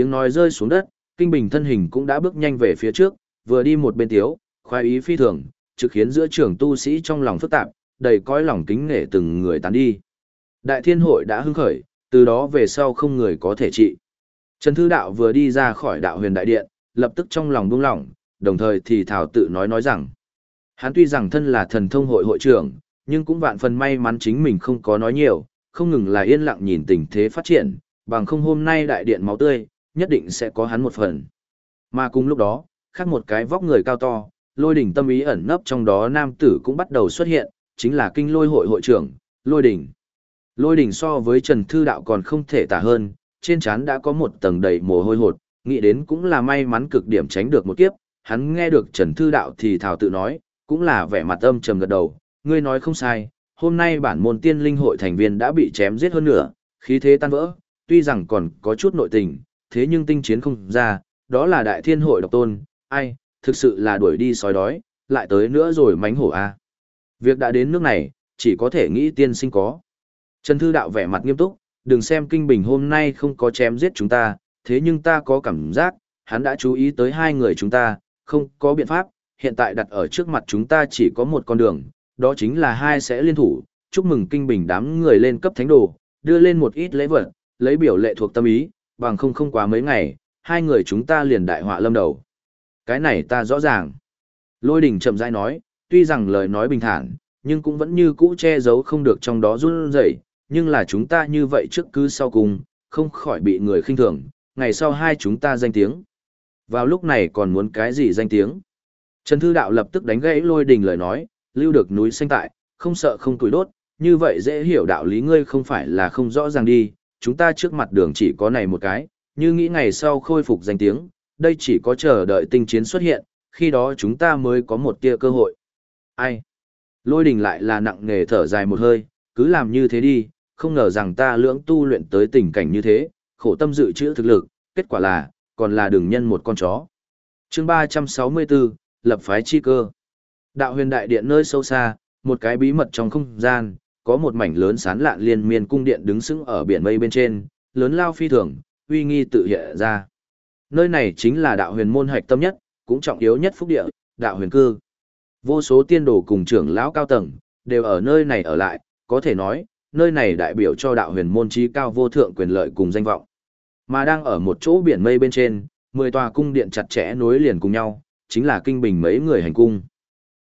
Tiếng nói rơi xuống đất, Kinh Bình thân hình cũng đã bước nhanh về phía trước, vừa đi một bên tiếu, khoái ý phi thường, trực khiến giữa trường tu sĩ trong lòng phức tạp, đầy cõi lòng kính nể từng người tán đi. Đại thiên hội đã hưng khởi, từ đó về sau không người có thể trị. Trần Thư Đạo vừa đi ra khỏi đạo huyền đại điện, lập tức trong lòng buông lỏng, đồng thời thì thảo tự nói nói rằng, hắn tuy rằng thân là thần thông hội hội trưởng, nhưng cũng vạn phần may mắn chính mình không có nói nhiều, không ngừng là yên lặng nhìn tình thế phát triển, bằng không hôm nay đại điện máu tươi, nhất định sẽ có hắn một phần. Mà cùng lúc đó, khác một cái vóc người cao to, lôi đỉnh tâm ý ẩn nấp trong đó nam tử cũng bắt đầu xuất hiện, chính là kinh lôi hội hội trưởng, lôi đỉnh. Lôi đỉnh so với Trần Thư Đạo còn không thể tả hơn, trên trán đã có một tầng đầy mồ hôi hột, nghĩ đến cũng là may mắn cực điểm tránh được một kiếp, hắn nghe được Trần Thư Đạo thì thảo tự nói, cũng là vẻ mặt âm trầm gật đầu, ngươi nói không sai, hôm nay bản môn tiên linh hội thành viên đã bị chém giết hơn nữa, khí thế tan vỡ, tuy rằng còn có chút nội tình, thế nhưng tinh chiến không ra, đó là đại thiên hội độc tôn, ai, thực sự là đuổi đi sói đói, lại tới nữa rồi mánh hổ a. Việc đã đến nước này, chỉ có thể nghĩ tiên sinh có. Trần Thư Đạo vẻ mặt nghiêm túc, đừng xem kinh bình hôm nay không có chém giết chúng ta, thế nhưng ta có cảm giác, hắn đã chú ý tới hai người chúng ta, không có biện pháp, hiện tại đặt ở trước mặt chúng ta chỉ có một con đường, đó chính là hai sẽ liên thủ, chúc mừng kinh bình đám người lên cấp thánh đồ, đưa lên một ít lễ vật, lấy biểu lệ thuộc tâm ý, bằng không không quá mấy ngày, hai người chúng ta liền đại họa lâm đầu. Cái này ta rõ ràng. Lôi đình chậm rãi nói, tuy rằng lời nói bình thản, nhưng cũng vẫn như cũ che giấu không được trong đó run rẩy, nhưng là chúng ta như vậy trước cứ sau cùng, không khỏi bị người khinh thường, ngày sau hai chúng ta danh tiếng. Vào lúc này còn muốn cái gì danh tiếng? Trần Thư Đạo lập tức đánh gãy lôi đình lời nói, lưu được núi xanh tại, không sợ không tuổi đốt, như vậy dễ hiểu đạo lý ngươi không phải là không rõ ràng đi, chúng ta trước mặt đường chỉ có này một cái, như nghĩ ngày sau khôi phục danh tiếng, đây chỉ có chờ đợi tinh chiến xuất hiện, khi đó chúng ta mới có một tia cơ hội. Ai? Lôi đình lại là nặng nề thở dài một hơi, cứ làm như thế đi, không ngờ rằng ta lưỡng tu luyện tới tình cảnh như thế, khổ tâm dự trữ thực lực, kết quả là, còn là đường nhân một con chó. chương 364, lập phái chi cơ. Đạo huyền đại điện nơi sâu xa, một cái bí mật trong không gian, có một mảnh lớn sán lạn liên miên cung điện đứng sững ở biển mây bên trên, lớn lao phi thường, uy nghi tự hiện ra. Nơi này chính là đạo huyền môn hạch tâm nhất, cũng trọng yếu nhất phúc địa, đạo huyền cư. Vô số tiên đồ cùng trưởng lão cao tầng, đều ở nơi này ở lại, có thể nói, nơi này đại biểu cho đạo huyền môn trí cao vô thượng quyền lợi cùng danh vọng. Mà đang ở một chỗ biển mây bên trên, mười tòa cung điện chặt chẽ nối liền cùng nhau, chính là kinh bình mấy người hành cung.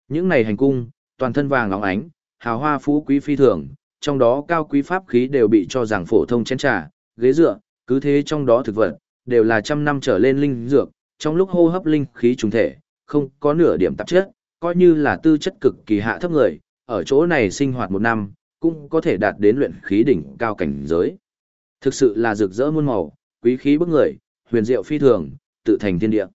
Những này hành cung, toàn thân vàng óng ánh, hào hoa phú quý phi thường, trong đó cao quý pháp khí đều bị cho rằng phổ thông chén trà, ghế dựa, cứ thế trong đó thực vật, đều là trăm năm trở lên linh dược, trong lúc hô hấp linh khí trùng thể, không có nửa điểm tạp chất, coi như là tư chất cực kỳ hạ thấp người, ở chỗ này sinh hoạt một năm, cũng có thể đạt đến luyện khí đỉnh cao cảnh giới. Thực sự là rực rỡ muôn màu, quý khí bức người, huyền diệu phi thường, tự thành thiên địa.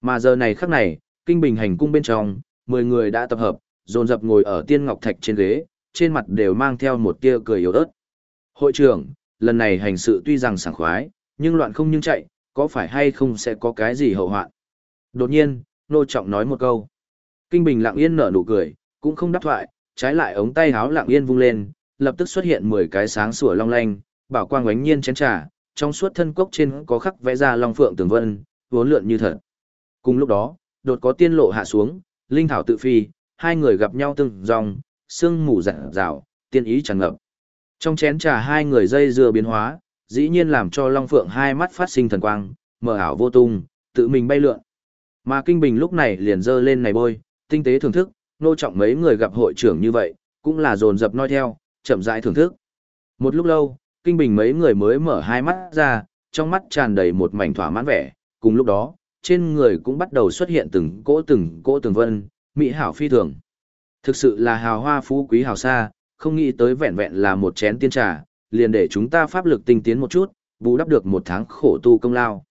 Mà giờ này khắc này, kinh bình hành cung bên trong, 10 người đã tập hợp, dồn dập ngồi ở tiên ngọc thạch trên ghế, trên mặt đều mang theo một tia cười yếu ớt. Hội trưởng, lần này hành sự tuy rằng sảng khoái, nhưng loạn không nhưng chạy, có phải hay không sẽ có cái gì hậu hoạn. Đột nhiên, nô trọng nói một câu. Kinh bình lặng yên nở nụ cười, cũng không đáp thoại, trái lại ống tay háo lặng yên vung lên, lập tức xuất hiện 10 cái sáng sủa long lanh, bảo quang ánh nhiên chén trà, trong suốt thân cốc trên có khắc vẽ ra long phượng tường vân, vốn lượn như thật. Cùng lúc đó, đột có tiên lộ hạ xuống, linh thảo tự phi, hai người gặp nhau từng dòng, sương mù rạng rào, tiên ý tràn ngập. Trong chén trà hai người dây dưa biến hóa, dĩ nhiên làm cho Long Phượng hai mắt phát sinh thần quang, mở ảo vô tung, tự mình bay lượn. Mà Kinh Bình lúc này liền dơ lên này bôi, tinh tế thưởng thức, nô trọng mấy người gặp hội trưởng như vậy, cũng là dồn dập noi theo, chậm rãi thưởng thức. Một lúc lâu, Kinh Bình mấy người mới mở hai mắt ra, trong mắt tràn đầy một mảnh thỏa mãn vẻ, cùng lúc đó, trên người cũng bắt đầu xuất hiện từng cỗ từng cỗ từng vân, mỹ hảo phi thường. Thực sự là hào hoa phú quý hào xa, không nghĩ tới vẹn vẹn là một chén tiên trà, liền để chúng ta pháp lực tinh tiến một chút, bù đắp được một tháng khổ tu công lao.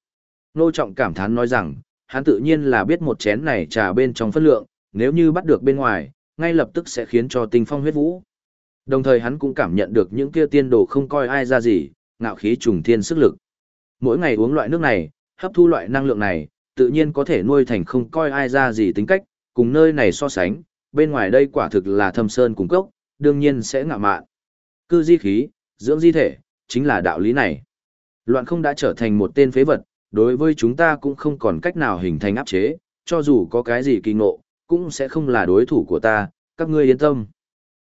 Nô Trọng cảm thán nói rằng, hắn tự nhiên là biết một chén này trà bên trong phân lượng, nếu như bắt được bên ngoài, ngay lập tức sẽ khiến cho tinh phong huyết vũ. Đồng thời hắn cũng cảm nhận được những kia tiên đồ không coi ai ra gì, ngạo khí trùng thiên sức lực. Mỗi ngày uống loại nước này, hấp thu loại năng lượng này, tự nhiên có thể nuôi thành không coi ai ra gì tính cách, cùng nơi này so sánh, bên ngoài đây quả thực là thâm sơn cùng cốc, đương nhiên sẽ ngạ mạn. Cư di khí, dưỡng di thể, chính là đạo lý này. Loạn không đã trở thành một tên phế vật, đối với chúng ta cũng không còn cách nào hình thành áp chế, cho dù có cái gì kỳ ngộ, cũng sẽ không là đối thủ của ta, các ngươi yên tâm.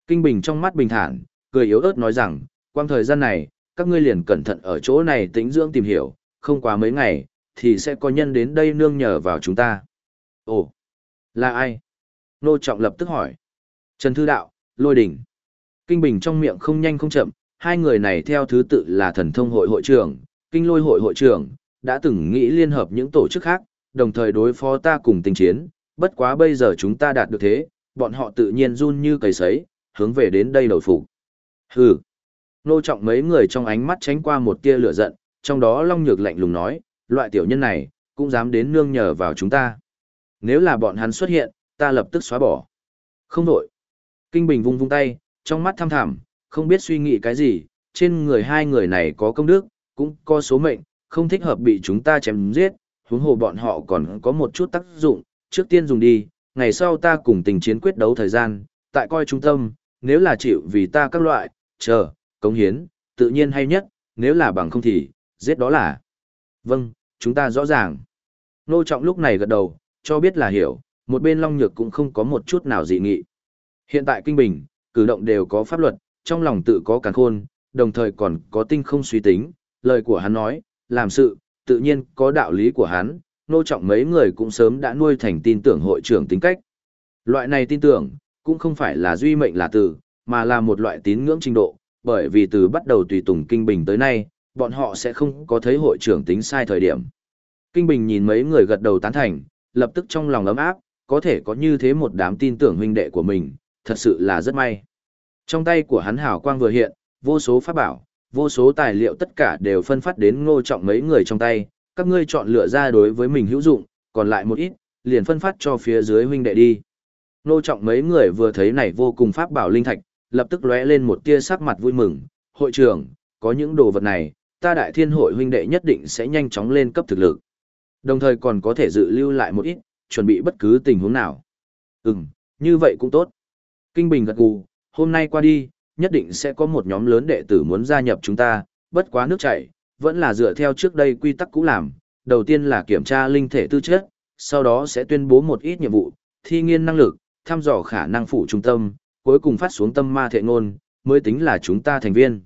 Kinh Bình trong mắt bình thản, cười yếu ớt nói rằng, quang thời gian này, các ngươi liền cẩn thận ở chỗ này tĩnh dưỡng tìm hiểu, không quá mấy ngày, thì sẽ có nhân đến đây nương nhờ vào chúng ta. Ồ, là ai? Nô Trọng lập tức hỏi. Trần Thư Đạo, Lôi Đình. Kinh Bình trong miệng không nhanh không chậm, hai người này theo thứ tự là thần thông hội hội trưởng, kinh lôi hội hội trưởng, đã từng nghĩ liên hợp những tổ chức khác, đồng thời đối phó ta cùng tình chiến, bất quá bây giờ chúng ta đạt được thế, bọn họ tự nhiên run như cầy sấy, hướng về đến đây đầu phục. Hừ. Nô trọng mấy người trong ánh mắt tránh qua một tia lửa giận, trong đó Long Nhược lạnh lùng nói, loại tiểu nhân này, cũng dám đến nương nhờ vào chúng ta. Nếu là bọn hắn xuất hiện, ta lập tức xóa bỏ. Không đổi. Kinh Bình vung vung tay, trong mắt thăm thẳm, không biết suy nghĩ cái gì, trên người hai người này có công đức, cũng có số mệnh, không thích hợp bị chúng ta chém giết, huống hồ bọn họ còn có một chút tác dụng, trước tiên dùng đi, ngày sau ta cùng tình chiến quyết đấu thời gian, tại coi trung tâm, nếu là chịu vì ta các loại, chờ, cống hiến, tự nhiên hay nhất, nếu là bằng không thì, giết đó là. Vâng, chúng ta rõ ràng. Nô Trọng lúc này gật đầu, cho biết là hiểu, một bên Long Nhược cũng không có một chút nào dị nghị. Hiện tại Kinh Bình, cử động đều có pháp luật, trong lòng tự có càng khôn, đồng thời còn có tinh không suy tính, lời của hắn nói, làm sự, tự nhiên có đạo lý của hắn, nô trọng mấy người cũng sớm đã nuôi thành tin tưởng hội trưởng tính cách. Loại này tin tưởng, cũng không phải là duy mệnh là từ, mà là một loại tín ngưỡng trình độ, bởi vì từ bắt đầu tùy tùng Kinh Bình tới nay, bọn họ sẽ không có thấy hội trưởng tính sai thời điểm. Kinh Bình nhìn mấy người gật đầu tán thành, lập tức trong lòng ấm áp, có thể có như thế một đám tin tưởng huynh đệ của mình, thật sự là rất may. Trong tay của hắn hào quang vừa hiện, vô số pháp bảo, vô số tài liệu tất cả đều phân phát đến ngô trọng mấy người trong tay, các ngươi chọn lựa ra đối với mình hữu dụng, còn lại một ít, liền phân phát cho phía dưới huynh đệ đi. Ngô trọng mấy người vừa thấy này vô cùng pháp bảo linh thạch, lập tức lóe lên một tia sắc mặt vui mừng, hội trưởng, có những đồ vật này, ta đại thiên hội huynh đệ nhất định sẽ nhanh chóng lên cấp thực lực. Đồng thời còn có thể dự lưu lại một ít, chuẩn bị bất cứ tình huống nào. Ừm, như vậy cũng tốt. Kinh Bình gật gù, hôm nay qua đi, nhất định sẽ có một nhóm lớn đệ tử muốn gia nhập chúng ta, bất quá nước chảy, vẫn là dựa theo trước đây quy tắc cũ làm, đầu tiên là kiểm tra linh thể tư chất, sau đó sẽ tuyên bố một ít nhiệm vụ, thi nghiên năng lực, thăm dò khả năng phụ trung tâm, cuối cùng phát xuống tâm ma thệ ngôn, mới tính là chúng ta thành viên.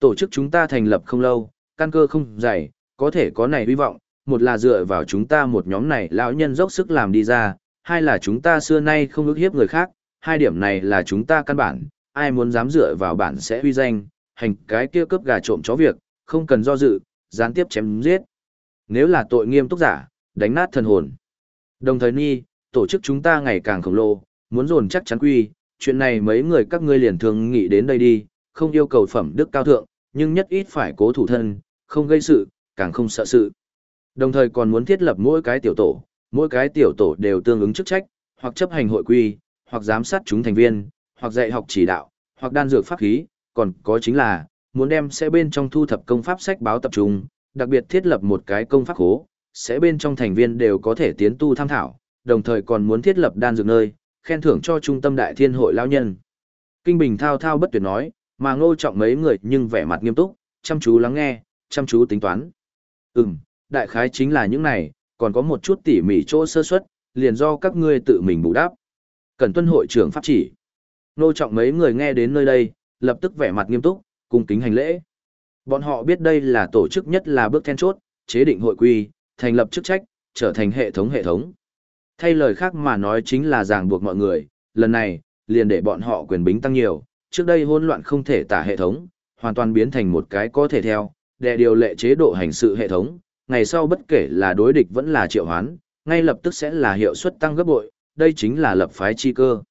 Tổ chức chúng ta thành lập không lâu, căn cơ không dày, có thể có này hy vọng, một là dựa vào chúng ta một nhóm này lão nhân dốc sức làm đi ra, hai là chúng ta xưa nay không ức hiếp người khác, hai điểm này là chúng ta căn bản, ai muốn dám dựa vào bản sẽ huy danh, hành cái kia cướp gà trộm chó việc, không cần do dự, gián tiếp chém giết. Nếu là tội nghiêm túc giả, đánh nát thần hồn. Đồng thời ni, tổ chức chúng ta ngày càng khổng lồ, muốn dồn chắc chắn quy, chuyện này mấy người các ngươi liền thường nghĩ đến đây đi, không yêu cầu phẩm đức cao thượng, nhưng nhất ít phải cố thủ thân, không gây sự, càng không sợ sự. Đồng thời còn muốn thiết lập mỗi cái tiểu tổ, mỗi cái tiểu tổ đều tương ứng chức trách, hoặc chấp hành hội quy, hoặc giám sát chúng thành viên, hoặc dạy học chỉ đạo, hoặc đan dược pháp khí, còn có chính là, muốn đem sẽ bên trong thu thập công pháp sách báo tập trung, đặc biệt thiết lập một cái công pháp khố, sẽ bên trong thành viên đều có thể tiến tu tham thảo, đồng thời còn muốn thiết lập đan dược nơi, khen thưởng cho trung tâm đại thiên hội lao nhân. Kinh Bình thao thao bất tuyệt nói, mà ngô trọng mấy người nhưng vẻ mặt nghiêm túc, chăm chú lắng nghe, chăm chú tính toán. Ừm, đại khái chính là những này, còn có một chút tỉ mỉ chỗ sơ suất, liền do các ngươi tự mình bù đắp. Cần tuân hội trưởng pháp chỉ. Nô trọng mấy người nghe đến nơi đây, lập tức vẻ mặt nghiêm túc, cung kính hành lễ. Bọn họ biết đây là tổ chức nhất là bước then chốt, chế định hội quy, thành lập chức trách, trở thành hệ thống hệ thống. Thay lời khác mà nói chính là ràng buộc mọi người, lần này, liền để bọn họ quyền bính tăng nhiều, trước đây hỗn loạn không thể tả hệ thống, hoàn toàn biến thành một cái có thể theo, để điều lệ chế độ hành sự hệ thống, ngày sau bất kể là đối địch vẫn là triệu hoán, ngay lập tức sẽ là hiệu suất tăng gấp bội, đây chính là lập phái chi cơ.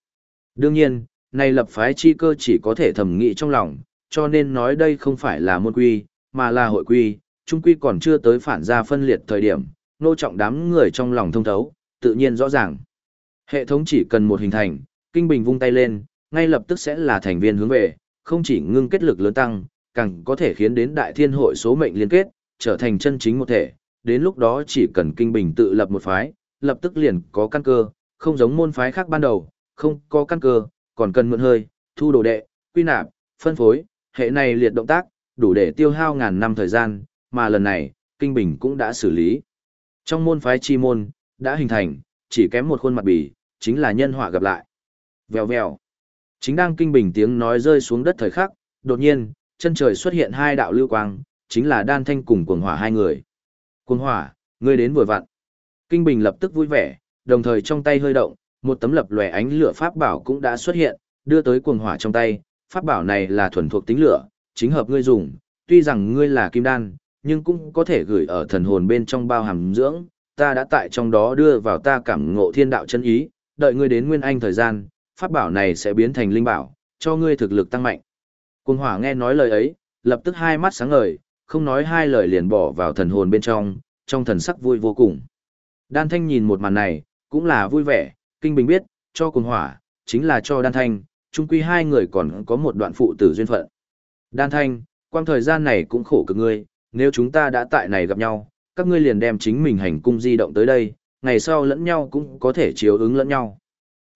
Đương nhiên, này lập phái chi cơ chỉ có thể thầm nghĩ trong lòng, cho nên nói đây không phải là môn quy, mà là hội quy, trung quy còn chưa tới phản ra phân liệt thời điểm, nô trọng đám người trong lòng thông thấu, tự nhiên rõ ràng. Hệ thống chỉ cần một hình thành, kinh bình vung tay lên, ngay lập tức sẽ là thành viên hướng về, không chỉ ngưng kết lực lớn tăng, càng có thể khiến đến đại thiên hội số mệnh liên kết, trở thành chân chính một thể, đến lúc đó chỉ cần kinh bình tự lập một phái, lập tức liền có căn cơ, không giống môn phái khác ban đầu, không có căn cơ, còn cần mượn hơi, thu đồ đệ, quy nạp, phân phối, hệ này liệt động tác, đủ để tiêu hao ngàn năm thời gian, mà lần này, Kinh Bình cũng đã xử lý. Trong môn phái chi môn, đã hình thành, chỉ kém một khuôn mặt bì, chính là nhân họa gặp lại. Vèo vèo. Chính đang Kinh Bình tiếng nói rơi xuống đất thời khắc, đột nhiên, chân trời xuất hiện hai đạo lưu quang, chính là Đan Thanh cùng Cuồng Hỏa hai người. Cuồng Hỏa, ngươi đến vừa vặn. Kinh Bình lập tức vui vẻ, đồng thời trong tay hơi động, một tấm lập lòe ánh lửa pháp bảo cũng đã xuất hiện, đưa tới cuồng hỏa trong tay, pháp bảo này là thuần thuộc tính lửa, chính hợp ngươi dùng, tuy rằng ngươi là kim đan, nhưng cũng có thể gửi ở thần hồn bên trong bao hàm dưỡng, ta đã tại trong đó đưa vào ta cảm ngộ thiên đạo chân ý, đợi ngươi đến nguyên anh thời gian, pháp bảo này sẽ biến thành linh bảo, cho ngươi thực lực tăng mạnh. Cuồng hỏa nghe nói lời ấy, lập tức hai mắt sáng ngời, không nói hai lời liền bỏ vào thần hồn bên trong, trong thần sắc vui vô cùng. Đan Thanh nhìn một màn này, cũng là vui vẻ, kinh bình biết, cho cung hỏa, chính là cho Đan Thanh, chung quy hai người còn có một đoạn phụ tử duyên phận. Đan Thanh, quang thời gian này cũng khổ cực ngươi, nếu chúng ta đã tại này gặp nhau, các ngươi liền đem chính mình hành cung di động tới đây, ngày sau lẫn nhau cũng có thể chiếu ứng lẫn nhau.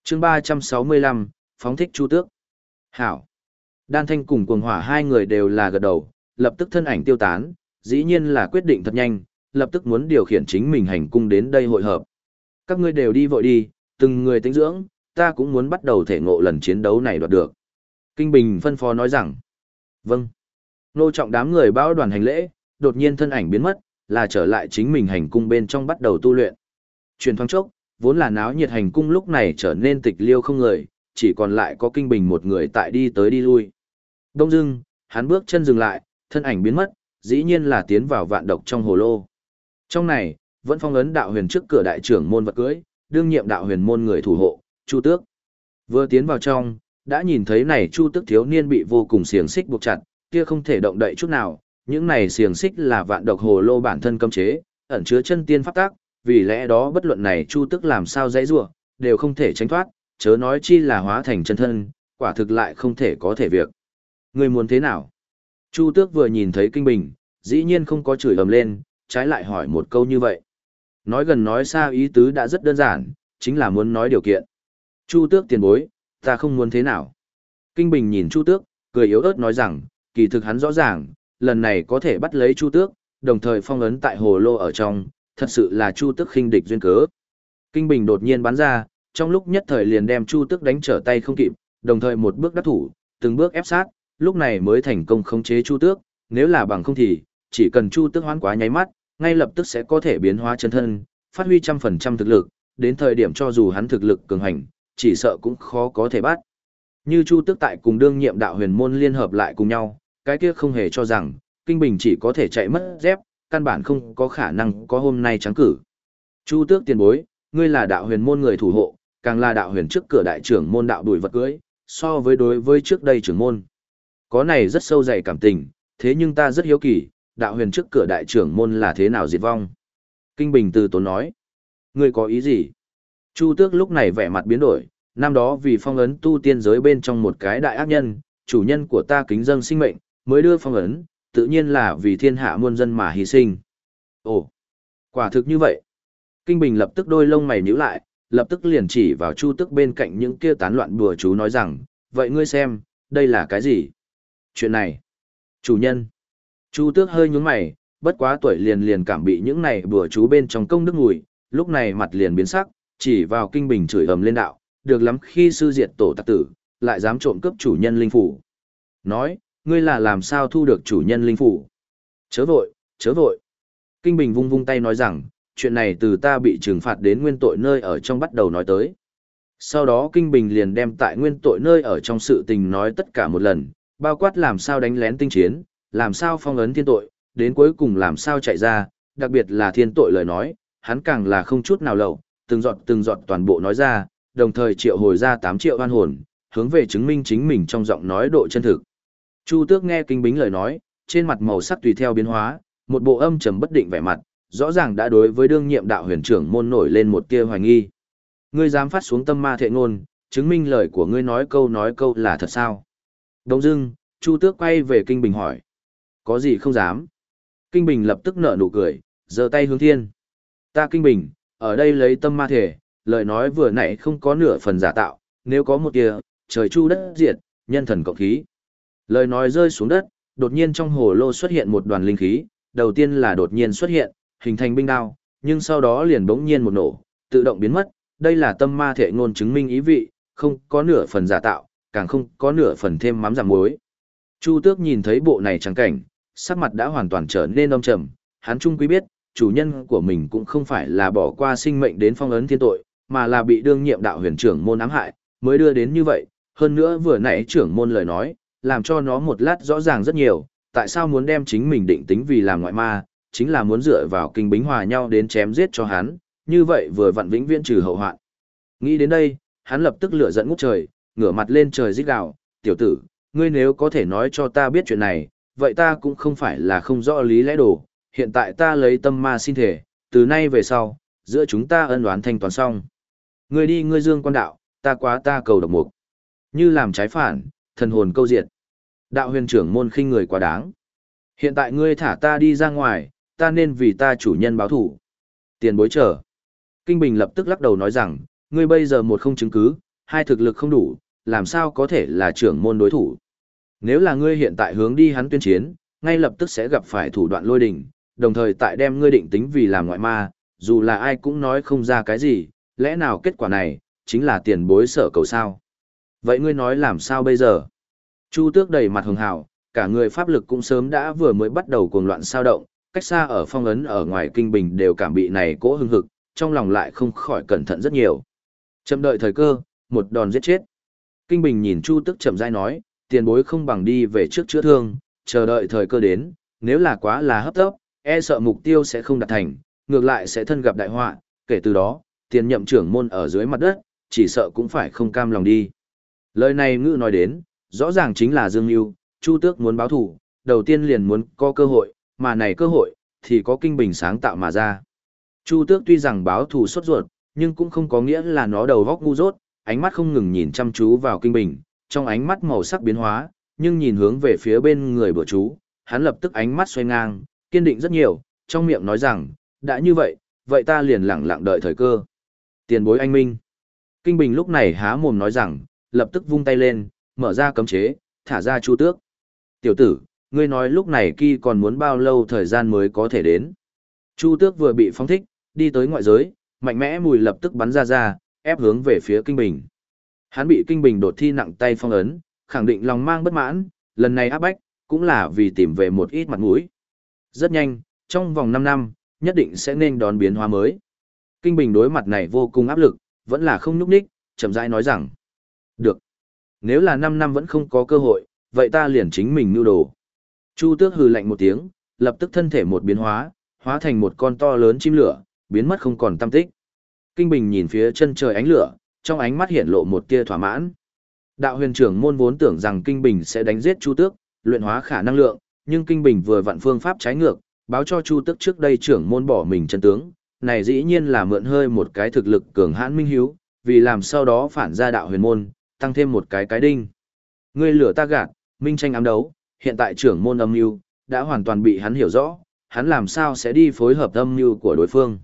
chương 365, phóng thích chu tước. Hảo. Đan Thanh cùng cuồng hỏa hai người đều là gật đầu, lập tức thân ảnh tiêu tán, dĩ nhiên là quyết định thật nhanh, lập tức muốn điều khiển chính mình hành cung đến đây hội hợp. Các ngươi đều đi vội đi, từng người tính dưỡng, ta cũng muốn bắt đầu thể ngộ lần chiến đấu này đoạt được. Kinh Bình phân phó nói rằng, vâng. Nô trọng đám người bao đoàn hành lễ, đột nhiên thân ảnh biến mất, là trở lại chính mình hành cung bên trong bắt đầu tu luyện. Truyền thoáng chốc, vốn là náo nhiệt hành cung lúc này trở nên tịch liêu không người, chỉ còn lại có kinh bình một người tại đi tới đi lui. Đông dưng, hắn bước chân dừng lại, thân ảnh biến mất, dĩ nhiên là tiến vào vạn độc trong hồ lô. Trong này, vẫn phong ấn đạo huyền trước cửa đại trưởng môn vật cưới, đương nhiệm đạo huyền môn người thủ hộ, Chu Tước. Vừa tiến vào trong, đã nhìn thấy này Chu Tước thiếu niên bị vô cùng xiềng xích buộc chặt, kia không thể động đậy chút nào, những này xiềng xích là vạn độc hồ lô bản thân cấm chế, ẩn chứa chân tiên pháp tác, vì lẽ đó bất luận này Chu Tước làm sao dãy rủa, đều không thể tránh thoát, chớ nói chi là hóa thành chân thân, quả thực lại không thể có thể việc. Người muốn thế nào? Chu Tước vừa nhìn thấy kinh bình, dĩ nhiên không có chửi ầm lên, trái lại hỏi một câu như vậy. Nói gần nói xa ý tứ đã rất đơn giản, chính là muốn nói điều kiện. Chu Tước tiền bối, ta không muốn thế nào. Kinh Bình nhìn Chu Tước, cười yếu ớt nói rằng, kỳ thực hắn rõ ràng, lần này có thể bắt lấy Chu Tước, đồng thời phong ấn tại hồ lô ở trong, thật sự là Chu Tước khinh địch duyên cớ. Kinh Bình đột nhiên bắn ra, trong lúc nhất thời liền đem Chu Tước đánh trở tay không kịp, đồng thời một bước đắc thủ, từng bước ép sát, lúc này mới thành công khống chế Chu Tước, nếu là bằng không thì, chỉ cần Chu Tước hoán quá nháy mắt, ngay lập tức sẽ có thể biến hóa chân thân, phát huy trăm phần trăm thực lực, đến thời điểm cho dù hắn thực lực cường hành, chỉ sợ cũng khó có thể bắt. Như Chu Tước tại cùng đương nhiệm đạo huyền môn liên hợp lại cùng nhau, cái kia không hề cho rằng, Kinh Bình chỉ có thể chạy mất dép, căn bản không có khả năng có hôm nay trắng cử. Chu Tước tiền bối, ngươi là đạo huyền môn người thủ hộ, càng là đạo huyền trước cửa đại trưởng môn đạo đuổi vật cưới, so với đối với trước đây trưởng môn. Có này rất sâu dày cảm tình, thế nhưng ta rất hiếu kỳ, đạo huyền trước cửa đại trưởng môn là thế nào diệt vong. Kinh Bình từ tốn nói, ngươi có ý gì? Chu Tước lúc này vẻ mặt biến đổi, năm đó vì phong ấn tu tiên giới bên trong một cái đại ác nhân, chủ nhân của ta kính dâng sinh mệnh, mới đưa phong ấn, tự nhiên là vì thiên hạ muôn dân mà hy sinh. Ồ, quả thực như vậy. Kinh Bình lập tức đôi lông mày nhíu lại, lập tức liền chỉ vào Chu Tức bên cạnh những kia tán loạn bùa chú nói rằng, vậy ngươi xem, đây là cái gì? Chuyện này, chủ nhân. Chu Tước hơi nhún mày, bất quá tuổi liền liền cảm bị những này bừa chú bên trong công đức ngùi, lúc này mặt liền biến sắc, chỉ vào Kinh Bình chửi ầm lên đạo, được lắm khi sư diệt tổ tạc tử, lại dám trộm cướp chủ nhân linh phủ. Nói, ngươi là làm sao thu được chủ nhân linh phủ? Chớ vội, chớ vội. Kinh Bình vung vung tay nói rằng, chuyện này từ ta bị trừng phạt đến nguyên tội nơi ở trong bắt đầu nói tới. Sau đó Kinh Bình liền đem tại nguyên tội nơi ở trong sự tình nói tất cả một lần, bao quát làm sao đánh lén tinh chiến, làm sao phong ấn thiên tội, đến cuối cùng làm sao chạy ra, đặc biệt là thiên tội lời nói, hắn càng là không chút nào lậu, từng giọt từng giọt toàn bộ nói ra, đồng thời triệu hồi ra 8 triệu oan hồn, hướng về chứng minh chính mình trong giọng nói độ chân thực. Chu Tước nghe kinh bính lời nói, trên mặt màu sắc tùy theo biến hóa, một bộ âm trầm bất định vẻ mặt, rõ ràng đã đối với đương nhiệm đạo huyền trưởng môn nổi lên một tia hoài nghi. Ngươi dám phát xuống tâm ma thệ ngôn, chứng minh lời của ngươi nói câu nói câu là thật sao? Đông dưng, Chu Tước quay về Kinh Bình hỏi. Có gì không dám? Kinh Bình lập tức nở nụ cười, giơ tay hướng thiên. Ta Kinh Bình, ở đây lấy tâm ma thể, lời nói vừa nãy không có nửa phần giả tạo, nếu có một kia, trời chu đất diệt, nhân thần cộng khí. Lời nói rơi xuống đất, đột nhiên trong hồ lô xuất hiện một đoàn linh khí, đầu tiên là đột nhiên xuất hiện, hình thành binh đao, nhưng sau đó liền bỗng nhiên một nổ, tự động biến mất, đây là tâm ma thể ngôn chứng minh ý vị, không có nửa phần giả tạo, càng không có nửa phần thêm mắm giảm muối. Chu Tước nhìn thấy bộ này trắng cảnh, sắc mặt đã hoàn toàn trở nên âm trầm, hắn chung quý biết, chủ nhân của mình cũng không phải là bỏ qua sinh mệnh đến phong ấn thiên tội, mà là bị đương nhiệm đạo huyền trưởng môn ám hại, mới đưa đến như vậy, hơn nữa vừa nãy trưởng môn lời nói, làm cho nó một lát rõ ràng rất nhiều, tại sao muốn đem chính mình định tính vì làm ngoại ma, chính là muốn dựa vào kinh bính hòa nhau đến chém giết cho hắn, như vậy vừa vặn vĩnh viễn trừ hậu hoạn. Nghĩ đến đây, hắn lập tức lửa giận ngút trời, ngửa mặt lên trời rít gào, "Tiểu tử, ngươi nếu có thể nói cho ta biết chuyện này, vậy ta cũng không phải là không rõ lý lẽ đồ, hiện tại ta lấy tâm ma xin thể, từ nay về sau, giữa chúng ta ân oán thanh toán xong. Ngươi đi ngươi dương quan đạo, ta quá ta cầu độc mục. Như làm trái phản, thần hồn câu diệt. Đạo huyền trưởng môn khinh người quá đáng. Hiện tại ngươi thả ta đi ra ngoài, ta nên vì ta chủ nhân báo thủ. Tiền bối trở. Kinh Bình lập tức lắc đầu nói rằng, ngươi bây giờ một không chứng cứ, hai thực lực không đủ, làm sao có thể là trưởng môn đối thủ. Nếu là ngươi hiện tại hướng đi hắn tuyên chiến, ngay lập tức sẽ gặp phải thủ đoạn lôi đình, đồng thời tại đem ngươi định tính vì làm ngoại ma, dù là ai cũng nói không ra cái gì, lẽ nào kết quả này, chính là tiền bối sở cầu sao. Vậy ngươi nói làm sao bây giờ? Chu tước đầy mặt hường hào, cả người pháp lực cũng sớm đã vừa mới bắt đầu cuồng loạn sao động, cách xa ở phong ấn ở ngoài kinh bình đều cảm bị này cỗ hưng hực, trong lòng lại không khỏi cẩn thận rất nhiều. Chậm đợi thời cơ, một đòn giết chết. Kinh bình nhìn Chu tước chậm rãi nói, tiền bối không bằng đi về trước chữa thương, chờ đợi thời cơ đến, nếu là quá là hấp tấp, e sợ mục tiêu sẽ không đạt thành, ngược lại sẽ thân gặp đại họa, kể từ đó, tiền nhậm trưởng môn ở dưới mặt đất, chỉ sợ cũng phải không cam lòng đi. Lời này ngữ nói đến, rõ ràng chính là Dương Nưu, Chu Tước muốn báo thủ, đầu tiên liền muốn có cơ hội, mà này cơ hội, thì có kinh bình sáng tạo mà ra. Chu Tước tuy rằng báo thủ xuất ruột, nhưng cũng không có nghĩa là nó đầu góc ngu dốt, ánh mắt không ngừng nhìn chăm chú vào kinh bình, trong ánh mắt màu sắc biến hóa, nhưng nhìn hướng về phía bên người bữa chú, hắn lập tức ánh mắt xoay ngang, kiên định rất nhiều, trong miệng nói rằng, đã như vậy, vậy ta liền lặng lặng đợi thời cơ. Tiền bối anh minh. Kinh Bình lúc này há mồm nói rằng, lập tức vung tay lên, mở ra cấm chế, thả ra chu tước. Tiểu tử, ngươi nói lúc này kỳ còn muốn bao lâu thời gian mới có thể đến. Chu tước vừa bị phóng thích, đi tới ngoại giới, mạnh mẽ mùi lập tức bắn ra ra, ép hướng về phía Kinh Bình. Hắn bị Kinh Bình đột thi nặng tay phong ấn, khẳng định lòng mang bất mãn, lần này áp bách, cũng là vì tìm về một ít mặt mũi. Rất nhanh, trong vòng 5 năm, nhất định sẽ nên đón biến hóa mới. Kinh Bình đối mặt này vô cùng áp lực, vẫn là không núp ních, chậm rãi nói rằng. Được. Nếu là 5 năm vẫn không có cơ hội, vậy ta liền chính mình nưu đồ. Chu tước hừ lạnh một tiếng, lập tức thân thể một biến hóa, hóa thành một con to lớn chim lửa, biến mất không còn tâm tích. Kinh Bình nhìn phía chân trời ánh lửa, trong ánh mắt hiện lộ một tia thỏa mãn. Đạo huyền trưởng môn vốn tưởng rằng Kinh Bình sẽ đánh giết Chu Tước, luyện hóa khả năng lượng, nhưng Kinh Bình vừa vặn phương pháp trái ngược, báo cho Chu Tước trước đây trưởng môn bỏ mình chân tướng, này dĩ nhiên là mượn hơi một cái thực lực cường hãn minh hiếu, vì làm sau đó phản ra đạo huyền môn, tăng thêm một cái cái đinh. Ngươi lửa ta gạt, minh tranh ám đấu, hiện tại trưởng môn âm mưu đã hoàn toàn bị hắn hiểu rõ, hắn làm sao sẽ đi phối hợp âm mưu của đối phương.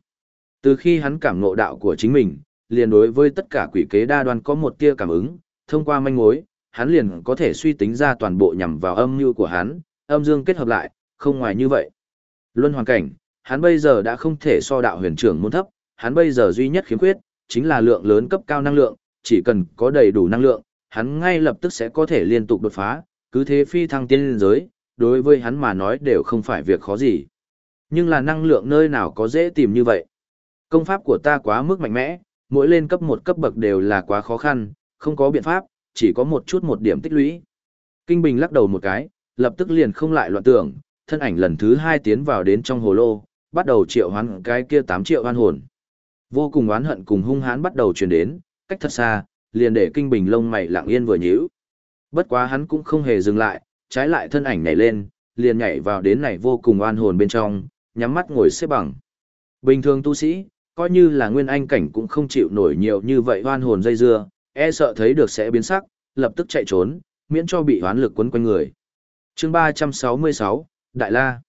Từ khi hắn cảm ngộ đạo của chính mình, liền đối với tất cả quỷ kế đa đoan có một tia cảm ứng, thông qua manh mối, hắn liền có thể suy tính ra toàn bộ nhằm vào âm mưu của hắn, âm dương kết hợp lại, không ngoài như vậy. Luân hoàn cảnh, hắn bây giờ đã không thể so đạo huyền trưởng môn thấp, hắn bây giờ duy nhất khiếm khuyết, chính là lượng lớn cấp cao năng lượng, chỉ cần có đầy đủ năng lượng, hắn ngay lập tức sẽ có thể liên tục đột phá, cứ thế phi thăng tiên liên giới, đối với hắn mà nói đều không phải việc khó gì. Nhưng là năng lượng nơi nào có dễ tìm như vậy. Công pháp của ta quá mức mạnh mẽ, mỗi lên cấp một cấp bậc đều là quá khó khăn, không có biện pháp, chỉ có một chút một điểm tích lũy. Kinh Bình lắc đầu một cái, lập tức liền không lại loạn tưởng, thân ảnh lần thứ hai tiến vào đến trong hồ lô, bắt đầu triệu hoán cái kia 8 triệu hoan hồn. Vô cùng oán hận cùng hung hãn bắt đầu truyền đến, cách thật xa, liền để Kinh Bình lông mày lặng yên vừa nhíu. Bất quá hắn cũng không hề dừng lại, trái lại thân ảnh nhảy lên, liền nhảy vào đến này vô cùng oan hồn bên trong, nhắm mắt ngồi xếp bằng. Bình thường tu sĩ, coi như là nguyên anh cảnh cũng không chịu nổi nhiều như vậy hoan hồn dây dưa, e sợ thấy được sẽ biến sắc, lập tức chạy trốn, miễn cho bị hoán lực quấn quanh người. chương 366, Đại La.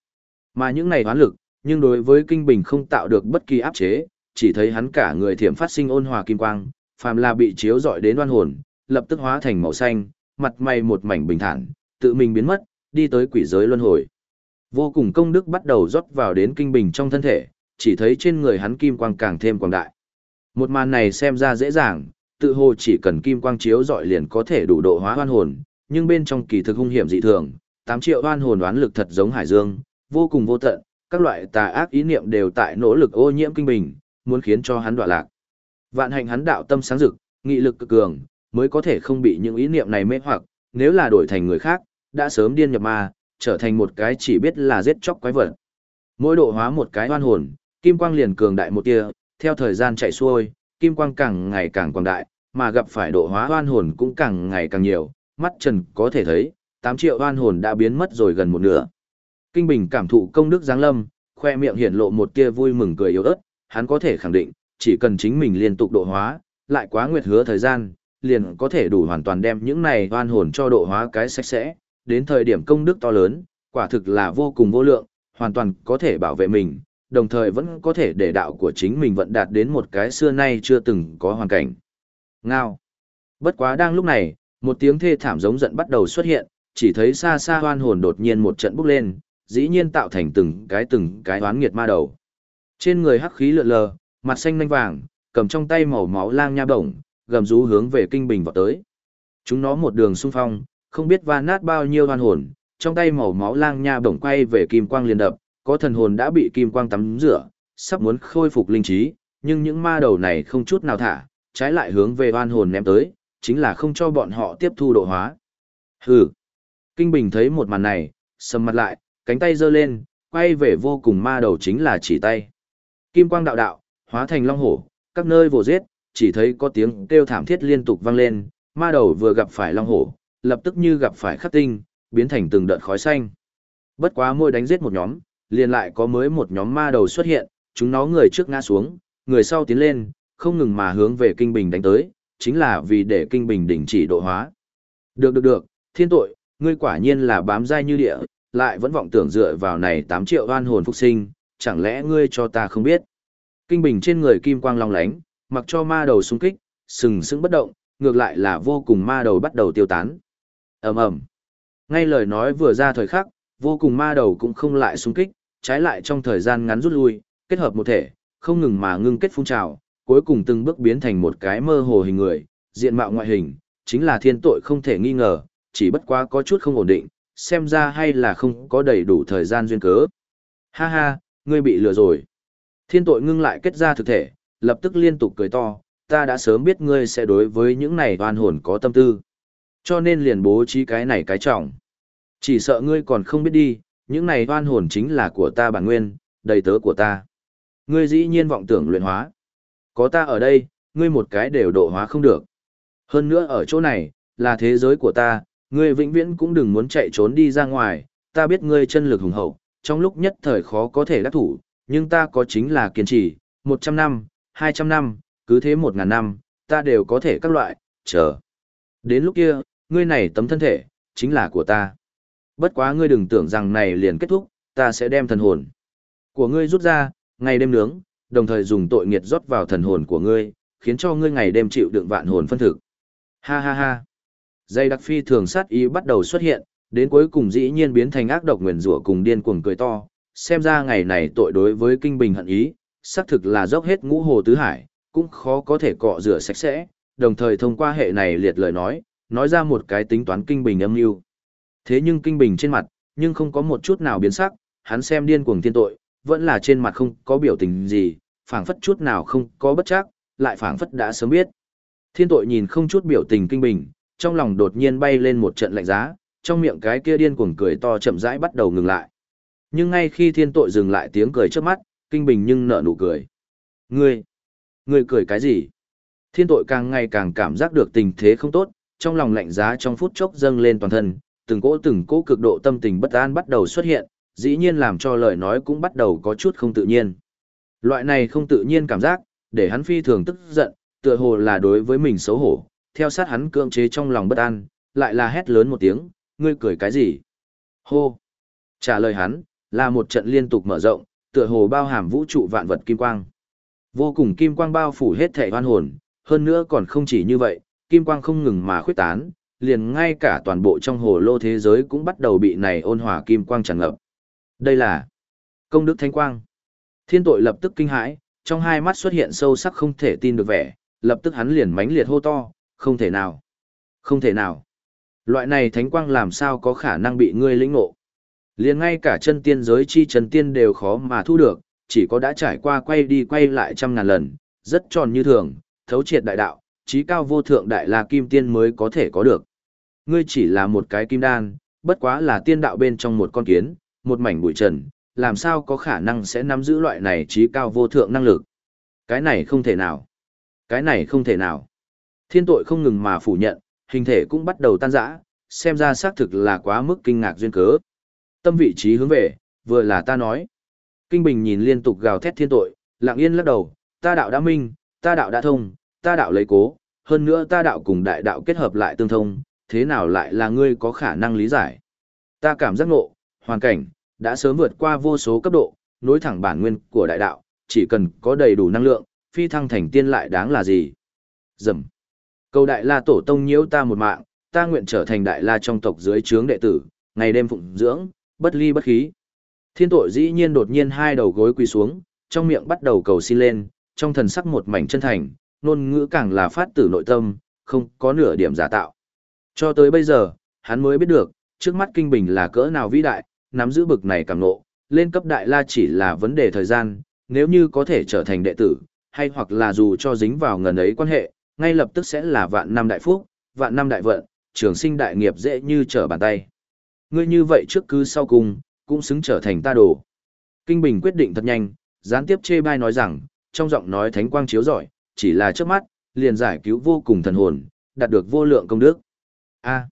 Mà những này hoán lực, nhưng đối với Kinh Bình không tạo được bất kỳ áp chế, chỉ thấy hắn cả người thiểm phát sinh ôn hòa kim quang, phàm là bị chiếu dọi đến oan hồn, lập tức hóa thành màu xanh, mặt mày một mảnh bình thản, tự mình biến mất, đi tới quỷ giới luân hồi. Vô cùng công đức bắt đầu rót vào đến Kinh Bình trong thân thể, chỉ thấy trên người hắn kim quang càng thêm quang đại. Một màn này xem ra dễ dàng, tự hồ chỉ cần kim quang chiếu dọi liền có thể đủ độ hóa hoan hồn, nhưng bên trong kỳ thực hung hiểm dị thường, 8 triệu hoan hồn đoán lực thật giống hải dương, vô cùng vô tận, các loại tà ác ý niệm đều tại nỗ lực ô nhiễm kinh bình, muốn khiến cho hắn đọa lạc. Vạn hành hắn đạo tâm sáng rực, nghị lực cực cường, mới có thể không bị những ý niệm này mê hoặc, nếu là đổi thành người khác, đã sớm điên nhập ma, trở thành một cái chỉ biết là giết chóc quái vật. Mỗi độ hóa một cái oan hồn, kim quang liền cường đại một tia, theo thời gian chạy xuôi, kim quang càng ngày càng quảng đại, mà gặp phải độ hóa oan hồn cũng càng ngày càng nhiều, mắt trần có thể thấy, 8 triệu oan hồn đã biến mất rồi gần một nửa. Kinh Bình cảm thụ công đức giáng lâm, khoe miệng hiển lộ một tia vui mừng cười yếu ớt, hắn có thể khẳng định, chỉ cần chính mình liên tục độ hóa, lại quá nguyệt hứa thời gian, liền có thể đủ hoàn toàn đem những này oan hồn cho độ hóa cái sạch sẽ, đến thời điểm công đức to lớn, quả thực là vô cùng vô lượng, hoàn toàn có thể bảo vệ mình, đồng thời vẫn có thể để đạo của chính mình vận đạt đến một cái xưa nay chưa từng có hoàn cảnh. Ngao. Bất quá đang lúc này, một tiếng thê thảm giống giận bắt đầu xuất hiện, chỉ thấy xa xa hoan hồn đột nhiên một trận bốc lên, dĩ nhiên tạo thành từng cái từng cái oán nghiệt ma đầu. Trên người hắc khí lượn lờ, mặt xanh nhanh vàng, cầm trong tay màu máu lang nha bổng, gầm rú hướng về kinh bình vào tới. Chúng nó một đường xung phong, không biết va nát bao nhiêu hoan hồn, trong tay màu máu lang nha bổng quay về kim quang liền đập, có thần hồn đã bị kim quang tắm rửa, sắp muốn khôi phục linh trí, nhưng những ma đầu này không chút nào thả, trái lại hướng về oan hồn ném tới, chính là không cho bọn họ tiếp thu độ hóa. Hừ. Kinh Bình thấy một màn này, sầm mặt lại, cánh tay giơ lên, quay về vô cùng ma đầu chính là chỉ tay. Kim quang đạo đạo, hóa thành long hổ, các nơi vồ giết, chỉ thấy có tiếng kêu thảm thiết liên tục vang lên, ma đầu vừa gặp phải long hổ, lập tức như gặp phải khắc tinh, biến thành từng đợt khói xanh. Bất quá môi đánh giết một nhóm, liền lại có mới một nhóm ma đầu xuất hiện, chúng nó người trước ngã xuống, người sau tiến lên, không ngừng mà hướng về kinh bình đánh tới, chính là vì để kinh bình đình chỉ độ hóa. Được được được, thiên tội, ngươi quả nhiên là bám dai như địa, lại vẫn vọng tưởng dựa vào này 8 triệu oan hồn phục sinh, chẳng lẽ ngươi cho ta không biết. Kinh bình trên người kim quang long lánh, mặc cho ma đầu xung kích, sừng sững bất động, ngược lại là vô cùng ma đầu bắt đầu tiêu tán. ầm ầm Ngay lời nói vừa ra thời khắc, vô cùng ma đầu cũng không lại xung kích, trái lại trong thời gian ngắn rút lui, kết hợp một thể, không ngừng mà ngưng kết phun trào, cuối cùng từng bước biến thành một cái mơ hồ hình người, diện mạo ngoại hình, chính là thiên tội không thể nghi ngờ, chỉ bất quá có chút không ổn định, xem ra hay là không có đầy đủ thời gian duyên cớ. Ha ha, ngươi bị lừa rồi. Thiên tội ngưng lại kết ra thực thể, lập tức liên tục cười to, ta đã sớm biết ngươi sẽ đối với những này oan hồn có tâm tư. Cho nên liền bố trí cái này cái trọng. Chỉ sợ ngươi còn không biết đi, những này oan hồn chính là của ta bản nguyên, đầy tớ của ta. Ngươi dĩ nhiên vọng tưởng luyện hóa. Có ta ở đây, ngươi một cái đều độ hóa không được. Hơn nữa ở chỗ này, là thế giới của ta, ngươi vĩnh viễn cũng đừng muốn chạy trốn đi ra ngoài, ta biết ngươi chân lực hùng hậu, trong lúc nhất thời khó có thể đắc thủ, nhưng ta có chính là kiên trì, 100 năm, 200 năm, cứ thế 1.000 năm, ta đều có thể các loại, chờ. Đến lúc kia, ngươi này tấm thân thể, chính là của ta. Bất quá ngươi đừng tưởng rằng này liền kết thúc, ta sẽ đem thần hồn của ngươi rút ra, ngày đêm nướng, đồng thời dùng tội nghiệt rót vào thần hồn của ngươi, khiến cho ngươi ngày đêm chịu đựng vạn hồn phân thực. Ha ha ha. Dây đặc phi thường sát ý bắt đầu xuất hiện, đến cuối cùng dĩ nhiên biến thành ác độc nguyền rủa cùng điên cuồng cười to, xem ra ngày này tội đối với kinh bình hận ý, xác thực là dốc hết ngũ hồ tứ hải, cũng khó có thể cọ rửa sạch sẽ, đồng thời thông qua hệ này liệt lời nói, nói ra một cái tính toán kinh bình âm mưu. Thế nhưng kinh bình trên mặt, nhưng không có một chút nào biến sắc, hắn xem điên cuồng thiên tội, vẫn là trên mặt không có biểu tình gì, phảng phất chút nào không có bất chắc, lại phảng phất đã sớm biết. Thiên tội nhìn không chút biểu tình kinh bình, trong lòng đột nhiên bay lên một trận lạnh giá, trong miệng cái kia điên cuồng cười to chậm rãi bắt đầu ngừng lại. Nhưng ngay khi thiên tội dừng lại tiếng cười trước mắt, kinh bình nhưng nở nụ cười. Ngươi, ngươi cười cái gì? Thiên tội càng ngày càng cảm giác được tình thế không tốt, trong lòng lạnh giá trong phút chốc dâng lên toàn thân, từng cỗ từng cỗ cực độ tâm tình bất an bắt đầu xuất hiện, dĩ nhiên làm cho lời nói cũng bắt đầu có chút không tự nhiên. Loại này không tự nhiên cảm giác, để hắn phi thường tức giận, tựa hồ là đối với mình xấu hổ, theo sát hắn cưỡng chế trong lòng bất an, lại là hét lớn một tiếng, ngươi cười cái gì? Hô! Trả lời hắn, là một trận liên tục mở rộng, tựa hồ bao hàm vũ trụ vạn vật kim quang. Vô cùng kim quang bao phủ hết thể hoan hồn, hơn nữa còn không chỉ như vậy, kim quang không ngừng mà khuyết tán, liền ngay cả toàn bộ trong hồ lô thế giới cũng bắt đầu bị này ôn hòa kim quang tràn ngập. Đây là công đức thánh quang. Thiên tội lập tức kinh hãi, trong hai mắt xuất hiện sâu sắc không thể tin được vẻ, lập tức hắn liền mãnh liệt hô to, không thể nào. Không thể nào. Loại này thánh quang làm sao có khả năng bị ngươi lĩnh ngộ. Liền ngay cả chân tiên giới chi chân tiên đều khó mà thu được, chỉ có đã trải qua quay đi quay lại trăm ngàn lần, rất tròn như thường, thấu triệt đại đạo, trí cao vô thượng đại la kim tiên mới có thể có được. Ngươi chỉ là một cái kim đan, bất quá là tiên đạo bên trong một con kiến, một mảnh bụi trần, làm sao có khả năng sẽ nắm giữ loại này trí cao vô thượng năng lực. Cái này không thể nào. Cái này không thể nào. Thiên tội không ngừng mà phủ nhận, hình thể cũng bắt đầu tan rã, xem ra xác thực là quá mức kinh ngạc duyên cớ. Tâm vị trí hướng về, vừa là ta nói. Kinh Bình nhìn liên tục gào thét thiên tội, lặng yên lắc đầu, ta đạo đã minh, ta đạo đã thông, ta đạo lấy cố, hơn nữa ta đạo cùng đại đạo kết hợp lại tương thông, thế nào lại là ngươi có khả năng lý giải. Ta cảm giác ngộ, hoàn cảnh, đã sớm vượt qua vô số cấp độ, nối thẳng bản nguyên của đại đạo, chỉ cần có đầy đủ năng lượng, phi thăng thành tiên lại đáng là gì. Dầm. Cầu đại la tổ tông nhiễu ta một mạng, ta nguyện trở thành đại la trong tộc dưới trướng đệ tử, ngày đêm phụng dưỡng, bất ly bất khí. Thiên tội dĩ nhiên đột nhiên hai đầu gối quỳ xuống, trong miệng bắt đầu cầu xin lên, trong thần sắc một mảnh chân thành, ngôn ngữ càng là phát từ nội tâm, không có nửa điểm giả tạo. Cho tới bây giờ, hắn mới biết được, trước mắt kinh bình là cỡ nào vĩ đại, nắm giữ bực này càng nộ, lên cấp đại la chỉ là vấn đề thời gian, nếu như có thể trở thành đệ tử, hay hoặc là dù cho dính vào ngần ấy quan hệ, ngay lập tức sẽ là vạn năm đại phúc, vạn năm đại vận, trường sinh đại nghiệp dễ như trở bàn tay. Ngươi như vậy trước cứ sau cùng, cũng xứng trở thành ta đồ. Kinh Bình quyết định thật nhanh, gián tiếp chê bai nói rằng, trong giọng nói thánh quang chiếu giỏi chỉ là trước mắt, liền giải cứu vô cùng thần hồn, đạt được vô lượng công đức. A.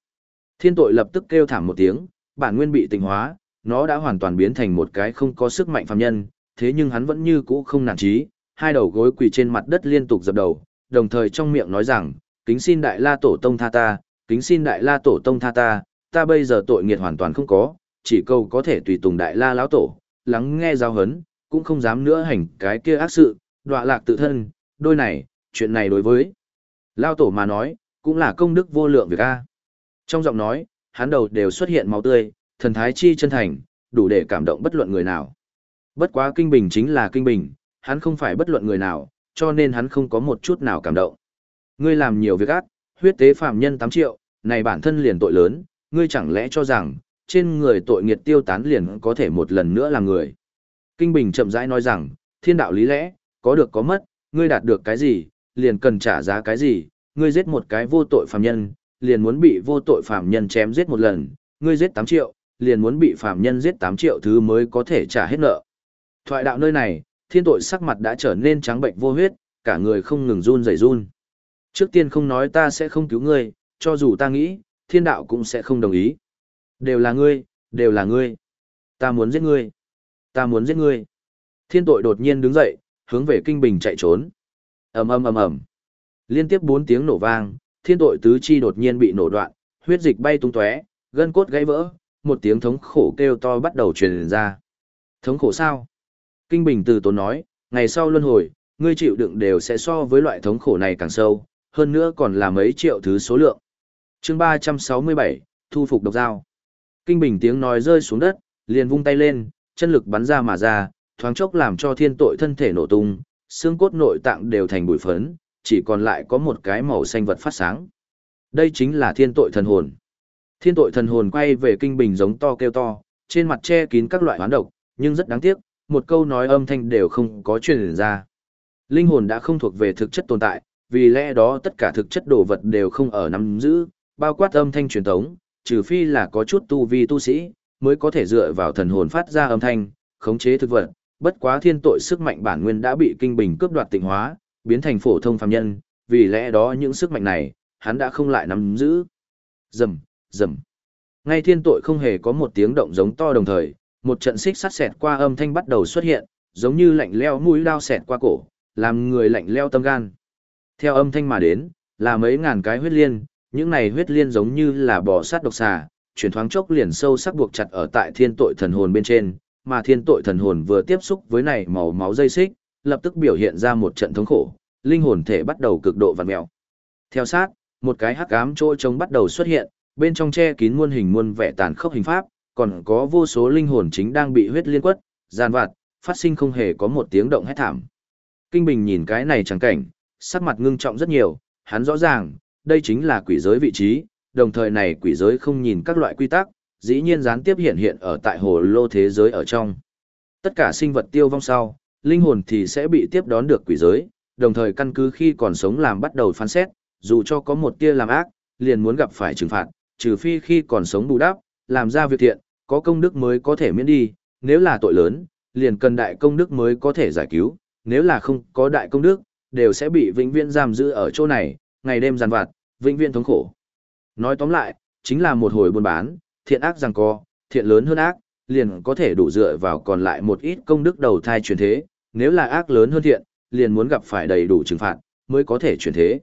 thiên tội lập tức kêu thảm một tiếng, bản nguyên bị tình hóa, nó đã hoàn toàn biến thành một cái không có sức mạnh phàm nhân, thế nhưng hắn vẫn như cũ không nản chí, hai đầu gối quỳ trên mặt đất liên tục dập đầu, đồng thời trong miệng nói rằng, kính xin đại la tổ tông tha ta, kính xin đại la tổ tông tha ta, ta bây giờ tội nghiệt hoàn toàn không có, chỉ cầu có thể tùy tùng đại la lão tổ, lắng nghe giao hấn, cũng không dám nữa hành cái kia ác sự, đọa lạc tự thân, đôi này, chuyện này đối với lao tổ mà nói, cũng là công đức vô lượng việc a. Trong giọng nói, hắn đầu đều xuất hiện máu tươi, thần thái chi chân thành, đủ để cảm động bất luận người nào. Bất quá kinh bình chính là kinh bình, hắn không phải bất luận người nào, cho nên hắn không có một chút nào cảm động. Ngươi làm nhiều việc ác, huyết tế phạm nhân 8 triệu, này bản thân liền tội lớn, ngươi chẳng lẽ cho rằng, trên người tội nghiệt tiêu tán liền có thể một lần nữa là người. Kinh Bình chậm rãi nói rằng, thiên đạo lý lẽ, có được có mất, ngươi đạt được cái gì, liền cần trả giá cái gì, ngươi giết một cái vô tội phạm nhân, liền muốn bị vô tội phạm nhân chém giết một lần, ngươi giết 8 triệu, liền muốn bị phạm nhân giết 8 triệu thứ mới có thể trả hết nợ. Thoại đạo nơi này, thiên tội sắc mặt đã trở nên trắng bệnh vô huyết, cả người không ngừng run rẩy run. Trước tiên không nói ta sẽ không cứu ngươi, cho dù ta nghĩ, thiên đạo cũng sẽ không đồng ý. Đều là ngươi, đều là ngươi. Ta muốn giết ngươi. Ta muốn giết ngươi. Thiên tội đột nhiên đứng dậy, hướng về kinh bình chạy trốn. ầm ầm ầm ầm. Liên tiếp bốn tiếng nổ vang, thiên tội tứ chi đột nhiên bị nổ đoạn, huyết dịch bay tung tóe, gân cốt gãy vỡ, một tiếng thống khổ kêu to bắt đầu truyền ra. Thống khổ sao? Kinh bình từ tốn nói, ngày sau luân hồi, ngươi chịu đựng đều sẽ so với loại thống khổ này càng sâu, hơn nữa còn là mấy triệu thứ số lượng. chương 367, thu phục độc dao. Kinh bình tiếng nói rơi xuống đất, liền vung tay lên, chân lực bắn ra mà ra, thoáng chốc làm cho thiên tội thân thể nổ tung, xương cốt nội tạng đều thành bụi phấn, chỉ còn lại có một cái màu xanh vật phát sáng. Đây chính là thiên tội thần hồn. Thiên tội thần hồn quay về kinh bình giống to kêu to, trên mặt che kín các loại hoán độc, nhưng rất đáng tiếc, một câu nói âm thanh đều không có truyền ra. Linh hồn đã không thuộc về thực chất tồn tại, vì lẽ đó tất cả thực chất đồ vật đều không ở nắm giữ, bao quát âm thanh truyền thống, trừ phi là có chút tu vi tu sĩ, mới có thể dựa vào thần hồn phát ra âm thanh, khống chế thực vật. Bất quá thiên tội sức mạnh bản nguyên đã bị kinh bình cướp đoạt tịnh hóa, biến thành phổ thông phàm nhân, vì lẽ đó những sức mạnh này, hắn đã không lại nắm giữ. Rầm, rầm. Ngay thiên tội không hề có một tiếng động giống to đồng thời, một trận xích sắt xẹt qua âm thanh bắt đầu xuất hiện, giống như lạnh leo mũi dao xẹt qua cổ, làm người lạnh leo tâm gan. Theo âm thanh mà đến, là mấy ngàn cái huyết liên, những này huyết liên giống như là bò sát độc xà, chuyển thoáng chốc liền sâu sắc buộc chặt ở tại thiên tội thần hồn bên trên, mà thiên tội thần hồn vừa tiếp xúc với này màu máu dây xích, lập tức biểu hiện ra một trận thống khổ, linh hồn thể bắt đầu cực độ vặn mèo. Theo sát, một cái hắc ám trôi trống bắt đầu xuất hiện, bên trong che kín muôn hình muôn vẻ tàn khốc hình pháp, còn có vô số linh hồn chính đang bị huyết liên quất, gian vặt, phát sinh không hề có một tiếng động hét thảm. Kinh Bình nhìn cái này chẳng cảnh, sắc mặt ngưng trọng rất nhiều, hắn rõ ràng, đây chính là quỷ giới vị trí, đồng thời này quỷ giới không nhìn các loại quy tắc, dĩ nhiên gián tiếp hiện hiện ở tại hồ lô thế giới ở trong. Tất cả sinh vật tiêu vong sau, linh hồn thì sẽ bị tiếp đón được quỷ giới, đồng thời căn cứ khi còn sống làm bắt đầu phán xét, dù cho có một tia làm ác, liền muốn gặp phải trừng phạt, trừ phi khi còn sống bù đắp, làm ra việc thiện, có công đức mới có thể miễn đi, nếu là tội lớn, liền cần đại công đức mới có thể giải cứu, nếu là không có đại công đức, đều sẽ bị vĩnh viễn giam giữ ở chỗ này, ngày đêm giàn vặt, vĩnh viễn thống khổ. Nói tóm lại, chính là một hồi buôn bán, thiện ác rằng co, thiện lớn hơn ác, liền có thể đủ dựa vào còn lại một ít công đức đầu thai chuyển thế, nếu là ác lớn hơn thiện, liền muốn gặp phải đầy đủ trừng phạt, mới có thể chuyển thế.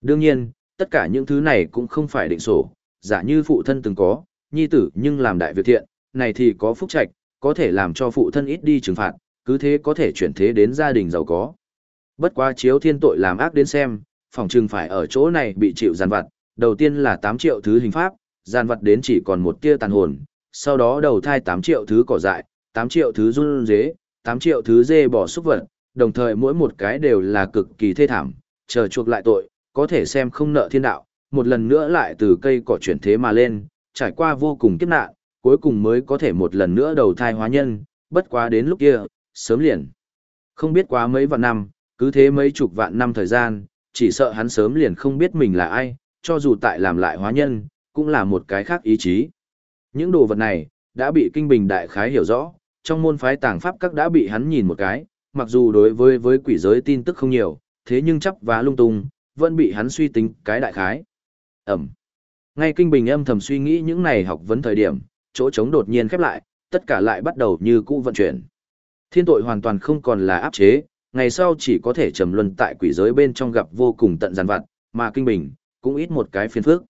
Đương nhiên, tất cả những thứ này cũng không phải định sổ, giả như phụ thân từng có, nhi tử nhưng làm đại việc thiện, này thì có phúc trạch, có thể làm cho phụ thân ít đi trừng phạt, cứ thế có thể chuyển thế đến gia đình giàu có. Bất quá chiếu thiên tội làm ác đến xem, phòng trừng phải ở chỗ này bị chịu giàn vặt, đầu tiên là 8 triệu thứ hình pháp, giàn vặt đến chỉ còn một tia tàn hồn, sau đó đầu thai 8 triệu thứ cỏ dại, 8 triệu thứ run dế, 8 triệu thứ dê bỏ xúc vật, đồng thời mỗi một cái đều là cực kỳ thê thảm, chờ chuộc lại tội, có thể xem không nợ thiên đạo, một lần nữa lại từ cây cỏ chuyển thế mà lên, trải qua vô cùng kiếp nạn, cuối cùng mới có thể một lần nữa đầu thai hóa nhân, bất quá đến lúc kia, sớm liền. Không biết quá mấy vạn năm, cứ thế mấy chục vạn năm thời gian, chỉ sợ hắn sớm liền không biết mình là ai, cho dù tại làm lại hóa nhân, cũng là một cái khác ý chí. Những đồ vật này, đã bị kinh bình đại khái hiểu rõ, trong môn phái tàng pháp các đã bị hắn nhìn một cái, mặc dù đối với với quỷ giới tin tức không nhiều, thế nhưng chấp và lung tung, vẫn bị hắn suy tính cái đại khái. Ẩm. Ngay kinh bình âm thầm suy nghĩ những này học vấn thời điểm, chỗ trống đột nhiên khép lại, tất cả lại bắt đầu như cũ vận chuyển. Thiên tội hoàn toàn không còn là áp chế, ngày sau chỉ có thể trầm luân tại quỷ giới bên trong gặp vô cùng tận giàn vặt, mà kinh bình, cũng ít một cái phiền phức.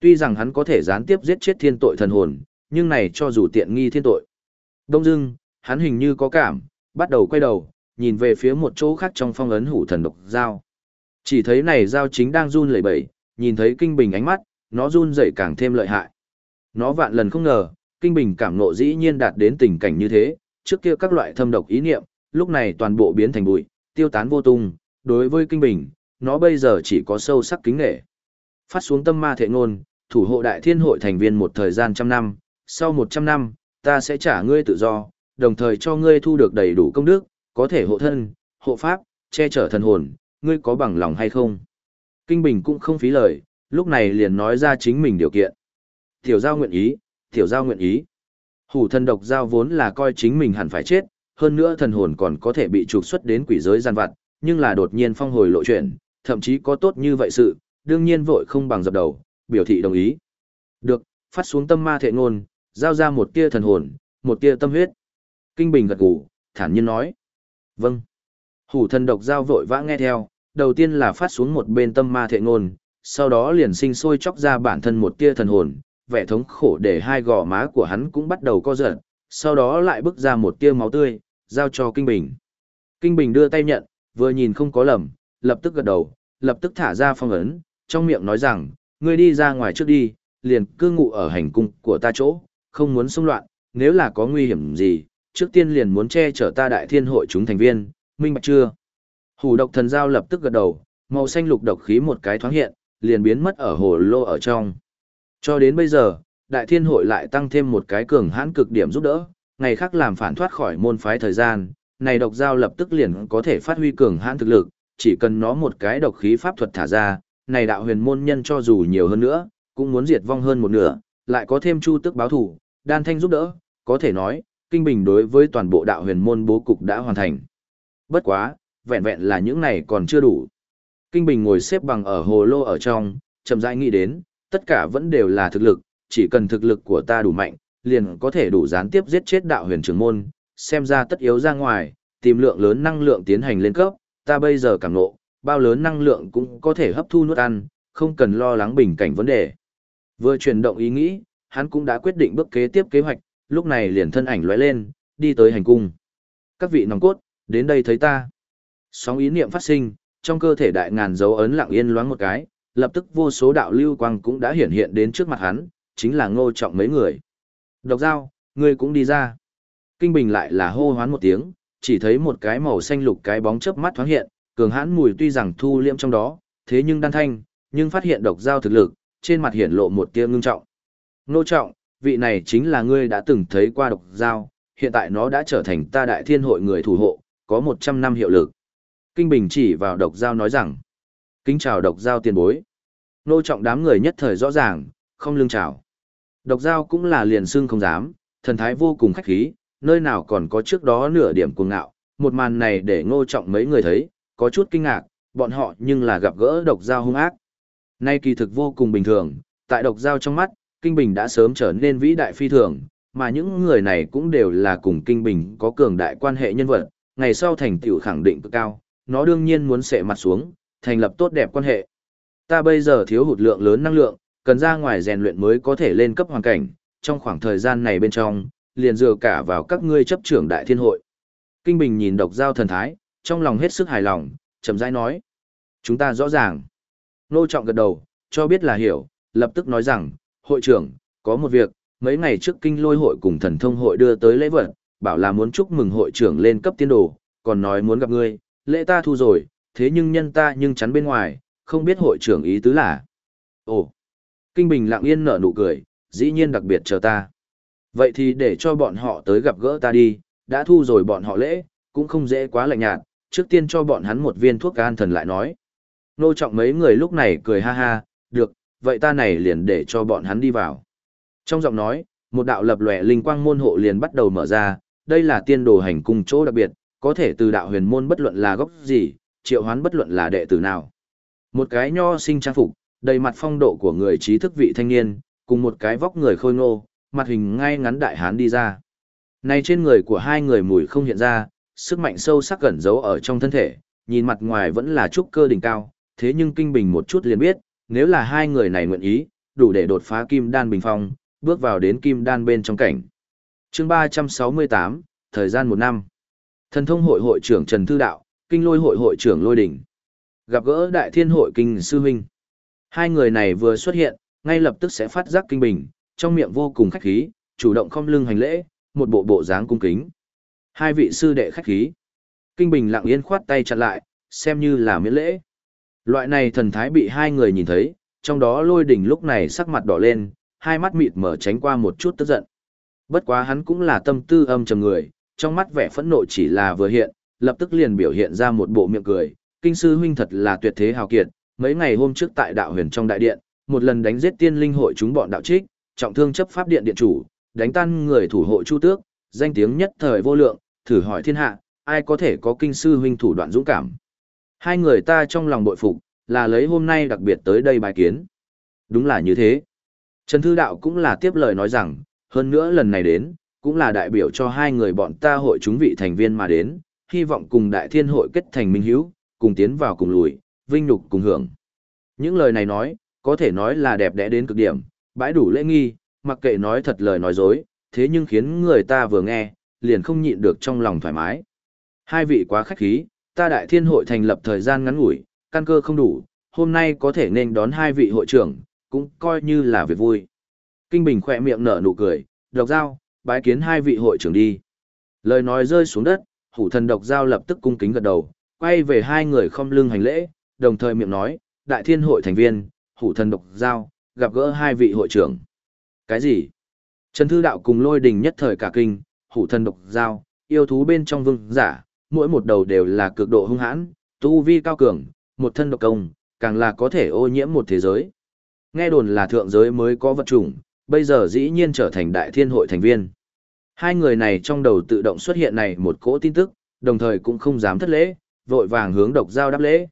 Tuy rằng hắn có thể gián tiếp giết chết thiên tội thần hồn, nhưng này cho dù tiện nghi thiên tội. Đông dưng, hắn hình như có cảm, bắt đầu quay đầu, nhìn về phía một chỗ khác trong phong ấn hủ thần độc dao. Chỉ thấy này dao chính đang run lẩy bẩy, nhìn thấy kinh bình ánh mắt, nó run dậy càng thêm lợi hại. Nó vạn lần không ngờ, kinh bình cảm nộ dĩ nhiên đạt đến tình cảnh như thế, trước kia các loại thâm độc ý niệm, lúc này toàn bộ biến thành bụi, tiêu tán vô tung, đối với kinh bình, nó bây giờ chỉ có sâu sắc kính nghệ. Phát xuống tâm ma thệ ngôn, thủ hộ đại thiên hội thành viên một thời gian trăm năm, sau một trăm năm, ta sẽ trả ngươi tự do, đồng thời cho ngươi thu được đầy đủ công đức, có thể hộ thân, hộ pháp, che chở thần hồn, ngươi có bằng lòng hay không? Kinh Bình cũng không phí lời, lúc này liền nói ra chính mình điều kiện. Tiểu giao nguyện ý, tiểu giao nguyện ý. Hủ thần độc giao vốn là coi chính mình hẳn phải chết, hơn nữa thần hồn còn có thể bị trục xuất đến quỷ giới gian vặt, nhưng là đột nhiên phong hồi lộ chuyện, thậm chí có tốt như vậy sự, đương nhiên vội không bằng dập đầu, biểu thị đồng ý. Được, phát xuống tâm ma thệ ngôn, giao ra một tia thần hồn, một tia tâm huyết. Kinh Bình gật gù, thản nhiên nói. Vâng. Hủ thần độc giao vội vã nghe theo, đầu tiên là phát xuống một bên tâm ma thệ ngôn, sau đó liền sinh sôi chóc ra bản thân một tia thần hồn, vẻ thống khổ để hai gò má của hắn cũng bắt đầu co giật, sau đó lại bước ra một tia máu tươi, giao cho Kinh Bình. Kinh Bình đưa tay nhận, vừa nhìn không có lầm, lập tức gật đầu, lập tức thả ra phong ấn, trong miệng nói rằng, ngươi đi ra ngoài trước đi, liền cư ngụ ở hành cung của ta chỗ, không muốn xung loạn, nếu là có nguy hiểm gì, trước tiên liền muốn che chở ta đại thiên hội chúng thành viên, minh bạch chưa? Hủ độc thần giao lập tức gật đầu, màu xanh lục độc khí một cái thoáng hiện, liền biến mất ở hồ lô ở trong. Cho đến bây giờ, đại thiên hội lại tăng thêm một cái cường hãn cực điểm giúp đỡ, ngày khác làm phản thoát khỏi môn phái thời gian, này độc giao lập tức liền có thể phát huy cường hãn thực lực, chỉ cần nó một cái độc khí pháp thuật thả ra, này đạo huyền môn nhân cho dù nhiều hơn nữa, cũng muốn diệt vong hơn một nửa, lại có thêm chu tức báo thủ, đan thanh giúp đỡ, có thể nói, kinh bình đối với toàn bộ đạo huyền môn bố cục đã hoàn thành. Bất quá, vẹn vẹn là những này còn chưa đủ. Kinh bình ngồi xếp bằng ở hồ lô ở trong, chậm rãi nghĩ đến, tất cả vẫn đều là thực lực, chỉ cần thực lực của ta đủ mạnh, liền có thể đủ gián tiếp giết chết đạo huyền trưởng môn, xem ra tất yếu ra ngoài, tìm lượng lớn năng lượng tiến hành lên cấp, ta bây giờ cảm ngộ, bao lớn năng lượng cũng có thể hấp thu nuốt ăn, không cần lo lắng bình cảnh vấn đề. Vừa chuyển động ý nghĩ, hắn cũng đã quyết định bước kế tiếp kế hoạch, lúc này liền thân ảnh lóe lên, đi tới hành cung. Các vị nòng cốt, đến đây thấy ta. Sóng ý niệm phát sinh, trong cơ thể đại ngàn dấu ấn lặng yên loáng một cái, lập tức vô số đạo lưu quang cũng đã hiện hiện đến trước mặt hắn, chính là ngô trọng mấy người. Độc dao, ngươi cũng đi ra. Kinh bình lại là hô hoán một tiếng, chỉ thấy một cái màu xanh lục cái bóng chớp mắt thoáng hiện, cường hãn mùi tuy rằng thu liễm trong đó, thế nhưng đan thanh, nhưng phát hiện độc dao thực lực, trên mặt hiện lộ một tia ngưng trọng. Ngô trọng, vị này chính là ngươi đã từng thấy qua độc giao, hiện tại nó đã trở thành ta đại thiên hội người thủ hộ, có 100 năm hiệu lực. Kinh Bình chỉ vào độc giao nói rằng, kính chào độc giao tiền bối. Nô trọng đám người nhất thời rõ ràng, không lương chào. Độc giao cũng là liền xưng không dám, thần thái vô cùng khách khí, nơi nào còn có trước đó nửa điểm cuồng ngạo, một màn này để ngô trọng mấy người thấy, có chút kinh ngạc, bọn họ nhưng là gặp gỡ độc giao hung ác. Nay kỳ thực vô cùng bình thường, tại độc giao trong mắt, Kinh Bình đã sớm trở nên vĩ đại phi thường, mà những người này cũng đều là cùng Kinh Bình có cường đại quan hệ nhân vật, ngày sau thành tựu khẳng định cực cao, nó đương nhiên muốn sệ mặt xuống, thành lập tốt đẹp quan hệ. Ta bây giờ thiếu hụt lượng lớn năng lượng, cần ra ngoài rèn luyện mới có thể lên cấp hoàn cảnh, trong khoảng thời gian này bên trong, liền dựa cả vào các ngươi chấp trưởng đại thiên hội. Kinh Bình nhìn độc giao thần thái, trong lòng hết sức hài lòng, chậm rãi nói. Chúng ta rõ ràng. Nô Trọng gật đầu, cho biết là hiểu, lập tức nói rằng, hội trưởng, có một việc, mấy ngày trước kinh lôi hội cùng thần thông hội đưa tới lễ vật, bảo là muốn chúc mừng hội trưởng lên cấp tiên đồ, còn nói muốn gặp ngươi, lễ ta thu rồi, thế nhưng nhân ta nhưng chắn bên ngoài, không biết hội trưởng ý tứ là. Ồ, Kinh Bình lặng yên nở nụ cười, dĩ nhiên đặc biệt chờ ta. Vậy thì để cho bọn họ tới gặp gỡ ta đi, đã thu rồi bọn họ lễ, cũng không dễ quá lạnh nhạt, trước tiên cho bọn hắn một viên thuốc an thần lại nói. Nô trọng mấy người lúc này cười ha ha, được, vậy ta này liền để cho bọn hắn đi vào. Trong giọng nói, một đạo lập lòe linh quang môn hộ liền bắt đầu mở ra, đây là tiên đồ hành cung chỗ đặc biệt, có thể từ đạo huyền môn bất luận là gốc gì, triệu hoán bất luận là đệ tử nào. Một cái nho sinh trang phục, đầy mặt phong độ của người trí thức vị thanh niên, cùng một cái vóc người khôi ngô, mặt hình ngay ngắn đại hán đi ra. Này trên người của hai người mùi không hiện ra, sức mạnh sâu sắc gần giấu ở trong thân thể, nhìn mặt ngoài vẫn là trúc cơ đỉnh cao, thế nhưng kinh bình một chút liền biết, nếu là hai người này nguyện ý, đủ để đột phá kim đan bình phong, bước vào đến kim đan bên trong cảnh. chương 368, thời gian một năm. Thần thông hội hội trưởng Trần Thư Đạo, kinh lôi hội hội trưởng Lôi Đỉnh. Gặp gỡ đại thiên hội kinh sư huynh. Hai người này vừa xuất hiện, ngay lập tức sẽ phát giác kinh bình, trong miệng vô cùng khách khí, chủ động không lưng hành lễ, một bộ bộ dáng cung kính. Hai vị sư đệ khách khí. Kinh bình lặng yên khoát tay chặn lại, xem như là miễn lễ. Loại này thần thái bị hai người nhìn thấy, trong đó lôi đỉnh lúc này sắc mặt đỏ lên, hai mắt mịt mở tránh qua một chút tức giận. Bất quá hắn cũng là tâm tư âm trầm người, trong mắt vẻ phẫn nộ chỉ là vừa hiện, lập tức liền biểu hiện ra một bộ miệng cười, kinh sư huynh thật là tuyệt thế hào kiệt, mấy ngày hôm trước tại đạo huyền trong đại điện, một lần đánh giết tiên linh hội chúng bọn đạo trích, trọng thương chấp pháp điện điện chủ, đánh tan người thủ hộ chu tước, danh tiếng nhất thời vô lượng, thử hỏi thiên hạ, ai có thể có kinh sư huynh thủ đoạn dũng cảm. Hai người ta trong lòng bội phục, là lấy hôm nay đặc biệt tới đây bài kiến. Đúng là như thế. Trần Thư Đạo cũng là tiếp lời nói rằng, hơn nữa lần này đến, cũng là đại biểu cho hai người bọn ta hội chúng vị thành viên mà đến, hy vọng cùng đại thiên hội kết thành minh hiếu, cùng tiến vào cùng lùi, vinh nhục cùng hưởng. Những lời này nói, có thể nói là đẹp đẽ đến cực điểm, bãi đủ lễ nghi, mặc kệ nói thật lời nói dối, thế nhưng khiến người ta vừa nghe, liền không nhịn được trong lòng thoải mái. Hai vị quá khách khí, ta đại thiên hội thành lập thời gian ngắn ngủi, căn cơ không đủ, hôm nay có thể nên đón hai vị hội trưởng, cũng coi như là việc vui. Kinh Bình khỏe miệng nở nụ cười, độc giao, bái kiến hai vị hội trưởng đi. Lời nói rơi xuống đất, hủ thần độc giao lập tức cung kính gật đầu, quay về hai người không lưng hành lễ, đồng thời miệng nói, đại thiên hội thành viên, hủ thần độc giao, gặp gỡ hai vị hội trưởng. Cái gì? Trần Thư Đạo cùng lôi đình nhất thời cả kinh, hủ thần độc giao, yêu thú bên trong vương giả, mỗi một đầu đều là cực độ hung hãn, tu vi cao cường, một thân độc công, càng là có thể ô nhiễm một thế giới. Nghe đồn là thượng giới mới có vật chủng, bây giờ dĩ nhiên trở thành đại thiên hội thành viên. Hai người này trong đầu tự động xuất hiện này một cỗ tin tức, đồng thời cũng không dám thất lễ, vội vàng hướng độc giao đáp lễ.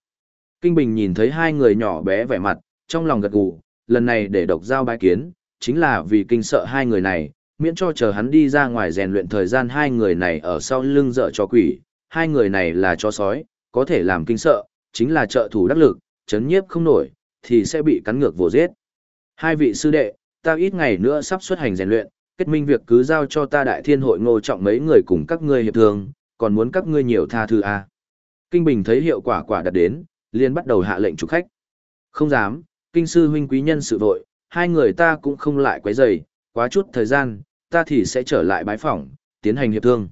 Kinh Bình nhìn thấy hai người nhỏ bé vẻ mặt, trong lòng gật gù, lần này để độc giao bái kiến, chính là vì kinh sợ hai người này, miễn cho chờ hắn đi ra ngoài rèn luyện thời gian hai người này ở sau lưng dở cho quỷ, hai người này là chó sói, có thể làm kinh sợ, chính là trợ thủ đắc lực, chấn nhiếp không nổi, thì sẽ bị cắn ngược vồ giết. Hai vị sư đệ, ta ít ngày nữa sắp xuất hành rèn luyện, kết minh việc cứ giao cho ta đại thiên hội ngô trọng mấy người cùng các ngươi hiệp thương, còn muốn các ngươi nhiều tha thứ à. Kinh Bình thấy hiệu quả quả đạt đến, liền bắt đầu hạ lệnh chủ khách. Không dám, kinh sư huynh quý nhân sự vội, hai người ta cũng không lại quấy rầy, quá chút thời gian, ta thì sẽ trở lại bái phỏng, tiến hành hiệp thương.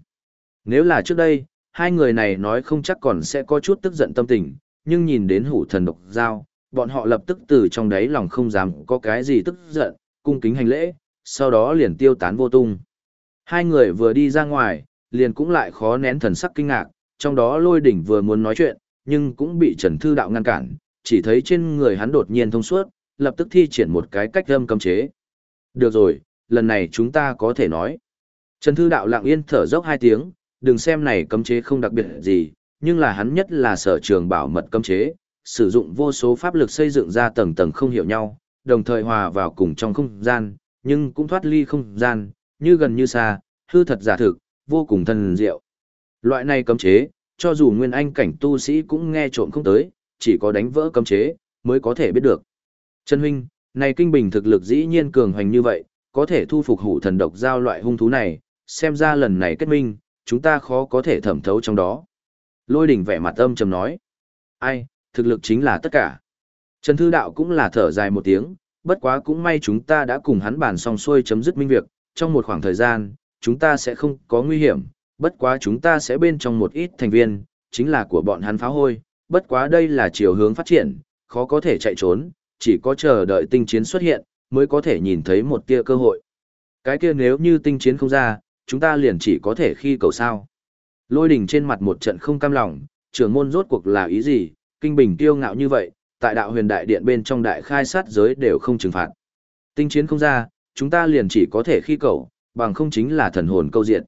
Nếu là trước đây, hai người này nói không chắc còn sẽ có chút tức giận tâm tình, nhưng nhìn đến hủ thần độc giao, bọn họ lập tức từ trong đáy lòng không dám có cái gì tức giận, cung kính hành lễ, sau đó liền tiêu tán vô tung. Hai người vừa đi ra ngoài, liền cũng lại khó nén thần sắc kinh ngạc, trong đó lôi đỉnh vừa muốn nói chuyện, nhưng cũng bị Trần Thư Đạo ngăn cản, chỉ thấy trên người hắn đột nhiên thông suốt, lập tức thi triển một cái cách âm cấm chế. Được rồi, lần này chúng ta có thể nói. Trần Thư Đạo lặng yên thở dốc hai tiếng, đừng xem này cấm chế không đặc biệt gì, nhưng là hắn nhất là sở trường bảo mật cấm chế, sử dụng vô số pháp lực xây dựng ra tầng tầng không hiểu nhau, đồng thời hòa vào cùng trong không gian, nhưng cũng thoát ly không gian, như gần như xa, hư thật giả thực, vô cùng thần diệu. Loại này cấm chế, cho dù nguyên anh cảnh tu sĩ cũng nghe trộm không tới, chỉ có đánh vỡ cấm chế, mới có thể biết được. Trần Huynh, này kinh bình thực lực dĩ nhiên cường hoành như vậy, có thể thu phục hủ thần độc giao loại hung thú này, xem ra lần này kết minh, chúng ta khó có thể thẩm thấu trong đó. Lôi đỉnh vẻ mặt âm trầm nói. Ai, thực lực chính là tất cả. Trần Thư Đạo cũng là thở dài một tiếng, bất quá cũng may chúng ta đã cùng hắn bàn xong xuôi chấm dứt minh việc, trong một khoảng thời gian, chúng ta sẽ không có nguy hiểm, bất quá chúng ta sẽ bên trong một ít thành viên, chính là của bọn hắn phá hôi, bất quá đây là chiều hướng phát triển, khó có thể chạy trốn, chỉ có chờ đợi tinh chiến xuất hiện, mới có thể nhìn thấy một tia cơ hội. Cái kia nếu như tinh chiến không ra, chúng ta liền chỉ có thể khi cầu sao. Lôi đỉnh trên mặt một trận không cam lòng, trưởng môn rốt cuộc là ý gì, kinh bình tiêu ngạo như vậy, tại đạo huyền đại điện bên trong đại khai sát giới đều không trừng phạt. Tinh chiến không ra, chúng ta liền chỉ có thể khi cầu, bằng không chính là thần hồn câu diện.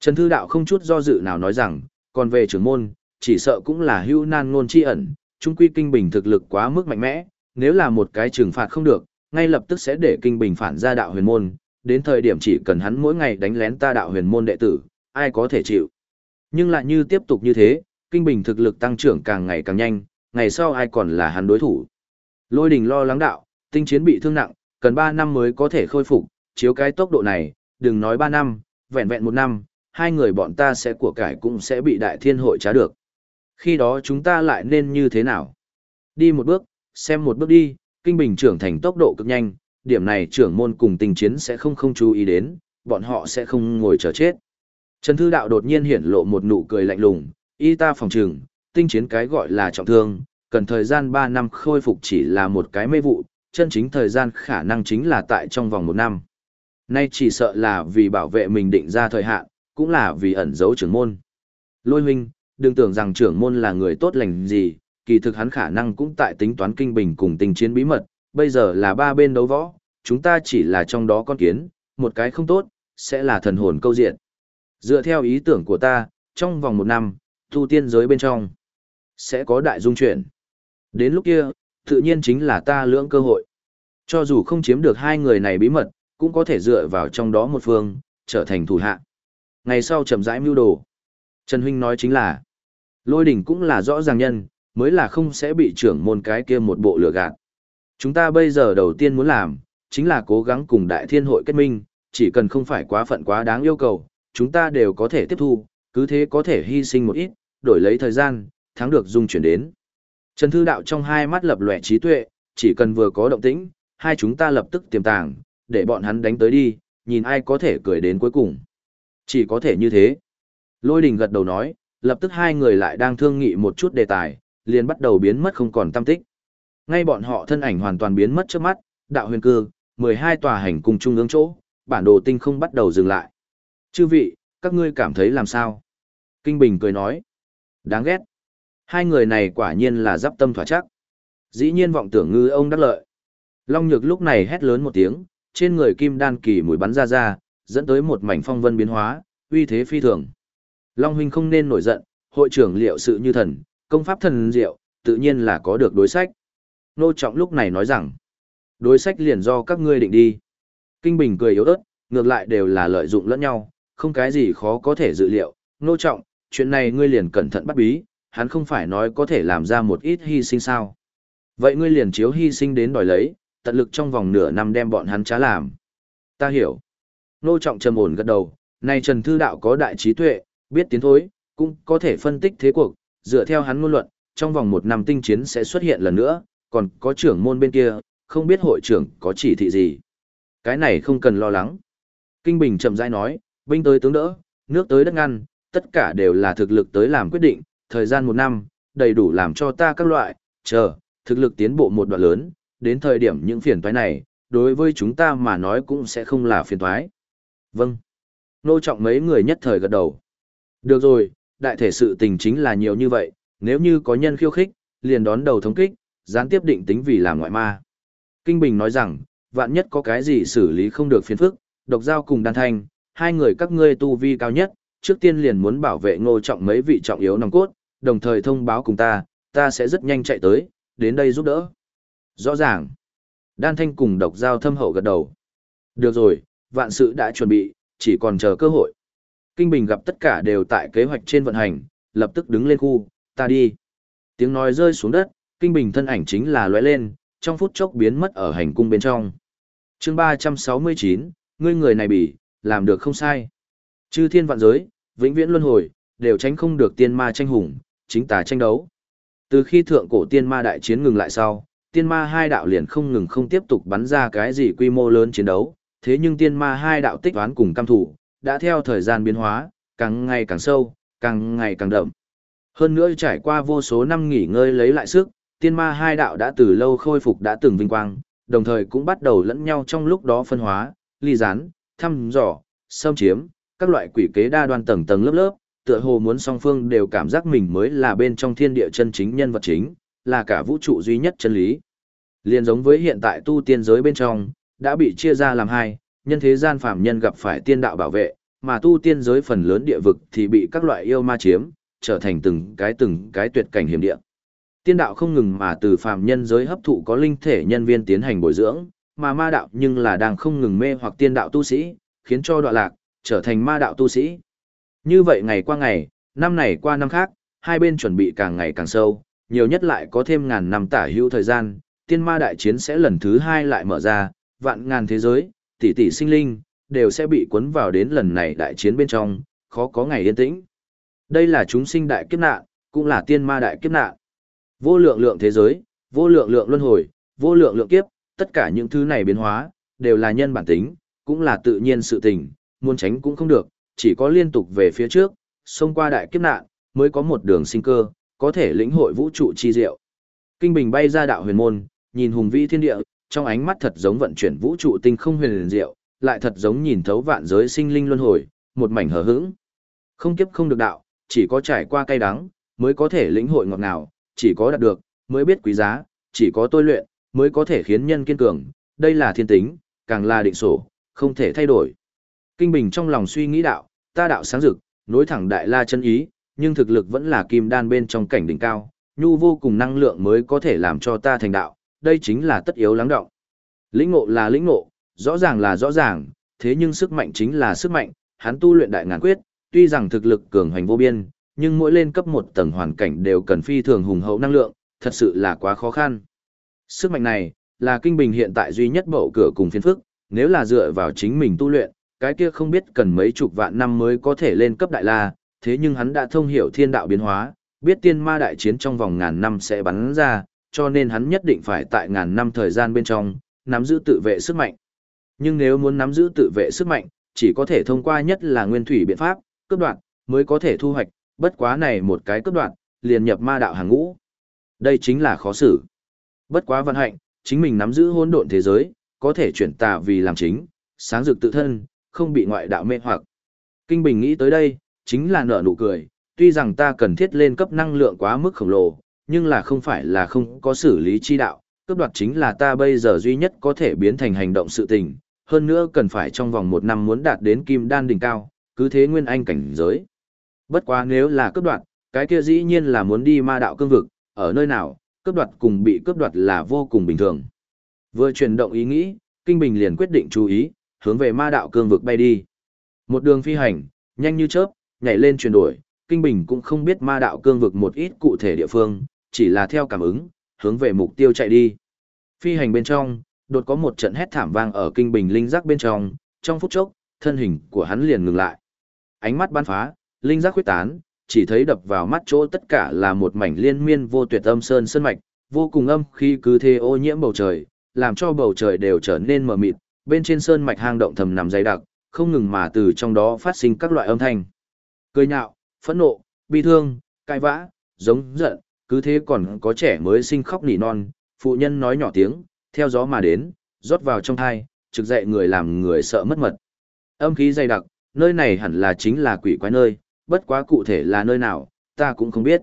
Trần Thư Đạo không chút do dự nào nói rằng, còn về trưởng môn, chỉ sợ cũng là hưu nan ngôn chi ẩn, chung quy kinh bình thực lực quá mức mạnh mẽ, nếu là một cái trừng phạt không được, ngay lập tức sẽ để kinh bình phản ra đạo huyền môn, đến thời điểm chỉ cần hắn mỗi ngày đánh lén ta đạo huyền môn đệ tử, ai có thể chịu. Nhưng lại như tiếp tục như thế, kinh bình thực lực tăng trưởng càng ngày càng nhanh, ngày sau ai còn là hắn đối thủ. Lôi đình lo lắng đạo, tinh chiến bị thương nặng, cần 3 năm mới có thể khôi phục, chiếu cái tốc độ này, đừng nói 3 năm, vẹn vẹn một năm, hai người bọn ta sẽ của cải cũng sẽ bị đại thiên hội trả được. Khi đó chúng ta lại nên như thế nào? Đi một bước, xem một bước đi, kinh bình trưởng thành tốc độ cực nhanh, điểm này trưởng môn cùng tình chiến sẽ không không chú ý đến, bọn họ sẽ không ngồi chờ chết. Trần Thư Đạo đột nhiên hiển lộ một nụ cười lạnh lùng, y ta phòng trừng, tinh chiến cái gọi là trọng thương, cần thời gian 3 năm khôi phục chỉ là một cái mê vụ, chân chính thời gian khả năng chính là tại trong vòng một năm. Nay chỉ sợ là vì bảo vệ mình định ra thời hạn, cũng là vì ẩn giấu trưởng môn. Lôi huynh, đừng tưởng rằng trưởng môn là người tốt lành gì, kỳ thực hắn khả năng cũng tại tính toán kinh bình cùng tình chiến bí mật, bây giờ là ba bên đấu võ, chúng ta chỉ là trong đó con kiến, một cái không tốt, sẽ là thần hồn câu diện. Dựa theo ý tưởng của ta, trong vòng một năm, tu tiên giới bên trong, sẽ có đại dung chuyển. Đến lúc kia, tự nhiên chính là ta lưỡng cơ hội. Cho dù không chiếm được hai người này bí mật, cũng có thể dựa vào trong đó một phương, trở thành thủ hạ. Ngày sau chậm rãi mưu đồ. Trần Huynh nói chính là, lôi đỉnh cũng là rõ ràng nhân, mới là không sẽ bị trưởng môn cái kia một bộ lừa gạt. Chúng ta bây giờ đầu tiên muốn làm, chính là cố gắng cùng đại thiên hội kết minh, chỉ cần không phải quá phận quá đáng yêu cầu, chúng ta đều có thể tiếp thu, cứ thế có thể hy sinh một ít, đổi lấy thời gian, thắng được dung chuyển đến. Trần Thư Đạo trong hai mắt lập lòe trí tuệ, chỉ cần vừa có động tĩnh, hai chúng ta lập tức tiềm tàng, để bọn hắn đánh tới đi, nhìn ai có thể cười đến cuối cùng. Chỉ có thể như thế. Lôi đình gật đầu nói, lập tức hai người lại đang thương nghị một chút đề tài, liền bắt đầu biến mất không còn tâm tích. Ngay bọn họ thân ảnh hoàn toàn biến mất trước mắt, đạo huyền cư, 12 tòa hành cùng trung ương chỗ, bản đồ tinh không bắt đầu dừng lại. Chư vị, các ngươi cảm thấy làm sao? Kinh Bình cười nói. Đáng ghét. Hai người này quả nhiên là giáp tâm thỏa chắc. Dĩ nhiên vọng tưởng ngư ông đắc lợi. Long Nhược lúc này hét lớn một tiếng, trên người kim đan kỳ mùi bắn ra ra, dẫn tới một mảnh phong vân biến hóa, uy thế phi thường. Long huynh không nên nổi giận, hội trưởng liệu sự như thần, công pháp thần diệu, tự nhiên là có được đối sách. Nô Trọng lúc này nói rằng, đối sách liền do các ngươi định đi. Kinh Bình cười yếu ớt, ngược lại đều là lợi dụng lẫn nhau, không cái gì khó có thể dự liệu. Nô Trọng, chuyện này ngươi liền cẩn thận bắt bí, hắn không phải nói có thể làm ra một ít hy sinh sao. Vậy ngươi liền chiếu hy sinh đến đòi lấy, tận lực trong vòng nửa năm đem bọn hắn trá làm. Ta hiểu. Nô Trọng trầm ổn gật đầu, này Trần Thư Đạo có đại trí tuệ, biết tiến thối, cũng có thể phân tích thế cuộc, dựa theo hắn ngôn luận, trong vòng một năm tinh chiến sẽ xuất hiện lần nữa, còn có trưởng môn bên kia, không biết hội trưởng có chỉ thị gì. Cái này không cần lo lắng. Kinh Bình chậm rãi nói, binh tới tướng đỡ, nước tới đất ngăn, tất cả đều là thực lực tới làm quyết định, thời gian một năm, đầy đủ làm cho ta các loại, chờ, thực lực tiến bộ một đoạn lớn, đến thời điểm những phiền toái này, đối với chúng ta mà nói cũng sẽ không là phiền toái. Vâng. Nô trọng mấy người nhất thời gật đầu. Được rồi, đại thể sự tình chính là nhiều như vậy, nếu như có nhân khiêu khích, liền đón đầu thống kích, gián tiếp định tính vì làm ngoại ma. Kinh Bình nói rằng, vạn nhất có cái gì xử lý không được phiền phức, độc giao cùng đan thanh, hai người các ngươi tu vi cao nhất, trước tiên liền muốn bảo vệ ngô trọng mấy vị trọng yếu nòng cốt, đồng thời thông báo cùng ta, ta sẽ rất nhanh chạy tới, đến đây giúp đỡ. Rõ ràng, đan thanh cùng độc giao thâm hậu gật đầu. Được rồi, vạn sự đã chuẩn bị, chỉ còn chờ cơ hội. Kinh Bình gặp tất cả đều tại kế hoạch trên vận hành, lập tức đứng lên khu, ta đi. Tiếng nói rơi xuống đất, Kinh Bình thân ảnh chính là lóe lên, trong phút chốc biến mất ở hành cung bên trong. chương 369, ngươi người này bị, làm được không sai. Chư thiên vạn giới, vĩnh viễn luân hồi, đều tránh không được tiên ma tranh hùng, chính tà tranh đấu. Từ khi thượng cổ tiên ma đại chiến ngừng lại sau, tiên ma hai đạo liền không ngừng không tiếp tục bắn ra cái gì quy mô lớn chiến đấu, thế nhưng tiên ma hai đạo tích toán cùng cam thủ, đã theo thời gian biến hóa, càng ngày càng sâu, càng ngày càng đậm. Hơn nữa trải qua vô số năm nghỉ ngơi lấy lại sức, tiên ma hai đạo đã từ lâu khôi phục đã từng vinh quang, đồng thời cũng bắt đầu lẫn nhau trong lúc đó phân hóa, ly gián, thăm dò, xâm chiếm, các loại quỷ kế đa đoan tầng tầng lớp lớp, tựa hồ muốn song phương đều cảm giác mình mới là bên trong thiên địa chân chính nhân vật chính, là cả vũ trụ duy nhất chân lý. Liên giống với hiện tại tu tiên giới bên trong, đã bị chia ra làm hai, nhân thế gian phàm nhân gặp phải tiên đạo bảo vệ, mà tu tiên giới phần lớn địa vực thì bị các loại yêu ma chiếm, trở thành từng cái từng cái tuyệt cảnh hiểm địa. Tiên đạo không ngừng mà từ phàm nhân giới hấp thụ có linh thể nhân viên tiến hành bồi dưỡng, mà ma đạo nhưng là đang không ngừng mê hoặc tiên đạo tu sĩ, khiến cho đoạn lạc, trở thành ma đạo tu sĩ. Như vậy ngày qua ngày, năm này qua năm khác, hai bên chuẩn bị càng ngày càng sâu, nhiều nhất lại có thêm ngàn năm tả hữu thời gian, tiên ma đại chiến sẽ lần thứ hai lại mở ra, vạn ngàn thế giới, tỷ tỷ sinh linh, đều sẽ bị cuốn vào đến lần này đại chiến bên trong, khó có ngày yên tĩnh. Đây là chúng sinh đại kiếp nạn, cũng là tiên ma đại kiếp nạn. Vô lượng lượng thế giới, vô lượng lượng luân hồi, vô lượng lượng kiếp, tất cả những thứ này biến hóa, đều là nhân bản tính, cũng là tự nhiên sự tình, muốn tránh cũng không được, chỉ có liên tục về phía trước, xông qua đại kiếp nạn, mới có một đường sinh cơ, có thể lĩnh hội vũ trụ chi diệu. Kinh Bình bay ra đạo huyền môn, nhìn hùng vĩ thiên địa, trong ánh mắt thật giống vận chuyển vũ trụ tinh không huyền diệu, lại thật giống nhìn thấu vạn giới sinh linh luân hồi, một mảnh hờ hững. Không kiếp không được đạo, chỉ có trải qua cay đắng, mới có thể lĩnh hội ngọt ngào, chỉ có đạt được, mới biết quý giá, chỉ có tôi luyện, mới có thể khiến nhân kiên cường, đây là thiên tính, càng là định sổ, không thể thay đổi. Kinh Bình trong lòng suy nghĩ đạo, ta đạo sáng rực, nối thẳng đại la chân ý, nhưng thực lực vẫn là kim đan bên trong cảnh đỉnh cao, nhu vô cùng năng lượng mới có thể làm cho ta thành đạo, đây chính là tất yếu lắng động. Lĩnh ngộ là lĩnh ngộ, rõ ràng là rõ ràng, thế nhưng sức mạnh chính là sức mạnh, hắn tu luyện đại ngàn quyết, tuy rằng thực lực cường hành vô biên, nhưng mỗi lên cấp một tầng hoàn cảnh đều cần phi thường hùng hậu năng lượng, thật sự là quá khó khăn. Sức mạnh này, là kinh bình hiện tại duy nhất bậu cửa cùng phiên phức, nếu là dựa vào chính mình tu luyện, cái kia không biết cần mấy chục vạn năm mới có thể lên cấp đại la, thế nhưng hắn đã thông hiểu thiên đạo biến hóa, biết tiên ma đại chiến trong vòng ngàn năm sẽ bắn ra, cho nên hắn nhất định phải tại ngàn năm thời gian bên trong, nắm giữ tự vệ sức mạnh. Nhưng nếu muốn nắm giữ tự vệ sức mạnh, chỉ có thể thông qua nhất là nguyên thủy biện pháp, cướp đoạn, mới có thể thu hoạch, bất quá này một cái cướp đoạn, liền nhập ma đạo hàng ngũ. Đây chính là khó xử. Bất quá vận hạnh, chính mình nắm giữ hỗn độn thế giới, có thể chuyển tà vì làm chính, sáng rực tự thân, không bị ngoại đạo mê hoặc. Kinh Bình nghĩ tới đây, chính là nở nụ cười, tuy rằng ta cần thiết lên cấp năng lượng quá mức khổng lồ, nhưng là không phải là không có xử lý chi đạo, cướp đoạt chính là ta bây giờ duy nhất có thể biến thành hành động sự tình, hơn nữa cần phải trong vòng một năm muốn đạt đến kim đan đỉnh cao, cứ thế nguyên anh cảnh giới. Bất quá nếu là cướp đoạt, cái kia dĩ nhiên là muốn đi ma đạo cương vực, ở nơi nào, cướp đoạt cùng bị cướp đoạt là vô cùng bình thường. Vừa chuyển động ý nghĩ, Kinh Bình liền quyết định chú ý, hướng về ma đạo cương vực bay đi. Một đường phi hành, nhanh như chớp, nhảy lên chuyển đổi, Kinh Bình cũng không biết ma đạo cương vực một ít cụ thể địa phương, chỉ là theo cảm ứng, hướng về mục tiêu chạy đi. Phi hành bên trong, đột có một trận hét thảm vang ở Kinh Bình linh giác bên trong, trong phút chốc, thân hình của hắn liền ngừng lại. Ánh mắt bắn phá, linh giác huyết tán, chỉ thấy đập vào mắt chỗ tất cả là một mảnh liên miên vô tuyệt âm sơn sơn mạch, vô cùng âm khi cứ thế ô nhiễm bầu trời, làm cho bầu trời đều trở nên mờ mịt, bên trên sơn mạch hang động thầm nằm dày đặc, không ngừng mà từ trong đó phát sinh các loại âm thanh. Cười nhạo, phẫn nộ, bi thương, cãi vã, giống giận, cứ thế còn có trẻ mới sinh khóc nỉ non, phụ nhân nói nhỏ tiếng, theo gió mà đến, rót vào trong thai, trực dậy người làm người sợ mất mật. Âm khí dày đặc, nơi này hẳn là chính là quỷ quái nơi, bất quá cụ thể là nơi nào, ta cũng không biết.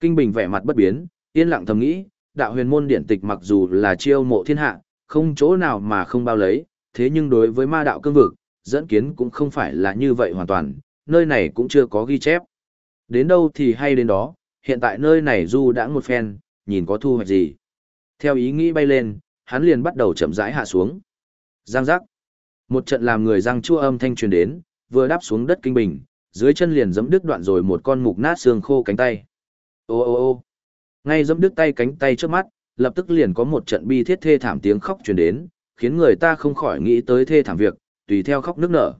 Kinh Bình vẻ mặt bất biến, yên lặng thầm nghĩ, đạo huyền môn điển tịch mặc dù là chiêu mộ thiên hạ, không chỗ nào mà không bao lấy, thế nhưng đối với ma đạo cương vực, dẫn kiến cũng không phải là như vậy hoàn toàn, nơi này cũng chưa có ghi chép. Đến đâu thì hay đến đó, hiện tại nơi này du đã một phen, nhìn có thu hoạch gì. Theo ý nghĩ bay lên, hắn liền bắt đầu chậm rãi hạ xuống. Giang giác. Một trận làm người răng chua âm thanh truyền đến, vừa đáp xuống đất kinh bình, dưới chân liền giẫm đứt đoạn rồi một con mục nát xương khô cánh tay. Ô ô ô. Ngay giẫm đứt tay cánh tay trước mắt, lập tức liền có một trận bi thiết thê thảm tiếng khóc truyền đến, khiến người ta không khỏi nghĩ tới thê thảm việc, tùy theo khóc nức nở.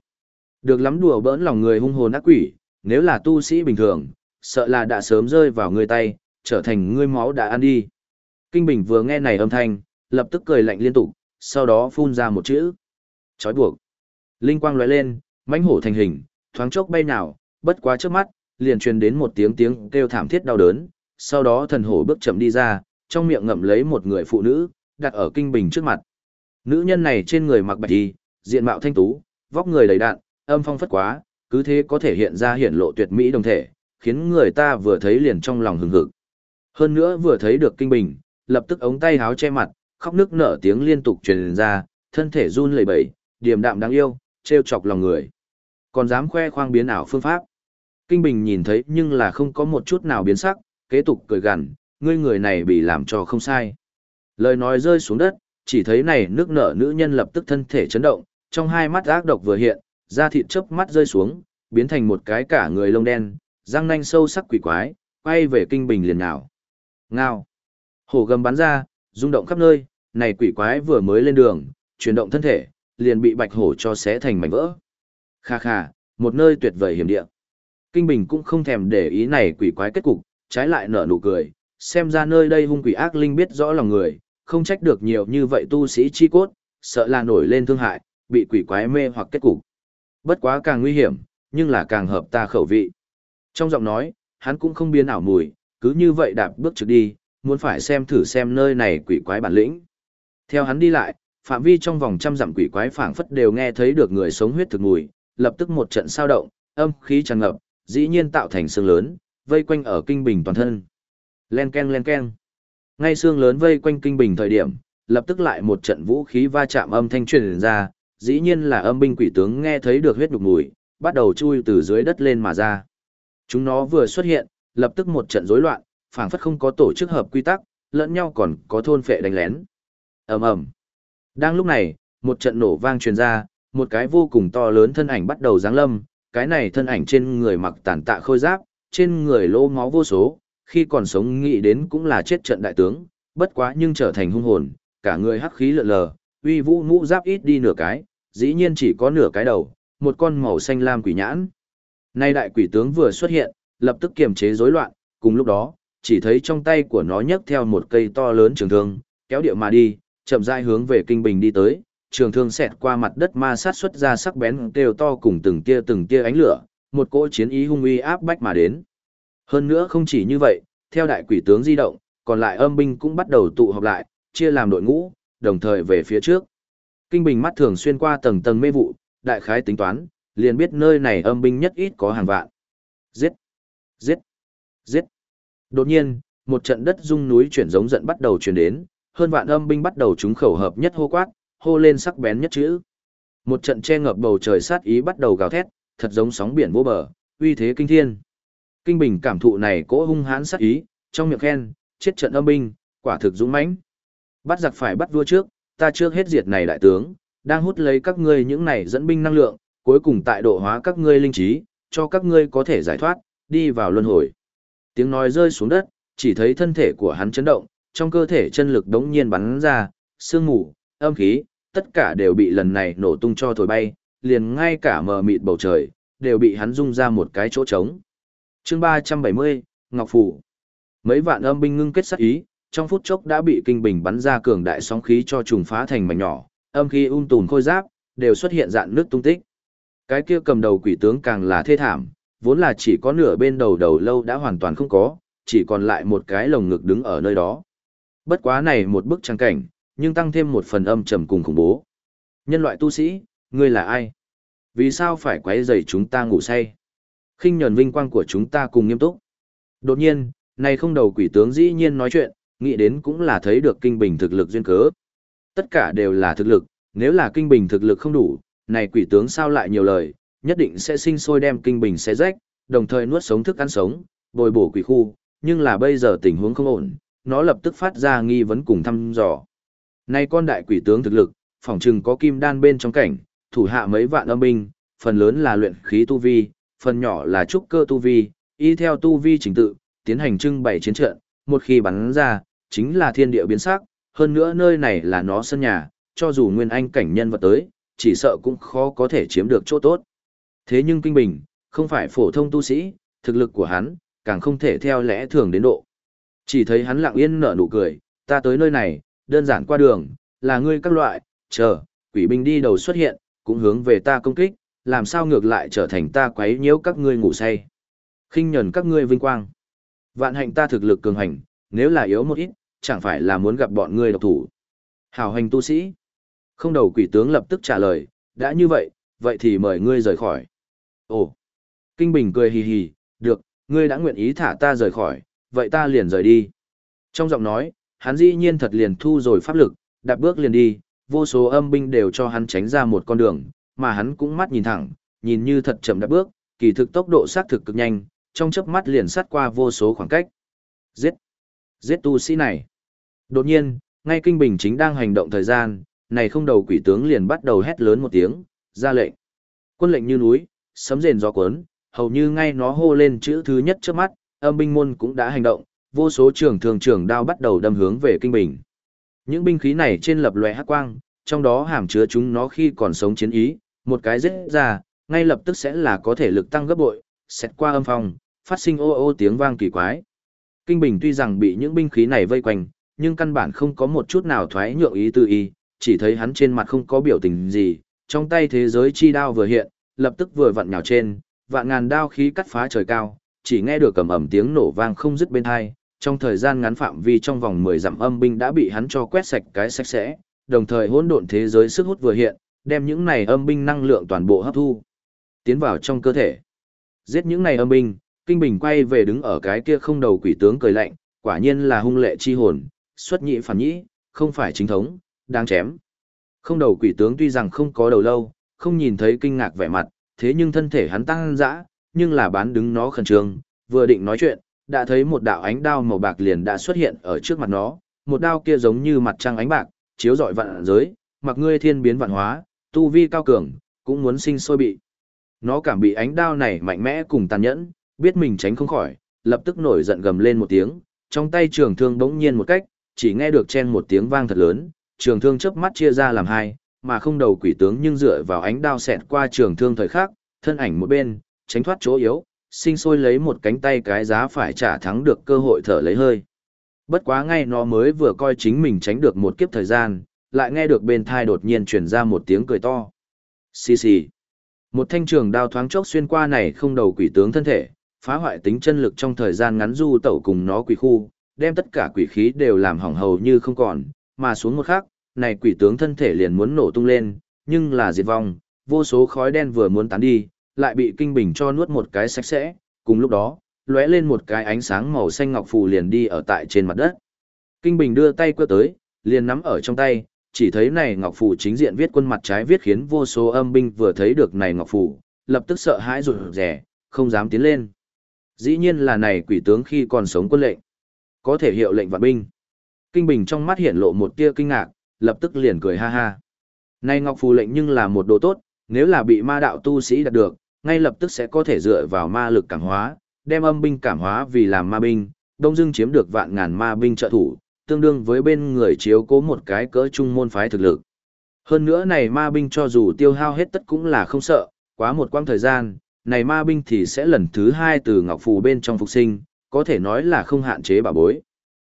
Được lắm đùa bỡn lòng người hung hồn ác quỷ, nếu là tu sĩ bình thường, sợ là đã sớm rơi vào người tay, trở thành ngươi máu đã ăn đi. Kinh Bình vừa nghe này âm thanh, lập tức cười lạnh liên tục, sau đó phun ra một chữ. Chói buộc. Linh quang lóe lên, mãnh hổ thành hình, thoáng chốc bay nào, bất quá trước mắt, liền truyền đến một tiếng tiếng kêu thảm thiết đau đớn, sau đó thần hổ bước chậm đi ra, trong miệng ngậm lấy một người phụ nữ, đặt ở Kinh Bình trước mặt. Nữ nhân này trên người mặc bạch y, diện mạo thanh tú, vóc người đầy đạn, âm phong phất quá, cứ thế có thể hiện ra hiển lộ tuyệt mỹ đồng thể, khiến người ta vừa thấy liền trong lòng hừng hực. Hơn nữa vừa thấy được kinh bình, lập tức ống tay háo che mặt, khóc nước nở tiếng liên tục truyền ra, thân thể run lẩy bẩy, điềm đạm đáng yêu, trêu chọc lòng người. Còn dám khoe khoang biến ảo phương pháp. Kinh Bình nhìn thấy nhưng là không có một chút nào biến sắc, kế tục cười gằn, ngươi người này bị làm cho không sai. Lời nói rơi xuống đất, chỉ thấy này nước nở nữ nhân lập tức thân thể chấn động, trong hai mắt ác độc vừa hiện, da thịt chớp mắt rơi xuống, biến thành một cái cả người lông đen, răng nanh sâu sắc quỷ quái, quay về kinh bình liền nào. Ngao. Hổ gầm bắn ra, rung động khắp nơi, này quỷ quái vừa mới lên đường, chuyển động thân thể, liền bị bạch hổ cho xé thành mảnh vỡ. Kha kha, một nơi tuyệt vời hiểm địa. Kinh Bình cũng không thèm để ý này quỷ quái kết cục, trái lại nở nụ cười, xem ra nơi đây hung quỷ ác linh biết rõ lòng người, không trách được nhiều như vậy tu sĩ chi cốt, sợ là nổi lên thương hại, bị quỷ quái mê hoặc kết cục. Bất quá càng nguy hiểm, nhưng là càng hợp ta khẩu vị. Trong giọng nói, hắn cũng không biến ảo mùi, cứ như vậy đạp bước trực đi, muốn phải xem thử xem nơi này quỷ quái bản lĩnh. Theo hắn đi lại, phạm vi trong vòng trăm dặm quỷ quái phảng phất đều nghe thấy được người sống huyết thực mùi, lập tức một trận sao động, âm khí tràn ngập, dĩ nhiên tạo thành xương lớn, vây quanh ở kinh bình toàn thân. Len ken len ken. Ngay xương lớn vây quanh kinh bình thời điểm, lập tức lại một trận vũ khí va chạm âm thanh truyền ra, dĩ nhiên là âm binh quỷ tướng nghe thấy được huyết đục mùi, bắt đầu chui từ dưới đất lên mà ra. Chúng nó vừa xuất hiện, lập tức một trận rối loạn, phảng phất không có tổ chức hợp quy tắc, lẫn nhau còn có thôn phệ đánh lén. Ầm ầm. Đang lúc này, một trận nổ vang truyền ra, một cái vô cùng to lớn thân ảnh bắt đầu giáng lâm, cái này thân ảnh trên người mặc tàn tạ khôi giáp, trên người lô máu vô số, khi còn sống nghĩ đến cũng là chết trận đại tướng, bất quá nhưng trở thành hung hồn, cả người hắc khí lượn lờ, uy vũ mũ giáp ít đi nửa cái, dĩ nhiên chỉ có nửa cái đầu, một con màu xanh lam quỷ nhãn. Nay đại quỷ tướng vừa xuất hiện, lập tức kiềm chế rối loạn, cùng lúc đó, chỉ thấy trong tay của nó nhấc theo một cây to lớn trường thương, kéo địa mà đi, chậm rãi hướng về kinh bình đi tới, trường thương xẹt qua mặt đất ma sát xuất ra sắc bén đều to cùng từng tia từng tia ánh lửa, một cỗ chiến ý hung uy áp bách mà đến. Hơn nữa không chỉ như vậy, theo đại quỷ tướng di động, còn lại âm binh cũng bắt đầu tụ họp lại, chia làm đội ngũ, đồng thời về phía trước. Kinh bình mắt thường xuyên qua tầng tầng mê vụ, đại khái tính toán, liền biết nơi này âm binh nhất ít có hàng vạn. Giết! Giết! Giết! Đột nhiên, một trận đất rung núi chuyển giống giận bắt đầu truyền đến, hơn vạn âm binh bắt đầu chúng khẩu hợp nhất hô quát, hô lên sắc bén nhất chữ. Một trận che ngập bầu trời sát ý bắt đầu gào thét, thật giống sóng biển vô bờ, uy thế kinh thiên. Kinh Bình cảm thụ này cỗ hung hãn sát ý, trong miệng khen, chết trận âm binh, quả thực dũng mãnh. Bắt giặc phải bắt vua trước, ta trước hết diệt này đại tướng, đang hút lấy các ngươi những này dẫn binh năng lượng, cuối cùng tại độ hóa các ngươi linh trí, cho các ngươi có thể giải thoát, đi vào luân hồi. Tiếng nói rơi xuống đất, chỉ thấy thân thể của hắn chấn động, trong cơ thể chân lực đống nhiên bắn ra, sương mù, âm khí, tất cả đều bị lần này nổ tung cho thổi bay, liền ngay cả mờ mịt bầu trời, đều bị hắn rung ra một cái chỗ trống. chương 370, Ngọc Phủ. Mấy vạn âm binh ngưng kết sát ý, trong phút chốc đã bị kinh bình bắn ra cường đại sóng khí cho trùng phá thành mảnh nhỏ, âm khí un tùn khôi giáp, đều xuất hiện dạng nước tung tích. Cái kia cầm đầu quỷ tướng càng là thê thảm, vốn là chỉ có nửa bên đầu đầu lâu đã hoàn toàn không có, chỉ còn lại một cái lồng ngực đứng ở nơi đó. Bất quá này một bức trang cảnh, nhưng tăng thêm một phần âm trầm cùng khủng bố. Nhân loại tu sĩ, ngươi là ai? Vì sao phải quấy rầy chúng ta ngủ say? khinh nhẫn vinh quang của chúng ta cùng nghiêm túc. Đột nhiên, này không đầu quỷ tướng dĩ nhiên nói chuyện, nghĩ đến cũng là thấy được kinh bình thực lực duyên cớ. Tất cả đều là thực lực, nếu là kinh bình thực lực không đủ, này quỷ tướng sao lại nhiều lời, nhất định sẽ sinh sôi đem kinh bình xé rách, đồng thời nuốt sống thức ăn sống, bồi bổ quỷ khu, nhưng là bây giờ tình huống không ổn, nó lập tức phát ra nghi vấn cùng thăm dò nay con đại quỷ tướng thực lực, phỏng chừng có kim đan bên trong cảnh, thủ hạ mấy vạn âm binh, phần lớn là luyện khí tu vi, phần nhỏ là trúc cơ tu vi, y theo tu vi trình tự, tiến hành trưng bày chiến trận, một khi bắn ra, chính là thiên địa biến sắc, hơn nữa nơi này là nó sân nhà, cho dù nguyên anh cảnh nhân vật tới, chỉ sợ cũng khó có thể chiếm được chỗ tốt. Thế nhưng Kinh Bình, không phải phổ thông tu sĩ, thực lực của hắn, càng không thể theo lẽ thường đến độ. Chỉ thấy hắn lặng yên nở nụ cười, ta tới nơi này, đơn giản qua đường, là ngươi các loại, chờ, quỷ binh đi đầu xuất hiện, cũng hướng về ta công kích, làm sao ngược lại trở thành ta quấy nhiễu các ngươi ngủ say. khinh nhẫn các ngươi vinh quang. Vạn hạnh ta thực lực cường hành, nếu là yếu một ít, chẳng phải là muốn gặp bọn ngươi độc thủ. Hảo hành tu sĩ. Không đầu quỷ tướng lập tức trả lời, đã như vậy, vậy thì mời ngươi rời khỏi. Ồ! Kinh Bình cười hì hì, được, ngươi đã nguyện ý thả ta rời khỏi, vậy ta liền rời đi. Trong giọng nói, hắn dĩ nhiên thật liền thu rồi pháp lực, đạp bước liền đi, vô số âm binh đều cho hắn tránh ra một con đường, mà hắn cũng mắt nhìn thẳng, nhìn như thật chậm đạp bước, kỳ thực tốc độ sát thực cực nhanh, trong chớp mắt liền sát qua vô số khoảng cách. Giết! Giết tu sĩ này! Đột nhiên, ngay kinh bình chính đang hành động thời gian, này không đầu quỷ tướng liền bắt đầu hét lớn một tiếng, ra lệnh. Quân lệnh như núi, sấm rền gió cuốn, hầu như ngay nó hô lên chữ thứ nhất trước mắt, âm binh môn cũng đã hành động, vô số trường thường trường đao bắt đầu đâm hướng về kinh bình. Những binh khí này trên lập lòe hắc quang, trong đó hàm chứa chúng nó khi còn sống chiến ý, một cái giết ra, ngay lập tức sẽ là có thể lực tăng gấp bội, xét qua âm phong, phát sinh ô ô tiếng vang kỳ quái. Kinh Bình tuy rằng bị những binh khí này vây quanh, nhưng căn bản không có một chút nào thoái nhượng ý tư ý, chỉ thấy hắn trên mặt không có biểu tình gì, trong tay thế giới chi đao vừa hiện, lập tức vừa vặn nhào trên, vạn ngàn đao khí cắt phá trời cao, chỉ nghe được cầm ẩm tiếng nổ vang không dứt bên hai, trong thời gian ngắn phạm vi trong vòng 10 dặm âm binh đã bị hắn cho quét sạch cái sạch sẽ, đồng thời hỗn độn thế giới sức hút vừa hiện, đem những này âm binh năng lượng toàn bộ hấp thu, tiến vào trong cơ thể. Giết những này âm binh, Kinh Bình quay về đứng ở cái kia không đầu quỷ tướng cười lạnh, quả nhiên là hung lệ chi hồn, xuất nhị phản nhĩ, không phải chính thống, đang chém. Không đầu quỷ tướng tuy rằng không có đầu lâu, không nhìn thấy kinh ngạc vẻ mặt, thế nhưng thân thể hắn tăng dã, nhưng là bán đứng nó khẩn trương, vừa định nói chuyện, đã thấy một đạo ánh đao màu bạc liền đã xuất hiện ở trước mặt nó, một đao kia giống như mặt trăng ánh bạc, chiếu rọi vạn giới, mặc ngươi thiên biến vạn hóa, tu vi cao cường, cũng muốn sinh sôi bị. Nó cảm bị ánh đao này mạnh mẽ cùng tàn nhẫn, biết mình tránh không khỏi, lập tức nổi giận gầm lên một tiếng, trong tay trường thương bỗng nhiên một cách, chỉ nghe được chen một tiếng vang thật lớn, trường thương chớp mắt chia ra làm hai, mà không đầu quỷ tướng nhưng dựa vào ánh đao xẹt qua trường thương thời khắc, thân ảnh một bên, tránh thoát chỗ yếu, sinh sôi lấy một cánh tay cái giá phải trả thắng được cơ hội thở lấy hơi. Bất quá ngay nó mới vừa coi chính mình tránh được một kiếp thời gian, lại nghe được bên thai đột nhiên truyền ra một tiếng cười to. Xì xì. Một thanh trường đao thoáng chốc xuyên qua này không đầu quỷ tướng thân thể, phá hoại tính chân lực trong thời gian ngắn du tẩu cùng nó quỷ khu, đem tất cả quỷ khí đều làm hỏng hầu như không còn, mà xuống một khắc, này quỷ tướng thân thể liền muốn nổ tung lên, nhưng là diệt vong, vô số khói đen vừa muốn tán đi, lại bị kinh bình cho nuốt một cái sạch sẽ, cùng lúc đó, lóe lên một cái ánh sáng màu xanh ngọc phù liền đi ở tại trên mặt đất. Kinh bình đưa tay quơ tới, liền nắm ở trong tay, chỉ thấy này ngọc phù chính diện viết quân mặt trái viết khiến vô số âm binh vừa thấy được này ngọc phù, lập tức sợ hãi rụt rẻ, không dám tiến lên. Dĩ nhiên là này quỷ tướng khi còn sống quân lệnh, có thể hiệu lệnh vạn binh. Kinh Bình trong mắt hiện lộ một tia kinh ngạc, lập tức liền cười ha ha. Này ngọc phù lệnh nhưng là một đồ tốt, nếu là bị ma đạo tu sĩ đạt được, ngay lập tức sẽ có thể dựa vào ma lực cảm hóa, đem âm binh cảm hóa vì làm ma binh, đông dưng chiếm được vạn ngàn ma binh trợ thủ, tương đương với bên người chiếu cố một cái cỡ trung môn phái thực lực. Hơn nữa này ma binh cho dù tiêu hao hết tất cũng là không sợ, quá một quãng thời gian, này ma binh thì sẽ lần thứ hai từ ngọc phù bên trong phục sinh, có thể nói là không hạn chế bảo bối.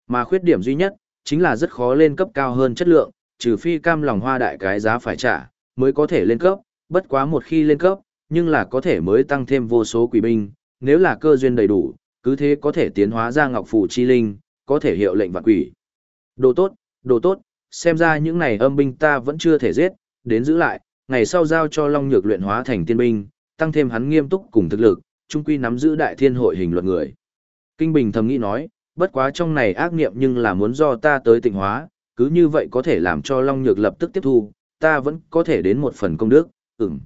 Mà khuyết điểm duy nhất, chính là rất khó lên cấp cao hơn chất lượng, trừ phi cam lòng hoa đại cái giá phải trả, mới có thể lên cấp, bất quá một khi lên cấp, nhưng là có thể mới tăng thêm vô số quỷ binh, nếu là cơ duyên đầy đủ, cứ thế có thể tiến hóa ra ngọc phù chi linh, có thể hiệu lệnh vạn quỷ. Đồ tốt, đồ tốt, xem ra những này âm binh ta vẫn chưa thể giết, đến giữ lại, ngày sau giao cho Long Nhược luyện hóa thành tiên binh, tăng thêm hắn nghiêm túc cùng thực lực, trung quy nắm giữ đại thiên hội hình luật người. Kinh Bình thầm nghĩ nói, bất quá trong này ác niệm nhưng là muốn do ta tới tịnh hóa, cứ như vậy có thể làm cho Long Nhược lập tức tiếp thu, ta vẫn có thể đến một phần công đức, Ừm.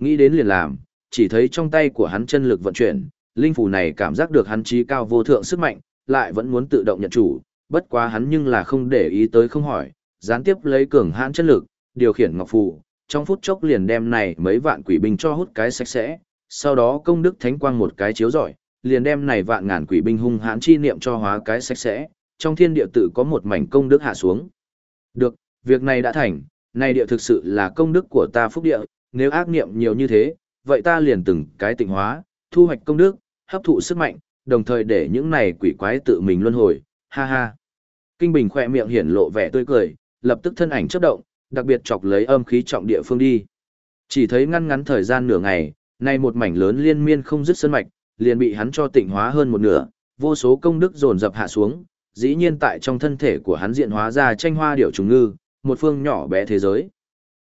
Nghĩ đến liền làm, chỉ thấy trong tay của hắn chân lực vận chuyển, linh phù này cảm giác được hắn trí cao vô thượng sức mạnh, lại vẫn muốn tự động nhận chủ, bất quá hắn nhưng là không để ý tới không hỏi, gián tiếp lấy cường hãn chân lực, điều khiển ngọc phù, trong phút chốc liền đem này mấy vạn quỷ binh cho hút cái sạch sẽ, sau đó công đức thánh quang một cái chiếu rọi, liền đem này vạn ngàn quỷ binh hung hãn chi niệm cho hóa cái sạch sẽ, trong thiên địa tự có một mảnh công đức hạ xuống. Được, việc này đã thành, này địa thực sự là công đức của ta phúc địa, nếu ác niệm nhiều như thế, vậy ta liền từng cái tịnh hóa, thu hoạch công đức, hấp thụ sức mạnh, đồng thời để những này quỷ quái tự mình luân hồi, ha ha. Kinh Bình khỏe miệng hiển lộ vẻ tươi cười, lập tức thân ảnh chớp động, đặc biệt chọc lấy âm khí trọng địa phương đi. Chỉ thấy ngăn ngắn thời gian nửa ngày, nay một mảnh lớn liên miên không dứt sân mạch, liền bị hắn cho tịnh hóa hơn một nửa, vô số công đức dồn dập hạ xuống, dĩ nhiên tại trong thân thể của hắn diện hóa ra tranh hoa điểu trùng ngư, một phương nhỏ bé thế giới.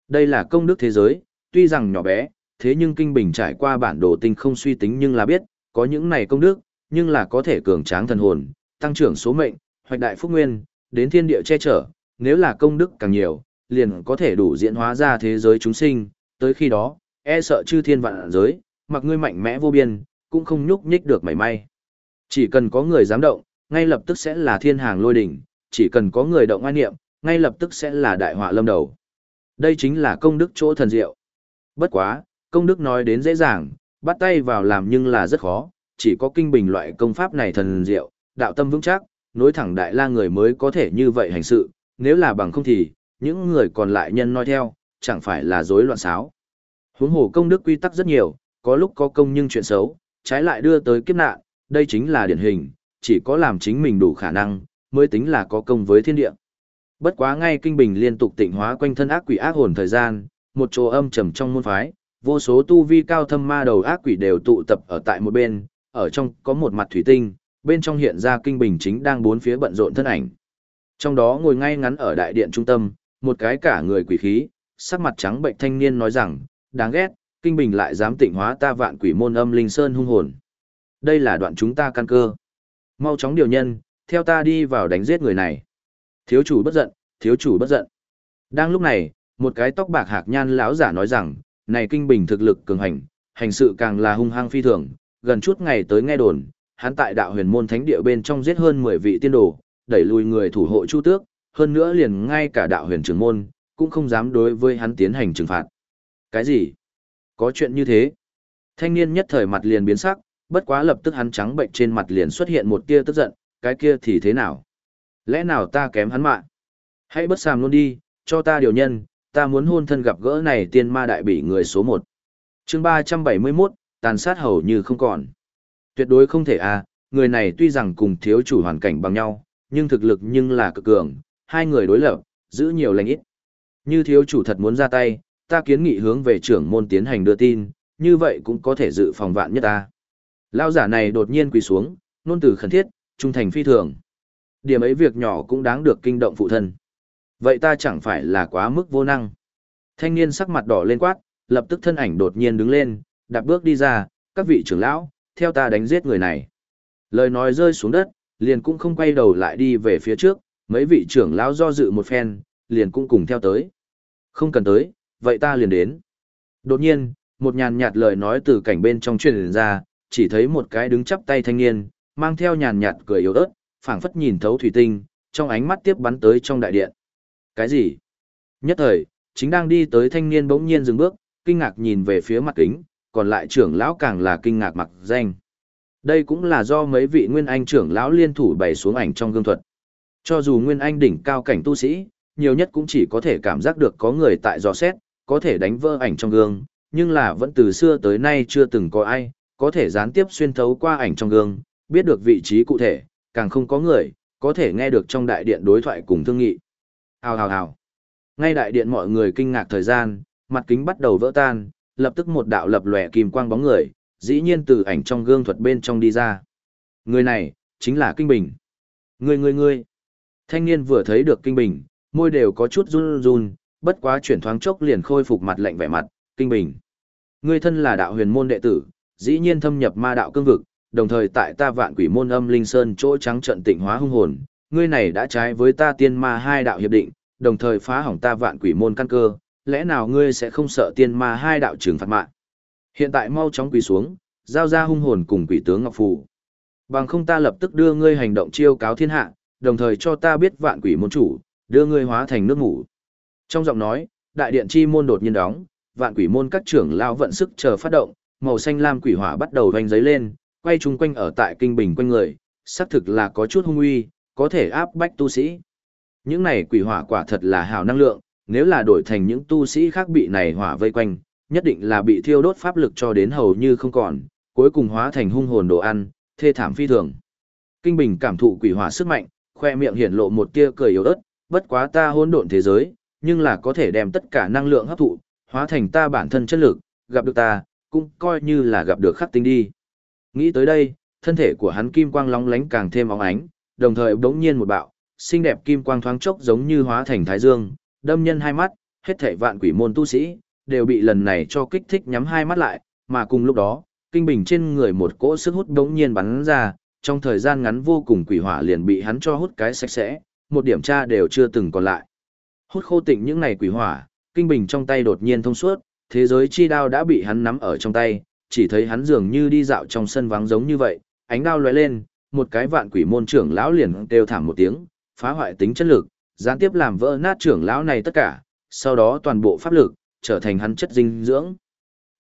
Đây là công đức thế giới, tuy rằng nhỏ bé, thế nhưng kinh bình trải qua bản đồ tinh không suy tính nhưng là biết, có những này công đức, nhưng là có thể cường tráng thần hồn, tăng trưởng số mệnh, hoạch đại phúc nguyên, đến thiên địa che chở, nếu là công đức càng nhiều, liền có thể đủ diễn hóa ra thế giới chúng sinh, tới khi đó, e sợ chư thiên vạn giới, mặc ngươi mạnh mẽ vô biên, cũng không nhúc nhích được mảy may. Chỉ cần có người dám động, ngay lập tức sẽ là thiên hàng lôi đỉnh, chỉ cần có người động an niệm, ngay lập tức sẽ là đại họa lâm đầu. Đây chính là công đức chỗ thần diệu. Bất quá, công đức nói đến dễ dàng, bắt tay vào làm nhưng là rất khó, chỉ có kinh bình loại công pháp này thần diệu, đạo tâm vững chắc, nối thẳng đại la người mới có thể như vậy hành sự, nếu là bằng không thì, những người còn lại nhân nói theo, chẳng phải là rối loạn xáo. Huống hồ công đức quy tắc rất nhiều, có lúc có công nhưng chuyện xấu, trái lại đưa tới kiếp nạn, đây chính là điển hình, chỉ có làm chính mình đủ khả năng, mới tính là có công với thiên địa. Bất quá ngay kinh bình liên tục tịnh hóa quanh thân ác quỷ ác hồn thời gian, một chỗ âm trầm trong môn phái, vô số tu vi cao thâm ma đầu ác quỷ đều tụ tập ở tại một bên, ở trong có một mặt thủy tinh, bên trong hiện ra kinh bình chính đang bốn phía bận rộn thân ảnh. Trong đó ngồi ngay ngắn ở đại điện trung tâm, một cái cả người quỷ khí, sắc mặt trắng bệnh thanh niên nói rằng, đáng ghét, kinh bình lại dám tịnh hóa ta vạn quỷ môn âm linh sơn hung hồn. Đây là đoạn chúng ta căn cơ. Mau chóng điều nhân, theo ta đi vào đánh giết người này. Thiếu chủ bất giận, thiếu chủ bất giận. Đang lúc này, một cái tóc bạc hạc nhan lão giả nói rằng, này kinh bình thực lực cường hành, hành sự càng là hung hăng phi thường, gần chút ngày tới nghe đồn, hắn tại đạo huyền môn thánh địa bên trong giết hơn 10 vị tiên đồ, đẩy lùi người thủ hộ chu tước, hơn nữa liền ngay cả đạo huyền trưởng môn, cũng không dám đối với hắn tiến hành trừng phạt. Cái gì? Có chuyện như thế? Thanh niên nhất thời mặt liền biến sắc, bất quá lập tức hắn trắng bệnh trên mặt liền xuất hiện một tia tức giận, cái kia thì thế nào? Lẽ nào ta kém hắn mạng? Hãy bất sàm luôn đi, cho ta điều nhân, ta muốn hôn thân gặp gỡ này tiên ma đại bỉ người số 1. chương 371, tàn sát hầu như không còn. Tuyệt đối không thể à, người này tuy rằng cùng thiếu chủ hoàn cảnh bằng nhau, nhưng thực lực nhưng là cực cường, hai người đối lập, giữ nhiều lành ít. Như thiếu chủ thật muốn ra tay, ta kiến nghị hướng về trưởng môn tiến hành đưa tin, như vậy cũng có thể dự phòng vạn nhất ta. Lao giả này đột nhiên quỳ xuống, nôn từ khẩn thiết, trung thành phi thường. Điểm ấy việc nhỏ cũng đáng được kinh động phụ thân. Vậy ta chẳng phải là quá mức vô năng. Thanh niên sắc mặt đỏ lên quát, lập tức thân ảnh đột nhiên đứng lên, đạp bước đi ra, các vị trưởng lão, theo ta đánh giết người này. Lời nói rơi xuống đất, liền cũng không quay đầu lại đi về phía trước, mấy vị trưởng lão do dự một phen, liền cũng cùng theo tới. Không cần tới, vậy ta liền đến. Đột nhiên, một nhàn nhạt lời nói từ cảnh bên trong truyền ra, chỉ thấy một cái đứng chắp tay thanh niên, mang theo nhàn nhạt cười yếu ớt, phảng phất nhìn thấu thủy tinh, trong ánh mắt tiếp bắn tới trong đại điện. Cái gì? Nhất thời, chính đang đi tới thanh niên bỗng nhiên dừng bước, kinh ngạc nhìn về phía mặt kính, còn lại trưởng lão càng là kinh ngạc mặc danh. Đây cũng là do mấy vị nguyên anh trưởng lão liên thủ bày xuống ảnh trong gương thuật. Cho dù nguyên anh đỉnh cao cảnh tu sĩ, nhiều nhất cũng chỉ có thể cảm giác được có người tại dò xét, có thể đánh vỡ ảnh trong gương, nhưng là vẫn từ xưa tới nay chưa từng có ai, có thể gián tiếp xuyên thấu qua ảnh trong gương, biết được vị trí cụ thể, càng không có người, có thể nghe được trong đại điện đối thoại cùng thương nghị. Hào hào hào. Ngay đại điện mọi người kinh ngạc thời gian, mặt kính bắt đầu vỡ tan, lập tức một đạo lập lòe kim quang bóng người, dĩ nhiên từ ảnh trong gương thuật bên trong đi ra. Người này, chính là Kinh Bình. Người người người. Thanh niên vừa thấy được Kinh Bình, môi đều có chút run run, bất quá chuyển thoáng chốc liền khôi phục mặt lạnh vẻ mặt, Kinh Bình. Ngươi thân là đạo huyền môn đệ tử, dĩ nhiên thâm nhập ma đạo cương vực, đồng thời tại ta vạn quỷ môn âm linh sơn chỗ trắng trận tịnh hóa hung hồn, ngươi này đã trái với ta tiên ma hai đạo hiệp định, đồng thời phá hỏng ta vạn quỷ môn căn cơ, lẽ nào ngươi sẽ không sợ tiên ma hai đạo trừng phạt mạng? Hiện tại mau chóng quỳ xuống, giao ra hung hồn cùng quỷ tướng Ngọc Phù. Bằng không ta lập tức đưa ngươi hành động chiêu cáo thiên hạ, đồng thời cho ta biết vạn quỷ môn chủ, đưa ngươi hóa thành nước ngủ. Trong giọng nói, đại điện chi môn đột nhiên đóng, vạn quỷ môn các trưởng lao vận sức chờ phát động, màu xanh lam quỷ hỏa bắt đầu vành giấy lên, quay chung quanh ở tại kinh bình quanh người, xác thực là có chút hung uy, có thể áp bách tu sĩ. Những này quỷ hỏa quả thật là hào năng lượng, nếu là đổi thành những tu sĩ khác bị này hỏa vây quanh, nhất định là bị thiêu đốt pháp lực cho đến hầu như không còn, cuối cùng hóa thành hung hồn đồ ăn, thê thảm phi thường. Kinh Bình cảm thụ quỷ hỏa sức mạnh, khoe miệng hiển lộ một tia cười yếu ớt, bất quá ta hỗn độn thế giới, nhưng là có thể đem tất cả năng lượng hấp thụ, hóa thành ta bản thân chất lực, gặp được ta, cũng coi như là gặp được khắc tinh đi. Nghĩ tới đây, thân thể của hắn kim quang long lánh càng thêm óng ánh, đồng thời bỗng nhiên một bạo, xinh đẹp kim quang thoáng chốc giống như hóa thành thái dương, đâm nhân hai mắt, hết thảy vạn quỷ môn tu sĩ đều bị lần này cho kích thích nhắm hai mắt lại, mà cùng lúc đó, kinh bình trên người một cỗ sức hút bỗng nhiên bắn ra, trong thời gian ngắn vô cùng quỷ hỏa liền bị hắn cho hút cái sạch sẽ, một điểm tra đều chưa từng còn lại. Hút khô tịnh những này quỷ hỏa, kinh bình trong tay đột nhiên thông suốt, thế giới chi đao đã bị hắn nắm ở trong tay, chỉ thấy hắn dường như đi dạo trong sân vắng giống như vậy, ánh đao lóe lên, một cái vạn quỷ môn trưởng lão liền kêu thảm một tiếng, phá hoại tính chất lực, gián tiếp làm vỡ nát trưởng lão này tất cả, sau đó toàn bộ pháp lực trở thành hắn chất dinh dưỡng.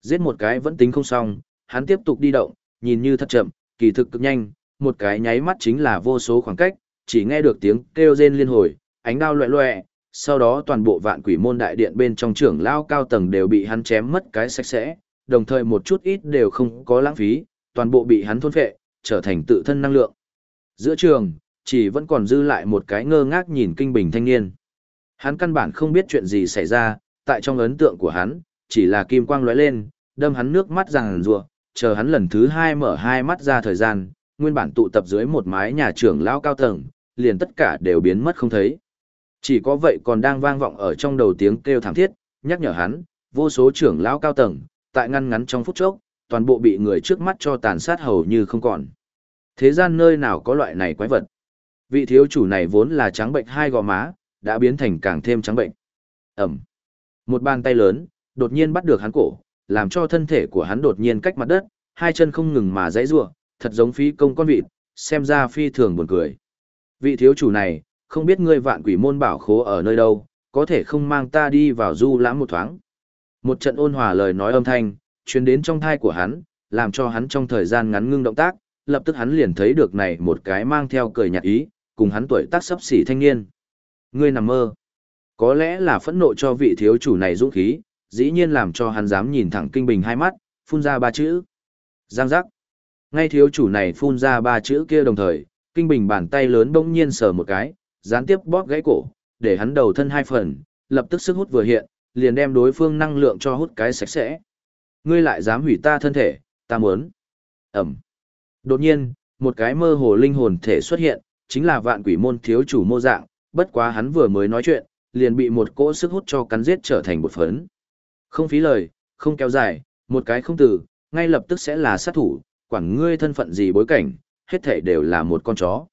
Giết một cái vẫn tính không xong, hắn tiếp tục đi động, nhìn như thật chậm, kỳ thực cực nhanh, một cái nháy mắt chính là vô số khoảng cách, chỉ nghe được tiếng kêu rên liên hồi, ánh đao loẹ loẹ, sau đó toàn bộ vạn quỷ môn đại điện bên trong trưởng lao cao tầng đều bị hắn chém mất cái sạch sẽ, đồng thời một chút ít đều không có lãng phí, toàn bộ bị hắn thôn phệ, trở thành tự thân năng lượng. Giữa trường, chỉ vẫn còn dư lại một cái ngơ ngác nhìn kinh bình thanh niên. Hắn căn bản không biết chuyện gì xảy ra, tại trong ấn tượng của hắn, chỉ là kim quang lóe lên, đâm hắn nước mắt ràng rùa, chờ hắn lần thứ hai mở hai mắt ra thời gian, nguyên bản tụ tập dưới một mái nhà trưởng lao cao tầng, liền tất cả đều biến mất không thấy. Chỉ có vậy còn đang vang vọng ở trong đầu tiếng kêu thảm thiết, nhắc nhở hắn, vô số trưởng lao cao tầng, tại ngăn ngắn trong phút chốc, toàn bộ bị người trước mắt cho tàn sát hầu như không còn. Thế gian nơi nào có loại này quái vật? Vị thiếu chủ này vốn là trắng bệnh hai gò má, đã biến thành càng thêm trắng bệnh. Ẩm. Một bàn tay lớn, đột nhiên bắt được hắn cổ, làm cho thân thể của hắn đột nhiên cách mặt đất, hai chân không ngừng mà dãy rủa, thật giống phi công con vịt, xem ra phi thường buồn cười. Vị thiếu chủ này, không biết ngươi vạn quỷ môn bảo khố ở nơi đâu, có thể không mang ta đi vào du lãm một thoáng. Một trận ôn hòa lời nói âm thanh, truyền đến trong thai của hắn, làm cho hắn trong thời gian ngắn ngưng động tác, lập tức hắn liền thấy được này một cái mang theo cười nhạt ý, cùng hắn tuổi tác sắp xỉ thanh niên. Ngươi nằm mơ. Có lẽ là phẫn nộ cho vị thiếu chủ này dũng khí, dĩ nhiên làm cho hắn dám nhìn thẳng kinh bình hai mắt, phun ra ba chữ. Giang giác. Ngay thiếu chủ này phun ra ba chữ kia đồng thời, kinh bình bàn tay lớn bỗng nhiên sờ một cái, gián tiếp bóp gãy cổ, để hắn đầu thân hai phần, lập tức sức hút vừa hiện, liền đem đối phương năng lượng cho hút cái sạch sẽ. Ngươi lại dám hủy ta thân thể, ta muốn. Ẩm. Đột nhiên, một cái mơ hồ linh hồn thể xuất hiện, chính là vạn quỷ môn thiếu chủ mô dạng, bất quá hắn vừa mới nói chuyện, liền bị một cỗ sức hút cho cắn giết trở thành bột phấn. Không phí lời, không kéo dài, một cái không từ, ngay lập tức sẽ là sát thủ, quản ngươi thân phận gì bối cảnh, hết thể đều là một con chó.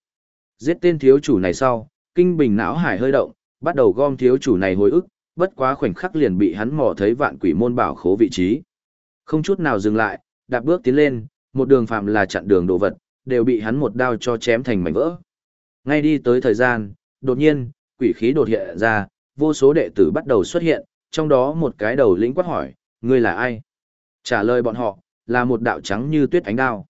Giết tên thiếu chủ này sau, kinh bình não hải hơi động, bắt đầu gom thiếu chủ này hồi ức, bất quá khoảnh khắc liền bị hắn mò thấy vạn quỷ môn bảo khố vị trí. Không chút nào dừng lại, đạp bước tiến lên, một đường phạm là chặn đường đồ vật, đều bị hắn một đao cho chém thành mảnh vỡ. Ngay đi tới thời gian, đột nhiên, quỷ khí đột hiện ra, vô số đệ tử bắt đầu xuất hiện, trong đó một cái đầu lĩnh quát hỏi, ngươi là ai? Trả lời bọn họ, là một đạo trắng như tuyết ánh đao.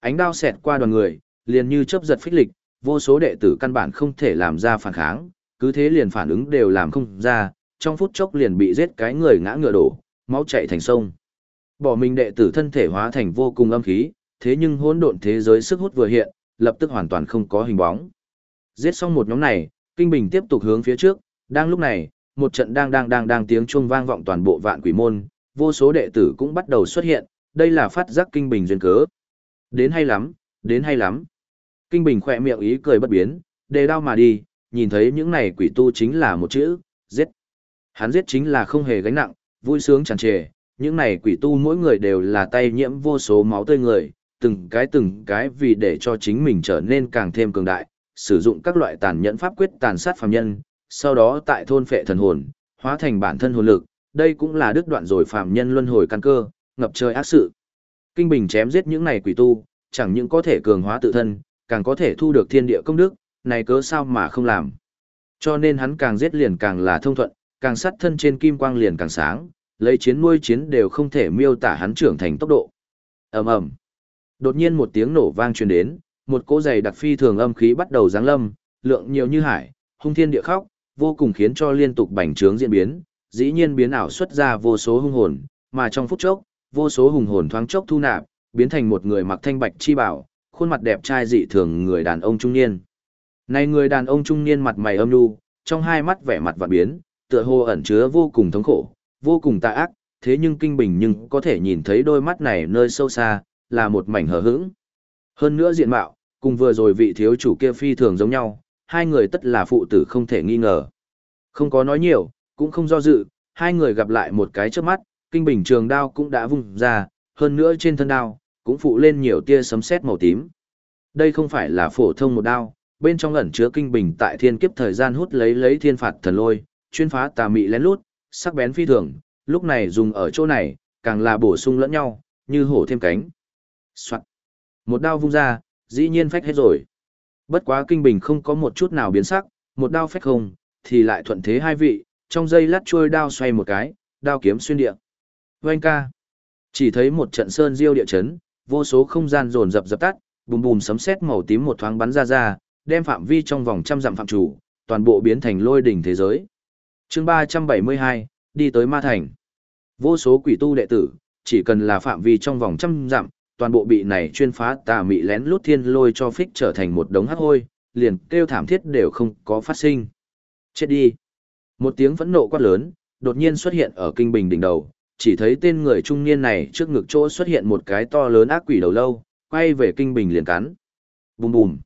Ánh đao xẹt qua đoàn người, liền như chớp giật phích lịch, vô số đệ tử căn bản không thể làm ra phản kháng, cứ thế liền phản ứng đều làm không ra, trong phút chốc liền bị giết cái người ngã ngựa đổ, máu chảy thành sông. Bỏ mình đệ tử thân thể hóa thành vô cùng âm khí, thế nhưng hỗn độn thế giới sức hút vừa hiện, lập tức hoàn toàn không có hình bóng. Giết xong một nhóm này, Kinh Bình tiếp tục hướng phía trước, đang lúc này, một trận đang đang đang đang tiếng chuông vang vọng toàn bộ vạn quỷ môn, vô số đệ tử cũng bắt đầu xuất hiện, đây là phát giác Kinh Bình duyên cớ. Đến hay lắm, đến hay lắm. Kinh Bình khỏe miệng ý cười bất biến, đề đao mà đi, nhìn thấy những này quỷ tu chính là một chữ, giết. Hắn giết chính là không hề gánh nặng, vui sướng tràn trề, những này quỷ tu mỗi người đều là tay nhiễm vô số máu tươi người, từng cái từng cái vì để cho chính mình trở nên càng thêm cường đại, sử dụng các loại tàn nhẫn pháp quyết tàn sát phàm nhân, sau đó tại thôn phệ thần hồn, hóa thành bản thân hồn lực, Đây cũng là đứt đoạn rồi phạm nhân luân hồi căn cơ, ngập trời ác sự. Kinh Bình chém giết những này quỷ tu, chẳng những có thể cường hóa tự thân, càng có thể thu được thiên địa công đức, này cớ sao mà không làm. Cho nên hắn càng giết liền càng là thông thuận, càng sát thân trên kim quang liền càng sáng, lấy chiến nuôi chiến đều không thể miêu tả hắn trưởng thành tốc độ. Ầm ầm. Đột nhiên một tiếng nổ vang truyền đến, một cỗ dày đặc phi thường âm khí bắt đầu giáng lâm, lượng nhiều như hải, hung thiên địa khóc, vô cùng khiến cho liên tục bành trướng diễn biến, dĩ nhiên biến ảo xuất ra vô số hung hồn, mà trong phút chốc, vô số hùng hồn thoáng chốc thu nạp, biến thành một người mặc thanh bạch chi bảo, khuôn mặt đẹp trai dị thường người đàn ông trung niên. Này người đàn ông trung niên mặt mày âm nhu, trong hai mắt vẻ mặt vạn biến, tựa hồ ẩn chứa vô cùng thống khổ, vô cùng tà ác, thế nhưng kinh bình nhưng có thể nhìn thấy đôi mắt này nơi sâu xa, là một mảnh hờ hững. Hơn nữa diện mạo, cùng vừa rồi vị thiếu chủ kia phi thường giống nhau, hai người tất là phụ tử không thể nghi ngờ. Không có nói nhiều, cũng không do dự, hai người gặp lại một cái trước mắt, kinh bình trường đao cũng đã vung ra, hơn nữa trên thân đao, cũng phụ lên nhiều tia sấm sét màu tím. Đây không phải là phổ thông một đao, bên trong ẩn chứa kinh bình tại thiên kiếp thời gian hút lấy lấy thiên phạt thần lôi, chuyên phá tà mị lén lút, sắc bén phi thường, lúc này dùng ở chỗ này, càng là bổ sung lẫn nhau, như hổ thêm cánh. Soạn. Một đao vung ra, dĩ nhiên phách hết rồi. Bất quá kinh bình không có một chút nào biến sắc, một đao phách không, thì lại thuận thế hai vị, trong dây lát trôi đao xoay một cái, đao kiếm xuyên địa. Vâng ca. Chỉ thấy một trận sơn diêu địa chấn, vô số không gian dồn dập dập tắt, bùm bùm sấm sét màu tím một thoáng bắn ra ra, đem phạm vi trong vòng trăm dặm phạm chủ, toàn bộ biến thành lôi đỉnh thế giới. Chương 372, đi tới Ma Thành. Vô số quỷ tu đệ tử, chỉ cần là phạm vi trong vòng trăm dặm, toàn bộ bị này chuyên phá tà mị lén lút thiên lôi cho phích trở thành một đống hắc hôi, liền kêu thảm thiết đều không có phát sinh. Chết đi. Một tiếng phẫn nộ quát lớn, đột nhiên xuất hiện ở kinh bình đỉnh đầu, chỉ thấy tên người trung niên này trước ngực chỗ xuất hiện một cái to lớn ác quỷ đầu lâu, quay về kinh bình liền cắn. Bùm bùm.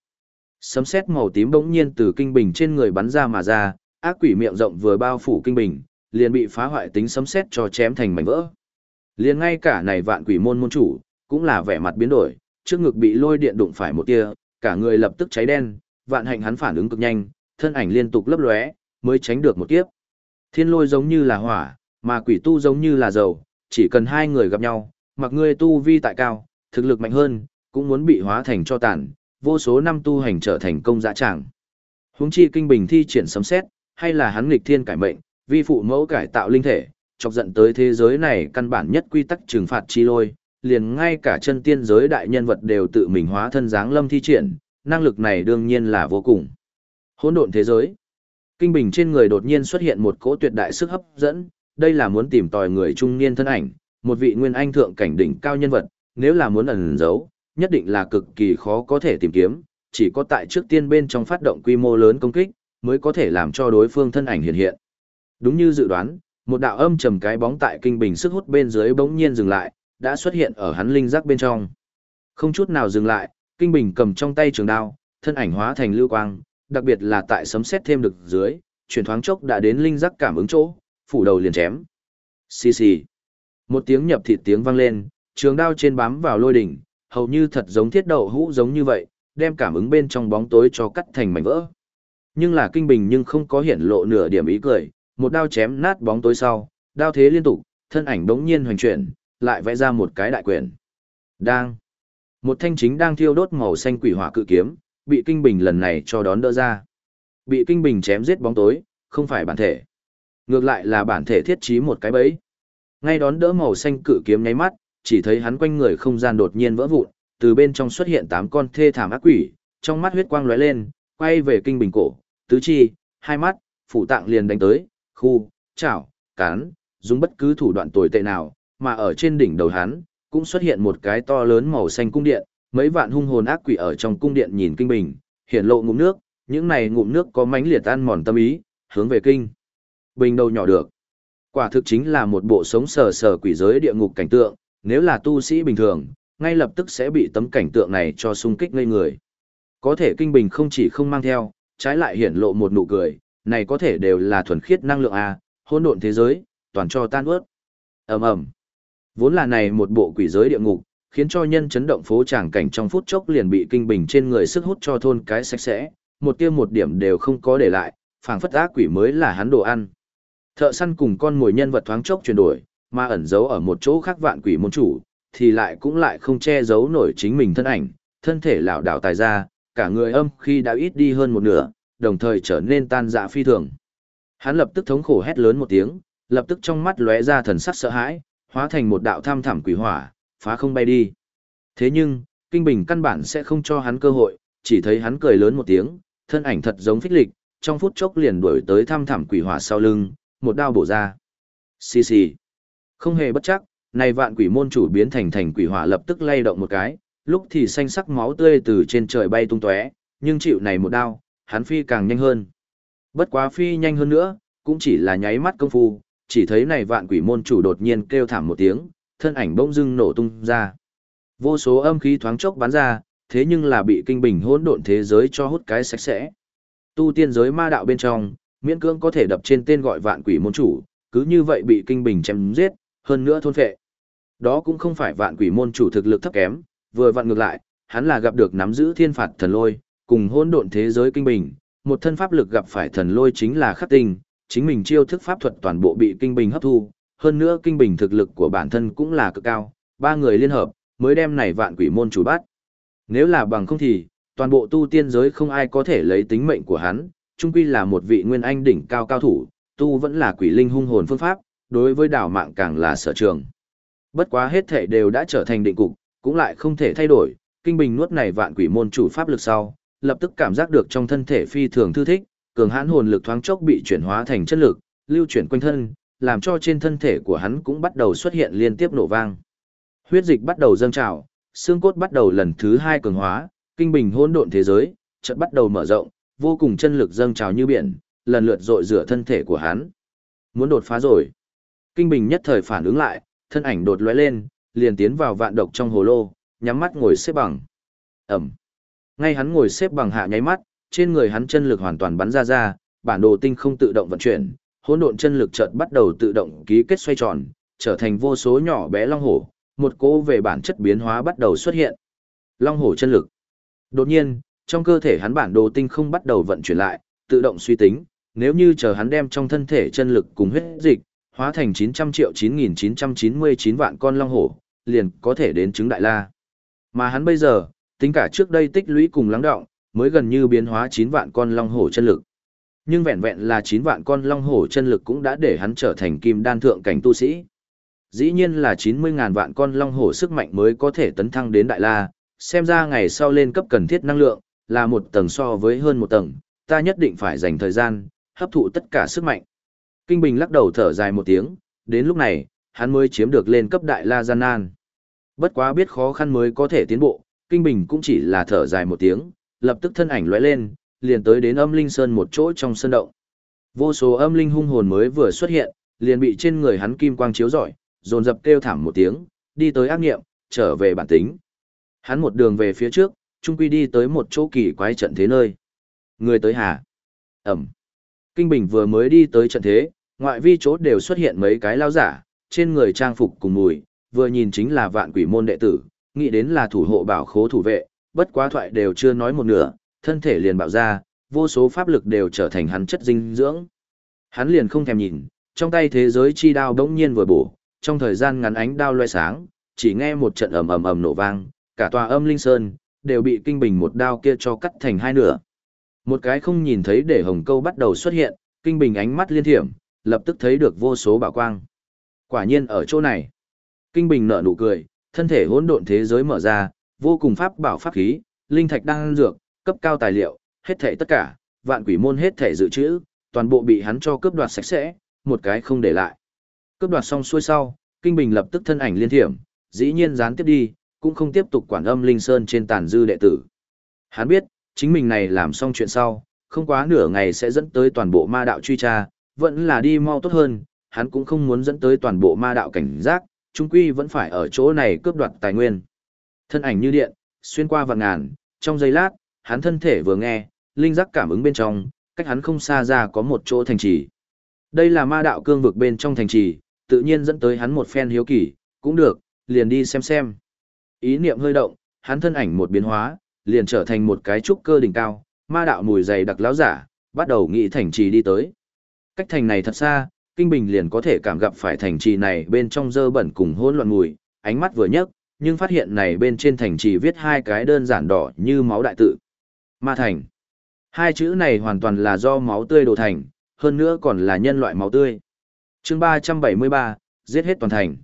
Sấm sét màu tím bỗng nhiên từ kinh bình trên người bắn ra mà ra, ác quỷ miệng rộng vừa bao phủ kinh bình, liền bị phá hoại tính sấm sét cho chém thành mảnh vỡ. Liền ngay cả này vạn quỷ môn môn chủ, cũng là vẻ mặt biến đổi, trước ngực bị lôi điện đụng phải một tia, cả người lập tức cháy đen, vạn hạnh hắn phản ứng cực nhanh, thân ảnh liên tục lấp lóe, mới tránh được một kiếp. Thiên lôi giống như là hỏa, mà quỷ tu giống như là dầu, chỉ cần hai người gặp nhau, mặc ngươi tu vi tại cao, thực lực mạnh hơn, cũng muốn bị hóa thành cho tàn, vô số năm tu hành trở thành công dã tràng. Huống chi kinh bình thi triển sấm xét, hay là hắn nghịch thiên cải mệnh, vi phụ mẫu cải tạo linh thể, chọc giận tới thế giới này căn bản nhất quy tắc trừng phạt chi lôi, liền ngay cả chân tiên giới đại nhân vật đều tự mình hóa thân dáng lâm thi triển, năng lực này đương nhiên là vô cùng. Hỗn độn thế giới. Kinh bình trên người đột nhiên xuất hiện một cỗ tuyệt đại sức hấp dẫn, đây là muốn tìm tòi người trung niên thân ảnh, một vị nguyên anh thượng cảnh đỉnh cao nhân vật, nếu là muốn ẩn giấu, nhất định là cực kỳ khó có thể tìm kiếm, chỉ có tại trước tiên bên trong phát động quy mô lớn công kích, mới có thể làm cho đối phương thân ảnh hiện hiện. Đúng như dự đoán, một đạo âm trầm cái bóng tại kinh bình sức hút bên dưới bỗng nhiên dừng lại, đã xuất hiện ở hắn linh giác bên trong. Không chút nào dừng lại, kinh bình cầm trong tay trường đao, thân ảnh hóa thành lưu quang, đặc biệt là tại sấm xét thêm được dưới, chuyển thoáng chốc đã đến linh giác cảm ứng chỗ, phủ đầu liền chém. Xì xì. Một tiếng nhập thịt tiếng vang lên, trường đao trên bám vào lôi đỉnh, hầu như thật giống thiết đậu hũ giống như vậy, đem cảm ứng bên trong bóng tối cho cắt thành mảnh vỡ. Nhưng là kinh bình nhưng không có hiển lộ nửa điểm ý cười, một đao chém nát bóng tối sau, đao thế liên tục, thân ảnh đống nhiên hoành chuyển, lại vẽ ra một cái đại quyền. Đang. Một thanh chính đang thiêu đốt màu xanh quỷ hỏa cự kiếm, bị kinh bình lần này cho đón đỡ ra. Bị kinh bình chém giết bóng tối, không phải bản thể. Ngược lại là bản thể thiết trí một cái bẫy. Ngay đón đỡ màu xanh cự kiếm nháy mắt, chỉ thấy hắn quanh người không gian đột nhiên vỡ vụn, từ bên trong xuất hiện tám con thê thảm ác quỷ, trong mắt huyết quang lóe lên, quay về kinh bình cổ, tứ chi, hai mắt, phủ tạng liền đánh tới, khu, chảo, cán, dùng bất cứ thủ đoạn tồi tệ nào, mà ở trên đỉnh đầu hắn, cũng xuất hiện một cái to lớn màu xanh cung điện, mấy vạn hung hồn ác quỷ ở trong cung điện nhìn kinh bình, hiện lộ ngụm nước, những này ngụm nước có mánh liệt tan mòn tâm ý, hướng về kinh. Bình đầu nhỏ được. Quả thực chính là một bộ sống sờ sờ quỷ giới địa ngục cảnh tượng, nếu là tu sĩ bình thường, ngay lập tức sẽ bị tấm cảnh tượng này cho sung kích ngây người. Có thể kinh bình không chỉ không mang theo, trái lại hiển lộ một nụ cười, này có thể đều là thuần khiết năng lượng A, hỗn độn thế giới, toàn cho tan ướt. ầm ầm Vốn là này một bộ quỷ giới địa ngục, khiến cho nhân chấn động phố tràng cảnh trong phút chốc liền bị kinh bình trên người sức hút cho thôn cái sạch sẽ, một tiêu một điểm đều không có để lại, phảng phất ác quỷ mới là hắn đồ ăn. Thợ săn cùng con mồi nhân vật thoáng chốc chuyển đổi, mà ẩn giấu ở một chỗ khác vạn quỷ môn chủ, thì lại cũng lại không che giấu nổi chính mình thân ảnh, thân thể lảo đảo tài ra, cả người âm khi đã ít đi hơn một nửa, đồng thời trở nên tan dã phi thường. Hắn lập tức thống khổ hét lớn một tiếng, lập tức trong mắt lóe ra thần sắc sợ hãi, hóa thành một đạo tham thẳm quỷ hỏa, phá không bay đi. Thế nhưng, Kinh Bình căn bản sẽ không cho hắn cơ hội, chỉ thấy hắn cười lớn một tiếng, thân ảnh thật giống phích lịch, trong phút chốc liền đuổi tới tham thẳm quỷ hỏa sau lưng, một đao bổ ra. Xì xì. Không hề bất chắc, này vạn quỷ môn chủ biến thành thành quỷ hỏa lập tức lay động một cái, lúc thì xanh sắc máu tươi từ trên trời bay tung tóe, nhưng chịu này một đao, hắn phi càng nhanh hơn. Bất quá phi nhanh hơn nữa, cũng chỉ là nháy mắt công phu, chỉ thấy này vạn quỷ môn chủ đột nhiên kêu thảm một tiếng, thân ảnh bỗng dưng nổ tung ra. Vô số âm khí thoáng chốc bắn ra, thế nhưng là bị kinh bình hỗn độn thế giới cho hút cái sạch sẽ. Tu tiên giới ma đạo bên trong, miễn cưỡng có thể đập trên tên gọi vạn quỷ môn chủ, cứ như vậy bị kinh bình chém giết, hơn nữa thôn phệ. Đó cũng không phải vạn quỷ môn chủ thực lực thấp kém, vừa vặn ngược lại, hắn là gặp được nắm giữ thiên phạt thần lôi, cùng hỗn độn thế giới kinh bình, một thân pháp lực gặp phải thần lôi chính là khắc tinh, chính mình chiêu thức pháp thuật toàn bộ bị kinh bình hấp thu, hơn nữa kinh bình thực lực của bản thân cũng là cực cao, ba người liên hợp, mới đem này vạn quỷ môn chủ bắt. Nếu là bằng không thì, toàn bộ tu tiên giới không ai có thể lấy tính mệnh của hắn, chung quy là một vị nguyên anh đỉnh cao cao thủ, tu vẫn là quỷ linh hung hồn phương pháp, đối với đảo mạng càng là sở trường. Bất quá hết thể đều đã trở thành định cục, cũng lại không thể thay đổi, kinh bình nuốt này vạn quỷ môn chủ pháp lực sau, lập tức cảm giác được trong thân thể phi thường thư thích, cường hãn hồn lực thoáng chốc bị chuyển hóa thành chất lực, lưu chuyển quanh thân, làm cho trên thân thể của hắn cũng bắt đầu xuất hiện liên tiếp nổ vang. Huyết dịch bắt đầu dâng trào, xương cốt bắt đầu lần thứ hai cường hóa, kinh bình hỗn độn thế giới, chợt bắt đầu mở rộng, vô cùng chân lực dâng trào như biển, lần lượt dội rửa thân thể của hắn. Muốn đột phá rồi. Kinh bình nhất thời phản ứng lại, thân ảnh đột lóe lên, liền tiến vào vạn độc trong hồ lô, nhắm mắt ngồi xếp bằng. Ẩm. Ngay hắn ngồi xếp bằng hạ nháy mắt, trên người hắn chân lực hoàn toàn bắn ra ra, bản đồ tinh không tự động vận chuyển, hỗn độn chân lực chợt bắt đầu tự động ký kết xoay tròn, trở thành vô số nhỏ bé long hổ, một cỗ về bản chất biến hóa bắt đầu xuất hiện. Long hổ chân lực. Đột nhiên, trong cơ thể hắn bản đồ tinh không bắt đầu vận chuyển lại, tự động suy tính, nếu như chờ hắn đem trong thân thể chân lực cùng huyết dịch, hóa thành 900 triệu 9999 vạn con long hổ, liền có thể đến chứng đại la. Mà hắn bây giờ, tính cả trước đây tích lũy cùng lắng động, mới gần như biến hóa 9 vạn con long hổ chân lực. Nhưng vẹn vẹn là 9 vạn con long hổ chân lực cũng đã để hắn trở thành kim đan thượng cảnh tu sĩ. Dĩ nhiên là 90.000 vạn con long hổ sức mạnh mới có thể tấn thăng đến đại la, xem ra ngày sau lên cấp cần thiết năng lượng, là một tầng so với hơn một tầng, ta nhất định phải dành thời gian, hấp thụ tất cả sức mạnh. Kinh Bình lắc đầu thở dài một tiếng, đến lúc này, hắn mới chiếm được lên cấp đại la gian nan. Bất quá biết khó khăn mới có thể tiến bộ, Kinh Bình cũng chỉ là thở dài một tiếng, lập tức thân ảnh lóe lên, liền tới đến âm linh sơn một chỗ trong sơn động. Vô số âm linh hung hồn mới vừa xuất hiện, liền bị trên người hắn kim quang chiếu rọi, dồn dập kêu thảm một tiếng, đi tới ác nghiệm, trở về bản tính. Hắn một đường về phía trước, trung quy đi tới một chỗ kỳ quái trận thế nơi. Người tới hà. Ẩm. Kinh Bình vừa mới đi tới trận thế, ngoại vi chỗ đều xuất hiện mấy cái lao giả, trên người trang phục cùng mùi, vừa nhìn chính là vạn quỷ môn đệ tử, nghĩ đến là thủ hộ bảo khố thủ vệ, bất quá thoại đều chưa nói một nửa, thân thể liền bạo ra, vô số pháp lực đều trở thành hắn chất dinh dưỡng. Hắn liền không thèm nhìn, trong tay thế giới chi đao đống nhiên vừa bổ, trong thời gian ngắn ánh đao loe sáng, chỉ nghe một trận ầm ầm ầm nổ vang, cả tòa âm linh sơn đều bị kinh bình một đao kia cho cắt thành hai nửa. Một cái không nhìn thấy để hồng câu bắt đầu xuất hiện, kinh bình ánh mắt liên thiểm, lập tức thấy được vô số bảo quang. Quả nhiên ở chỗ này. Kinh bình nở nụ cười, thân thể hỗn độn thế giới mở ra, vô cùng pháp bảo pháp khí, linh thạch đang dược, cấp cao tài liệu, hết thảy tất cả, vạn quỷ môn hết thảy dự trữ, toàn bộ bị hắn cho cướp đoạt sạch sẽ, một cái không để lại. Cướp đoạt xong xuôi sau, Kinh Bình lập tức thân ảnh liên thiểm, dĩ nhiên gián tiếp đi, cũng không tiếp tục quản âm linh sơn trên tàn dư đệ tử. Hắn biết, chính mình này làm xong chuyện sau, không quá nửa ngày sẽ dẫn tới toàn bộ ma đạo truy tra, vẫn là đi mau tốt hơn, hắn cũng không muốn dẫn tới toàn bộ ma đạo cảnh giác, chung quy vẫn phải ở chỗ này cướp đoạt tài nguyên. Thân ảnh như điện, xuyên qua vạn ngàn, trong giây lát, hắn thân thể vừa nghe, linh giác cảm ứng bên trong, cách hắn không xa ra có một chỗ thành trì. Đây là ma đạo cương vực bên trong thành trì, tự nhiên dẫn tới hắn một phen hiếu kỳ, cũng được, liền đi xem xem. Ý niệm hơi động, hắn thân ảnh một biến hóa, liền trở thành một cái trúc cơ đỉnh cao, ma đạo mùi dày đặc láo giả, bắt đầu nghĩ thành trì đi tới. Cách thành này thật xa, Kinh Bình liền có thể cảm gặp phải thành trì này bên trong dơ bẩn cùng hỗn loạn mùi, ánh mắt vừa nhấc, nhưng phát hiện này bên trên thành trì viết hai cái đơn giản đỏ như máu đại tự. Ma thành. Hai chữ này hoàn toàn là do máu tươi đồ thành, hơn nữa còn là nhân loại máu tươi. chương 373, giết hết toàn thành.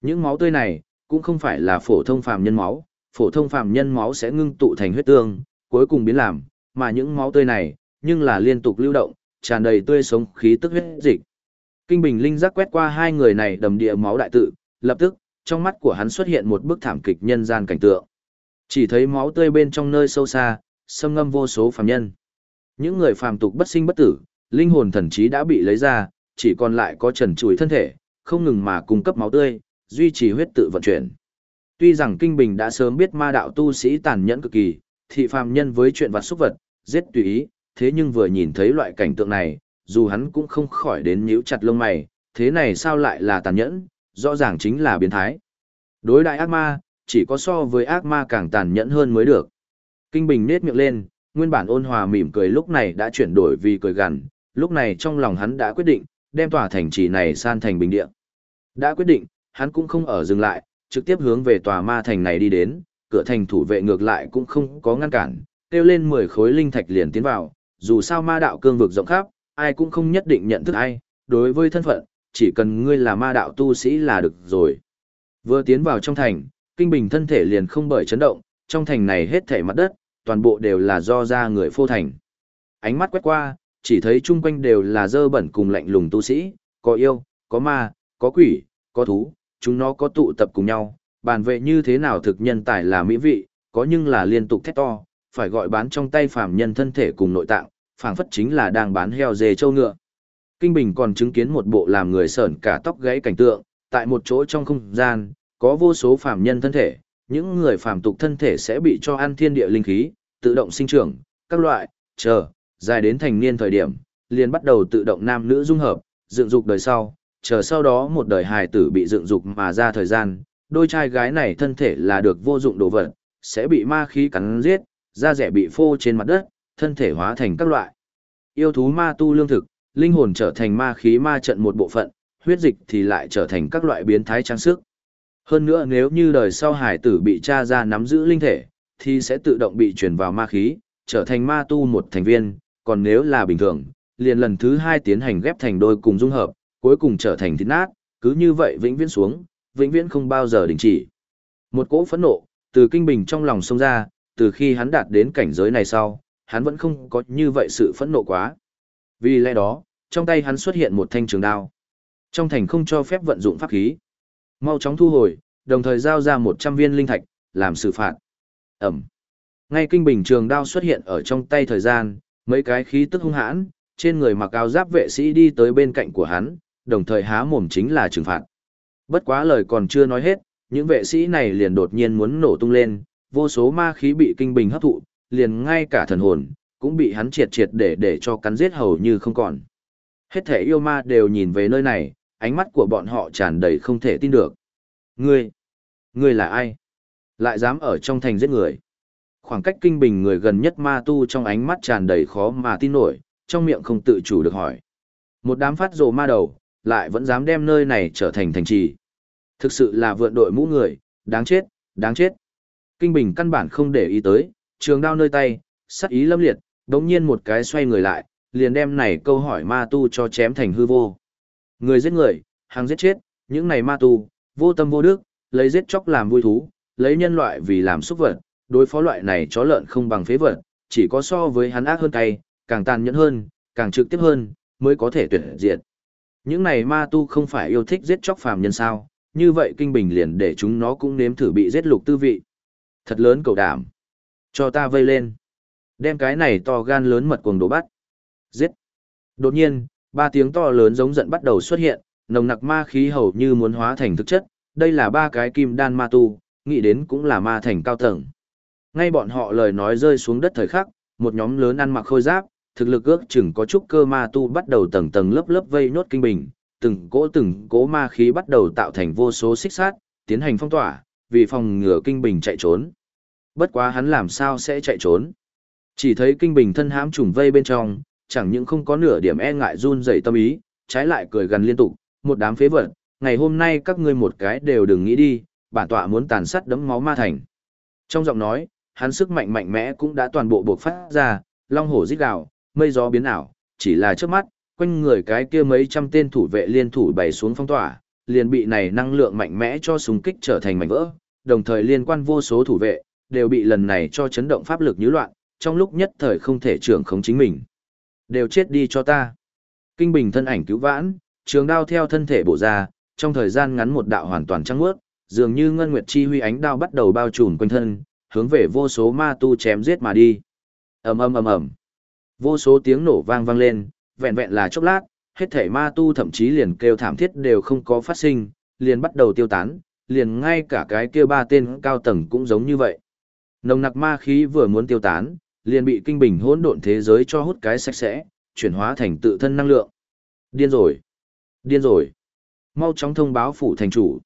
Những máu tươi này, cũng không phải là phổ thông phàm nhân máu, phổ thông phàm nhân máu sẽ ngưng tụ thành huyết tương, cuối cùng biến làm, mà những máu tươi này, nhưng là liên tục lưu động, tràn đầy tươi sống khí tức huyết dịch. Kinh Bình Linh giác quét qua hai người này đầm địa máu đại tự, lập tức, trong mắt của hắn xuất hiện một bức thảm kịch nhân gian cảnh tượng. Chỉ thấy máu tươi bên trong nơi sâu xa, xâm ngâm vô số phàm nhân. Những người phàm tục bất sinh bất tử, linh hồn thần trí đã bị lấy ra, chỉ còn lại có trần trụi thân thể, không ngừng mà cung cấp máu tươi, duy trì huyết tự vận chuyển. Tuy rằng Kinh Bình đã sớm biết ma đạo tu sĩ tàn nhẫn cực kỳ, thị phàm nhân với chuyện vật xúc vật, giết tùy ý, thế nhưng vừa nhìn thấy loại cảnh tượng này, dù hắn cũng không khỏi đến nhíu chặt lông mày, thế này sao lại là tàn nhẫn, rõ ràng chính là biến thái. Đối đại ác ma, chỉ có so với ác ma càng tàn nhẫn hơn mới được. Kinh Bình nết miệng lên, nguyên bản ôn hòa mỉm cười lúc này đã chuyển đổi vì cười gằn, lúc này trong lòng hắn đã quyết định, đem tòa thành trì này san thành bình địa. Đã quyết định, hắn cũng không ở dừng lại, trực tiếp hướng về tòa ma thành này đi đến, cửa thành thủ vệ ngược lại cũng không có ngăn cản, kêu lên 10 khối linh thạch liền tiến vào, dù sao ma đạo cương vực rộng khắp, ai cũng không nhất định nhận thức ai, đối với thân phận, chỉ cần ngươi là ma đạo tu sĩ là được rồi. Vừa tiến vào trong thành, kinh bình thân thể liền không bởi chấn động, trong thành này hết thảy mặt đất, toàn bộ đều là do ra người phô thành. Ánh mắt quét qua, chỉ thấy chung quanh đều là dơ bẩn cùng lạnh lùng tu sĩ, có yêu, có ma, có quỷ, có thú, chúng nó có tụ tập cùng nhau, bàn vệ như thế nào thực nhân tài là mỹ vị, có nhưng là liên tục thét to, phải gọi bán trong tay phàm nhân thân thể cùng nội tạng, phảng phất chính là đang bán heo dê trâu ngựa. Kinh Bình còn chứng kiến một bộ làm người sởn cả tóc gãy cảnh tượng, tại một chỗ trong không gian, có vô số phàm nhân thân thể, những người phàm tục thân thể sẽ bị cho ăn thiên địa linh khí, tự động sinh trưởng, các loại, chờ, dài đến thành niên thời điểm, liền bắt đầu tự động nam nữ dung hợp, dựng dục đời sau, chờ sau đó một đời hài tử bị dựng dục mà ra thời gian, đôi trai gái này thân thể là được vô dụng đồ vật, sẽ bị ma khí cắn giết, da rẻ bị phô trên mặt đất, thân thể hóa thành các loại. Yêu thú ma tu lương thực, linh hồn trở thành ma khí ma trận một bộ phận, huyết dịch thì lại trở thành các loại biến thái trang sức. Hơn nữa nếu như đời sau hải tử bị cha ra nắm giữ linh thể, thì sẽ tự động bị chuyển vào ma khí, trở thành ma tu một thành viên, còn nếu là bình thường, liền lần thứ hai tiến hành ghép thành đôi cùng dung hợp, cuối cùng trở thành thịt nát, cứ như vậy vĩnh viễn xuống, vĩnh viễn không bao giờ đình chỉ. Một cỗ phẫn nộ, từ kinh bình trong lòng xông ra, từ khi hắn đạt đến cảnh giới này sau, hắn vẫn không có như vậy sự phẫn nộ quá. Vì lẽ đó, trong tay hắn xuất hiện một thanh trường đao. Trong thành không cho phép vận dụng pháp khí. Mau chóng thu hồi, đồng thời giao ra 100 viên linh thạch, làm xử phạt. Ẩm. Ngay kinh bình trường đao xuất hiện ở trong tay thời gian, mấy cái khí tức hung hãn, trên người mặc áo giáp vệ sĩ đi tới bên cạnh của hắn, đồng thời há mồm chính là trừng phạt. Bất quá lời còn chưa nói hết, những vệ sĩ này liền đột nhiên muốn nổ tung lên, vô số ma khí bị kinh bình hấp thụ, liền ngay cả thần hồn, cũng bị hắn triệt triệt để để cho cắn giết hầu như không còn. Hết thể yêu ma đều nhìn về nơi này, ánh mắt của bọn họ tràn đầy không thể tin được. Ngươi, ngươi là ai? Lại dám ở trong thành giết người. Khoảng cách kinh bình người gần nhất ma tu trong ánh mắt tràn đầy khó mà tin nổi, trong miệng không tự chủ được hỏi. Một đám phát rồ ma đầu, lại vẫn dám đem nơi này trở thành thành trì. Thực sự là vượn đội mũ người, đáng chết, đáng chết. Kinh Bình căn bản không để ý tới, trường đao nơi tay, sắc ý lâm liệt, đống nhiên một cái xoay người lại, liền đem này câu hỏi ma tu cho chém thành hư vô. Người giết người, hàng giết chết, những này ma tu, vô tâm vô đức, lấy giết chóc làm vui thú, lấy nhân loại vì làm xúc vật, đối phó loại này chó lợn không bằng phế vật, chỉ có so với hắn ác hơn cay, càng tàn nhẫn hơn, càng trực tiếp hơn, mới có thể tuyệt diệt. Những này ma tu không phải yêu thích giết chóc phàm nhân sao, như vậy kinh bình liền để chúng nó cũng nếm thử bị giết lục tư vị. Thật lớn cầu đảm. Cho ta vây lên. Đem cái này to gan lớn mật cuồng đổ bắt. Giết. Đột nhiên, ba tiếng to lớn giống giận bắt đầu xuất hiện, nồng nặc ma khí hầu như muốn hóa thành thực chất. Đây là ba cái kim đan ma tu, nghĩ đến cũng là ma thành cao tầng. Ngay bọn họ lời nói rơi xuống đất thời khắc, một nhóm lớn ăn mặc khôi giáp, thực lực ước chừng có chút cơ ma tu bắt đầu tầng tầng lớp lớp vây nốt kinh bình, từng cỗ từng cỗ ma khí bắt đầu tạo thành vô số xích sát, tiến hành phong tỏa, vì phòng ngừa kinh bình chạy trốn. Bất quá hắn làm sao sẽ chạy trốn? Chỉ thấy kinh bình thân hãm trùng vây bên trong, chẳng những không có nửa điểm e ngại run rẩy tâm ý, trái lại cười gần liên tục, một đám phế vật, ngày hôm nay các ngươi một cái đều đừng nghĩ đi, bản tọa muốn tàn sát đấm máu ma thành. Trong giọng nói, hắn sức mạnh mạnh mẽ cũng đã toàn bộ buộc phát ra, long hổ rít gào, mây gió biến ảo, chỉ là trước mắt, quanh người cái kia mấy trăm tên thủ vệ liên thủ bày xuống phong tỏa, liền bị này năng lượng mạnh mẽ cho súng kích trở thành mảnh vỡ, đồng thời liên quan vô số thủ vệ, đều bị lần này cho chấn động pháp lực như loạn, trong lúc nhất thời không thể trưởng khống chính mình. Đều chết đi cho ta. Kinh bình thân ảnh cứu vãn, trường đao theo thân thể bổ ra, trong thời gian ngắn một đạo hoàn toàn trắng muốt, dường như ngân nguyệt chi huy ánh đao bắt đầu bao trùm quanh thân, hướng về vô số ma tu chém giết mà đi. Ầm ầm ầm ầm. Vô số tiếng nổ vang vang lên, vẹn vẹn là chốc lát, hết thảy ma tu thậm chí liền kêu thảm thiết đều không có phát sinh, liền bắt đầu tiêu tán, liền ngay cả cái kia ba tên cao tầng cũng giống như vậy. Nồng nặc ma khí vừa muốn tiêu tán, liền bị kinh bình hỗn độn thế giới cho hút cái sạch sẽ, chuyển hóa thành tự thân năng lượng. Điên rồi! Điên rồi! Mau chóng thông báo phủ thành chủ.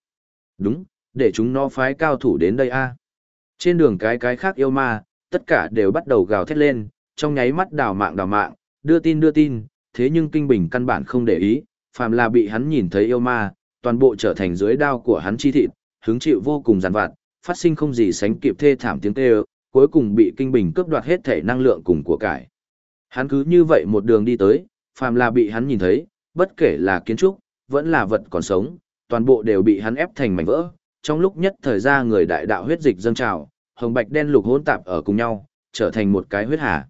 Đúng, để chúng nó phái cao thủ đến đây a. Trên đường cái cái khác yêu ma, tất cả đều bắt đầu gào thét lên, trong nháy mắt đào mạng đào mạng, đưa tin đưa tin, thế nhưng kinh bình căn bản không để ý, phàm là bị hắn nhìn thấy yêu ma, toàn bộ trở thành dưới đao của hắn chi thịt, hứng chịu vô cùng giàn vặt, phát sinh không gì sánh kịp thê thảm tiếng kêu, cuối cùng bị kinh bình cướp đoạt hết thể năng lượng cùng của cải. Hắn cứ như vậy một đường đi tới, phàm là bị hắn nhìn thấy, bất kể là kiến trúc, vẫn là vật còn sống, toàn bộ đều bị hắn ép thành mảnh vỡ. Trong lúc nhất thời ra người đại đạo huyết dịch dâng trào, hồng bạch đen lục hỗn tạp ở cùng nhau, trở thành một cái huyết hà.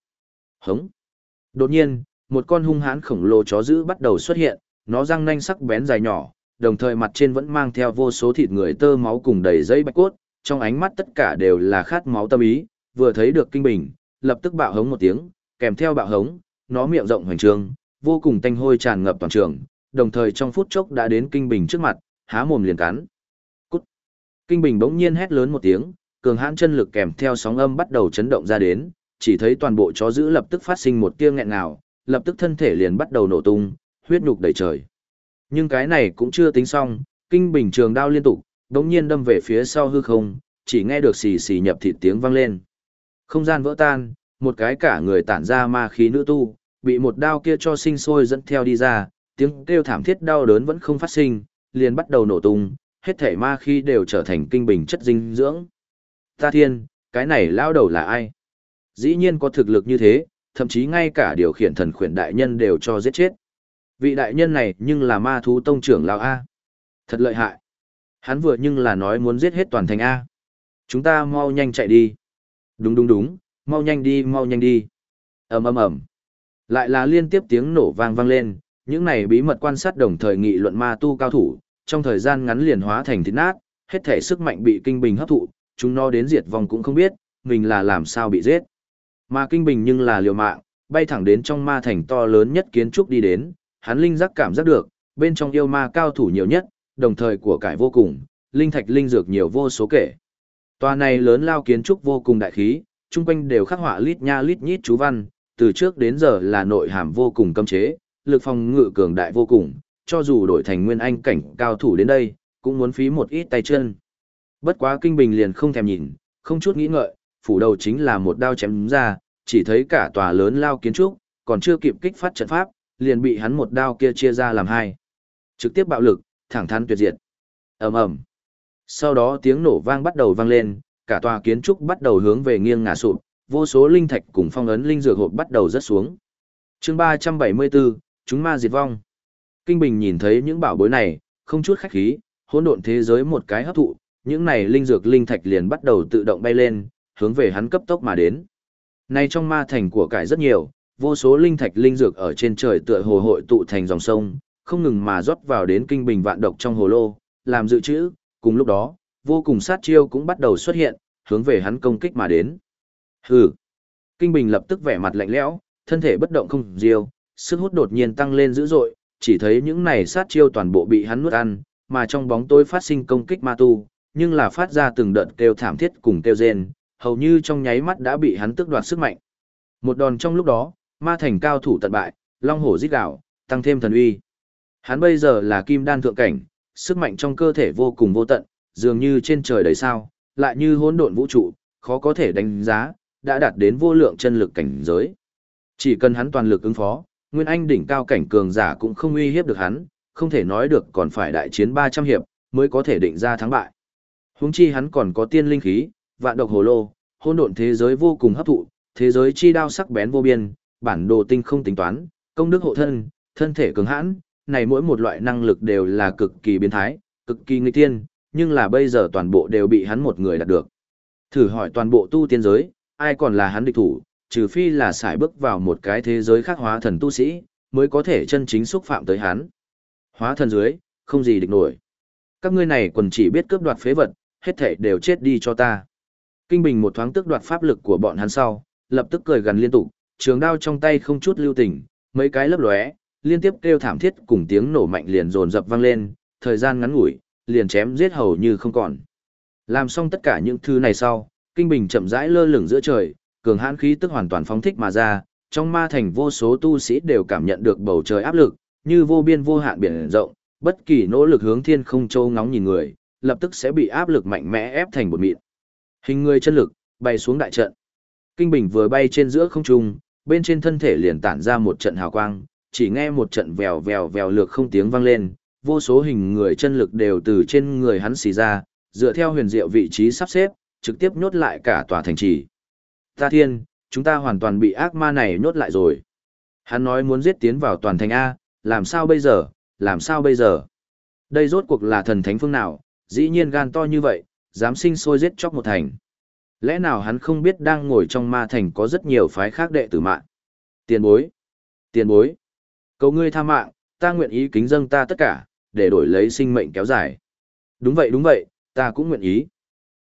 Hống. Đột nhiên, một con hung hãn khổng lồ chó dữ bắt đầu xuất hiện, nó răng nanh sắc bén dài nhỏ, đồng thời mặt trên vẫn mang theo vô số thịt người tơ máu cùng đầy dây bạch cốt, trong ánh mắt tất cả đều là khát máu tâm ý, vừa thấy được kinh bình, lập tức bạo hống một tiếng, kèm theo bạo hống, nó miệng rộng hoành trường, vô cùng tanh hôi tràn ngập toàn trường, đồng thời trong phút chốc đã đến kinh bình trước mặt, há mồm liền cắn. Cút. Kinh bình bỗng nhiên hét lớn một tiếng, cường hãn chân lực kèm theo sóng âm bắt đầu chấn động ra đến, chỉ thấy toàn bộ chó dữ lập tức phát sinh một tia nghẹn ngào, lập tức thân thể liền bắt đầu nổ tung, huyết nhục đầy trời. Nhưng cái này cũng chưa tính xong, kinh bình trường đao liên tục, đống nhiên đâm về phía sau hư không, chỉ nghe được xì xì nhập thịt tiếng vang lên. Không gian vỡ tan, một cái cả người tản ra ma khí nữ tu, bị một đao kia cho sinh sôi dẫn theo đi ra, tiếng kêu thảm thiết đau đớn vẫn không phát sinh, liền bắt đầu nổ tung, hết thể ma khí đều trở thành kinh bình chất dinh dưỡng. Ta thiên, cái này lao đầu là ai? Dĩ nhiên có thực lực như thế, thậm chí ngay cả điều khiển thần khuyển đại nhân đều cho giết chết. Vị đại nhân này nhưng là ma thú tông trưởng lão A. Thật lợi hại. Hắn vừa nhưng là nói muốn giết hết toàn thành A. Chúng ta mau nhanh chạy đi. Đúng đúng đúng, mau nhanh đi mau nhanh đi. ầm ầm ầm. Lại là liên tiếp tiếng nổ vang vang lên, những này bí mật quan sát đồng thời nghị luận ma tu cao thủ, trong thời gian ngắn liền hóa thành thịt nát, hết thể sức mạnh bị kinh bình hấp thụ, chúng nó đến diệt vong cũng không biết, mình là làm sao bị giết. Mà kinh bình nhưng là liều mạng, bay thẳng đến trong ma thành to lớn nhất kiến trúc đi đến, hắn linh giác cảm giác được, bên trong yêu ma cao thủ nhiều nhất, đồng thời của cải vô cùng, linh thạch linh dược nhiều vô số kể. Tòa này lớn lao kiến trúc vô cùng đại khí, chung quanh đều khắc họa lít nha lít nhít chú văn, từ trước đến giờ là nội hàm vô cùng cấm chế, lực phòng ngự cường đại vô cùng, cho dù đổi thành nguyên anh cảnh cao thủ đến đây, cũng muốn phí một ít tay chân. Bất quá kinh bình liền không thèm nhìn, không chút nghĩ ngợi, phủ đầu chính là một đao chém ra, chỉ thấy cả tòa lớn lao kiến trúc, còn chưa kịp kích phát trận pháp, liền bị hắn một đao kia chia ra làm hai. Trực tiếp bạo lực, thẳng thắn tuyệt diệt. ầm ầm. Sau đó tiếng nổ vang bắt đầu vang lên, cả tòa kiến trúc bắt đầu hướng về nghiêng ngả sụp, vô số linh thạch cùng phong ấn linh dược hộp bắt đầu rớt xuống. Chương 374, chúng ma diệt vong. Kinh Bình nhìn thấy những bảo bối này, không chút khách khí, hỗn độn thế giới một cái hấp thụ, những này linh dược linh thạch liền bắt đầu tự động bay lên, hướng về hắn cấp tốc mà đến. Nay trong ma thành của cải rất nhiều, vô số linh thạch linh dược ở trên trời tựa hồ hội tụ thành dòng sông, không ngừng mà rót vào đến kinh bình vạn độc trong hồ lô, làm dự trữ, cùng lúc đó, vô cùng sát chiêu cũng bắt đầu xuất hiện, hướng về hắn công kích mà đến. Hừ. Kinh bình lập tức vẻ mặt lạnh lẽo, thân thể bất động không diêu, sức hút đột nhiên tăng lên dữ dội, chỉ thấy những này sát chiêu toàn bộ bị hắn nuốt ăn, mà trong bóng tối phát sinh công kích ma tu, nhưng là phát ra từng đợt kêu thảm thiết cùng kêu rên, hầu như trong nháy mắt đã bị hắn tước đoạt sức mạnh. Một đòn trong lúc đó, ma thành cao thủ tận bại, long hổ giết đảo, tăng thêm thần uy. Hắn bây giờ là kim đan thượng cảnh, sức mạnh trong cơ thể vô cùng vô tận, dường như trên trời đầy sao, lại như hỗn độn vũ trụ, khó có thể đánh giá, đã đạt đến vô lượng chân lực cảnh giới. Chỉ cần hắn toàn lực ứng phó, Nguyên Anh đỉnh cao cảnh cường giả cũng không uy hiếp được hắn, không thể nói được còn phải đại chiến 300 hiệp, mới có thể định ra thắng bại. Huống chi hắn còn có tiên linh khí, vạn độc hồ lô, hỗn độn thế giới vô cùng hấp thụ, thế giới chi đao sắc bén vô biên, bản đồ tinh không tính toán, công đức hộ thân, thân thể cường hãn, này mỗi một loại năng lực đều là cực kỳ biến thái, cực kỳ nguy tiên, nhưng là bây giờ toàn bộ đều bị hắn một người đạt được. Thử hỏi toàn bộ tu tiên giới, ai còn là hắn địch thủ, trừ phi là xài bước vào một cái thế giới khác hóa thần tu sĩ, mới có thể chân chính xúc phạm tới hắn. Hóa thần dưới, không gì địch nổi. Các ngươi này quần chỉ biết cướp đoạt phế vật, hết thảy đều chết đi cho ta. Kinh Bình một thoáng tức đoạt pháp lực của bọn hắn sau, lập tức cười gần liên tục, trường đao trong tay không chút lưu tình, mấy cái lấp lóe, liên tiếp kêu thảm thiết cùng tiếng nổ mạnh liền dồn dập vang lên, thời gian ngắn ngủi, liền chém giết hầu như không còn. Làm xong tất cả những thứ này sau, Kinh Bình chậm rãi lơ lửng giữa trời, cường hãn khí tức hoàn toàn phóng thích mà ra, trong ma thành vô số tu sĩ đều cảm nhận được bầu trời áp lực, như vô biên vô hạn biển rộng, bất kỳ nỗ lực hướng thiên không châu ngóng nhìn người, lập tức sẽ bị áp lực mạnh mẽ ép thành một mịn. Hình người chân lực, bay xuống đại trận. Kinh Bình vừa bay trên giữa không trung, bên trên thân thể liền tản ra một trận hào quang, chỉ nghe một trận vèo vèo vèo lược không tiếng vang lên, vô số hình người chân lực đều từ trên người hắn xì ra, dựa theo huyền diệu vị trí sắp xếp, trực tiếp nhốt lại cả tòa thành trì. Ta thiên, chúng ta hoàn toàn bị ác ma này nhốt lại rồi. Hắn nói muốn giết tiến vào toàn thành A, làm sao bây giờ, làm sao bây giờ? Đây rốt cuộc là thần thánh phương nào, dĩ nhiên gan to như vậy, dám sinh sôi giết chóc một thành. Lẽ nào hắn không biết đang ngồi trong ma thành có rất nhiều phái khác đệ tử mạng? Tiền bối! Tiền bối! Cầu ngươi tha mạng, ta nguyện ý kính dâng ta tất cả, để đổi lấy sinh mệnh kéo dài. Đúng vậy đúng vậy, ta cũng nguyện ý.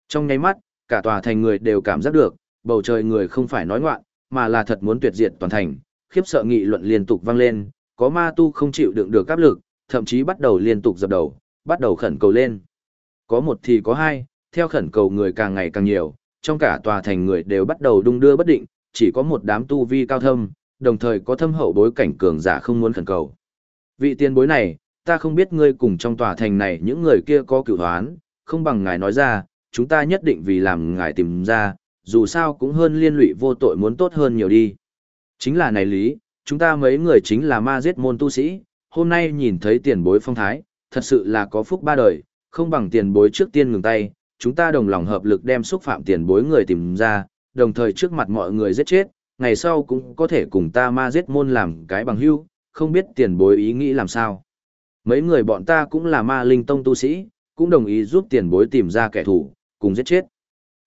Trong nháy mắt, cả tòa thành người đều cảm giác được, bầu trời người không phải nói ngoạn, mà là thật muốn tuyệt diệt toàn thành, khiếp sợ nghị luận liên tục vang lên, có ma tu không chịu đựng được áp lực, thậm chí bắt đầu liên tục dập đầu, bắt đầu khẩn cầu lên. Có một thì có hai, theo khẩn cầu người càng ngày càng nhiều, trong cả tòa thành người đều bắt đầu đung đưa bất định, chỉ có một đám tu vi cao thâm, đồng thời có thâm hậu bối cảnh cường giả không muốn khẩn cầu. Vị tiên bối này, ta không biết ngươi cùng trong tòa thành này những người kia có cửu hoán, không bằng ngài nói ra, chúng ta nhất định vì làm ngài tìm ra, dù sao cũng hơn liên lụy vô tội muốn tốt hơn nhiều đi. Chính là này lý, chúng ta mấy người chính là ma giết môn tu sĩ, hôm nay nhìn thấy tiền bối phong thái, thật sự là có phúc ba đời, không bằng tiền bối trước tiên ngừng tay, chúng ta đồng lòng hợp lực đem xúc phạm tiền bối người tìm ra, đồng thời trước mặt mọi người giết chết, ngày sau cũng có thể cùng ta ma giết môn làm cái bằng hữu, không biết tiền bối ý nghĩ làm sao. Mấy người bọn ta cũng là ma linh tông tu sĩ, cũng đồng ý giúp tiền bối tìm ra kẻ thù, cùng giết chết.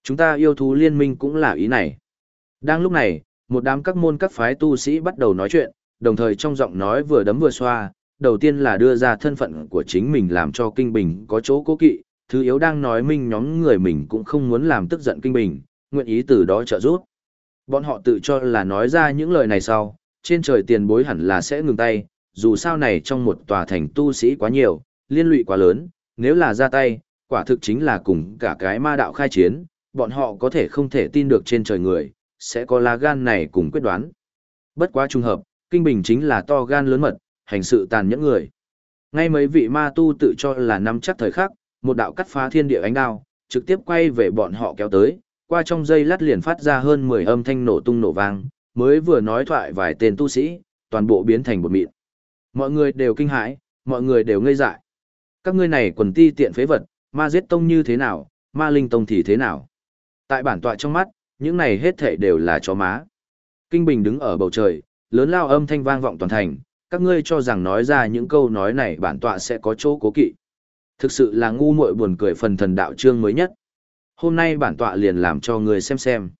Chúng ta yêu thú liên minh cũng là ý này. Đang lúc này, một đám các môn các phái tu sĩ bắt đầu nói chuyện, đồng thời trong giọng nói vừa đấm vừa xoa, đầu tiên là đưa ra thân phận của chính mình làm cho Kinh Bình có chỗ cố kỵ, thứ yếu đang nói minh nhóm người mình cũng không muốn làm tức giận Kinh Bình, nguyện ý từ đó trợ giúp. Bọn họ tự cho là nói ra những lời này sau, trên trời tiền bối hẳn là sẽ ngừng tay, dù sao này trong một tòa thành tu sĩ quá nhiều, liên lụy quá lớn, nếu là ra tay, quả thực chính là cùng cả cái ma đạo khai chiến, bọn họ có thể không thể tin được trên trời người, sẽ có lá gan này cùng quyết đoán. Bất quá trùng hợp, Kinh Bình chính là to gan lớn mật, hành sự tàn nhẫn người. Ngay mấy vị ma tu tự cho là nắm chắc thời khắc, một đạo cắt phá thiên địa ánh đao, trực tiếp quay về bọn họ kéo tới, qua trong dây lát liền phát ra hơn 10 âm thanh nổ tung nổ vang, mới vừa nói thoại vài tên tu sĩ, toàn bộ biến thành một mịn. Mọi người đều kinh hãi, mọi người đều ngây dại. Các ngươi này quần ti tiện phế vật, ma giết tông như thế nào, ma linh tông thì thế nào. Tại bản tọa trong mắt, những này hết thể đều là chó má. Kinh Bình đứng ở bầu trời, lớn lao âm thanh vang vọng toàn thành, các ngươi cho rằng nói ra những câu nói này bản tọa sẽ có chỗ cố kỵ. Thực sự là ngu muội buồn cười phần thần đạo chương mới nhất. Hôm nay bản tọa liền làm cho người xem xem.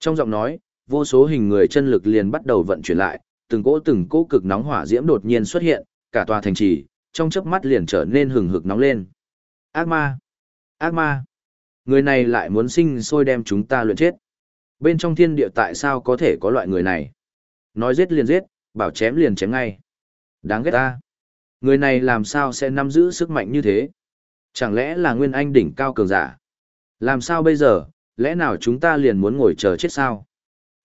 Trong giọng nói, vô số hình người chân lực liền bắt đầu vận chuyển lại, từng cỗ từng cỗ cực nóng hỏa diễm đột nhiên xuất hiện, cả tòa thành trì, trong chớp mắt liền trở nên hừng hực nóng lên. Ác ma! Ác ma! Người này lại muốn sinh sôi đem chúng ta luyện chết. Bên trong thiên địa tại sao có thể có loại người này? Nói giết liền giết, bảo chém liền chém ngay. Đáng ghét ta. Người này làm sao sẽ nắm giữ sức mạnh như thế? Chẳng lẽ là nguyên anh đỉnh cao cường giả? Làm sao bây giờ, lẽ nào chúng ta liền muốn ngồi chờ chết sao?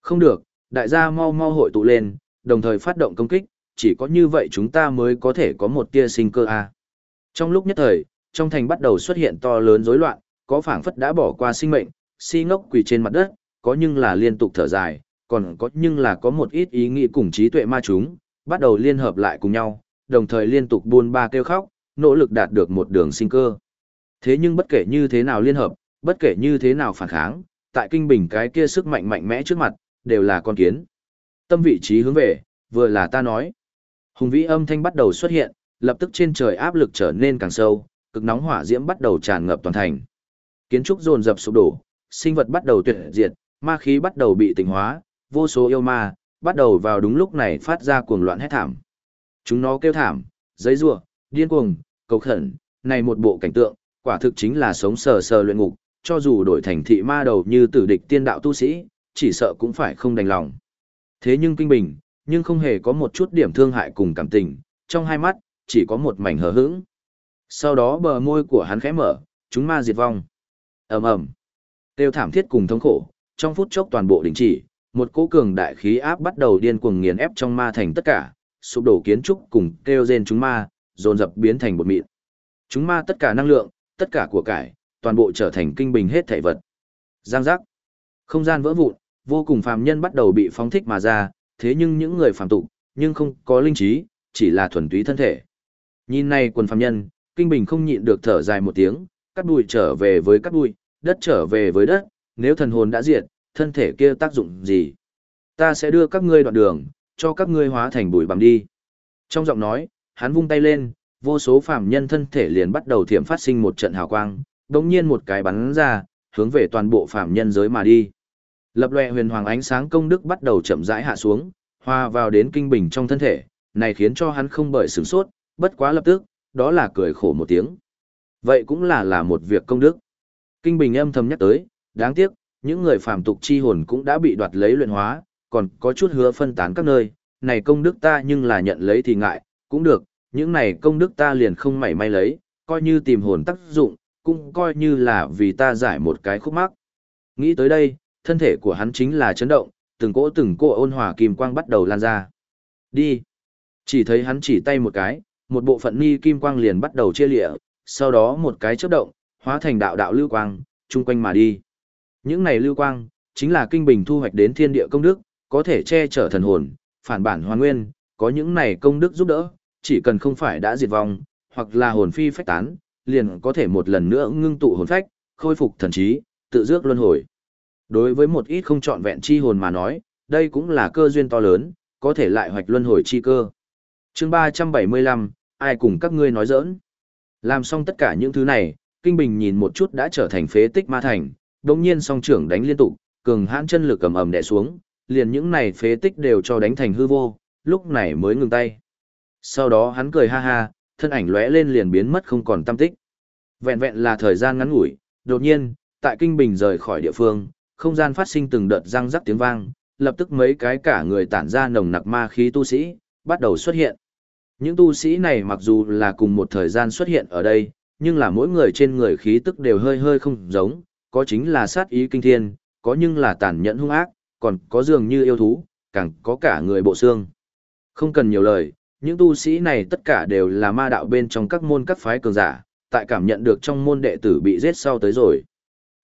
Không được, đại gia mau mau hội tụ lên, đồng thời phát động công kích, chỉ có như vậy chúng ta mới có thể có một tia sinh cơ a. Trong lúc nhất thời, trong thành bắt đầu xuất hiện to lớn rối loạn, có phảng phất đã bỏ qua sinh mệnh, si ngốc quỳ trên mặt đất, có nhưng là liên tục thở dài, còn có nhưng là có một ít ý nghĩ cùng trí tuệ ma chúng, bắt đầu liên hợp lại cùng nhau, đồng thời liên tục buôn ba kêu khóc, nỗ lực đạt được một đường sinh cơ. Thế nhưng bất kể như thế nào liên hợp, bất kể như thế nào phản kháng, tại kinh bình cái kia sức mạnh mạnh mẽ trước mặt, đều là con kiến. Tâm vị trí hướng về, vừa là ta nói. Hùng vĩ âm thanh bắt đầu xuất hiện, lập tức trên trời áp lực trở nên càng sâu, cực nóng hỏa diễm bắt đầu tràn ngập toàn thành. Kiến trúc dồn dập sụp đổ, sinh vật bắt đầu tuyệt diệt, ma khí bắt đầu bị tỉnh hóa, vô số yêu ma bắt đầu vào đúng lúc này phát ra cuồng loạn hét thảm. Chúng nó kêu thảm, giấy rủa, điên cuồng, cầu khẩn, này một bộ cảnh tượng, quả thực chính là sống sờ sờ luyện ngục, cho dù đổi thành thị ma đầu như tử địch tiên đạo tu sĩ, chỉ sợ cũng phải không đành lòng. Thế nhưng kinh bình, nhưng không hề có một chút điểm thương hại cùng cảm tình, trong hai mắt, chỉ có một mảnh hờ hững. Sau đó bờ môi của hắn khẽ mở, chúng ma diệt vong. ầm ầm, tiêu thảm thiết cùng thống khổ, trong phút chốc toàn bộ đình chỉ, một cỗ cường đại khí áp bắt đầu điên cuồng nghiền ép trong ma thành tất cả, sụp đổ kiến trúc cùng kêu rên chúng ma, dồn dập biến thành bột mịn. Chúng ma tất cả năng lượng, tất cả của cải, toàn bộ trở thành kinh bình hết thảy vật. Giang giác. Không gian vỡ vụn, vô cùng phàm nhân bắt đầu bị phóng thích mà ra, thế nhưng những người phàm tục, nhưng không có linh trí, chỉ là thuần túy thân thể. Nhìn này quần phàm nhân, kinh bình không nhịn được thở dài một tiếng, cắt bụi trở về với cắt bụi, đất trở về với đất, nếu thần hồn đã diệt, thân thể kia tác dụng gì? Ta sẽ đưa các ngươi đoạn đường, cho các ngươi hóa thành bụi bằng đi. Trong giọng nói, hắn vung tay lên, vô số phàm nhân thân thể liền bắt đầu thiểm phát sinh một trận hào quang, đồng nhiên một cái bắn ra, hướng về toàn bộ phàm nhân giới mà đi. Lập loè huyền hoàng ánh sáng công đức bắt đầu chậm rãi hạ xuống, hòa vào đến kinh bình trong thân thể, này khiến cho hắn không bởi sửng sốt, bất quá lập tức, đó là cười khổ một tiếng. Vậy cũng là là một việc công đức. Kinh bình âm thầm nhắc tới, đáng tiếc, những người phàm tục chi hồn cũng đã bị đoạt lấy luyện hóa, còn có chút hứa phân tán các nơi, này công đức ta nhưng là nhận lấy thì ngại, cũng được, những này công đức ta liền không mảy may lấy, coi như tìm hồn tác dụng, cũng coi như là vì ta giải một cái khúc mắc. Nghĩ tới đây, thân thể của hắn chính là chấn động, từng cỗ từng cỗ ôn hòa kim quang bắt đầu lan ra. Đi. Chỉ thấy hắn chỉ tay một cái, một bộ phận ni kim quang liền bắt đầu chia lịa, sau đó một cái chớp động, hóa thành đạo đạo lưu quang, chung quanh mà đi. Những này lưu quang, chính là kinh bình thu hoạch đến thiên địa công đức, có thể che chở thần hồn, phản bản hoàn nguyên, có những này công đức giúp đỡ, chỉ cần không phải đã diệt vong, hoặc là hồn phi phách tán, liền có thể một lần nữa ngưng tụ hồn phách, khôi phục thần trí, tự dước luân hồi. Đối với một ít không chọn vẹn chi hồn mà nói, đây cũng là cơ duyên to lớn, có thể lại hoạch luân hồi chi cơ. Chương 375, ai cùng các ngươi nói giỡn? Làm xong tất cả những thứ này, Kinh Bình nhìn một chút đã trở thành phế tích ma thành, đồng nhiên song trưởng đánh liên tục, cường hãn chân lực cầm ầm đè xuống, liền những này phế tích đều cho đánh thành hư vô, lúc này mới ngừng tay. Sau đó hắn cười ha ha, thân ảnh lóe lên liền biến mất không còn tâm tích. Vẹn vẹn là thời gian ngắn ngủi, đột nhiên, tại Kinh Bình rời khỏi địa phương, không gian phát sinh từng đợt răng rắc tiếng vang, lập tức mấy cái cả người tản ra nồng nặc ma khí tu sĩ, bắt đầu xuất hiện. Những tu sĩ này mặc dù là cùng một thời gian xuất hiện ở đây, nhưng là mỗi người trên người khí tức đều hơi hơi không giống, có chính là sát ý kinh thiên, có nhưng là tàn nhẫn hung ác, còn có dường như yêu thú, càng có cả người bộ xương. Không cần nhiều lời, những tu sĩ này tất cả đều là ma đạo bên trong các môn các phái cường giả, tại cảm nhận được trong môn đệ tử bị giết sau tới rồi.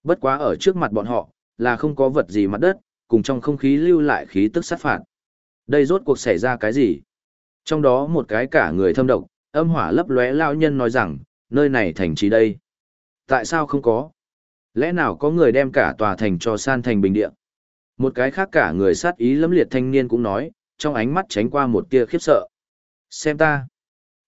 Bất quá ở trước mặt bọn họ, là không có vật gì mặt đất, cùng trong không khí lưu lại khí tức sát phạt. Đây rốt cuộc xảy ra cái gì? Trong đó một cái cả người thâm độc, âm hỏa lấp lóe lao nhân nói rằng, nơi này thành trì đây. Tại sao không có? Lẽ nào có người đem cả tòa thành cho san thành bình địa? Một cái khác cả người sát ý lẫm liệt thanh niên cũng nói, trong ánh mắt tránh qua một tia khiếp sợ. Xem ta.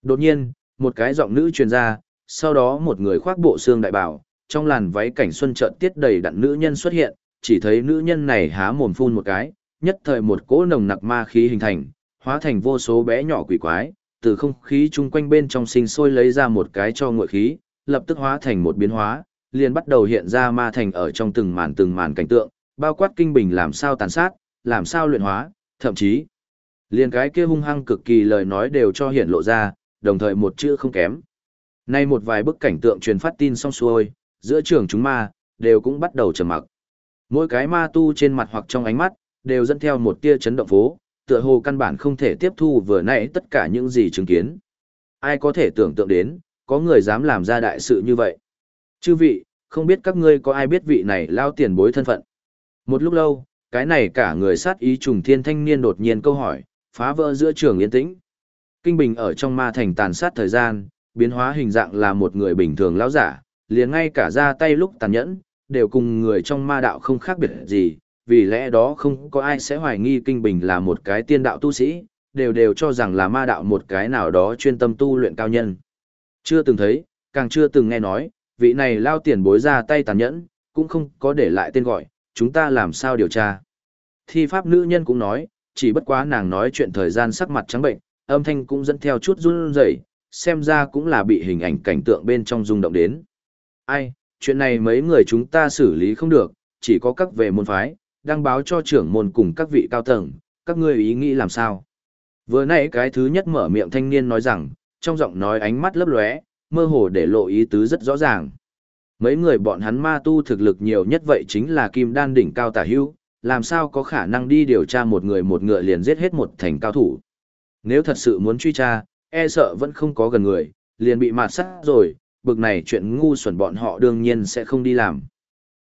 Đột nhiên, một cái giọng nữ truyền ra, sau đó một người khoác bộ xương đại bảo, trong làn váy cảnh xuân trợn tiết đầy đặn nữ nhân xuất hiện, chỉ thấy nữ nhân này há mồm phun một cái, nhất thời một cỗ nồng nặc ma khí hình thành, hóa thành vô số bé nhỏ quỷ quái, từ không khí chung quanh bên trong sinh sôi lấy ra một cái cho ngội khí, lập tức hóa thành một biến hóa, liền bắt đầu hiện ra ma thành ở trong từng màn từng màn cảnh tượng, bao quát kinh bình làm sao tàn sát, làm sao luyện hóa, thậm chí liền cái kia hung hăng cực kỳ lời nói đều cho hiện lộ ra, đồng thời một chữ không kém. Nay một vài bức cảnh tượng truyền phát tin xong xuôi, giữa trường chúng ma, đều cũng bắt đầu trầm mặc. Mỗi cái ma tu trên mặt hoặc trong ánh mắt, đều dẫn theo một tia chấn động phố, tựa hồ căn bản không thể tiếp thu vừa nãy tất cả những gì chứng kiến. Ai có thể tưởng tượng đến, có người dám làm ra đại sự như vậy. Chư vị, không biết các ngươi có ai biết vị này lao tiền bối thân phận. Một lúc lâu, cái này cả người sát ý trùng thiên thanh niên đột nhiên câu hỏi, Phá vỡ giữa trường yên tĩnh. Kinh Bình ở trong ma thành tàn sát thời gian, biến hóa hình dạng là một người bình thường lão giả, liền ngay cả ra tay lúc tàn nhẫn, đều cùng người trong ma đạo không khác biệt gì, vì lẽ đó không có ai sẽ hoài nghi Kinh Bình là một cái tiên đạo tu sĩ, đều đều cho rằng là ma đạo một cái nào đó chuyên tâm tu luyện cao nhân. Chưa từng thấy, càng chưa từng nghe nói, vị này lao tiền bối ra tay tàn nhẫn, cũng không có để lại tên gọi, chúng ta làm sao điều tra. Thi pháp nữ nhân cũng nói, chỉ bất quá nàng nói chuyện thời gian sắc mặt trắng bệnh, âm thanh cũng dẫn theo chút run rẩy, xem ra cũng là bị hình ảnh cảnh tượng bên trong rung động đến. Ai, chuyện này mấy người chúng ta xử lý không được, chỉ có các về môn phái, đăng báo cho trưởng môn cùng các vị cao tầng, các ngươi ý nghĩ làm sao. Vừa nãy cái thứ nhất mở miệng thanh niên nói rằng, trong giọng nói ánh mắt lấp lóe, mơ hồ để lộ ý tứ rất rõ ràng. Mấy người bọn hắn ma tu thực lực nhiều nhất vậy chính là kim đan đỉnh cao tả hưu, làm sao có khả năng đi điều tra một người một ngựa liền giết hết một thành cao thủ. Nếu thật sự muốn truy tra, e sợ vẫn không có gần người, liền bị mạt sát rồi, bực này chuyện ngu xuẩn bọn họ đương nhiên sẽ không đi làm.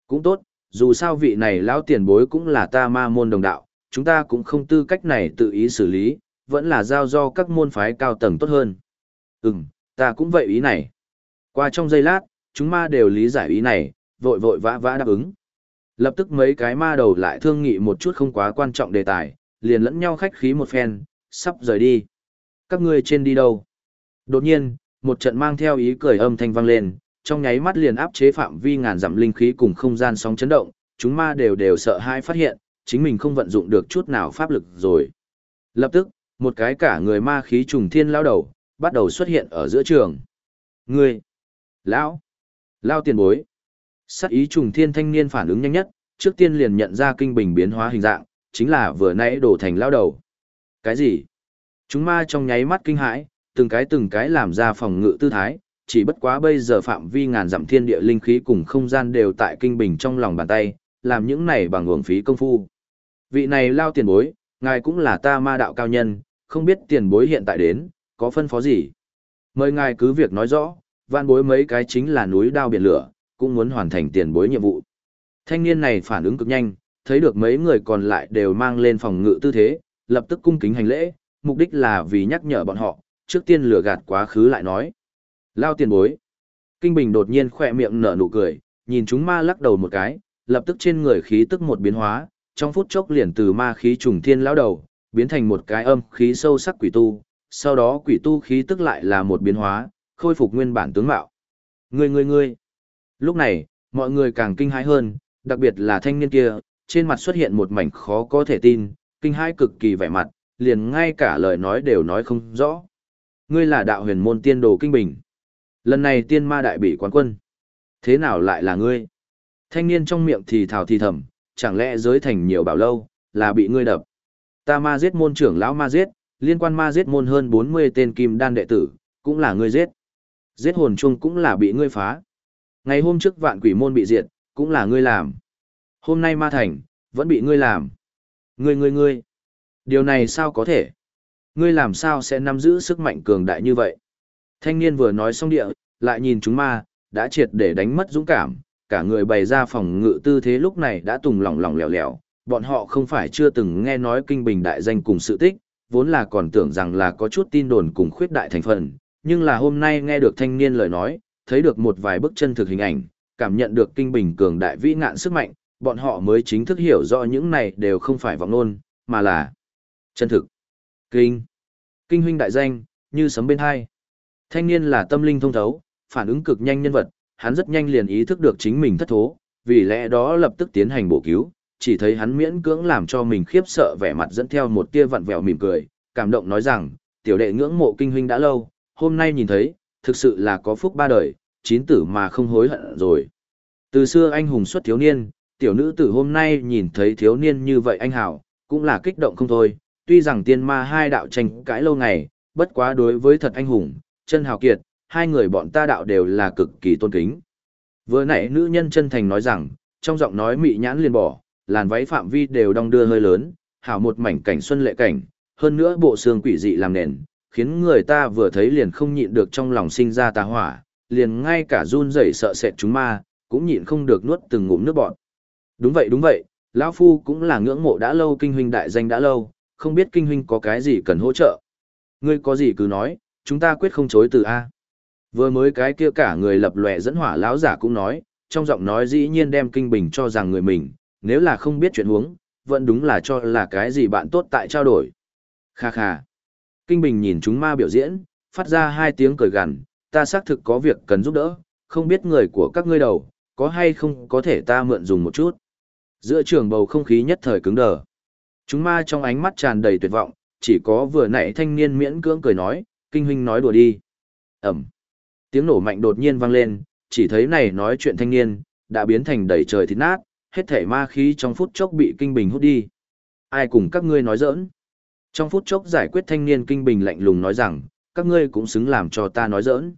Cũng tốt, dù sao vị này lão tiền bối cũng là ta ma môn đồng đạo, chúng ta cũng không tư cách này tự ý xử lý, vẫn là giao do các môn phái cao tầng tốt hơn. Ừm, ta cũng vậy ý này. Qua trong giây lát, chúng ma đều lý giải ý này, vội vội vã vã đáp ứng. Lập tức mấy cái ma đầu lại thương nghị một chút không quá quan trọng đề tài, liền lẫn nhau khách khí một phen, sắp rời đi. Các ngươi trên đi đâu? Đột nhiên, một trận mang theo ý cười âm thanh vang lên, trong nháy mắt liền áp chế phạm vi ngàn dặm linh khí cùng không gian sóng chấn động, chúng ma đều đều sợ hãi phát hiện, chính mình không vận dụng được chút nào pháp lực rồi. Lập tức, một cái cả người ma khí trùng thiên lao đầu, bắt đầu xuất hiện ở giữa trường. Ngươi! Lão! Lao tiền bối! Sắc ý trùng thiên thanh niên phản ứng nhanh nhất, trước tiên liền nhận ra kinh bình biến hóa hình dạng, chính là vừa nãy đổ thành lao đầu. Cái gì? Chúng ma trong nháy mắt kinh hãi, từng cái từng cái làm ra phòng ngự tư thái, chỉ bất quá bây giờ phạm vi ngàn dặm thiên địa linh khí cùng không gian đều tại kinh bình trong lòng bàn tay, làm những này bằng uổng phí công phu. Vị này lao tiền bối, ngài cũng là ta ma đạo cao nhân, không biết tiền bối hiện tại đến, có phân phó gì? Mời ngài cứ việc nói rõ, van bối mấy cái chính là núi đao biển lửa, cũng muốn hoàn thành tiền bối nhiệm vụ. Thanh niên này phản ứng cực nhanh, thấy được mấy người còn lại đều mang lên phòng ngự tư thế, lập tức cung kính hành lễ, mục đích là vì nhắc nhở bọn họ, trước tiên lừa gạt quá khứ lại nói. Lao tiền bối. Kinh Bình đột nhiên khỏe miệng nở nụ cười, nhìn chúng ma lắc đầu một cái, lập tức trên người khí tức một biến hóa, trong phút chốc liền từ ma khí trùng thiên lão đầu, biến thành một cái âm khí sâu sắc quỷ tu, sau đó quỷ tu khí tức lại là một biến hóa, khôi phục nguyên bản tướng mạo. Ngươi ngươi ngươi. Lúc này, mọi người càng kinh hãi hơn, đặc biệt là thanh niên kia, trên mặt xuất hiện một mảnh khó có thể tin, kinh hãi cực kỳ vẻ mặt, liền ngay cả lời nói đều nói không rõ. Ngươi là đạo huyền môn tiên đồ kinh bình. Lần này tiên ma đại bị quán quân. Thế nào lại là ngươi? Thanh niên trong miệng thì thào thì thầm, chẳng lẽ giới thành nhiều bảo lâu, là bị ngươi đập. Ta ma giết môn trưởng lão ma giết, liên quan ma giết môn hơn 40 tên kim đan đệ tử, cũng là ngươi giết. Giết hồn chung cũng là bị ngươi phá. Ngày hôm trước vạn quỷ môn bị diệt, cũng là ngươi làm. Hôm nay ma thành, vẫn bị ngươi làm. Ngươi ngươi ngươi. Điều này sao có thể? Ngươi làm sao sẽ nắm giữ sức mạnh cường đại như vậy? Thanh niên vừa nói xong địa, lại nhìn chúng ma, đã triệt để đánh mất dũng cảm, cả người bày ra phòng ngự tư thế lúc này đã tùng lỏng lỏng lẻo lẻo, bọn họ không phải chưa từng nghe nói kinh bình đại danh cùng sự tích, vốn là còn tưởng rằng là có chút tin đồn cùng khuyết đại thành phần, nhưng là hôm nay nghe được thanh niên lời nói, thấy được một vài bức chân thực hình ảnh, cảm nhận được kinh bình cường đại vĩ ngạn sức mạnh, bọn họ mới chính thức hiểu rõ những này đều không phải vọng nôn, mà là chân thực. Kinh. Kinh huynh đại danh, như sấm bên hai. Thanh niên là tâm linh thông thấu, phản ứng cực nhanh nhân vật, hắn rất nhanh liền ý thức được chính mình thất thố, vì lẽ đó lập tức tiến hành bổ cứu, chỉ thấy hắn miễn cưỡng làm cho mình khiếp sợ vẻ mặt dẫn theo một tia vặn vẹo mỉm cười, cảm động nói rằng, tiểu đệ ngưỡng mộ kinh huynh đã lâu, hôm nay nhìn thấy, thực sự là có phúc ba đời, chín tử mà không hối hận rồi. Từ xưa anh hùng xuất thiếu niên, tiểu nữ tử hôm nay nhìn thấy thiếu niên như vậy anh hảo, cũng là kích động không thôi, tuy rằng tiên ma hai đạo tranh cãi lâu ngày, bất quá đối với thật anh hùng, chân hào kiệt, hai người bọn ta đạo đều là cực kỳ tôn kính. Vừa nãy nữ nhân chân thành nói rằng, trong giọng nói mị nhãn liền bỏ, làn váy phạm vi đều đong đưa hơi lớn, hảo một mảnh cảnh xuân lệ cảnh, hơn nữa bộ xương quỷ dị làm nền, khiến người ta vừa thấy liền không nhịn được trong lòng sinh ra tà hỏa, liền ngay cả run rẩy sợ sệt chúng ma, cũng nhịn không được nuốt từng ngụm nước bọt. Đúng vậy đúng vậy, lão phu cũng là ngưỡng mộ đã lâu kinh huynh đại danh đã lâu, không biết kinh huynh có cái gì cần hỗ trợ. Ngươi có gì cứ nói, chúng ta quyết không chối từ A. Vừa mới cái kia cả người lập lòe dẫn hỏa lão giả cũng nói, trong giọng nói dĩ nhiên đem kinh bình cho rằng người mình, nếu là không biết chuyện huống, vẫn đúng là cho là cái gì bạn tốt tại trao đổi. Kha kha. Kinh bình nhìn chúng ma biểu diễn, phát ra hai tiếng cười gằn, ta xác thực có việc cần giúp đỡ, không biết người của các ngươi đầu, có hay không có thể ta mượn dùng một chút. Giữa trường bầu không khí nhất thời cứng đờ. Chúng ma trong ánh mắt tràn đầy tuyệt vọng, chỉ có vừa nãy thanh niên miễn cưỡng cười nói, kinh huynh nói đùa đi. Ẩm. Tiếng nổ mạnh đột nhiên vang lên, chỉ thấy này nói chuyện thanh niên, đã biến thành đầy trời thịt nát, hết thể ma khí trong phút chốc bị kinh bình hút đi. Ai cùng các ngươi nói giỡn? Trong phút chốc giải quyết thanh niên kinh bình lạnh lùng nói rằng, các ngươi cũng xứng làm cho ta nói giỡn.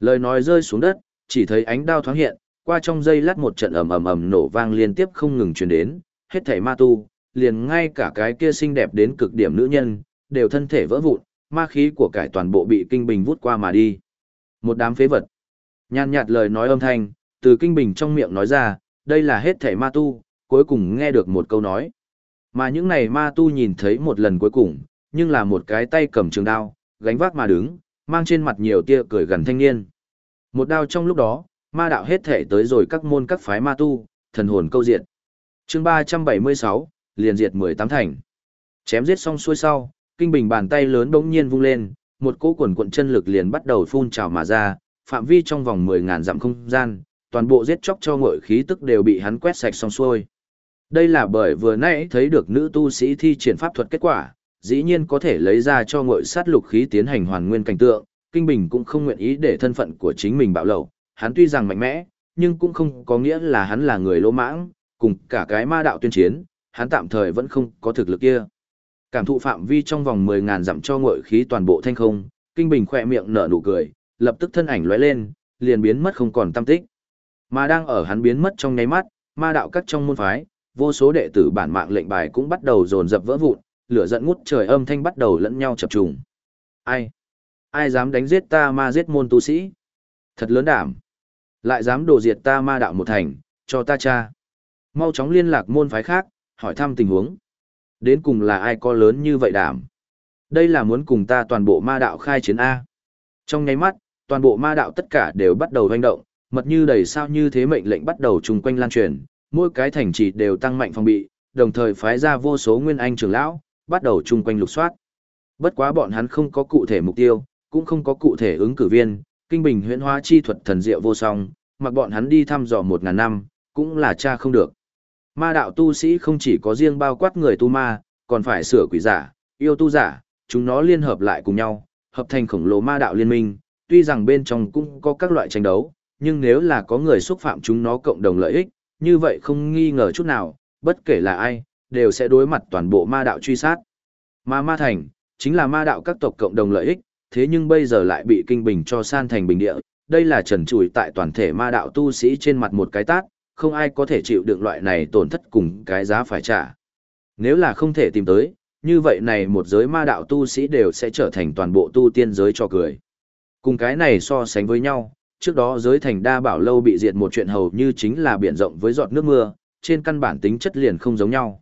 Lời nói rơi xuống đất, chỉ thấy ánh đao thoáng hiện, qua trong giây lát một trận ầm ầm ầm nổ vang liên tiếp không ngừng truyền đến, hết thảy ma tu, liền ngay cả cái kia xinh đẹp đến cực điểm nữ nhân, đều thân thể vỡ vụn, ma khí của cải toàn bộ bị kinh bình vút qua mà đi. Một đám phế vật. Nhàn nhạt lời nói âm thanh, từ kinh bình trong miệng nói ra, đây là hết thảy ma tu, cuối cùng nghe được một câu nói. Mà những này ma tu nhìn thấy một lần cuối cùng, nhưng là một cái tay cầm trường đao, gánh vác mà đứng, mang trên mặt nhiều tia cười gần thanh niên. Một đao trong lúc đó, ma đạo hết thể tới rồi các môn các phái ma tu, thần hồn câu diệt. chương 376, liền diệt 18 thành. Chém giết xong xuôi sau, kinh bình bàn tay lớn bỗng nhiên vung lên, một cỗ quần cuộn chân lực liền bắt đầu phun trào mà ra, phạm vi trong vòng 10.000 dặm không gian, toàn bộ giết chóc cho ngội khí tức đều bị hắn quét sạch xong xuôi. Đây là bởi vừa nãy thấy được nữ tu sĩ thi triển pháp thuật kết quả, dĩ nhiên có thể lấy ra cho ngội sát lục khí tiến hành hoàn nguyên cảnh tượng, Kinh Bình cũng không nguyện ý để thân phận của chính mình bạo lộ, hắn tuy rằng mạnh mẽ, nhưng cũng không có nghĩa là hắn là người lỗ mãng, cùng cả cái ma đạo tuyên chiến, hắn tạm thời vẫn không có thực lực kia. Cảm thụ phạm vi trong vòng 10.000 dặm cho ngội khí toàn bộ thanh không, Kinh Bình khỏe miệng nở nụ cười, lập tức thân ảnh lóe lên, liền biến mất không còn tâm tích. Mà đang ở hắn biến mất trong nháy mắt, ma đạo các trong môn phái, vô số đệ tử bản mạng lệnh bài cũng bắt đầu dồn dập vỡ vụn, lửa giận ngút trời âm thanh bắt đầu lẫn nhau chập trùng. Ai? Ai dám đánh giết ta ma giết môn tu sĩ? Thật lớn đảm. Lại dám đổ diệt ta ma đạo một thành, cho ta cha. Mau chóng liên lạc môn phái khác, hỏi thăm tình huống. Đến cùng là ai có lớn như vậy đảm? Đây là muốn cùng ta toàn bộ ma đạo khai chiến A. Trong nháy mắt, toàn bộ ma đạo tất cả đều bắt đầu hoành động, mật như đầy sao như thế mệnh lệnh bắt đầu trùng quanh lan truyền, mỗi cái thành trì đều tăng mạnh phòng bị, đồng thời phái ra vô số nguyên anh trưởng lão, bắt đầu chung quanh lục soát. Bất quá bọn hắn không có cụ thể mục tiêu, cũng không có cụ thể ứng cử viên, kinh bình huyễn hóa chi thuật thần diệu vô song, mặc bọn hắn đi thăm dò một ngàn năm, cũng là cha không được. Ma đạo tu sĩ không chỉ có riêng bao quát người tu ma, còn phải sửa quỷ giả, yêu tu giả, chúng nó liên hợp lại cùng nhau, hợp thành khổng lồ ma đạo liên minh, tuy rằng bên trong cũng có các loại tranh đấu, nhưng nếu là có người xúc phạm chúng nó cộng đồng lợi ích, như vậy không nghi ngờ chút nào, bất kể là ai, đều sẽ đối mặt toàn bộ ma đạo truy sát. Ma ma thành, chính là ma đạo các tộc cộng đồng lợi ích, thế nhưng bây giờ lại bị kinh bình cho san thành bình địa, đây là trần trùi tại toàn thể ma đạo tu sĩ trên mặt một cái tát, không ai có thể chịu được loại này tổn thất cùng cái giá phải trả. Nếu là không thể tìm tới, như vậy này một giới ma đạo tu sĩ đều sẽ trở thành toàn bộ tu tiên giới cho cười. Cùng cái này so sánh với nhau, trước đó giới thành đa bảo lâu bị diệt một chuyện hầu như chính là biển rộng với giọt nước mưa, trên căn bản tính chất liền không giống nhau.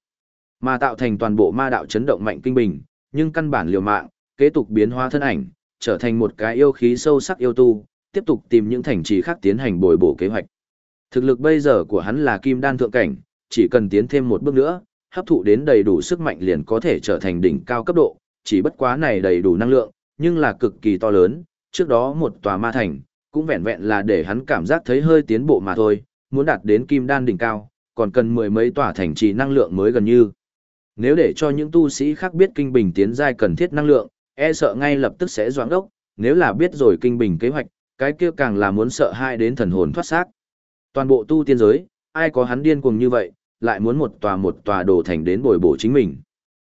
Mà tạo thành toàn bộ ma đạo chấn động mạnh kinh bình, nhưng căn bản liều mạng, kế tục biến hóa thân ảnh, trở thành một cái yêu khí sâu sắc yêu tu, tiếp tục tìm những thành trì khác tiến hành bồi bổ kế hoạch. Thực lực bây giờ của hắn là kim đan thượng cảnh, chỉ cần tiến thêm một bước nữa, hấp thụ đến đầy đủ sức mạnh liền có thể trở thành đỉnh cao cấp độ, chỉ bất quá này đầy đủ năng lượng, nhưng là cực kỳ to lớn, trước đó một tòa ma thành, cũng vẹn vẹn là để hắn cảm giác thấy hơi tiến bộ mà thôi, muốn đạt đến kim đan đỉnh cao, còn cần mười mấy tòa thành trì năng lượng mới gần như. Nếu để cho những tu sĩ khác biết kinh bình tiến giai cần thiết năng lượng, e sợ ngay lập tức sẽ doãn đốc, nếu là biết rồi kinh bình kế hoạch, cái kia càng là muốn sợ hai đến thần hồn thoát xác. Toàn bộ tu tiên giới, ai có hắn điên cuồng như vậy, lại muốn một tòa một tòa đổ thành đến bồi bổ chính mình.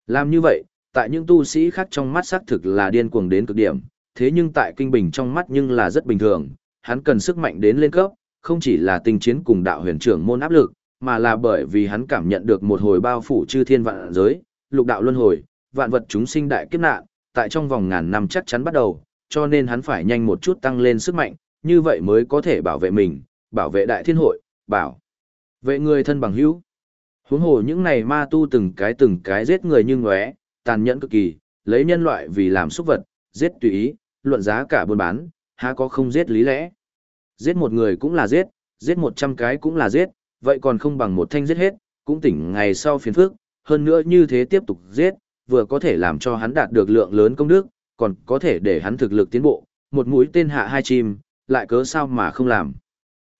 Làm như vậy, tại những tu sĩ khác trong mắt xác thực là điên cuồng đến cực điểm, thế nhưng tại kinh bình trong mắt nhưng là rất bình thường, hắn cần sức mạnh đến lên cấp, không chỉ là tình chiến cùng đạo huyền trưởng môn áp lực, mà là bởi vì hắn cảm nhận được một hồi bao phủ chư thiên vạn giới, lục đạo luân hồi, vạn vật chúng sinh đại kiếp nạn, tại trong vòng ngàn năm chắc chắn bắt đầu, cho nên hắn phải nhanh một chút tăng lên sức mạnh, như vậy mới có thể bảo vệ mình, bảo vệ đại thiên hội, bảo vệ người thân bằng hữu. Huống hồ những này ma tu từng cái từng cái giết người như ngóe, tàn nhẫn cực kỳ, lấy nhân loại vì làm xúc vật, giết tùy ý, luận giá cả buôn bán, há có không giết lý lẽ. Giết một người cũng là giết, giết một trăm cái cũng là giết, vậy còn không bằng một thanh giết hết, cũng tỉnh ngày sau phiền phức, hơn nữa như thế tiếp tục giết, vừa có thể làm cho hắn đạt được lượng lớn công đức, còn có thể để hắn thực lực tiến bộ, một mũi tên hạ hai chim, lại cớ sao mà không làm.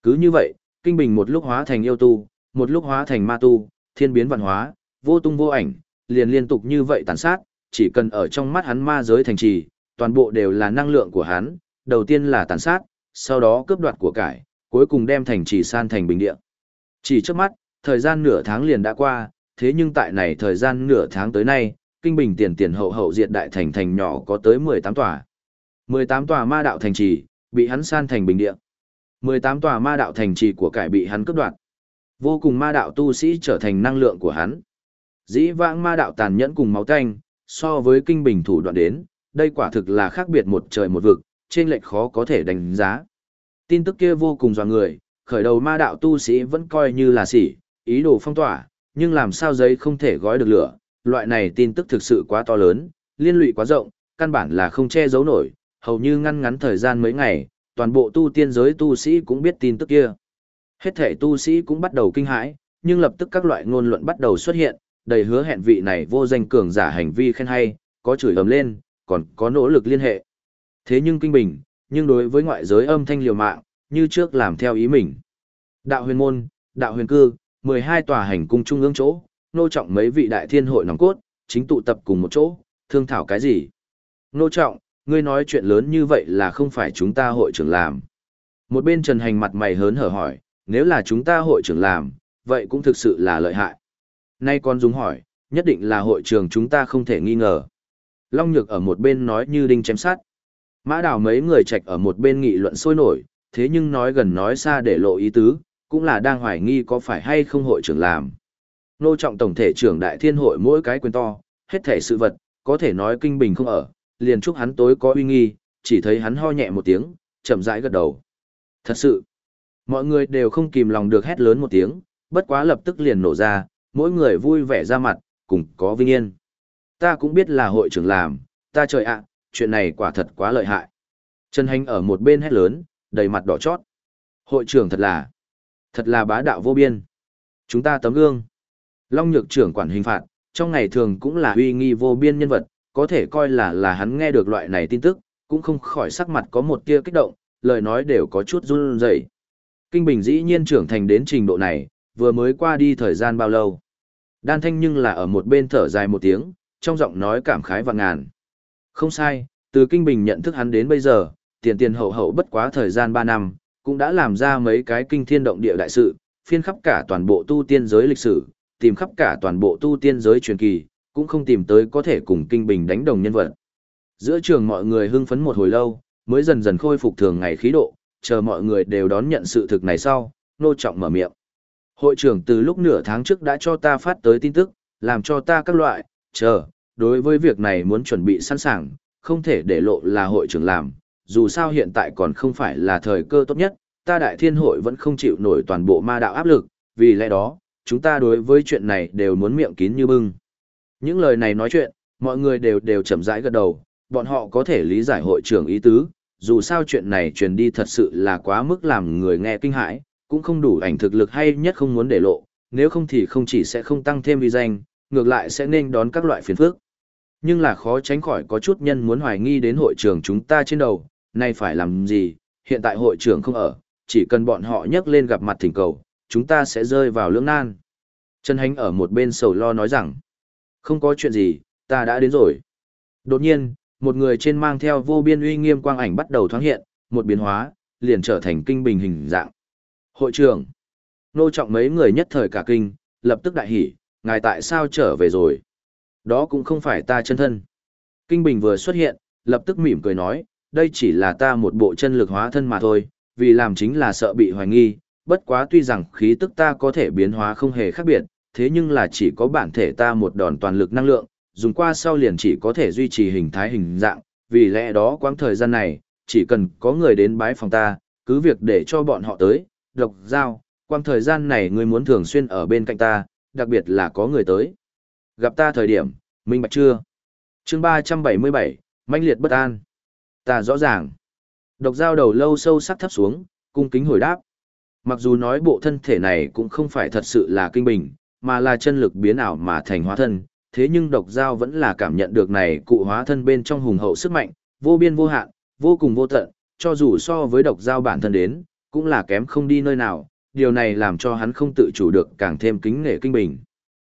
Cứ như vậy, Kinh Bình một lúc hóa thành yêu tu, một lúc hóa thành ma tu, thiên biến văn hóa, vô tung vô ảnh, liền liên tục như vậy tàn sát, chỉ cần ở trong mắt hắn ma giới thành trì, toàn bộ đều là năng lượng của hắn, đầu tiên là tàn sát, sau đó cướp đoạt của cải, cuối cùng đem thành trì san thành bình địa. Chỉ trước mắt, thời gian nửa tháng liền đã qua, thế nhưng tại này thời gian nửa tháng tới nay, kinh bình tiền tiền hậu hậu diệt đại thành thành nhỏ có tới 18 tòa. 18 tòa ma đạo thành trì, bị hắn san thành bình địa. 18 tòa ma đạo thành trì của cải bị hắn cướp đoạt. Vô cùng ma đạo tu sĩ trở thành năng lượng của hắn. Dĩ vãng ma đạo tàn nhẫn cùng máu tanh, so với kinh bình thủ đoạn đến, đây quả thực là khác biệt một trời một vực, trên lệch khó có thể đánh giá. Tin tức kia vô cùng dò người, khởi đầu ma đạo tu sĩ vẫn coi như là sỉ, ý đồ phong tỏa, nhưng làm sao giấy không thể gói được lửa, loại này tin tức thực sự quá to lớn, liên lụy quá rộng, căn bản là không che giấu nổi, hầu như ngăn ngắn thời gian mấy ngày, toàn bộ tu tiên giới tu sĩ cũng biết tin tức kia. Hết thể tu sĩ cũng bắt đầu kinh hãi, nhưng lập tức các loại ngôn luận bắt đầu xuất hiện, đầy hứa hẹn vị này vô danh cường giả hành vi khen hay, có chửi ầm lên, còn có nỗ lực liên hệ. Thế nhưng kinh bình, nhưng đối với ngoại giới âm thanh liều mạng, như trước làm theo ý mình. Đạo huyền môn, đạo huyền cư, 12 tòa hành cung trung ương chỗ, nô trọng mấy vị đại thiên hội nòng cốt, chính tụ tập cùng một chỗ, thương thảo cái gì. Nô trọng, ngươi nói chuyện lớn như vậy là không phải chúng ta hội trưởng làm. Một bên trần hành mặt mày hớn hở hỏi, nếu là chúng ta hội trưởng làm, vậy cũng thực sự là lợi hại. Nay con dùng hỏi, nhất định là hội trưởng chúng ta không thể nghi ngờ. Long Nhược ở một bên nói như đinh chém sát. Mã đào mấy người trạch ở một bên nghị luận sôi nổi, thế nhưng nói gần nói xa để lộ ý tứ, cũng là đang hoài nghi có phải hay không hội trưởng làm. Nô trọng tổng thể trưởng đại thiên hội mỗi cái quyền to, hết thể sự vật, có thể nói kinh bình không ở, liền chúc hắn tối có uy nghi, chỉ thấy hắn ho nhẹ một tiếng, chậm rãi gật đầu. Thật sự, mọi người đều không kìm lòng được hét lớn một tiếng, bất quá lập tức liền nổ ra, mỗi người vui vẻ ra mặt, cùng có vinh yên. Ta cũng biết là hội trưởng làm, ta trời ạ, chuyện này quả thật quá lợi hại. Trần Hành ở một bên hét lớn, đầy mặt đỏ chót. Hội trưởng thật là, thật là bá đạo vô biên. Chúng ta tấm gương. Long Nhược trưởng quản hình phạt, trong ngày thường cũng là uy nghi vô biên nhân vật, có thể coi là là hắn nghe được loại này tin tức, cũng không khỏi sắc mặt có một tia kích động, lời nói đều có chút run rẩy. Kinh Bình dĩ nhiên trưởng thành đến trình độ này, vừa mới qua đi thời gian bao lâu. Đan Thanh nhưng là ở một bên thở dài một tiếng, trong giọng nói cảm khái và ngàn. Không sai, từ Kinh Bình nhận thức hắn đến bây giờ, tiền tiền hậu hậu bất quá thời gian 3 năm, cũng đã làm ra mấy cái kinh thiên động địa đại sự, phiên khắp cả toàn bộ tu tiên giới lịch sử, tìm khắp cả toàn bộ tu tiên giới truyền kỳ, cũng không tìm tới có thể cùng Kinh Bình đánh đồng nhân vật. Giữa trường mọi người hưng phấn một hồi lâu, mới dần dần khôi phục thường ngày khí độ, chờ mọi người đều đón nhận sự thực này sau, nô trọng mở miệng. Hội trưởng từ lúc nửa tháng trước đã cho ta phát tới tin tức, làm cho ta các loại, chờ, đối với việc này muốn chuẩn bị sẵn sàng, không thể để lộ là hội trưởng làm, dù sao hiện tại còn không phải là thời cơ tốt nhất, ta đại thiên hội vẫn không chịu nổi toàn bộ ma đạo áp lực, vì lẽ đó, chúng ta đối với chuyện này đều muốn miệng kín như bưng. Những lời này nói chuyện, mọi người đều đều chậm rãi gật đầu, bọn họ có thể lý giải hội trưởng ý tứ, dù sao chuyện này truyền đi thật sự là quá mức làm người nghe kinh hãi, cũng không đủ ảnh thực lực hay nhất không muốn để lộ, nếu không thì không chỉ sẽ không tăng thêm uy danh, ngược lại sẽ nên đón các loại phiền phức. Nhưng là khó tránh khỏi có chút nhân muốn hoài nghi đến hội trưởng chúng ta trên đầu, nay phải làm gì, hiện tại hội trưởng không ở, chỉ cần bọn họ nhắc lên gặp mặt thỉnh cầu, chúng ta sẽ rơi vào lưỡng nan. Trần Hánh ở một bên sầu lo nói rằng, không có chuyện gì, ta đã đến rồi. Đột nhiên, một người trên mang theo vô biên uy nghiêm quang ảnh bắt đầu thoáng hiện, một biến hóa, liền trở thành kinh bình hình dạng. Hội trưởng, nô trọng mấy người nhất thời cả kinh, lập tức đại hỉ, ngài tại sao trở về rồi? Đó cũng không phải ta chân thân. Kinh bình vừa xuất hiện, lập tức mỉm cười nói, đây chỉ là ta một bộ chân lực hóa thân mà thôi, vì làm chính là sợ bị hoài nghi, bất quá tuy rằng khí tức ta có thể biến hóa không hề khác biệt, thế nhưng là chỉ có bản thể ta một đòn toàn lực năng lượng, dùng qua sau liền chỉ có thể duy trì hình thái hình dạng, vì lẽ đó quãng thời gian này, chỉ cần có người đến bái phòng ta, cứ việc để cho bọn họ tới, độc giao, quãng thời gian này ngươi muốn thường xuyên ở bên cạnh ta, đặc biệt là có người tới. Gặp ta thời điểm, minh bạch chưa? chương 377, mãnh liệt bất an. Ta rõ ràng. Độc dao đầu lâu sâu sắc thấp xuống, cung kính hồi đáp. Mặc dù nói bộ thân thể này cũng không phải thật sự là kinh bình, mà là chân lực biến ảo mà thành hóa thân, thế nhưng độc dao vẫn là cảm nhận được này cụ hóa thân bên trong hùng hậu sức mạnh, vô biên vô hạn, vô cùng vô tận, cho dù so với độc dao bản thân đến, cũng là kém không đi nơi nào, điều này làm cho hắn không tự chủ được càng thêm kính nể kinh bình.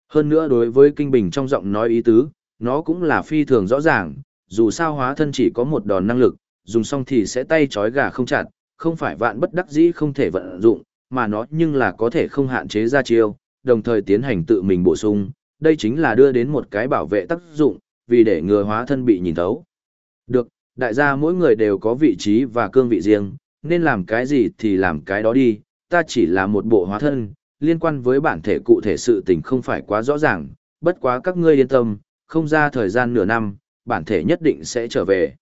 Hơn nữa đối với kinh bình trong giọng nói ý tứ, nó cũng là phi thường rõ ràng, dù sao hóa thân chỉ có một đòn năng lực, dùng xong thì sẽ tay trói gà không chặt, không phải vạn bất đắc dĩ không thể vận dụng, mà nó nhưng là có thể không hạn chế ra chiêu, đồng thời tiến hành tự mình bổ sung, đây chính là đưa đến một cái bảo vệ tác dụng, vì để ngừa hóa thân bị nhìn thấu. Được, đại gia mỗi người đều có vị trí và cương vị riêng, nên làm cái gì thì làm cái đó đi, ta chỉ là một bộ hóa thân, liên quan với bản thể cụ thể sự tình không phải quá rõ ràng, bất quá các ngươi yên tâm, không ra thời gian nửa năm, bản thể nhất định sẽ trở về.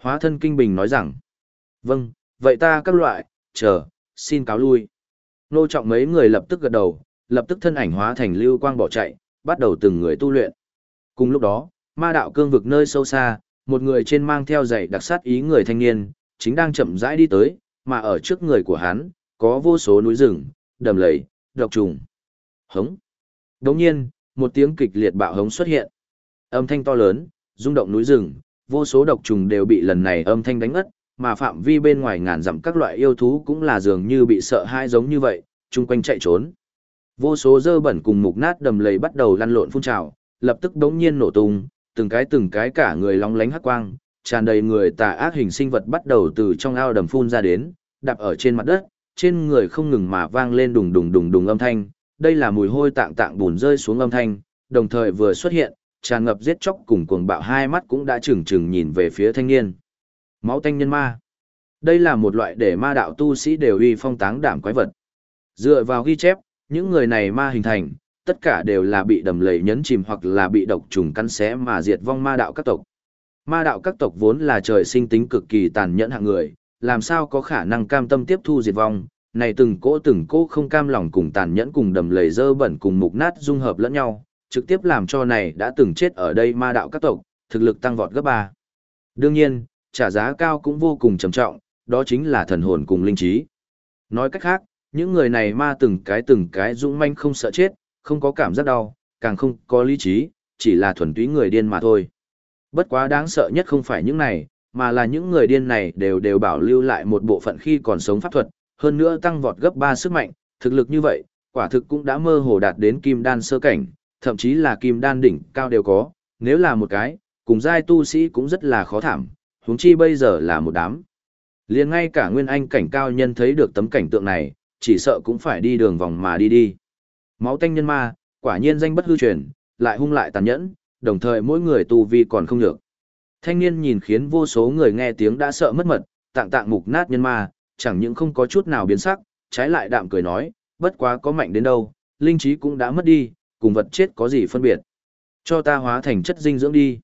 Hóa thân Kinh Bình nói rằng, vâng, vậy ta các loại, chờ, xin cáo lui. Nô trọng mấy người lập tức gật đầu, lập tức thân ảnh hóa thành lưu quang bỏ chạy, bắt đầu từng người tu luyện. Cùng lúc đó, ma đạo cương vực nơi sâu xa, một người trên mang theo giày đặc sát ý người thanh niên, chính đang chậm rãi đi tới, mà ở trước người của hắn, có vô số núi rừng, đầm lầy, độc trùng. Hống. Đồng nhiên, một tiếng kịch liệt bạo hống xuất hiện. Âm thanh to lớn, rung động núi rừng, vô số độc trùng đều bị lần này âm thanh đánh ngất, mà phạm vi bên ngoài ngàn dặm các loại yêu thú cũng là dường như bị sợ hãi giống như vậy, chung quanh chạy trốn. Vô số dơ bẩn cùng mục nát đầm lầy bắt đầu lăn lộn phun trào, lập tức đống nhiên nổ tung, từng cái từng cái cả người long lánh hắc quang, tràn đầy người tà ác hình sinh vật bắt đầu từ trong ao đầm phun ra đến, đạp ở trên mặt đất, trên người không ngừng mà vang lên đùng đùng đùng đùng âm thanh, đây là mùi hôi tạng tạng bùn rơi xuống âm thanh, đồng thời vừa xuất hiện, tràn ngập giết chóc cùng cuồng bạo hai mắt cũng đã chừng chừng nhìn về phía thanh niên. Máu tanh nhân ma. Đây là một loại để ma đạo tu sĩ đều uy phong táng đảm quái vật. Dựa vào ghi chép, những người này ma hình thành, tất cả đều là bị đầm lầy nhấn chìm hoặc là bị độc trùng cắn xé mà diệt vong ma đạo các tộc. Ma đạo các tộc vốn là trời sinh tính cực kỳ tàn nhẫn hạng người, làm sao có khả năng cam tâm tiếp thu diệt vong, này từng cỗ từng cỗ không cam lòng cùng tàn nhẫn cùng đầm lầy dơ bẩn cùng mục nát dung hợp lẫn nhau, trực tiếp làm cho này đã từng chết ở đây ma đạo các tộc, thực lực tăng vọt gấp ba. Đương nhiên, trả giá cao cũng vô cùng trầm trọng, đó chính là thần hồn cùng linh trí. Nói cách khác, những người này ma từng cái từng cái dũng manh không sợ chết, không có cảm giác đau, càng không có lý trí, chỉ là thuần túy người điên mà thôi. Bất quá đáng sợ nhất không phải những này, mà là những người điên này đều đều bảo lưu lại một bộ phận khi còn sống pháp thuật, hơn nữa tăng vọt gấp 3 sức mạnh, thực lực như vậy, quả thực cũng đã mơ hồ đạt đến kim đan sơ cảnh, thậm chí là kim đan đỉnh cao đều có, nếu là một cái, cùng giai tu sĩ cũng rất là khó thảm, huống chi bây giờ là một đám. Liền ngay cả nguyên anh cảnh cao nhân thấy được tấm cảnh tượng này, chỉ sợ cũng phải đi đường vòng mà đi đi. Máu tanh nhân ma, quả nhiên danh bất hư truyền, lại hung lại tàn nhẫn, đồng thời mỗi người tu vi còn không được. Thanh niên nhìn khiến vô số người nghe tiếng đã sợ mất mật, tạng tạng mục nát nhân ma, chẳng những không có chút nào biến sắc, trái lại đạm cười nói, bất quá có mạnh đến đâu, linh trí cũng đã mất đi, cùng vật chết có gì phân biệt. Cho ta hóa thành chất dinh dưỡng đi.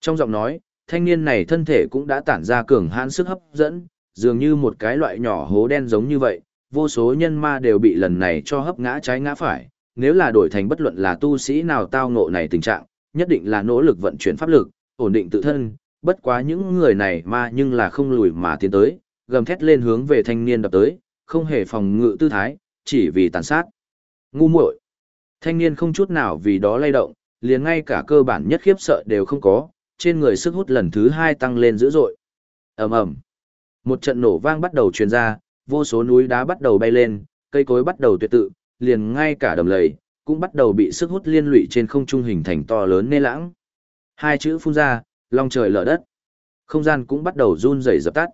Trong giọng nói, thanh niên này thân thể cũng đã tản ra cường hãn sức hấp dẫn, dường như một cái loại nhỏ hố đen giống như vậy, vô số nhân ma đều bị lần này cho hấp ngã trái ngã phải, nếu là đổi thành bất luận là tu sĩ nào tao ngộ này tình trạng, nhất định là nỗ lực vận chuyển pháp lực, ổn định tự thân, bất quá những người này ma nhưng là không lùi mà tiến tới, gầm thét lên hướng về thanh niên đập tới, không hề phòng ngự tư thái, chỉ vì tàn sát. Ngu muội. Thanh niên không chút nào vì đó lay động, liền ngay cả cơ bản nhất khiếp sợ đều không có, trên người sức hút lần thứ hai tăng lên dữ dội. ầm ầm, một trận nổ vang bắt đầu truyền ra, vô số núi đá bắt đầu bay lên, cây cối bắt đầu tuyệt tự, liền ngay cả đầm lầy cũng bắt đầu bị sức hút liên lụy trên không trung hình thành to lớn nê lãng. Hai chữ phun ra, long trời lở đất. Không gian cũng bắt đầu run rẩy dập tắt.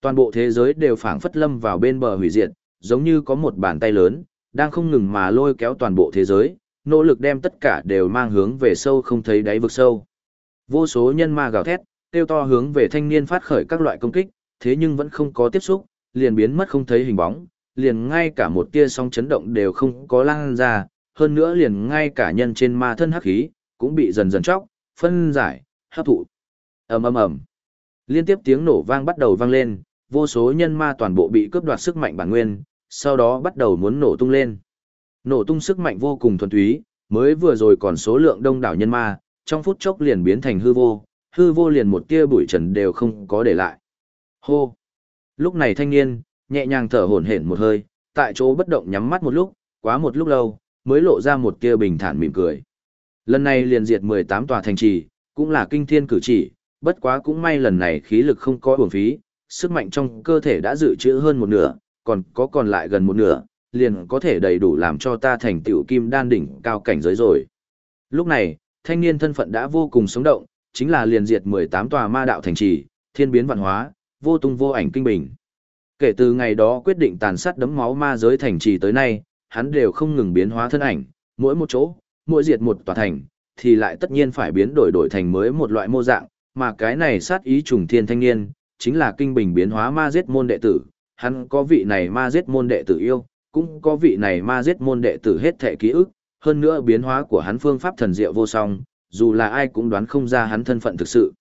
Toàn bộ thế giới đều phảng phất lâm vào bên bờ hủy diệt, giống như có một bàn tay lớn, đang không ngừng mà lôi kéo toàn bộ thế giới, nỗ lực đem tất cả đều mang hướng về sâu không thấy đáy vực sâu. Vô số nhân ma gào thét, tiêu to hướng về thanh niên phát khởi các loại công kích, thế nhưng vẫn không có tiếp xúc, liền biến mất không thấy hình bóng, liền ngay cả một tia sóng chấn động đều không có lan ra, hơn nữa liền ngay cả nhân trên ma thân hắc khí, cũng bị dần dần chóc, phân giải, hấp thụ. ầm ầm ầm, liên tiếp tiếng nổ vang bắt đầu vang lên, vô số nhân ma toàn bộ bị cướp đoạt sức mạnh bản nguyên, sau đó bắt đầu muốn nổ tung lên. Nổ tung sức mạnh vô cùng thuần túy, mới vừa rồi còn số lượng đông đảo nhân ma, trong phút chốc liền biến thành hư vô, hư vô liền một tia bụi trần đều không có để lại. Hô! Lúc này thanh niên, nhẹ nhàng thở hổn hển một hơi, tại chỗ bất động nhắm mắt một lúc, quá một lúc lâu, mới lộ ra một tia bình thản mỉm cười. Lần này liền diệt 18 tòa thành trì, cũng là kinh thiên cử chỉ, bất quá cũng may lần này khí lực không có uổng phí, sức mạnh trong cơ thể đã dự trữ hơn một nửa, còn có còn lại gần một nửa, liền có thể đầy đủ làm cho ta thành tiểu kim đan đỉnh cao cảnh giới rồi. Lúc này, thanh niên thân phận đã vô cùng sống động, chính là liền diệt 18 tòa ma đạo thành trì, thiên biến văn hóa, vô tung vô ảnh kinh bình. Kể từ ngày đó quyết định tàn sát đấm máu ma giới thành trì tới nay, hắn đều không ngừng biến hóa thân ảnh, mỗi một chỗ, mỗi diệt một tòa thành, thì lại tất nhiên phải biến đổi đổi thành mới một loại mô dạng, mà cái này sát ý trùng thiên thanh niên, chính là kinh bình biến hóa ma giết môn đệ tử, hắn có vị này ma giết môn đệ tử yêu, cũng có vị này ma giết môn đệ tử hết thẻ ký ức, hơn nữa biến hóa của hắn phương pháp thần diệu vô song, dù là ai cũng đoán không ra hắn thân phận thực sự.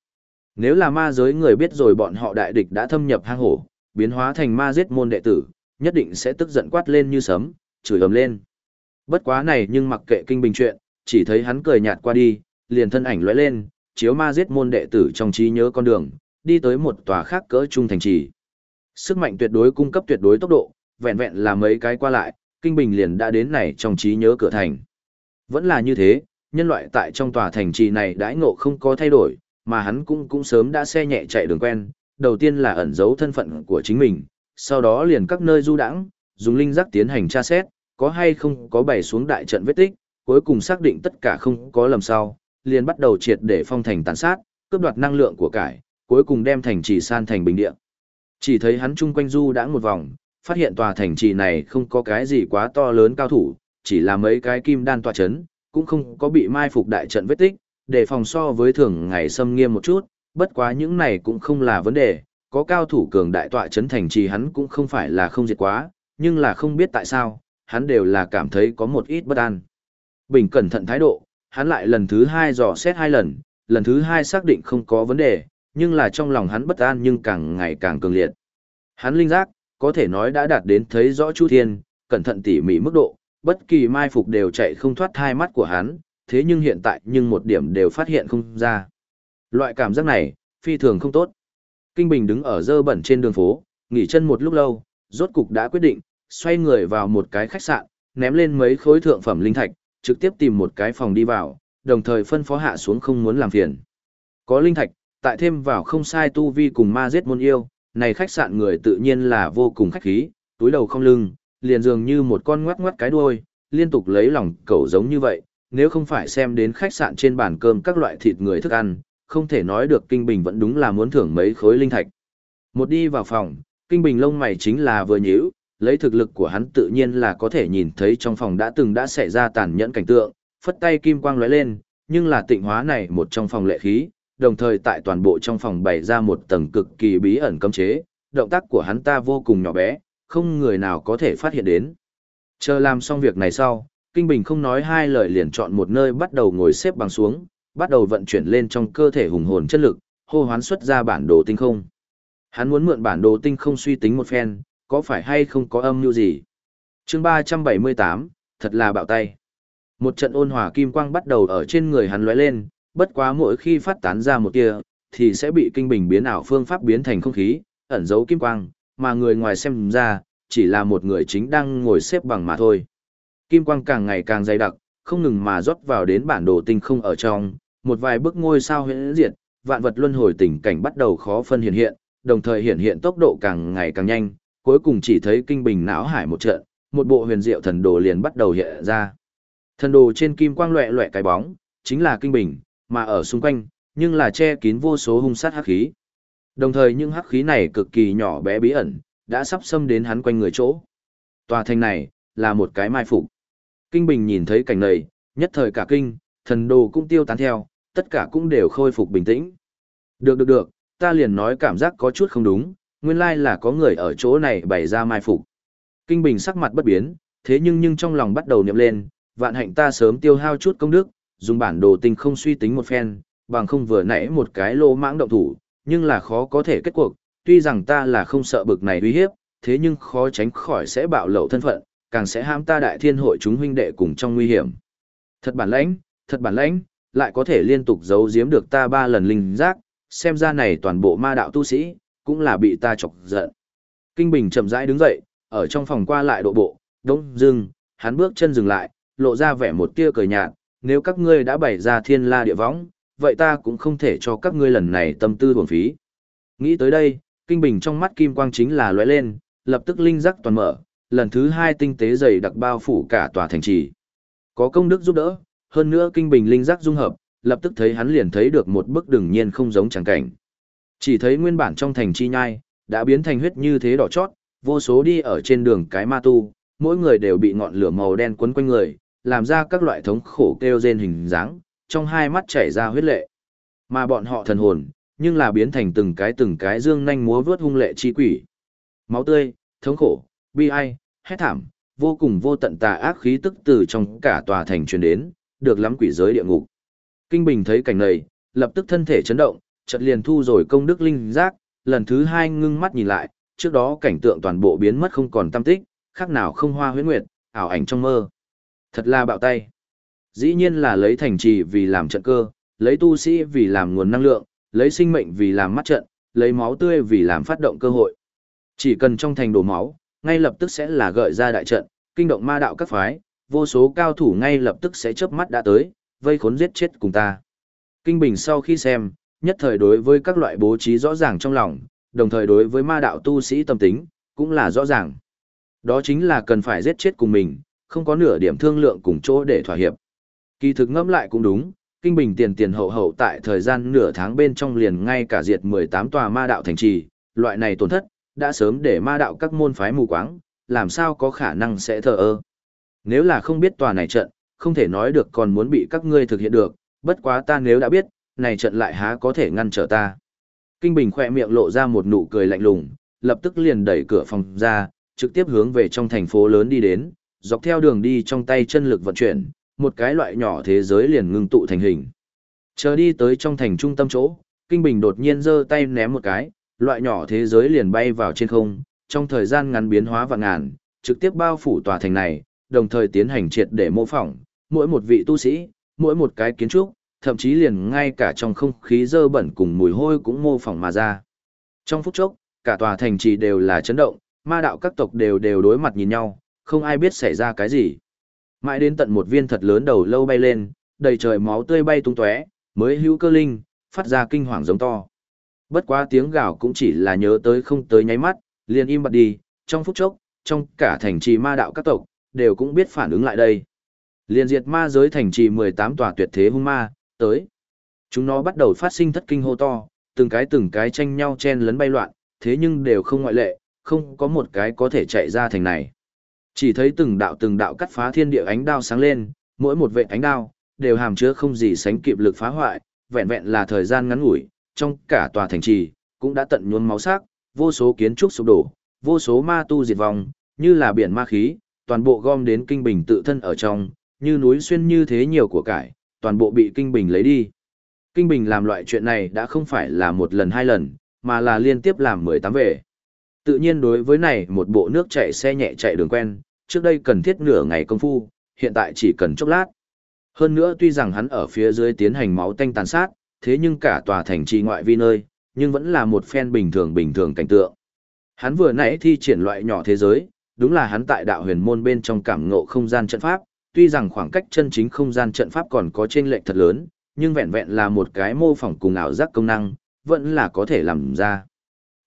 Nếu là ma giới người biết rồi bọn họ đại địch đã thâm nhập hang hổ, biến hóa thành ma giết môn đệ tử, nhất định sẽ tức giận quát lên như sấm, chửi ầm lên. Bất quá này nhưng mặc kệ kinh bình chuyện, chỉ thấy hắn cười nhạt qua đi, liền thân ảnh lóe lên, chiếu ma giết môn đệ tử trong trí nhớ con đường, đi tới một tòa khác cỡ trung thành trì. Sức mạnh tuyệt đối cung cấp tuyệt đối tốc độ, vẹn vẹn là mấy cái qua lại, kinh bình liền đã đến này trong trí nhớ cửa thành. Vẫn là như thế, nhân loại tại trong tòa thành trì này đãi ngộ không có thay đổi, mà hắn cũng cũng sớm đã xe nhẹ chạy đường quen, đầu tiên là ẩn giấu thân phận của chính mình, sau đó liền các nơi du đãng, dùng linh giác tiến hành tra xét, có hay không có bày xuống đại trận vết tích, cuối cùng xác định tất cả không có lầm sau, liền bắt đầu triệt để phong thành tàn sát, cướp đoạt năng lượng của cải, cuối cùng đem thành trì san thành bình địa. Chỉ thấy hắn chung quanh du đã một vòng, phát hiện tòa thành trì này không có cái gì quá to lớn cao thủ, chỉ là mấy cái kim đan tòa chấn, cũng không có bị mai phục đại trận vết tích, để phòng so với thường ngày xâm nghiêm một chút, bất quá những này cũng không là vấn đề, có cao thủ cường đại tọa chấn thành trì hắn cũng không phải là không diệt quá, nhưng là không biết tại sao, hắn đều là cảm thấy có một ít bất an. Bình cẩn thận thái độ, hắn lại lần thứ hai dò xét hai lần, lần thứ hai xác định không có vấn đề, nhưng là trong lòng hắn bất an nhưng càng ngày càng cường liệt. Hắn linh giác, có thể nói đã đạt đến thấy rõ Chu Thiên, cẩn thận tỉ mỉ mức độ, bất kỳ mai phục đều chạy không thoát hai mắt của hắn, thế nhưng hiện tại nhưng một điểm đều phát hiện không ra. Loại cảm giác này, phi thường không tốt. Kinh Bình đứng ở dơ bẩn trên đường phố, nghỉ chân một lúc lâu, rốt cục đã quyết định, xoay người vào một cái khách sạn, ném lên mấy khối thượng phẩm linh thạch, trực tiếp tìm một cái phòng đi vào, đồng thời phân phó hạ xuống không muốn làm phiền. Có linh thạch, tại thêm vào không sai tu vi cùng ma giết môn yêu, này khách sạn người tự nhiên là vô cùng khách khí, túi đầu không lưng, liền dường như một con ngoắc ngoắc cái đuôi, liên tục lấy lòng cẩu giống như vậy, nếu không phải xem đến khách sạn trên bàn cơm các loại thịt người thức ăn, không thể nói được Kinh Bình vẫn đúng là muốn thưởng mấy khối linh thạch. Một đi vào phòng, Kinh Bình lông mày chính là vừa nhíu, lấy thực lực của hắn tự nhiên là có thể nhìn thấy trong phòng đã từng đã xảy ra tàn nhẫn cảnh tượng, phất tay kim quang lóe lên, nhưng là tịnh hóa này một trong phòng lệ khí, đồng thời tại toàn bộ trong phòng bày ra một tầng cực kỳ bí ẩn cấm chế, động tác của hắn ta vô cùng nhỏ bé, không người nào có thể phát hiện đến. Chờ làm xong việc này sau, Kinh Bình không nói hai lời liền chọn một nơi bắt đầu ngồi xếp bằng xuống, bắt đầu vận chuyển lên trong cơ thể hùng hồn chất lực, hô hoán xuất ra bản đồ tinh không. Hắn muốn mượn bản đồ tinh không suy tính một phen, có phải hay không có âm mưu gì. chương 378, thật là bạo tay. Một trận ôn hòa kim quang bắt đầu ở trên người hắn lóe lên, bất quá mỗi khi phát tán ra một tia, thì sẽ bị kinh bình biến ảo phương pháp biến thành không khí, ẩn giấu kim quang, mà người ngoài xem ra, chỉ là một người chính đang ngồi xếp bằng mà thôi. Kim quang càng ngày càng dày đặc, không ngừng mà rót vào đến bản đồ tinh không ở trong, một vài bức ngôi sao huyễn diệt, vạn vật luân hồi tình cảnh bắt đầu khó phân hiện hiện, đồng thời hiện hiện tốc độ càng ngày càng nhanh, cuối cùng chỉ thấy kinh bình não hải một trận, một bộ huyền diệu thần đồ liền bắt đầu hiện ra. Thần đồ trên kim quang loẹ loẹ cái bóng, chính là kinh bình, mà ở xung quanh, nhưng là che kín vô số hung sát hắc khí. Đồng thời những hắc khí này cực kỳ nhỏ bé bí ẩn, đã sắp xâm đến hắn quanh người chỗ. Tòa thành này, là một cái mai phục. Kinh Bình nhìn thấy cảnh này, nhất thời cả kinh, thần đồ cũng tiêu tán theo, tất cả cũng đều khôi phục bình tĩnh. Được được được, ta liền nói cảm giác có chút không đúng, nguyên lai là có người ở chỗ này bày ra mai phục. Kinh Bình sắc mặt bất biến, thế nhưng nhưng trong lòng bắt đầu niệm lên, vạn hạnh ta sớm tiêu hao chút công đức, dùng bản đồ tình không suy tính một phen, bằng không vừa nãy một cái lô mãng động thủ, nhưng là khó có thể kết cuộc, tuy rằng ta là không sợ bực này uy hiếp, thế nhưng khó tránh khỏi sẽ bạo lộ thân phận, càng sẽ ham ta đại thiên hội chúng huynh đệ cùng trong nguy hiểm. Thật bản lãnh, thật bản lãnh, lại có thể liên tục giấu giếm được ta ba lần linh giác, xem ra này toàn bộ ma đạo tu sĩ, cũng là bị ta chọc giận. Kinh Bình chậm rãi đứng dậy, ở trong phòng qua lại độ bộ, đống dưng, hắn bước chân dừng lại, lộ ra vẻ một tia cười nhạt, nếu các ngươi đã bày ra thiên la địa võng, vậy ta cũng không thể cho các ngươi lần này tâm tư buồn phí. Nghĩ tới đây, Kinh Bình trong mắt kim quang chính là lóe lên, lập tức linh giác toàn mở, lần thứ hai tinh tế dày đặc bao phủ cả tòa thành trì. Có công đức giúp đỡ, hơn nữa Kinh Bình linh giác dung hợp, lập tức thấy hắn liền thấy được một bức đường nhiên không giống chẳng cảnh. Chỉ thấy nguyên bản trong thành chi nhai, đã biến thành huyết như thế đỏ chót, vô số đi ở trên đường cái ma tu, mỗi người đều bị ngọn lửa màu đen quấn quanh người, làm ra các loại thống khổ kêu rên hình dáng, trong hai mắt chảy ra huyết lệ. Mà bọn họ thần hồn, nhưng là biến thành từng cái từng cái dương nhanh múa vướt hung lệ chi quỷ. Máu tươi, thống khổ, bi ai, hét thảm, vô cùng vô tận tà ác khí tức từ trong cả tòa thành truyền đến, được lắm quỷ giới địa ngục. Kinh Bình thấy cảnh này, lập tức thân thể chấn động, chợt liền thu rồi công đức linh giác, lần thứ hai ngưng mắt nhìn lại, trước đó cảnh tượng toàn bộ biến mất không còn tâm tích, khác nào không hoa huyễn nguyệt, ảo ảnh trong mơ. Thật là bạo tay. Dĩ nhiên là lấy thành trì vì làm trận cơ, lấy tu sĩ vì làm nguồn năng lượng, lấy sinh mệnh vì làm mắt trận, lấy máu tươi vì làm phát động cơ hội. Chỉ cần trong thành đổ máu, ngay lập tức sẽ là gợi ra đại trận, kinh động ma đạo các phái, vô số cao thủ ngay lập tức sẽ chớp mắt đã tới, vây khốn giết chết cùng ta. Kinh Bình sau khi xem, nhất thời đối với các loại bố trí rõ ràng trong lòng, đồng thời đối với ma đạo tu sĩ tâm tính, cũng là rõ ràng. Đó chính là cần phải giết chết cùng mình, không có nửa điểm thương lượng cùng chỗ để thỏa hiệp. Kỳ thực ngẫm lại cũng đúng, Kinh Bình tiền tiền hậu hậu tại thời gian nửa tháng bên trong liền ngay cả diệt 18 tòa ma đạo thành trì, loại này tổn thất, đã sớm để ma đạo các môn phái mù quáng, làm sao có khả năng sẽ thờ ơ. Nếu là không biết tòa này trận, không thể nói được còn muốn bị các ngươi thực hiện được, bất quá ta nếu đã biết, này trận lại há có thể ngăn trở ta. Kinh Bình khỏe miệng lộ ra một nụ cười lạnh lùng, lập tức liền đẩy cửa phòng ra, trực tiếp hướng về trong thành phố lớn đi đến, dọc theo đường đi trong tay chân lực vận chuyển, một cái loại nhỏ thế giới liền ngưng tụ thành hình. Chờ đi tới trong thành trung tâm chỗ, Kinh Bình đột nhiên giơ tay ném một cái, loại nhỏ thế giới liền bay vào trên không, trong thời gian ngắn biến hóa và ngàn, trực tiếp bao phủ tòa thành này, đồng thời tiến hành triệt để mô phỏng, mỗi một vị tu sĩ, mỗi một cái kiến trúc, thậm chí liền ngay cả trong không khí dơ bẩn cùng mùi hôi cũng mô phỏng mà ra. Trong phút chốc, cả tòa thành trì đều là chấn động, ma đạo các tộc đều đều đối mặt nhìn nhau, không ai biết xảy ra cái gì. Mãi đến tận một viên thật lớn đầu lâu bay lên, đầy trời máu tươi bay tung tóe, mới hữu cơ linh, phát ra kinh hoàng giống to. Bất quá tiếng gào cũng chỉ là nhớ tới không tới nháy mắt, liền im bặt đi, trong phút chốc, trong cả thành trì ma đạo các tộc, đều cũng biết phản ứng lại đây. Liền diệt ma giới thành trì 18 tòa tuyệt thế hung ma, tới. Chúng nó bắt đầu phát sinh thất kinh hô to, từng cái từng cái tranh nhau chen lấn bay loạn, thế nhưng đều không ngoại lệ, không có một cái có thể chạy ra thành này. Chỉ thấy từng đạo từng đạo cắt phá thiên địa ánh đao sáng lên, mỗi một vệ ánh đao đều hàm chứa không gì sánh kịp lực phá hoại, vẹn vẹn là thời gian ngắn ngủi, trong cả tòa thành trì cũng đã tận nhuốm máu sắc, vô số kiến trúc sụp đổ, vô số ma tu diệt vong, như là biển ma khí, toàn bộ gom đến kinh bình tự thân ở trong, như núi xuyên như thế nhiều của cải, toàn bộ bị kinh bình lấy đi. Kinh bình làm loại chuyện này đã không phải là một lần hai lần, mà là liên tiếp làm 18 về. Tự nhiên đối với này một bộ nước chạy xe nhẹ chạy đường quen, trước đây cần thiết nửa ngày công phu, hiện tại chỉ cần chốc lát. Hơn nữa tuy rằng hắn ở phía dưới tiến hành máu tanh tàn sát, thế nhưng cả tòa thành trì ngoại vi nơi, nhưng vẫn là một phen bình thường bình thường cảnh tượng. Hắn vừa nãy thi triển loại nhỏ thế giới, đúng là hắn tại đạo huyền môn bên trong cảm ngộ không gian trận pháp, tuy rằng khoảng cách chân chính không gian trận pháp còn có trên lệch thật lớn, nhưng vẹn vẹn là một cái mô phỏng cùng ảo giác công năng, vẫn là có thể làm ra.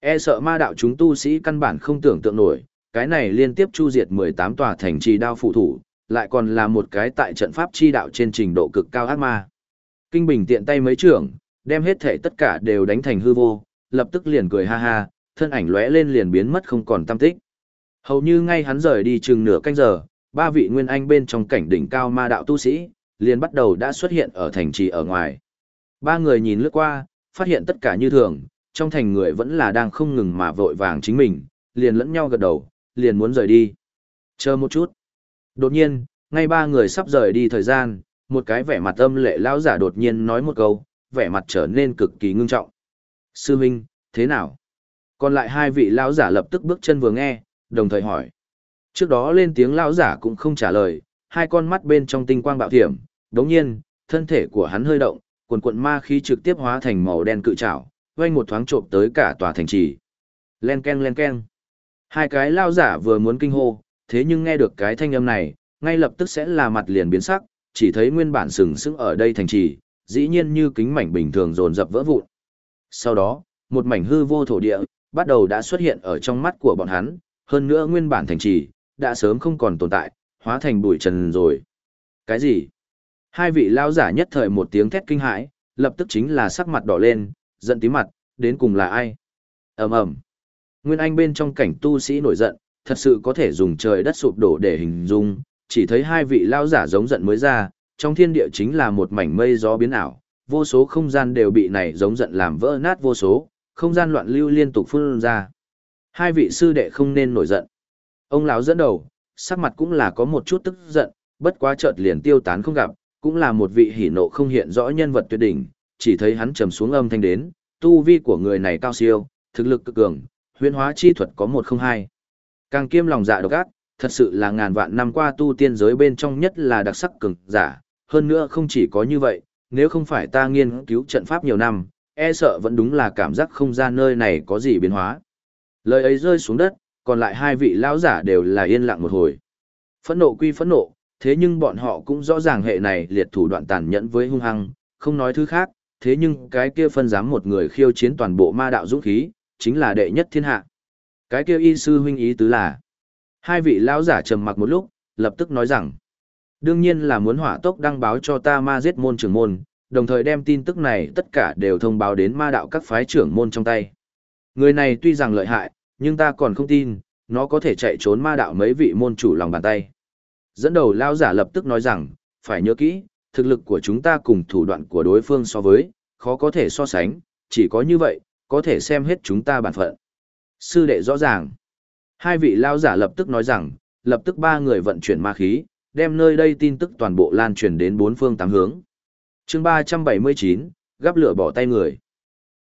E sợ ma đạo chúng tu sĩ căn bản không tưởng tượng nổi, cái này liên tiếp chu diệt 18 tòa thành trì đao phụ thủ, lại còn là một cái tại trận pháp chi đạo trên trình độ cực cao ác ma. Kinh Bình tiện tay mấy trưởng, đem hết thể tất cả đều đánh thành hư vô, lập tức liền cười ha ha, thân ảnh lóe lên liền biến mất không còn tâm tích. Hầu như ngay hắn rời đi chừng nửa canh giờ, ba vị nguyên anh bên trong cảnh đỉnh cao ma đạo tu sĩ, liền bắt đầu đã xuất hiện ở thành trì ở ngoài. Ba người nhìn lướt qua, phát hiện tất cả như thường, trong thành người vẫn là đang không ngừng mà vội vàng chính mình, liền lẫn nhau gật đầu, liền muốn rời đi. Chờ một chút. Đột nhiên, ngay ba người sắp rời đi thời gian, một cái vẻ mặt âm lệ lão giả đột nhiên nói một câu, vẻ mặt trở nên cực kỳ ngưng trọng. Sư Minh, thế nào? Còn lại hai vị lão giả lập tức bước chân vừa nghe, đồng thời hỏi. Trước đó lên tiếng lão giả cũng không trả lời, hai con mắt bên trong tinh quang bạo thiểm, đồng nhiên, thân thể của hắn hơi động, cuộn cuộn ma khí trực tiếp hóa thành màu đen cự trảo, vang một thoáng trộm tới cả tòa thành trì. Len ken len ken. Hai cái lao giả vừa muốn kinh hô, thế nhưng nghe được cái thanh âm này, ngay lập tức sẽ là mặt liền biến sắc, chỉ thấy nguyên bản sừng sững ở đây thành trì, dĩ nhiên như kính mảnh bình thường dồn dập vỡ vụn. Sau đó, một mảnh hư vô thổ địa, bắt đầu đã xuất hiện ở trong mắt của bọn hắn, hơn nữa nguyên bản thành trì, đã sớm không còn tồn tại, hóa thành bụi trần rồi. Cái gì? Hai vị lao giả nhất thời một tiếng thét kinh hãi, lập tức chính là sắc mặt đỏ lên, giận tím mặt, đến cùng là ai? ầm ầm Nguyên Anh bên trong cảnh tu sĩ nổi giận, thật sự có thể dùng trời đất sụp đổ để hình dung, chỉ thấy hai vị lao giả giống giận mới ra, trong thiên địa chính là một mảnh mây gió biến ảo, vô số không gian đều bị này giống giận làm vỡ nát vô số, không gian loạn lưu liên tục phun ra. Hai vị sư đệ không nên nổi giận. Ông lão dẫn đầu, sắc mặt cũng là có một chút tức giận, bất quá chợt liền tiêu tán không gặp, cũng là một vị hỉ nộ không hiện rõ nhân vật tuyệt đỉnh, chỉ thấy hắn trầm xuống âm thanh đến, tu vi của người này cao siêu, thực lực cực cường, huyễn hóa chi thuật có một không hai. Càng kiêm lòng dạ độc ác, thật sự là ngàn vạn năm qua tu tiên giới bên trong nhất là đặc sắc cường giả, hơn nữa không chỉ có như vậy, nếu không phải ta nghiên cứu trận pháp nhiều năm, e sợ vẫn đúng là cảm giác không gian nơi này có gì biến hóa. Lời ấy rơi xuống đất, còn lại hai vị lão giả đều là yên lặng một hồi. Phẫn nộ quy phẫn nộ, thế nhưng bọn họ cũng rõ ràng hệ này liệt thủ đoạn tàn nhẫn với hung hăng, không nói thứ khác, thế nhưng cái kia phân dám một người khiêu chiến toàn bộ ma đạo dũng khí, chính là đệ nhất thiên hạ. Cái kia y sư huynh ý tứ là, hai vị lão giả trầm mặc một lúc, lập tức nói rằng, đương nhiên là muốn hỏa tốc đăng báo cho ta ma giết môn trưởng môn, đồng thời đem tin tức này tất cả đều thông báo đến ma đạo các phái trưởng môn trong tay. Người này tuy rằng lợi hại, nhưng ta còn không tin, nó có thể chạy trốn ma đạo mấy vị môn chủ lòng bàn tay. Dẫn đầu lao giả lập tức nói rằng, phải nhớ kỹ, thực lực của chúng ta cùng thủ đoạn của đối phương so với, khó có thể so sánh, chỉ có như vậy, có thể xem hết chúng ta bản phận. Sư đệ rõ ràng. Hai vị lao giả lập tức nói rằng, lập tức ba người vận chuyển ma khí, đem nơi đây tin tức toàn bộ lan truyền đến bốn phương tám hướng. chương 379, gắp lửa bỏ tay người.